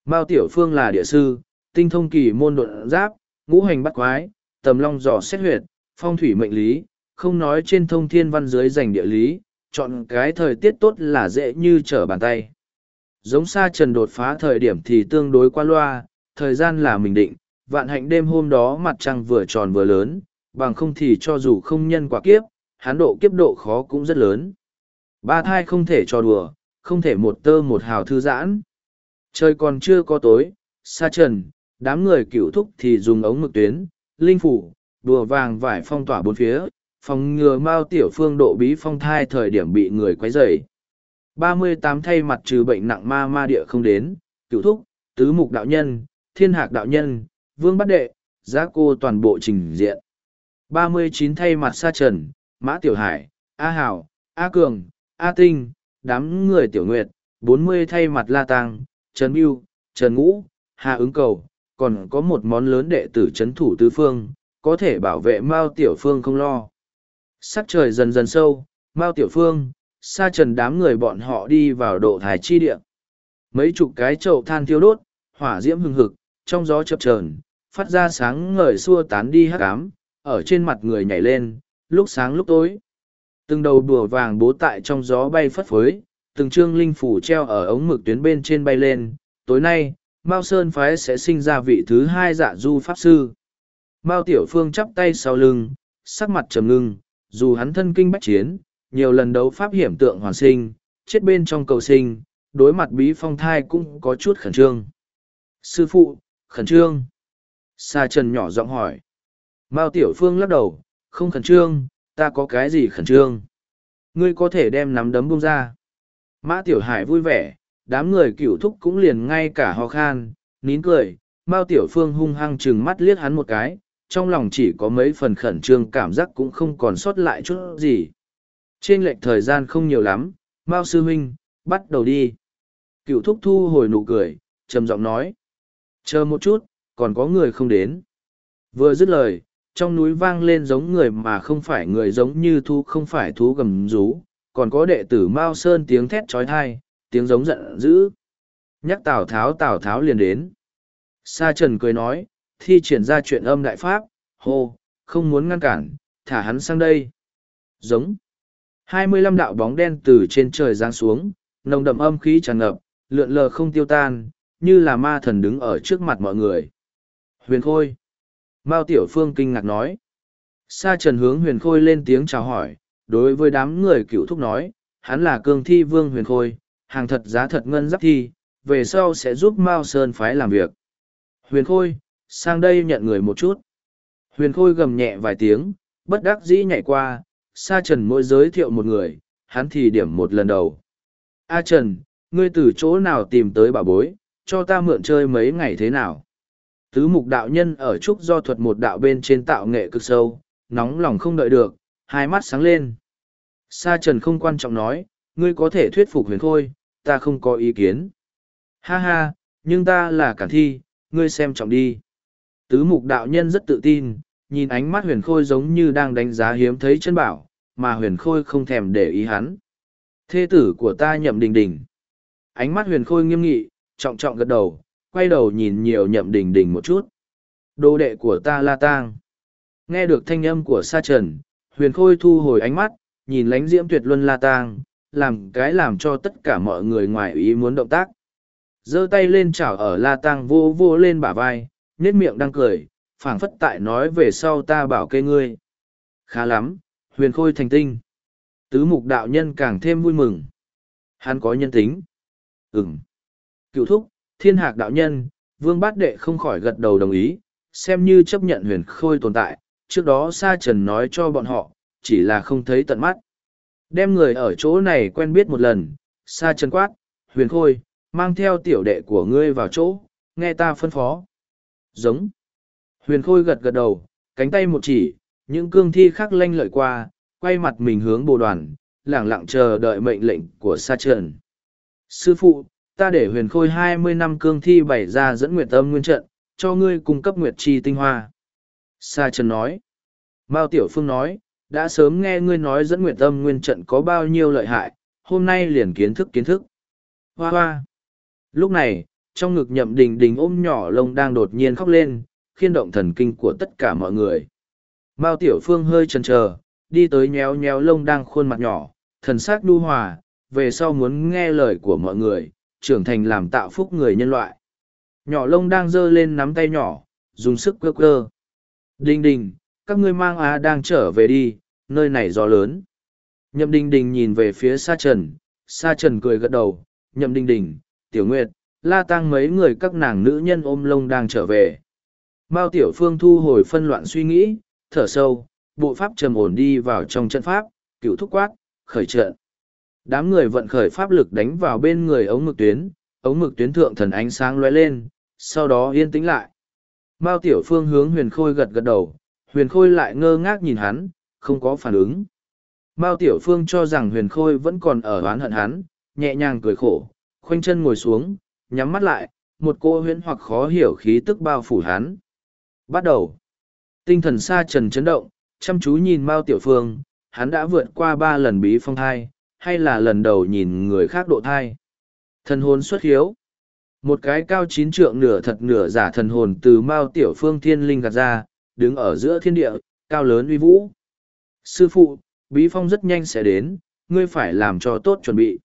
Mao Tiểu Phương là địa sư, tinh thông kỳ môn đột giáp, ngũ hành bắt quái, tầm long dò xét huyệt, phong thủy mệnh lý, không nói trên thông thiên văn dưới dành địa lý, chọn cái thời tiết tốt là dễ như trở bàn tay. Giống sa trần đột phá thời điểm thì tương đối qua loa, thời gian là mình định, vạn hạnh đêm hôm đó mặt trăng vừa tròn vừa lớn, bằng không thì cho dù không nhân quả kiếp, hán độ kiếp độ khó cũng rất lớn. Ba thai không thể cho đùa, không thể một tơ một hào thư giãn. Trời còn chưa có tối, xa trần, đám người cựu thúc thì dùng ống mực tuyến, linh phủ, đùa vàng vải phong tỏa bốn phía, phòng ngừa mao tiểu phương độ bí phong thai thời điểm bị người quấy rầy. ba mươi tám thay mặt trừ bệnh nặng ma ma địa không đến, cựu thúc, tứ mục đạo nhân, thiên hạc đạo nhân, vương bắt đệ, giá cô toàn bộ trình diện. ba mươi chín thay mặt sa trần, mã tiểu hải, A Hảo, A Cường, A Tinh, đám người tiểu nguyệt, bốn mươi thay mặt la tăng, Trần Mưu, Trần Ngũ, Hà ứng cầu, còn có một món lớn đệ tử chấn thủ tứ phương có thể bảo vệ mao tiểu phương không lo sắc trời dần dần sâu mao tiểu phương Sa trần đám người bọn họ đi vào độ thái chi địa mấy chục cái chậu than thiêu đốt hỏa diễm hừng hực trong gió chập chờn phát ra sáng ngời xua tán đi hắc ám ở trên mặt người nhảy lên lúc sáng lúc tối từng đầu đùa vàng bố tại trong gió bay phất phới từng trương linh phủ treo ở ống mực tuyến bên trên bay lên, tối nay, Mao Sơn Phái sẽ sinh ra vị thứ hai dạ du pháp sư. Mao Tiểu Phương chắp tay sau lưng, sắc mặt trầm ngưng, dù hắn thân kinh bách chiến, nhiều lần đấu pháp hiểm tượng hoàn sinh, chết bên trong cầu sinh, đối mặt bí phong thai cũng có chút khẩn trương. Sư phụ, khẩn trương. Sa Trần nhỏ giọng hỏi. Mao Tiểu Phương lắc đầu, không khẩn trương, ta có cái gì khẩn trương. Ngươi có thể đem nắm đấm bung ra. Mã Tiểu Hải vui vẻ, đám người cựu thúc cũng liền ngay cả ho khan, nín cười, Mao Tiểu Phương hung hăng chừng mắt liếc hắn một cái, trong lòng chỉ có mấy phần khẩn trương cảm giác cũng không còn sót lại chút gì. Trên lệch thời gian không nhiều lắm, Mao Sư Huynh, bắt đầu đi. Cựu thúc thu hồi nụ cười, trầm giọng nói. Chờ một chút, còn có người không đến. Vừa dứt lời, trong núi vang lên giống người mà không phải người giống như thú không phải thú gầm rú, còn có đệ tử Mao Sơn tiếng thét trói thai, tiếng giống giận dữ. Nhắc Tào Tháo Tào Tháo liền đến. Sa Trần cười nói, thi triển ra chuyện âm đại pháp, hô, không muốn ngăn cản, thả hắn sang đây. Giống. hai mươi lăm đạo bóng đen từ trên trời giáng xuống, nồng đậm âm khí tràn ngập, lượn lờ không tiêu tan, như là ma thần đứng ở trước mặt mọi người. Huyền Khôi. Mao Tiểu Phương kinh ngạc nói. Sa Trần hướng Huyền Khôi lên tiếng chào hỏi, đối với đám người cựu thúc nói, hắn là cương thi vương huyền khôi, hàng thật giá thật ngân giáp thi, về sau sẽ giúp Mao Sơn phái làm việc. Huyền khôi, sang đây nhận người một chút. Huyền khôi gầm nhẹ vài tiếng, bất đắc dĩ nhảy qua, Sa Trần mỗi giới thiệu một người, hắn thì điểm một lần đầu. A Trần, ngươi từ chỗ nào tìm tới bà bối, cho ta mượn chơi mấy ngày thế nào? Tứ mục đạo nhân ở trúc do thuật một đạo bên trên tạo nghệ cực sâu, nóng lòng không đợi được, hai mắt sáng lên. Sa trần không quan trọng nói, ngươi có thể thuyết phục huyền khôi, ta không có ý kiến. Ha ha, nhưng ta là cản thi, ngươi xem trọng đi. Tứ mục đạo nhân rất tự tin, nhìn ánh mắt huyền khôi giống như đang đánh giá hiếm thấy chân bảo, mà huyền khôi không thèm để ý hắn. Thê tử của ta nhậm đình đình. Ánh mắt huyền khôi nghiêm nghị, trọng trọng gật đầu, quay đầu nhìn nhiều nhậm đình đình một chút. Đồ đệ của ta la tang. Nghe được thanh âm của sa trần, huyền khôi thu hồi ánh mắt nhìn lánh diễm tuyệt luân la tang làm cái làm cho tất cả mọi người ngoài ý muốn động tác. Giơ tay lên chảo ở la tang vô vô lên bả vai nết miệng đang cười phảng phất tại nói về sau ta bảo kê ngươi. Khá lắm huyền khôi thành tinh. Tứ mục đạo nhân càng thêm vui mừng. Hắn có nhân tính. Ừng cựu thúc thiên hạc đạo nhân vương bát đệ không khỏi gật đầu đồng ý xem như chấp nhận huyền khôi tồn tại trước đó sa trần nói cho bọn họ, chỉ là không thấy tận mắt. Đem người ở chỗ này quen biết một lần, sa trần quát, huyền khôi, mang theo tiểu đệ của ngươi vào chỗ, nghe ta phân phó. Giống. Huyền khôi gật gật đầu, cánh tay một chỉ, những cương thi khác lanh lợi qua, quay mặt mình hướng bồ đoàn, lẳng lặng chờ đợi mệnh lệnh của sa trần. Sư phụ, ta để huyền khôi hai mươi năm cương thi bày ra dẫn nguyệt âm nguyên trận, cho ngươi cung cấp nguyệt chi tinh hoa. Sa Trần nói. Mao Tiểu Phương nói, đã sớm nghe ngươi nói dẫn Nguyệt tâm nguyên trận có bao nhiêu lợi hại, hôm nay liền kiến thức kiến thức. Hoa hoa. Lúc này, trong ngực nhậm đình đình ôm nhỏ lông đang đột nhiên khóc lên, khiên động thần kinh của tất cả mọi người. Mao Tiểu Phương hơi chần chờ, đi tới nhéo nhéo lông đang khuôn mặt nhỏ, thần sắc đu hòa, về sau muốn nghe lời của mọi người, trưởng thành làm tạo phúc người nhân loại. Nhỏ lông đang giơ lên nắm tay nhỏ, dùng sức quơ cơ. Đình đình, các ngươi mang á đang trở về đi, nơi này gió lớn. Nhậm đình đình nhìn về phía sa trần, sa trần cười gật đầu, nhậm đình đình, tiểu nguyệt, la tăng mấy người các nàng nữ nhân ôm lông đang trở về. Mao tiểu phương thu hồi phân loạn suy nghĩ, thở sâu, bộ pháp trầm ổn đi vào trong trận pháp, cựu thúc quát, khởi trận. Đám người vận khởi pháp lực đánh vào bên người ống mực tuyến, ống mực tuyến thượng thần ánh sáng lóe lên, sau đó yên tĩnh lại. Mao Tiểu Phương hướng huyền khôi gật gật đầu, huyền khôi lại ngơ ngác nhìn hắn, không có phản ứng. Mao Tiểu Phương cho rằng huyền khôi vẫn còn ở oán hận hắn, nhẹ nhàng cười khổ, khoanh chân ngồi xuống, nhắm mắt lại, một cô huyễn hoặc khó hiểu khí tức bao phủ hắn. Bắt đầu. Tinh thần xa trần chấn động, chăm chú nhìn Mao Tiểu Phương, hắn đã vượt qua ba lần bí phong thai, hay là lần đầu nhìn người khác độ thai. Thần hồn xuất hiếu. Một cái cao chín trượng nửa thật nửa giả thần hồn từ Mao Tiểu Phương thiên linh gạt ra, đứng ở giữa thiên địa, cao lớn uy vũ. Sư phụ, bí phong rất nhanh sẽ đến, ngươi phải làm cho tốt chuẩn bị.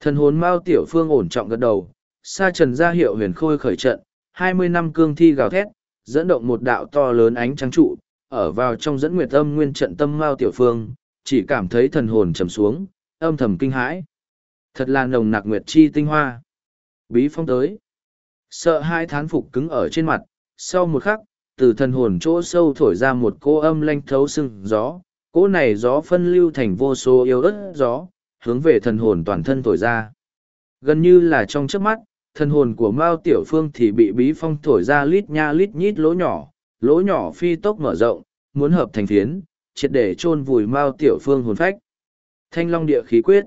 Thần hồn Mao Tiểu Phương ổn trọng gật đầu, sa trần ra hiệu huyền khôi khởi trận, hai mươi năm cương thi gào thét, dẫn động một đạo to lớn ánh trắng trụ, ở vào trong dẫn nguyệt âm nguyên trận tâm Mao Tiểu Phương, chỉ cảm thấy thần hồn trầm xuống, âm thầm kinh hãi. Thật là nồng nặc nguyệt chi tinh hoa. Bí phong tới. Sợ hai thán phục cứng ở trên mặt, sau một khắc, từ thần hồn chỗ sâu thổi ra một cô âm lanh thấu sưng gió, cỗ này gió phân lưu thành vô số yêu ớt gió, hướng về thần hồn toàn thân thổi ra. Gần như là trong trước mắt, thần hồn của Mao Tiểu Phương thì bị bí phong thổi ra lít nha lít nhít lỗ nhỏ, lỗ nhỏ phi tốc mở rộng, muốn hợp thành phiến, triệt để chôn vùi Mao Tiểu Phương hồn phách. Thanh Long Địa Khí Quyết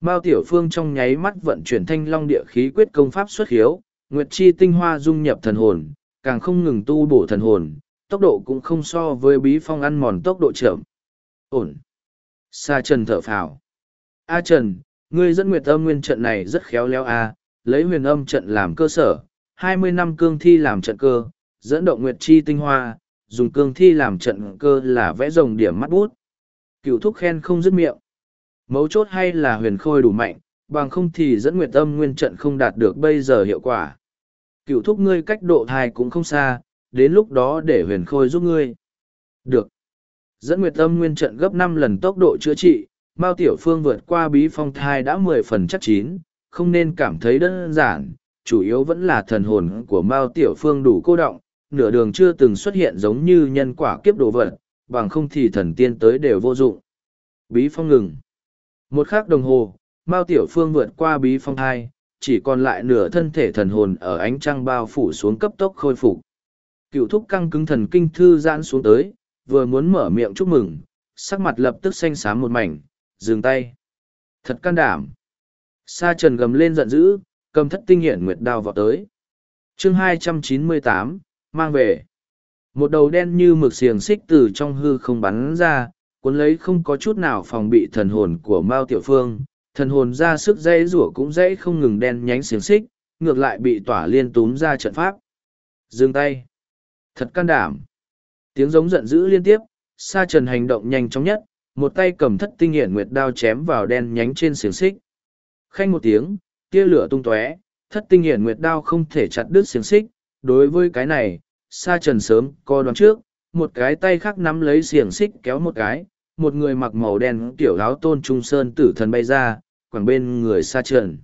Mao Tiểu Phương trong nháy mắt vận chuyển Thanh Long Địa Khí Quyết công pháp xuất hiếu, Nguyệt Chi tinh hoa dung nhập thần hồn, càng không ngừng tu bổ thần hồn, tốc độ cũng không so với bí phong ăn mòn tốc độ chậm. Ổn. Sa Trần thở phào. A Trần, ngươi dẫn Nguyệt Âm Nguyên trận này rất khéo léo a, lấy Huyền Âm trận làm cơ sở, hai mươi năm cương thi làm trận cơ, dẫn động Nguyệt Chi tinh hoa, dùng cương thi làm trận cơ là vẽ rồng điểm mắt bút. Cựu thúc khen không dứt miệng. Mấu chốt hay là huyền khôi đủ mạnh, bằng không thì dẫn nguyệt âm nguyên trận không đạt được bây giờ hiệu quả. Cựu thúc ngươi cách độ thai cũng không xa, đến lúc đó để huyền khôi giúp ngươi. Được. Dẫn nguyệt âm nguyên trận gấp năm lần tốc độ chữa trị, Mao Tiểu Phương vượt qua bí phong thai đã mười phần chắc chín, không nên cảm thấy đơn giản, chủ yếu vẫn là thần hồn của Mao Tiểu Phương đủ cô động, nửa đường chưa từng xuất hiện giống như nhân quả kiếp đồ vật, bằng không thì thần tiên tới đều vô dụng. Bí phong ngừng. Một khắc đồng hồ, Mao Tiểu Phương vượt qua bí phong thai, chỉ còn lại nửa thân thể thần hồn ở ánh trăng bao phủ xuống cấp tốc khôi phục. Cựu thúc căng cứng thần kinh thư giãn xuống tới, vừa muốn mở miệng chúc mừng, sắc mặt lập tức xanh xám một mảnh, dừng tay. Thật can đảm. Sa trần gầm lên giận dữ, cầm thất tinh hiển nguyệt đao vào tới. chương 298, mang về. Một đầu đen như mực xiềng xích từ trong hư không bắn ra, cuốn lấy không có chút nào phòng bị thần hồn của Mao Tiểu Phương, thần hồn ra sức dãy rủa cũng dãy không ngừng đen nhánh xiềng xích, ngược lại bị tỏa liên túm ra trận pháp. Dừng tay. Thật can đảm. Tiếng giống giận dữ liên tiếp, sa trần hành động nhanh chóng nhất, một tay cầm thất tinh hiển nguyệt đao chém vào đen nhánh trên xiềng xích. Khanh một tiếng, tia lửa tung tóe, thất tinh hiển nguyệt đao không thể chặt đứt xiềng xích, đối với cái này, sa trần sớm co đoán trước, một cái tay khác nắm lấy xiềng xích kéo một cái, một người mặc màu đen tiểu áo tôn trung sơn tử thần bay ra, quảng bên người sa trần.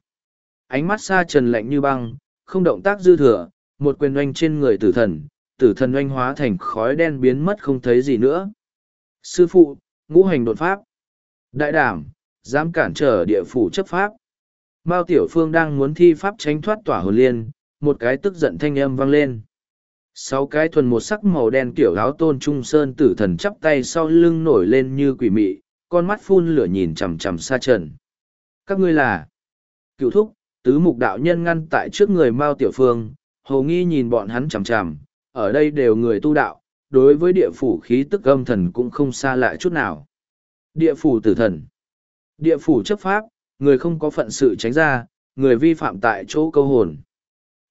Ánh mắt sa trần lạnh như băng, không động tác dư thừa, một quyền oanh trên người tử thần, tử thần oanh hóa thành khói đen biến mất không thấy gì nữa. Sư phụ, ngũ hành đột pháp. Đại đảm, dám cản trở địa phủ chấp pháp. Mao Tiểu Phương đang muốn thi pháp tránh thoát tỏa hồn liên, một cái tức giận thanh âm vang lên. Sáu cái thuần một sắc màu đen kiểu áo tôn trung sơn tử thần chắp tay sau lưng nổi lên như quỷ mị, con mắt phun lửa nhìn chằm chằm xa trần. Các ngươi là cựu thúc, tứ mục đạo nhân ngăn tại trước người Mao Tiểu Phương, hầu nghi nhìn bọn hắn chằm chằm, ở đây đều người tu đạo, đối với địa phủ khí tức âm thần cũng không xa lạ chút nào. Địa phủ tử thần, địa phủ chấp pháp, người không có phận sự tránh ra, người vi phạm tại chỗ câu hồn.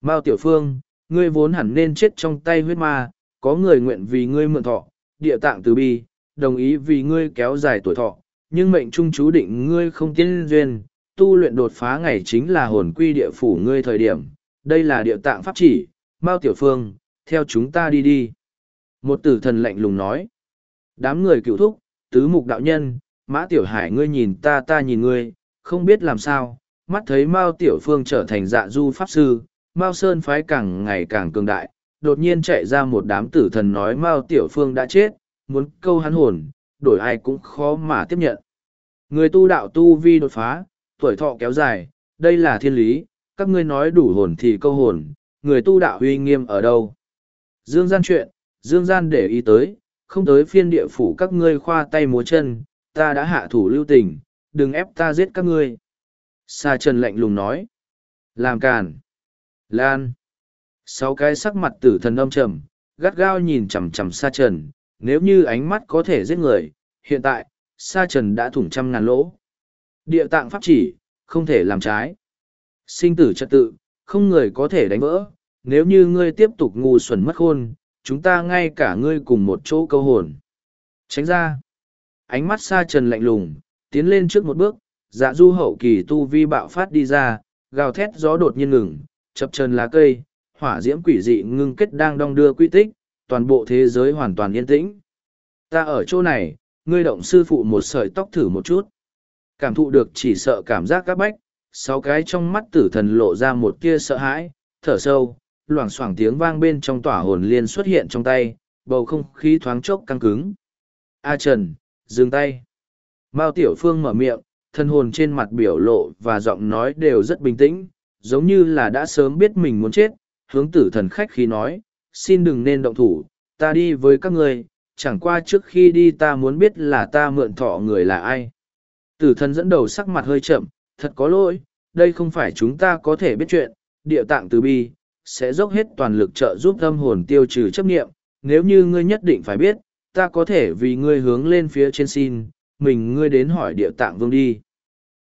Mao Tiểu Phương, ngươi vốn hẳn nên chết trong tay huyết ma, có người nguyện vì ngươi mượn thọ, địa tạng từ bi, đồng ý vì ngươi kéo dài tuổi thọ, nhưng mệnh trung chú định ngươi không tiên duyên, tu luyện đột phá ngày chính là hồn quy địa phủ ngươi thời điểm, đây là địa tạng pháp chỉ, Mao Tiểu Phương, theo chúng ta đi đi. Một tử thần lạnh lùng nói, đám người cựu thúc, tứ mục đạo nhân, Mã Tiểu Hải ngươi nhìn ta ta nhìn ngươi, không biết làm sao, mắt thấy Mao Tiểu Phương trở thành dạ du pháp sư, Mao Sơn phái càng ngày càng cường đại, đột nhiên chạy ra một đám tử thần nói Mao Tiểu Phương đã chết, muốn câu hắn hồn, đổi ai cũng khó mà tiếp nhận. Người tu đạo tu vi đột phá, tuổi thọ kéo dài, đây là thiên lý, các ngươi nói đủ hồn thì câu hồn, người tu đạo uy nghiêm ở đâu. Dương gian chuyện, Dương gian để ý tới, không tới phiên địa phủ các ngươi khoa tay múa chân, ta đã hạ thủ lưu tình, đừng ép ta giết các ngươi. Sa Trần lạnh lùng nói. Làm càn. Lan. Sáu cái sắc mặt tử thần âm trầm, gắt gao nhìn chằm chằm sa trần, nếu như ánh mắt có thể giết người, hiện tại, sa trần đã thủng trăm ngàn lỗ. Địa tạng pháp chỉ, không thể làm trái. Sinh tử trật tự, không người có thể đánh vỡ, nếu như ngươi tiếp tục ngu xuẩn mất khôn, chúng ta ngay cả ngươi cùng một chỗ câu hồn. Tránh ra. Ánh mắt sa trần lạnh lùng, tiến lên trước một bước, dạ du hậu kỳ tu vi bạo phát đi ra, gào thét gió đột nhiên ngừng, chập chân lá cây, hỏa diễm quỷ dị ngưng kết đang đong đưa quy tích, toàn bộ thế giới hoàn toàn yên tĩnh. Ta ở chỗ này, ngươi động sư phụ một sợi tóc thử một chút. Cảm thụ được chỉ sợ cảm giác các bách, sáu cái trong mắt tử thần lộ ra một tia sợ hãi, thở sâu, loảng xoảng tiếng vang bên trong tỏa hồn liên xuất hiện trong tay, bầu không khí thoáng chốc căng cứng. A Trần, dừng tay. Mao Tiểu Phương mở miệng, thân hồn trên mặt biểu lộ và giọng nói đều rất bình tĩnh, giống như là đã sớm biết mình muốn chết, hướng tử thần khách khí nói, xin đừng nên động thủ, ta đi với các người, chẳng qua trước khi đi ta muốn biết là ta mượn thọ người là ai. Tử thần dẫn đầu sắc mặt hơi chậm, thật có lỗi, đây không phải chúng ta có thể biết chuyện, địa tạng từ bi, sẽ dốc hết toàn lực trợ giúp tâm hồn tiêu trừ chấp nghiệm, nếu như ngươi nhất định phải biết, ta có thể vì ngươi hướng lên phía trên xin, mình ngươi đến hỏi địa tạng vương đi.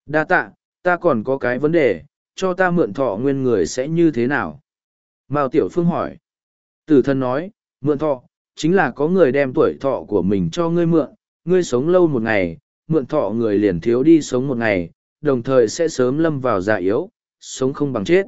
Đa tạ, ta còn có cái vấn đề, cho ta mượn thọ nguyên người sẽ như thế nào? Mao Tiểu Phương hỏi. Tử Thần nói, mượn thọ, chính là có người đem tuổi thọ của mình cho ngươi mượn, ngươi sống lâu một ngày, mượn thọ người liền thiếu đi sống một ngày, đồng thời sẽ sớm lâm vào già yếu, sống không bằng chết.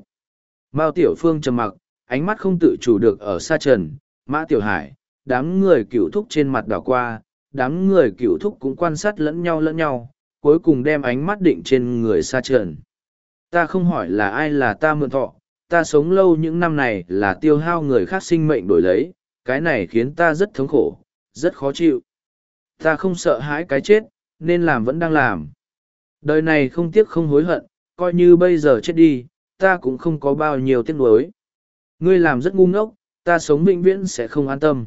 Mao Tiểu Phương trầm mặc, ánh mắt không tự chủ được ở xa trần, Mã Tiểu Hải, đám người cựu thúc trên mặt đảo qua, đám người cựu thúc cũng quan sát lẫn nhau lẫn nhau, cuối cùng đem ánh mắt định trên người xa trần. Ta không hỏi là ai là ta mượn thọ, ta sống lâu những năm này là tiêu hao người khác sinh mệnh đổi lấy, cái này khiến ta rất thống khổ, rất khó chịu. Ta không sợ hãi cái chết, nên làm vẫn đang làm. Đời này không tiếc không hối hận, coi như bây giờ chết đi, ta cũng không có bao nhiêu tiếc nuối. Ngươi làm rất ngu ngốc, ta sống vĩnh viễn sẽ không an tâm.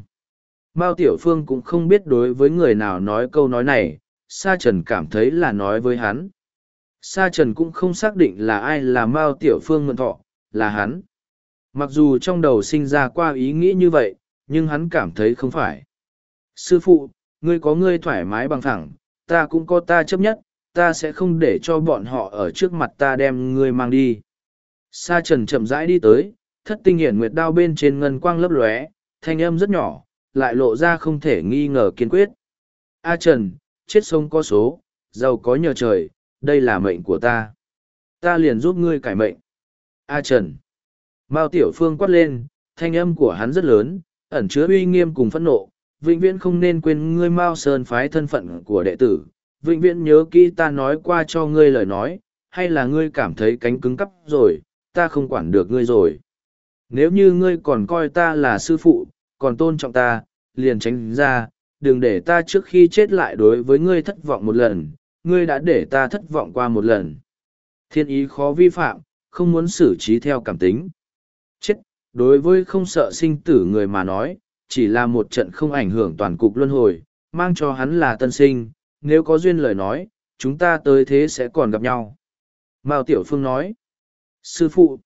Mao Tiểu Phương cũng không biết đối với người nào nói câu nói này, Sa Trần cảm thấy là nói với hắn. Sa Trần cũng không xác định là ai là Mao Tiểu Phương mượn thọ, là hắn. Mặc dù trong đầu sinh ra qua ý nghĩ như vậy, nhưng hắn cảm thấy không phải. Sư phụ, ngươi có ngươi thoải mái bằng thẳng, ta cũng có ta chấp nhất, ta sẽ không để cho bọn họ ở trước mặt ta đem ngươi mang đi. Sa trần chậm rãi đi tới, thất tinh hiển nguyệt đao bên trên ngân quang lấp lóe, thanh âm rất nhỏ, lại lộ ra không thể nghi ngờ kiên quyết. A trần, chết sông có số, giàu có nhờ trời, đây là mệnh của ta. Ta liền giúp ngươi cải mệnh. A trần. Mao tiểu phương quát lên, thanh âm của hắn rất lớn, ẩn chứa uy nghiêm cùng phẫn nộ, vĩnh viễn không nên quên ngươi Mao Sơn phái thân phận của đệ tử, vĩnh viễn nhớ kỹ ta nói qua cho ngươi lời nói, hay là ngươi cảm thấy cánh cứng cắp rồi, ta không quản được ngươi rồi. Nếu như ngươi còn coi ta là sư phụ, còn tôn trọng ta, liền tránh ra, đừng để ta trước khi chết lại đối với ngươi thất vọng một lần, ngươi đã để ta thất vọng qua một lần. Thiên ý khó vi phạm, không muốn xử trí theo cảm tính. Chết, đối với không sợ sinh tử người mà nói, chỉ là một trận không ảnh hưởng toàn cục luân hồi, mang cho hắn là tân sinh, nếu có duyên lời nói, chúng ta tới thế sẽ còn gặp nhau. Mao Tiểu Phương nói, Sư phụ,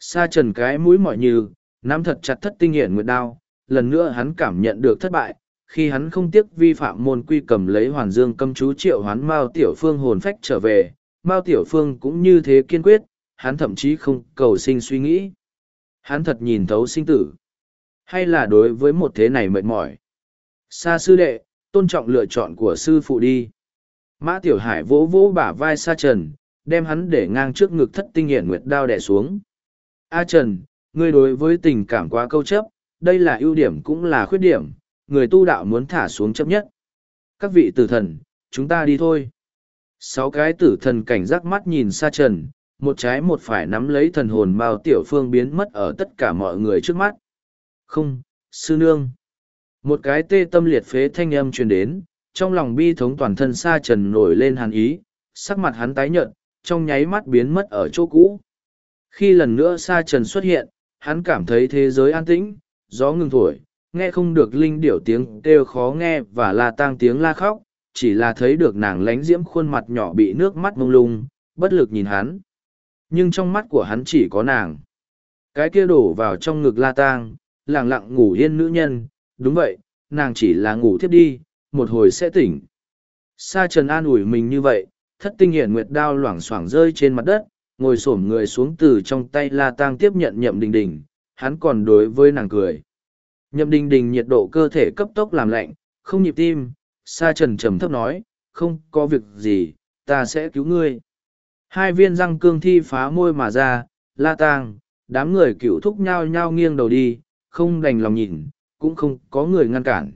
sa trần cái mũi mỏi như, nắm thật chặt thất tinh hiển nguyệt đao, lần nữa hắn cảm nhận được thất bại, khi hắn không tiếc vi phạm môn quy cầm lấy hoàn dương câm chú triệu hoán Mao Tiểu Phương hồn phách trở về, Mao Tiểu Phương cũng như thế kiên quyết, hắn thậm chí không cầu sinh suy nghĩ. Hắn thật nhìn thấu sinh tử. Hay là đối với một thế này mệt mỏi. xa sư đệ, tôn trọng lựa chọn của sư phụ đi. Mã Tiểu Hải vỗ vỗ bả vai Sa Trần, đem hắn để ngang trước ngực thất tinh hiển nguyệt đao đẻ xuống. A Trần, ngươi đối với tình cảm quá câu chấp, đây là ưu điểm cũng là khuyết điểm, người tu đạo muốn thả xuống chấp nhất. Các vị tử thần, chúng ta đi thôi. Sáu cái tử thần cảnh giác mắt nhìn xa Trần, một trái một phải nắm lấy thần hồn bao Tiểu Phương biến mất ở tất cả mọi người trước mắt. Không, sư nương. Một cái tê tâm liệt phế thanh âm truyền đến, trong lòng bi thống toàn thân xa Trần nổi lên hàn ý, sắc mặt hắn tái nhợt, trong nháy mắt biến mất ở chỗ cũ. Khi lần nữa xa Trần xuất hiện, hắn cảm thấy thế giới an tĩnh, gió ngừng thổi, nghe không được linh điểu tiếng kêu khó nghe và la tang tiếng la khóc, chỉ là thấy được nàng lánh diễm khuôn mặt nhỏ bị nước mắt mông lung, bất lực nhìn hắn. Nhưng trong mắt của hắn chỉ có nàng. Cái kia đổ vào trong ngực la tang, lặng lặng ngủ yên nữ nhân, đúng vậy, nàng chỉ là ngủ thiếp đi, một hồi sẽ tỉnh. Sa trần an ủi mình như vậy, thất tinh hiển nguyệt đao loảng xoảng rơi trên mặt đất, ngồi xổm người xuống từ trong tay la tang tiếp nhận nhậm đình đình, hắn còn đối với nàng cười. Nhậm đình đình nhiệt độ cơ thể cấp tốc làm lạnh, không nhịp tim, sa trần trầm thấp nói, không có việc gì, ta sẽ cứu ngươi. Hai viên răng cương thi phá môi mà ra, la tang, đám người cựu thúc nhao nhao nghiêng đầu đi, không đành lòng nhìn, cũng không có người ngăn cản.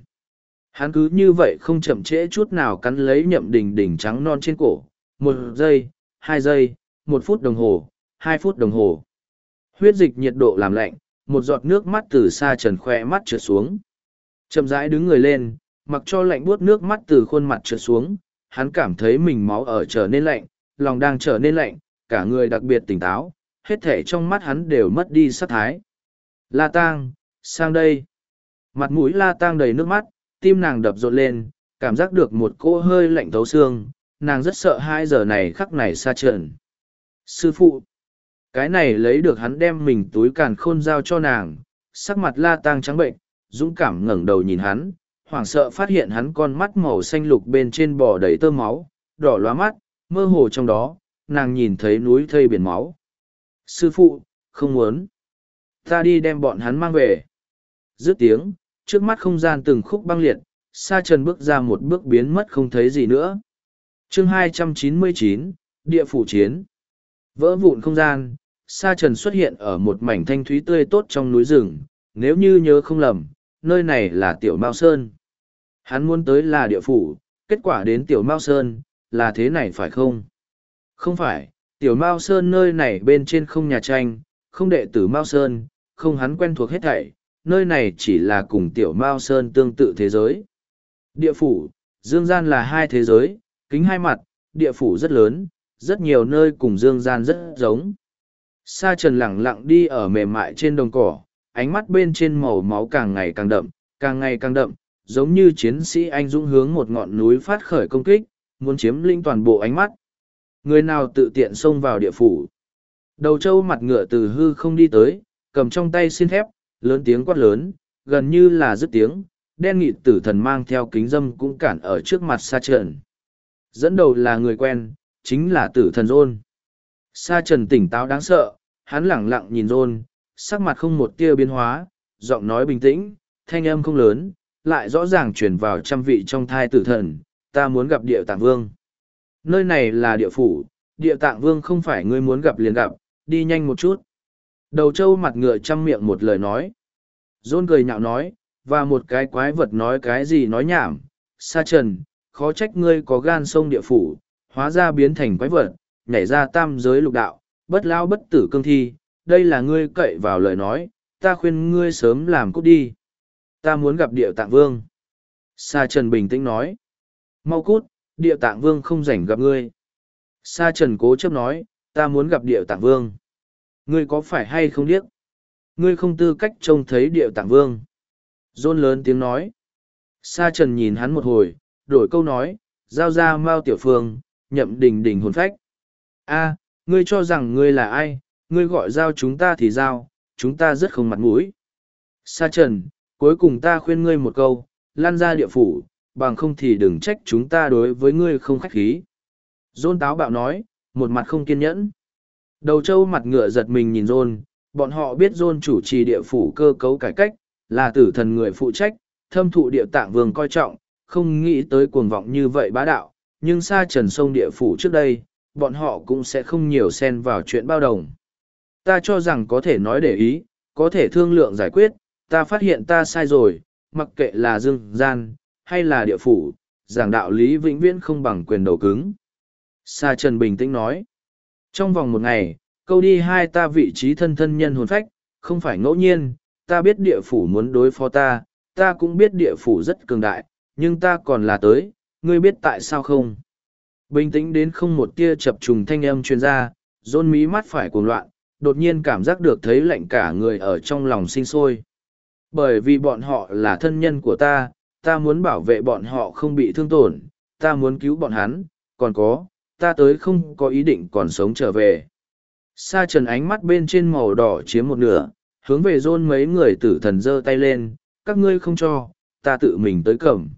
Hắn cứ như vậy không chậm trễ chút nào cắn lấy nhậm đình đình trắng non trên cổ, một giây, hai giây, một phút đồng hồ, hai phút đồng hồ. Huyết dịch nhiệt độ làm lạnh, một giọt nước mắt từ xa trần khoe mắt trượt xuống. Chậm rãi đứng người lên, mặc cho lạnh buốt nước mắt từ khuôn mặt trượt xuống, hắn cảm thấy mình máu ở trở nên lạnh, lòng đang trở nên lạnh, cả người đặc biệt tỉnh táo, hết thể trong mắt hắn đều mất đi sắc thái. La tang, sang đây. Mặt mũi la tang đầy nước mắt, tim nàng đập rộn lên, cảm giác được một cỗ hơi lạnh thấu xương, nàng rất sợ hai giờ này khắc này xa trần. Sư phụ, cái này lấy được hắn đem mình túi càn khôn giao cho nàng, sắc mặt la tang trắng bệnh, dũng cảm ngẩng đầu nhìn hắn, hoảng sợ phát hiện hắn con mắt màu xanh lục bên trên bò đầy tơ máu, đỏ lóa mắt, mơ hồ trong đó, nàng nhìn thấy núi thây biển máu. Sư phụ, không muốn. Ta đi đem bọn hắn mang về. Dứt tiếng, trước mắt không gian từng khúc băng liệt, sa trần bước ra một bước biến mất không thấy gì nữa. chương 299, Địa phủ chiến. Vỡ vụn không gian, sa trần xuất hiện ở một mảnh thanh thúy tươi tốt trong núi rừng, nếu như nhớ không lầm, nơi này là Tiểu Mao Sơn. Hắn muốn tới là địa phủ, kết quả đến Tiểu Mao Sơn, là thế này phải không? Không phải, Tiểu Mao Sơn nơi này bên trên không nhà tranh, không đệ tử Mao Sơn, không hắn quen thuộc hết thảy, nơi này chỉ là cùng Tiểu Mao Sơn tương tự thế giới. Địa phủ, dương gian là hai thế giới, kính hai mặt, địa phủ rất lớn, rất nhiều nơi cùng dương gian rất giống. Sa trần lặng lặng đi ở mềm mại trên đồng cỏ, ánh mắt bên trên màu máu càng ngày càng đậm, càng ngày càng đậm, giống như chiến sĩ anh dũng hướng một ngọn núi phát khởi công kích, muốn chiếm linh toàn bộ ánh mắt. Người nào tự tiện xông vào địa phủ. Đầu trâu mặt ngựa từ hư không đi tới, cầm trong tay xin thép, lớn tiếng quát lớn, gần như là dứt tiếng, đen nghị tử thần mang theo kính dâm cũng cản ở trước mặt sa trần. Dẫn đầu là người quen, chính là tử thần rôn. Sa trần tỉnh táo đáng sợ, hắn lẳng lặng nhìn rôn, sắc mặt không một tia biến hóa, giọng nói bình tĩnh, thanh âm không lớn, lại rõ ràng truyền vào trăm vị trong thai tử thần, ta muốn gặp địa tạng vương. Nơi này là địa phủ, địa tạng vương không phải ngươi muốn gặp liền gặp, đi nhanh một chút. Đầu trâu mặt ngựa chăm miệng một lời nói. Rôn cười nhạo nói, và một cái quái vật nói cái gì nói nhảm. Sa trần, khó trách ngươi có gan sông địa phủ, hóa ra biến thành quái vật, nhảy ra tam giới lục đạo, bất lao bất tử cương thi. Đây là ngươi cậy vào lời nói, ta khuyên ngươi sớm làm cút đi. Ta muốn gặp địa tạng vương. Sa trần bình tĩnh nói. Mau cút, địa tạng vương không rảnh gặp ngươi. Sa trần cố chấp nói, ta muốn gặp địa tạng vương. Ngươi có phải hay không điếc? Ngươi không tư cách trông thấy địa tạng vương. Rôn lớn tiếng nói. Sa trần nhìn hắn một hồi, đổi câu nói, giao ra Mao Tiểu Phương, nhậm đình đình hồn phách. A, ngươi cho rằng ngươi là ai, ngươi gọi giao chúng ta thì giao, chúng ta rất không mặt mũi. Sa trần, cuối cùng ta khuyên ngươi một câu, lan ra địa phủ, bằng không thì đừng trách chúng ta đối với ngươi không khách khí. Dôn táo bạo nói, một mặt không kiên nhẫn. Đầu trâu mặt ngựa giật mình nhìn Dôn, bọn họ biết Dôn chủ trì địa phủ cơ cấu cải cách, là tử thần người phụ trách, thâm thụ địa tạng vương coi trọng, không nghĩ tới cuồng vọng như vậy bá đạo, nhưng xa trần sông địa phủ trước đây, bọn họ cũng sẽ không nhiều xen vào chuyện bao đồng. Ta cho rằng có thể nói để ý, có thể thương lượng giải quyết, ta phát hiện ta sai rồi, mặc kệ là dương gian, hay là địa phủ, giảng đạo lý vĩnh viễn không bằng quyền đầu cứng. Sa Trần bình tĩnh nói, trong vòng một ngày, câu đi hai ta vị trí thân thân nhân hồn phách, không phải ngẫu nhiên, ta biết địa phủ muốn đối phó ta, ta cũng biết địa phủ rất cường đại, nhưng ta còn là tới, ngươi biết tại sao không? Bình tĩnh đến không một tia chập trùng thanh âm chuyên gia, rôn mí mắt phải cuồng loạn, đột nhiên cảm giác được thấy lạnh cả người ở trong lòng sinh sôi. Bởi vì bọn họ là thân nhân của ta, ta muốn bảo vệ bọn họ không bị thương tổn, ta muốn cứu bọn hắn, còn có, ta tới không có ý định còn sống trở về. Sa trần ánh mắt bên trên màu đỏ chiếm một nửa, hướng về rôn mấy người tử thần giơ tay lên, các ngươi không cho, ta tự mình tới cẩm.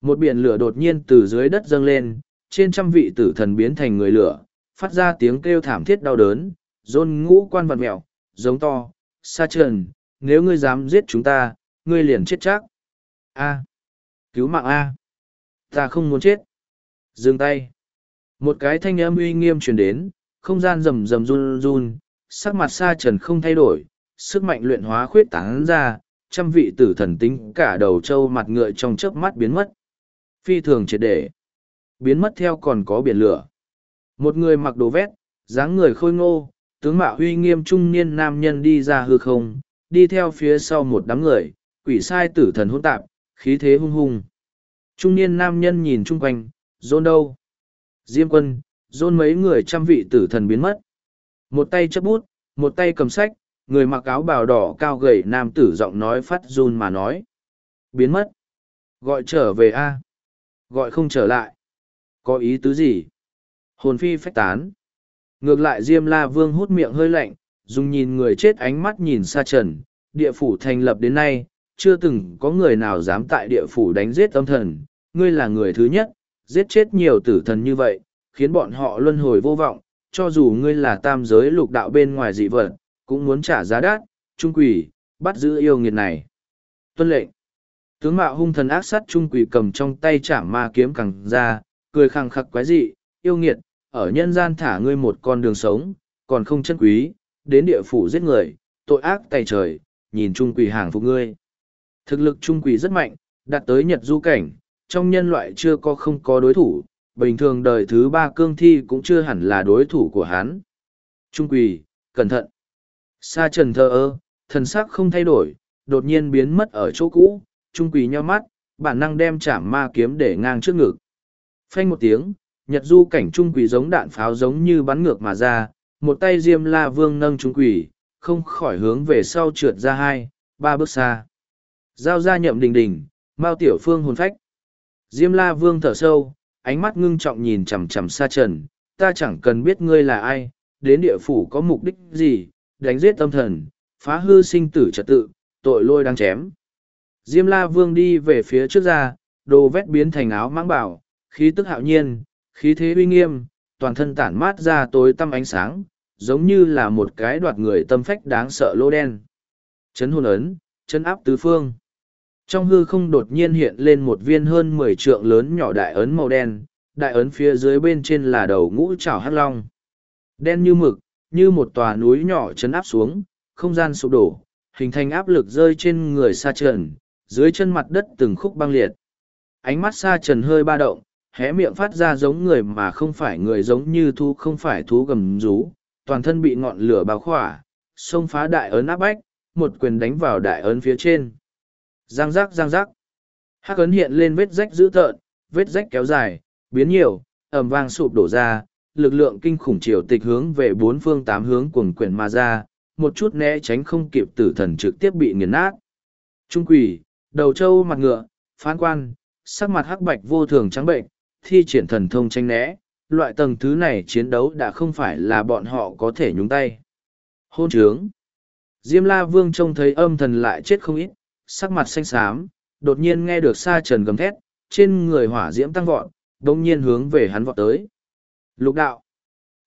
Một biển lửa đột nhiên từ dưới đất dâng lên, trên trăm vị tử thần biến thành người lửa, phát ra tiếng kêu thảm thiết đau đớn, rôn ngũ quan vật mẹo, giống to, sa trần, nếu ngươi dám giết chúng ta, ngươi liền chết chắc. A. Cứu mạng A. Ta không muốn chết. Dừng tay. Một cái thanh âm uy nghiêm truyền đến, không gian rầm rầm run run, sắc mặt sa trần không thay đổi, sức mạnh luyện hóa khuyết tán ra, trăm vị tử thần tính cả đầu trâu mặt ngựa trong chớp mắt biến mất. Phi thường triệt để. Biến mất theo còn có biển lửa. Một người mặc đồ vét, dáng người khôi ngô, tướng mạo huy nghiêm trung niên nam nhân đi ra hư không, đi theo phía sau một đám người, quỷ sai tử thần hỗn tạp, khí thế hung hung. Trung niên nam nhân nhìn chung quanh, dôn đâu? Diêm quân, dôn mấy người trăm vị tử thần biến mất. Một tay chấp bút, một tay cầm sách, người mặc áo bào đỏ cao gầy nam tử giọng nói phát run mà nói. Biến mất. Gọi trở về a Gọi không trở lại. Có ý tứ gì? Hồn phi phách tán. Ngược lại Diêm La Vương hút miệng hơi lạnh, dùng nhìn người chết ánh mắt nhìn xa trần, địa phủ thành lập đến nay, chưa từng có người nào dám tại địa phủ đánh giết âm thần, ngươi là người thứ nhất, giết chết nhiều tử thần như vậy, khiến bọn họ luân hồi vô vọng, cho dù ngươi là tam giới lục đạo bên ngoài dị vật, cũng muốn trả giá đắt, trung quỷ, bắt giữ yêu nghiệt này. Tuân lệnh. Tướng mạo hung thần ác sát trung quỷ cầm trong tay chảm ma kiếm cẳng ra, cười khăng khắc quái dị, yêu nghiệt, ở nhân gian thả ngươi một con đường sống, còn không chân quý, đến địa phủ giết người, tội ác tày trời, nhìn trung quỷ hàng phục ngươi. Thực lực trung quỷ rất mạnh, đạt tới nhật du cảnh, trong nhân loại chưa có không có đối thủ, bình thường đời thứ ba cương thi cũng chưa hẳn là đối thủ của hắn. Trung quỷ, cẩn thận. Sa trần thơ ơ, thần sắc không thay đổi, đột nhiên biến mất ở chỗ cũ, trung quỷ nheo mắt, bản năng đem chảm ma kiếm để ngang trước ngực. Phanh một tiếng, nhật du cảnh trung quỷ giống đạn pháo giống như bắn ngược mà ra, một tay diêm la vương nâng trung quỷ, không khỏi hướng về sau trượt ra hai, ba bước xa. Giao ra nhậm đình đình, Mao Tiểu Phương hồn phách. Diêm La Vương thở sâu, ánh mắt ngưng trọng nhìn chằm chằm xa Trần, ta chẳng cần biết ngươi là ai, đến địa phủ có mục đích gì, đánh giết tâm thần, phá hư sinh tử trật tự, tội lôi đang chém. Diêm La Vương đi về phía trước ra, đồ vét biến thành áo mãng bảo, khí tức hạo nhiên, khí thế uy nghiêm, toàn thân tản mát ra tối tăm ánh sáng, giống như là một cái đoạt người tâm phách đáng sợ lô đen. Chấn hồn ấn, chấn áp tứ phương. Trong hư không đột nhiên hiện lên một viên hơn mười trượng lớn nhỏ đại ấn màu đen, đại ấn phía dưới bên trên là đầu ngũ trảo hắc long. Đen như mực, như một tòa núi nhỏ chấn áp xuống, không gian sụp đổ, hình thành áp lực rơi trên người sa trần, dưới chân mặt đất từng khúc băng liệt. Ánh mắt sa trần hơi ba động, hé miệng phát ra giống người mà không phải người giống như thú không phải thú gầm rú, toàn thân bị ngọn lửa bao khỏa, xông phá đại ấn áp bách, một quyền đánh vào đại ấn phía trên. Giang giác giang giác. Hắc ấn hiện lên vết rách dữ tợn, vết rách kéo dài, biến nhiều, ầm vang sụp đổ ra, lực lượng kinh khủng triều tịch hướng về bốn phương tám hướng cuồng quyển mà ra, một chút né tránh không kịp tử thần trực tiếp bị nghiền nát. Trung quỷ, đầu trâu mặt ngựa, phán quan, sắc mặt hắc bạch vô thường trắng bệnh, thi triển thần thông tranh né, loại tầng thứ này chiến đấu đã không phải là bọn họ có thể nhúng tay. Hôn trướng. Diêm La Vương trông thấy âm thần lại chết không ít, sắc mặt xanh xám, đột nhiên nghe được sa trần gầm thét, trên người hỏa diễm tăng vọt, đồng nhiên hướng về hắn vọt tới. Lục đạo.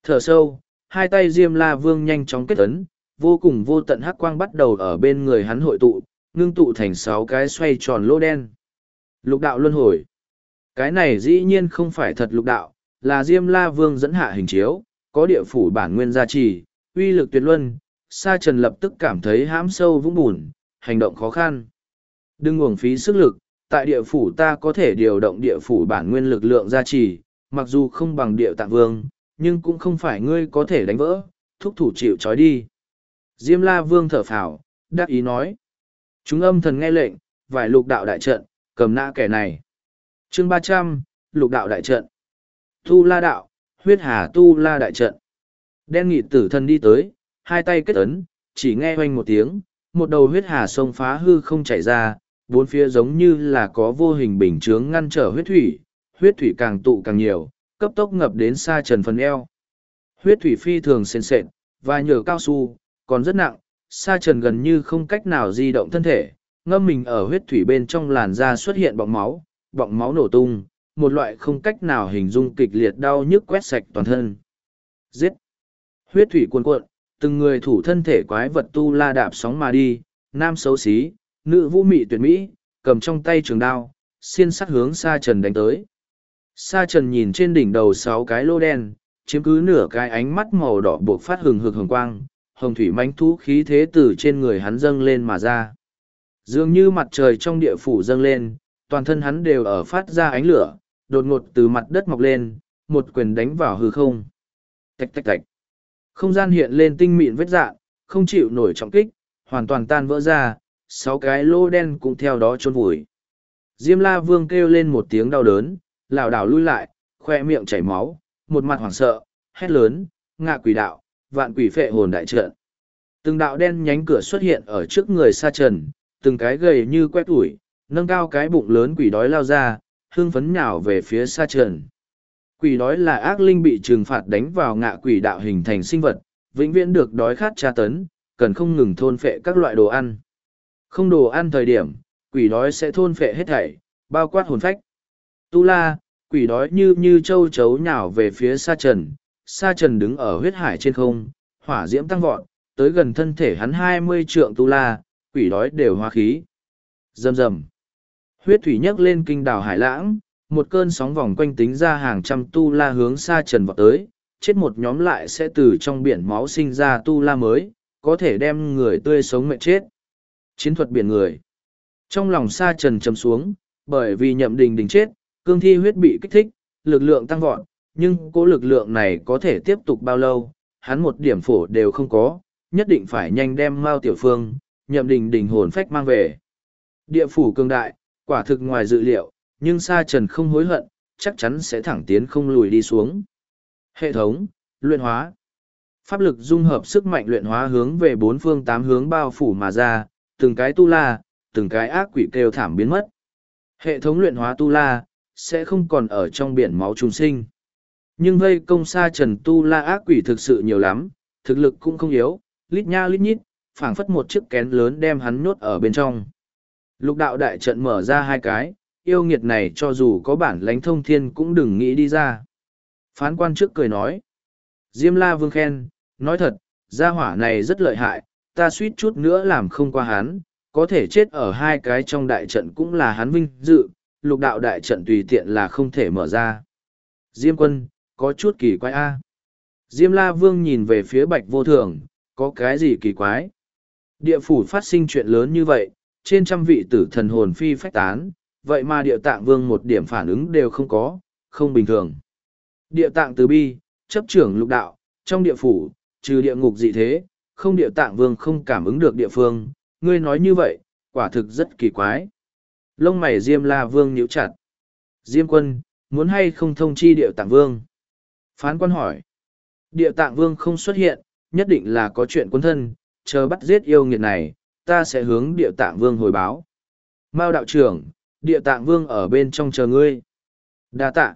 Thở sâu, hai tay Diêm La Vương nhanh chóng kết ấn, vô cùng vô tận hắc quang bắt đầu ở bên người hắn hội tụ, ngưng tụ thành sáu cái xoay tròn lô đen. Lục đạo luân hồi. Cái này dĩ nhiên không phải thật lục đạo, là Diêm La Vương dẫn hạ hình chiếu, có địa phủ bản nguyên gia trì, uy lực tuyệt luân, Sa Trần lập tức cảm thấy hãm sâu vũng bùn, hành động khó khăn. Đừng uổng phí sức lực, tại địa phủ ta có thể điều động địa phủ bản nguyên lực lượng gia trì, mặc dù không bằng địa tạng vương, nhưng cũng không phải ngươi có thể đánh vỡ, thúc thủ chịu trói đi. Diêm la vương thở phào, đắc ý nói. Chúng âm thần nghe lệnh, vài lục đạo đại trận, cầm nã kẻ này chương ba trăm lục đạo đại trận. Tu la đạo, huyết hà tu la đại trận. Đen nghị tử thần đi tới, hai tay kết ấn, chỉ nghe hoanh một tiếng, một đầu huyết hà sông phá hư không chảy ra, bốn phía giống như là có vô hình bình chướng ngăn trở huyết thủy, huyết thủy càng tụ càng nhiều, cấp tốc ngập đến xa trần phần eo. Huyết thủy phi thường sền sệt, và nhờ cao su, còn rất nặng, xa trần gần như không cách nào di động thân thể, ngâm mình ở huyết thủy bên trong làn da xuất hiện bọng máu, bọng máu nổ tung, một loại không cách nào hình dung kịch liệt đau nhức quét sạch toàn thân. Giết! Huyết thủy cuồn cuộn, từng người thủ thân thể quái vật tu la đạp sóng mà đi, nam xấu xí, nữ vũ mị tuyệt mỹ, cầm trong tay trường đao, xiên sắt hướng sa trần đánh tới. Sa trần nhìn trên đỉnh đầu sáu cái lô đen, chiếm cứ nửa cái ánh mắt màu đỏ buộc phát hừng hực hồng quang, hồng thủy mánh thú khí thế từ trên người hắn dâng lên mà ra. Dường như mặt trời trong địa phủ dâng lên, toàn thân hắn đều ở phát ra ánh lửa, đột ngột từ mặt đất mọc lên, một quyền đánh vào hư không. Tạch tạch tạch. Không gian hiện lên tinh mịn vết dạng, không chịu nổi trọng kích, hoàn toàn tan vỡ ra, sáu cái lô đen cũng theo đó trôn vùi. Diêm la vương kêu lên một tiếng đau đớn, lảo đảo lui lại, khoe miệng chảy máu, một mặt hoảng sợ, hét lớn, ngạ quỷ đạo, vạn quỷ phệ hồn đại trận. Từng đạo đen nhánh cửa xuất hiện ở trước người sa trần, từng cái gầy như quét ủi, nâng cao cái bụng lớn quỷ đói lao ra, hương phấn nhào về phía xa trần. Quỷ đói là ác linh bị trừng phạt đánh vào ngạ quỷ đạo hình thành sinh vật, vĩnh viễn được đói khát tra tấn, cần không ngừng thôn phệ các loại đồ ăn. Không đồ ăn thời điểm, quỷ đói sẽ thôn phệ hết thảy, bao quát hồn phách. Tu la, quỷ đói như như châu chấu nhào về phía sa trần, sa trần đứng ở huyết hải trên không, hỏa diễm tăng vọt, tới gần thân thể hắn hai mươi trượng tu la, quỷ đói đều hoa khí. Rầm rầm. Huyết thủy nhấc lên kinh đảo hải lãng, một cơn sóng vòng quanh tính ra hàng trăm tu la hướng xa trần vọt tới, chết một nhóm lại sẽ từ trong biển máu sinh ra tu la mới, có thể đem người tươi sống mệt chết. Chiến thuật biển người. Trong lòng xa trần chầm xuống, bởi vì nhậm đình đình chết, cương thi huyết bị kích thích, lực lượng tăng vọt, nhưng cố lực lượng này có thể tiếp tục bao lâu, hắn một điểm phổ đều không có, nhất định phải nhanh đem Mao Tiểu Phương, nhậm đình đình hồn phách mang về. Địa phủ cương đại, quả thực ngoài dự liệu, nhưng Sa Trần không hối hận, chắc chắn sẽ thẳng tiến không lùi đi xuống. Hệ thống, luyện hóa. Pháp lực dung hợp sức mạnh luyện hóa hướng về bốn phương tám hướng bao phủ mà ra, từng cái tu la, từng cái ác quỷ kêu thảm biến mất. Hệ thống luyện hóa tu la, sẽ không còn ở trong biển máu trùng sinh. Nhưng vây công sa trần tu la ác quỷ thực sự nhiều lắm, thực lực cũng không yếu, lít nha lít nhít, phảng phất một chiếc kén lớn đem hắn nhốt ở bên trong. Lục đạo đại trận mở ra hai cái, yêu nghiệt này cho dù có bản lãnh thông thiên cũng đừng nghĩ đi ra. Phán quan trước cười nói. Diêm la vương khen, nói thật, gia hỏa này rất lợi hại, ta suýt chút nữa làm không qua hắn, có thể chết ở hai cái trong đại trận cũng là hắn vinh dự, lục đạo đại trận tùy tiện là không thể mở ra. Diêm quân, có chút kỳ quái a. À? Diêm la vương nhìn về phía bạch vô thường, có cái gì kỳ quái? Địa phủ phát sinh chuyện lớn như vậy, trên trăm vị tử thần hồn phi phách tán, vậy mà địa tạng vương một điểm phản ứng đều không có, không bình thường. Địa tạng từ bi, chấp trưởng lục đạo, trong địa phủ, trừ địa ngục dị thế, không địa tạng vương không cảm ứng được địa phương, ngươi nói như vậy, quả thực rất kỳ quái. Lông mày Diêm La Vương nhíu chặt. Diêm quân, muốn hay không thông chi địa tạng vương? Phán quan hỏi. Địa tạng vương không xuất hiện, nhất định là có chuyện quân thân, chờ bắt giết yêu nghiệt này, ta sẽ hướng địa tạng vương hồi báo. Mao đạo trưởng, địa tạng vương ở bên trong chờ ngươi. Đa tạ.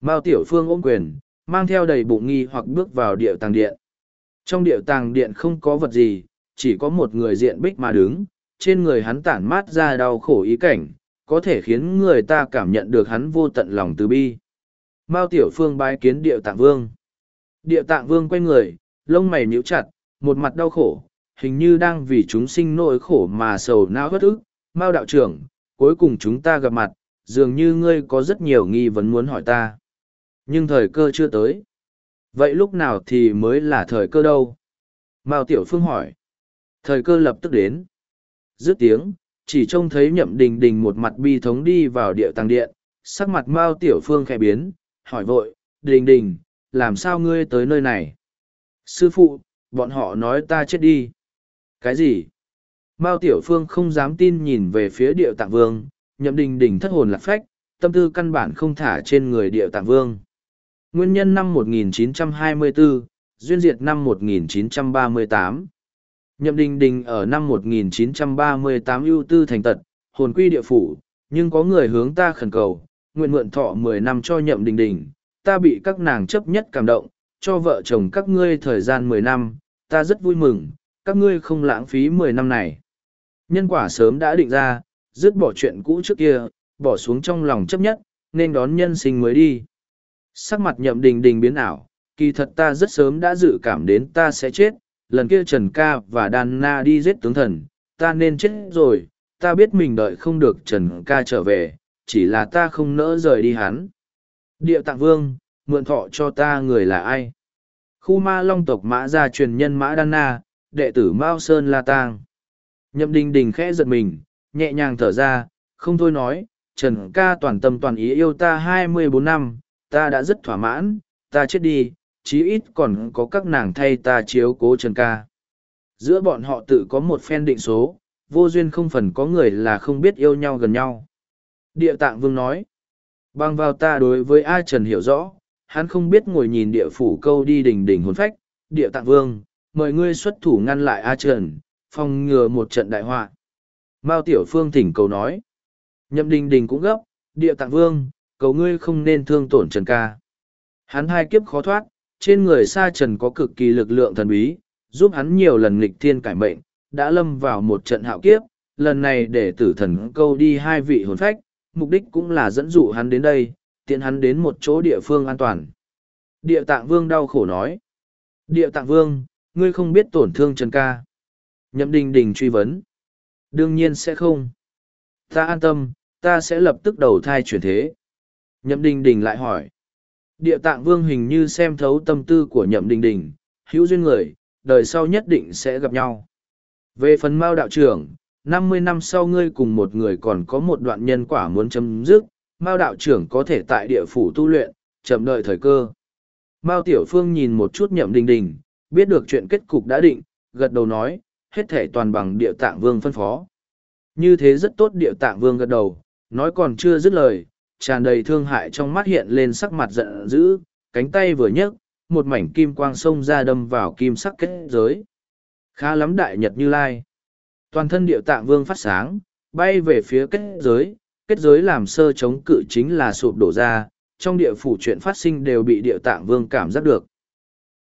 Mao tiểu phương ôm quyền, mang theo đầy bụng nghi hoặc bước vào địa tàng điện. Trong địa tàng điện không có vật gì, chỉ có một người diện bích mà đứng, trên người hắn tản mát ra đau khổ ý cảnh, có thể khiến người ta cảm nhận được hắn vô tận lòng từ bi. Mao Tiểu Phương bái kiến địa tạng vương. Địa tạng vương quay người, lông mày nhíu chặt, một mặt đau khổ, hình như đang vì chúng sinh nỗi khổ mà sầu não bất ức. Mao đạo trưởng, cuối cùng chúng ta gặp mặt, dường như ngươi có rất nhiều nghi vấn muốn hỏi ta. Nhưng thời cơ chưa tới. Vậy lúc nào thì mới là thời cơ đâu? Mao Tiểu Phương hỏi. Thời cơ lập tức đến. Dứt tiếng, chỉ trông thấy nhậm đình đình một mặt bi thống đi vào địa tàng điện, sắc mặt Mao Tiểu Phương khẽ biến, hỏi vội, đình đình, làm sao ngươi tới nơi này? Sư phụ, bọn họ nói ta chết đi. Cái gì? Mao Tiểu Phương không dám tin nhìn về phía địa tạng vương, nhậm đình đình thất hồn lạc phách, tâm tư căn bản không thả trên người địa tạng vương. Nguyên nhân năm 1924, duyên diệt năm 1938. Nhậm đình đình ở năm 1938 ưu tư thành tật, hồn quy địa phủ, nhưng có người hướng ta khẩn cầu, nguyện mượn thọ 10 năm cho nhậm đình đình, ta bị các nàng chấp nhất cảm động, cho vợ chồng các ngươi thời gian 10 năm, ta rất vui mừng, các ngươi không lãng phí mười năm này. Nhân quả sớm đã định ra, dứt bỏ chuyện cũ trước kia, bỏ xuống trong lòng chấp nhất, nên đón nhân sinh mới đi. Sắc mặt nhậm đình đình biến ảo, kỳ thật ta rất sớm đã dự cảm đến ta sẽ chết, lần kia Trần Ca và Đan Na đi giết tướng thần, ta nên chết rồi, ta biết mình đợi không được Trần Ca trở về, chỉ là ta không nỡ rời đi hắn. Địa tạng vương, mượn thọ cho ta người là ai? Khu ma long tộc mã gia truyền nhân mã Đan Na, đệ tử Mao Sơn La Tang. Nhậm đình đình khẽ giật mình, nhẹ nhàng thở ra, không thôi nói, Trần ca toàn tâm toàn ý yêu ta hai mươi bốn năm, ta đã rất thỏa mãn, ta chết đi, chí ít còn có các nàng thay ta chiếu cố Trần ca. Giữa bọn họ tự có một phen định số, vô duyên không phần có người là không biết yêu nhau gần nhau. Địa tạng vương nói, bằng vào ta đối với A Trần hiểu rõ, hắn không biết ngồi nhìn địa phủ câu đi đỉnh đỉnh hồn phách, địa tạng vương, mời ngươi xuất thủ ngăn lại A Trần, phòng ngừa một trận đại họa. Mao Tiểu Phương thỉnh cầu nói. Nhậm đình đình cũng gấp, địa tạng vương, cầu ngươi không nên thương tổn Trần ca. Hắn hai kiếp khó thoát, trên người sa trần có cực kỳ lực lượng thần bí, giúp hắn nhiều lần nghịch thiên cải mệnh, đã lâm vào một trận hạo kiếp, lần này để tử thần câu đi hai vị hồn phách, mục đích cũng là dẫn dụ hắn đến đây, tiện hắn đến một chỗ địa phương an toàn. Địa tạng vương đau khổ nói. Địa tạng vương, ngươi không biết tổn thương Trần ca. Nhậm đình đình truy vấn. Đương nhiên sẽ không. Ta an tâm, ta sẽ lập tức đầu thai chuyển thế. Nhậm đình đình lại hỏi. Địa tạng vương hình như xem thấu tâm tư của nhậm đình đình, hữu duyên người, đời sau nhất định sẽ gặp nhau. Về phần Mao đạo trưởng, năm mươi năm sau ngươi cùng một người còn có một đoạn nhân quả muốn chấm dứt, Mao đạo trưởng có thể tại địa phủ tu luyện, chậm đợi thời cơ. Mao Tiểu Phương nhìn một chút nhậm đình đình, biết được chuyện kết cục đã định, gật đầu nói, hết thể toàn bằng địa tạng vương phân phó. Như thế rất tốt địa tạng vương gật đầu, nói còn chưa dứt lời, tràn đầy thương hại trong mắt hiện lên sắc mặt giận dữ, cánh tay vừa nhấc, một mảnh kim quang sông ra đâm vào kim sắc kết giới. Khá lắm đại nhật như lai. Toàn thân địa tạng vương phát sáng, bay về phía kết giới, kết giới làm sơ chống cự chính là sụp đổ ra, trong địa phủ chuyện phát sinh đều bị địa tạng vương cảm giác được.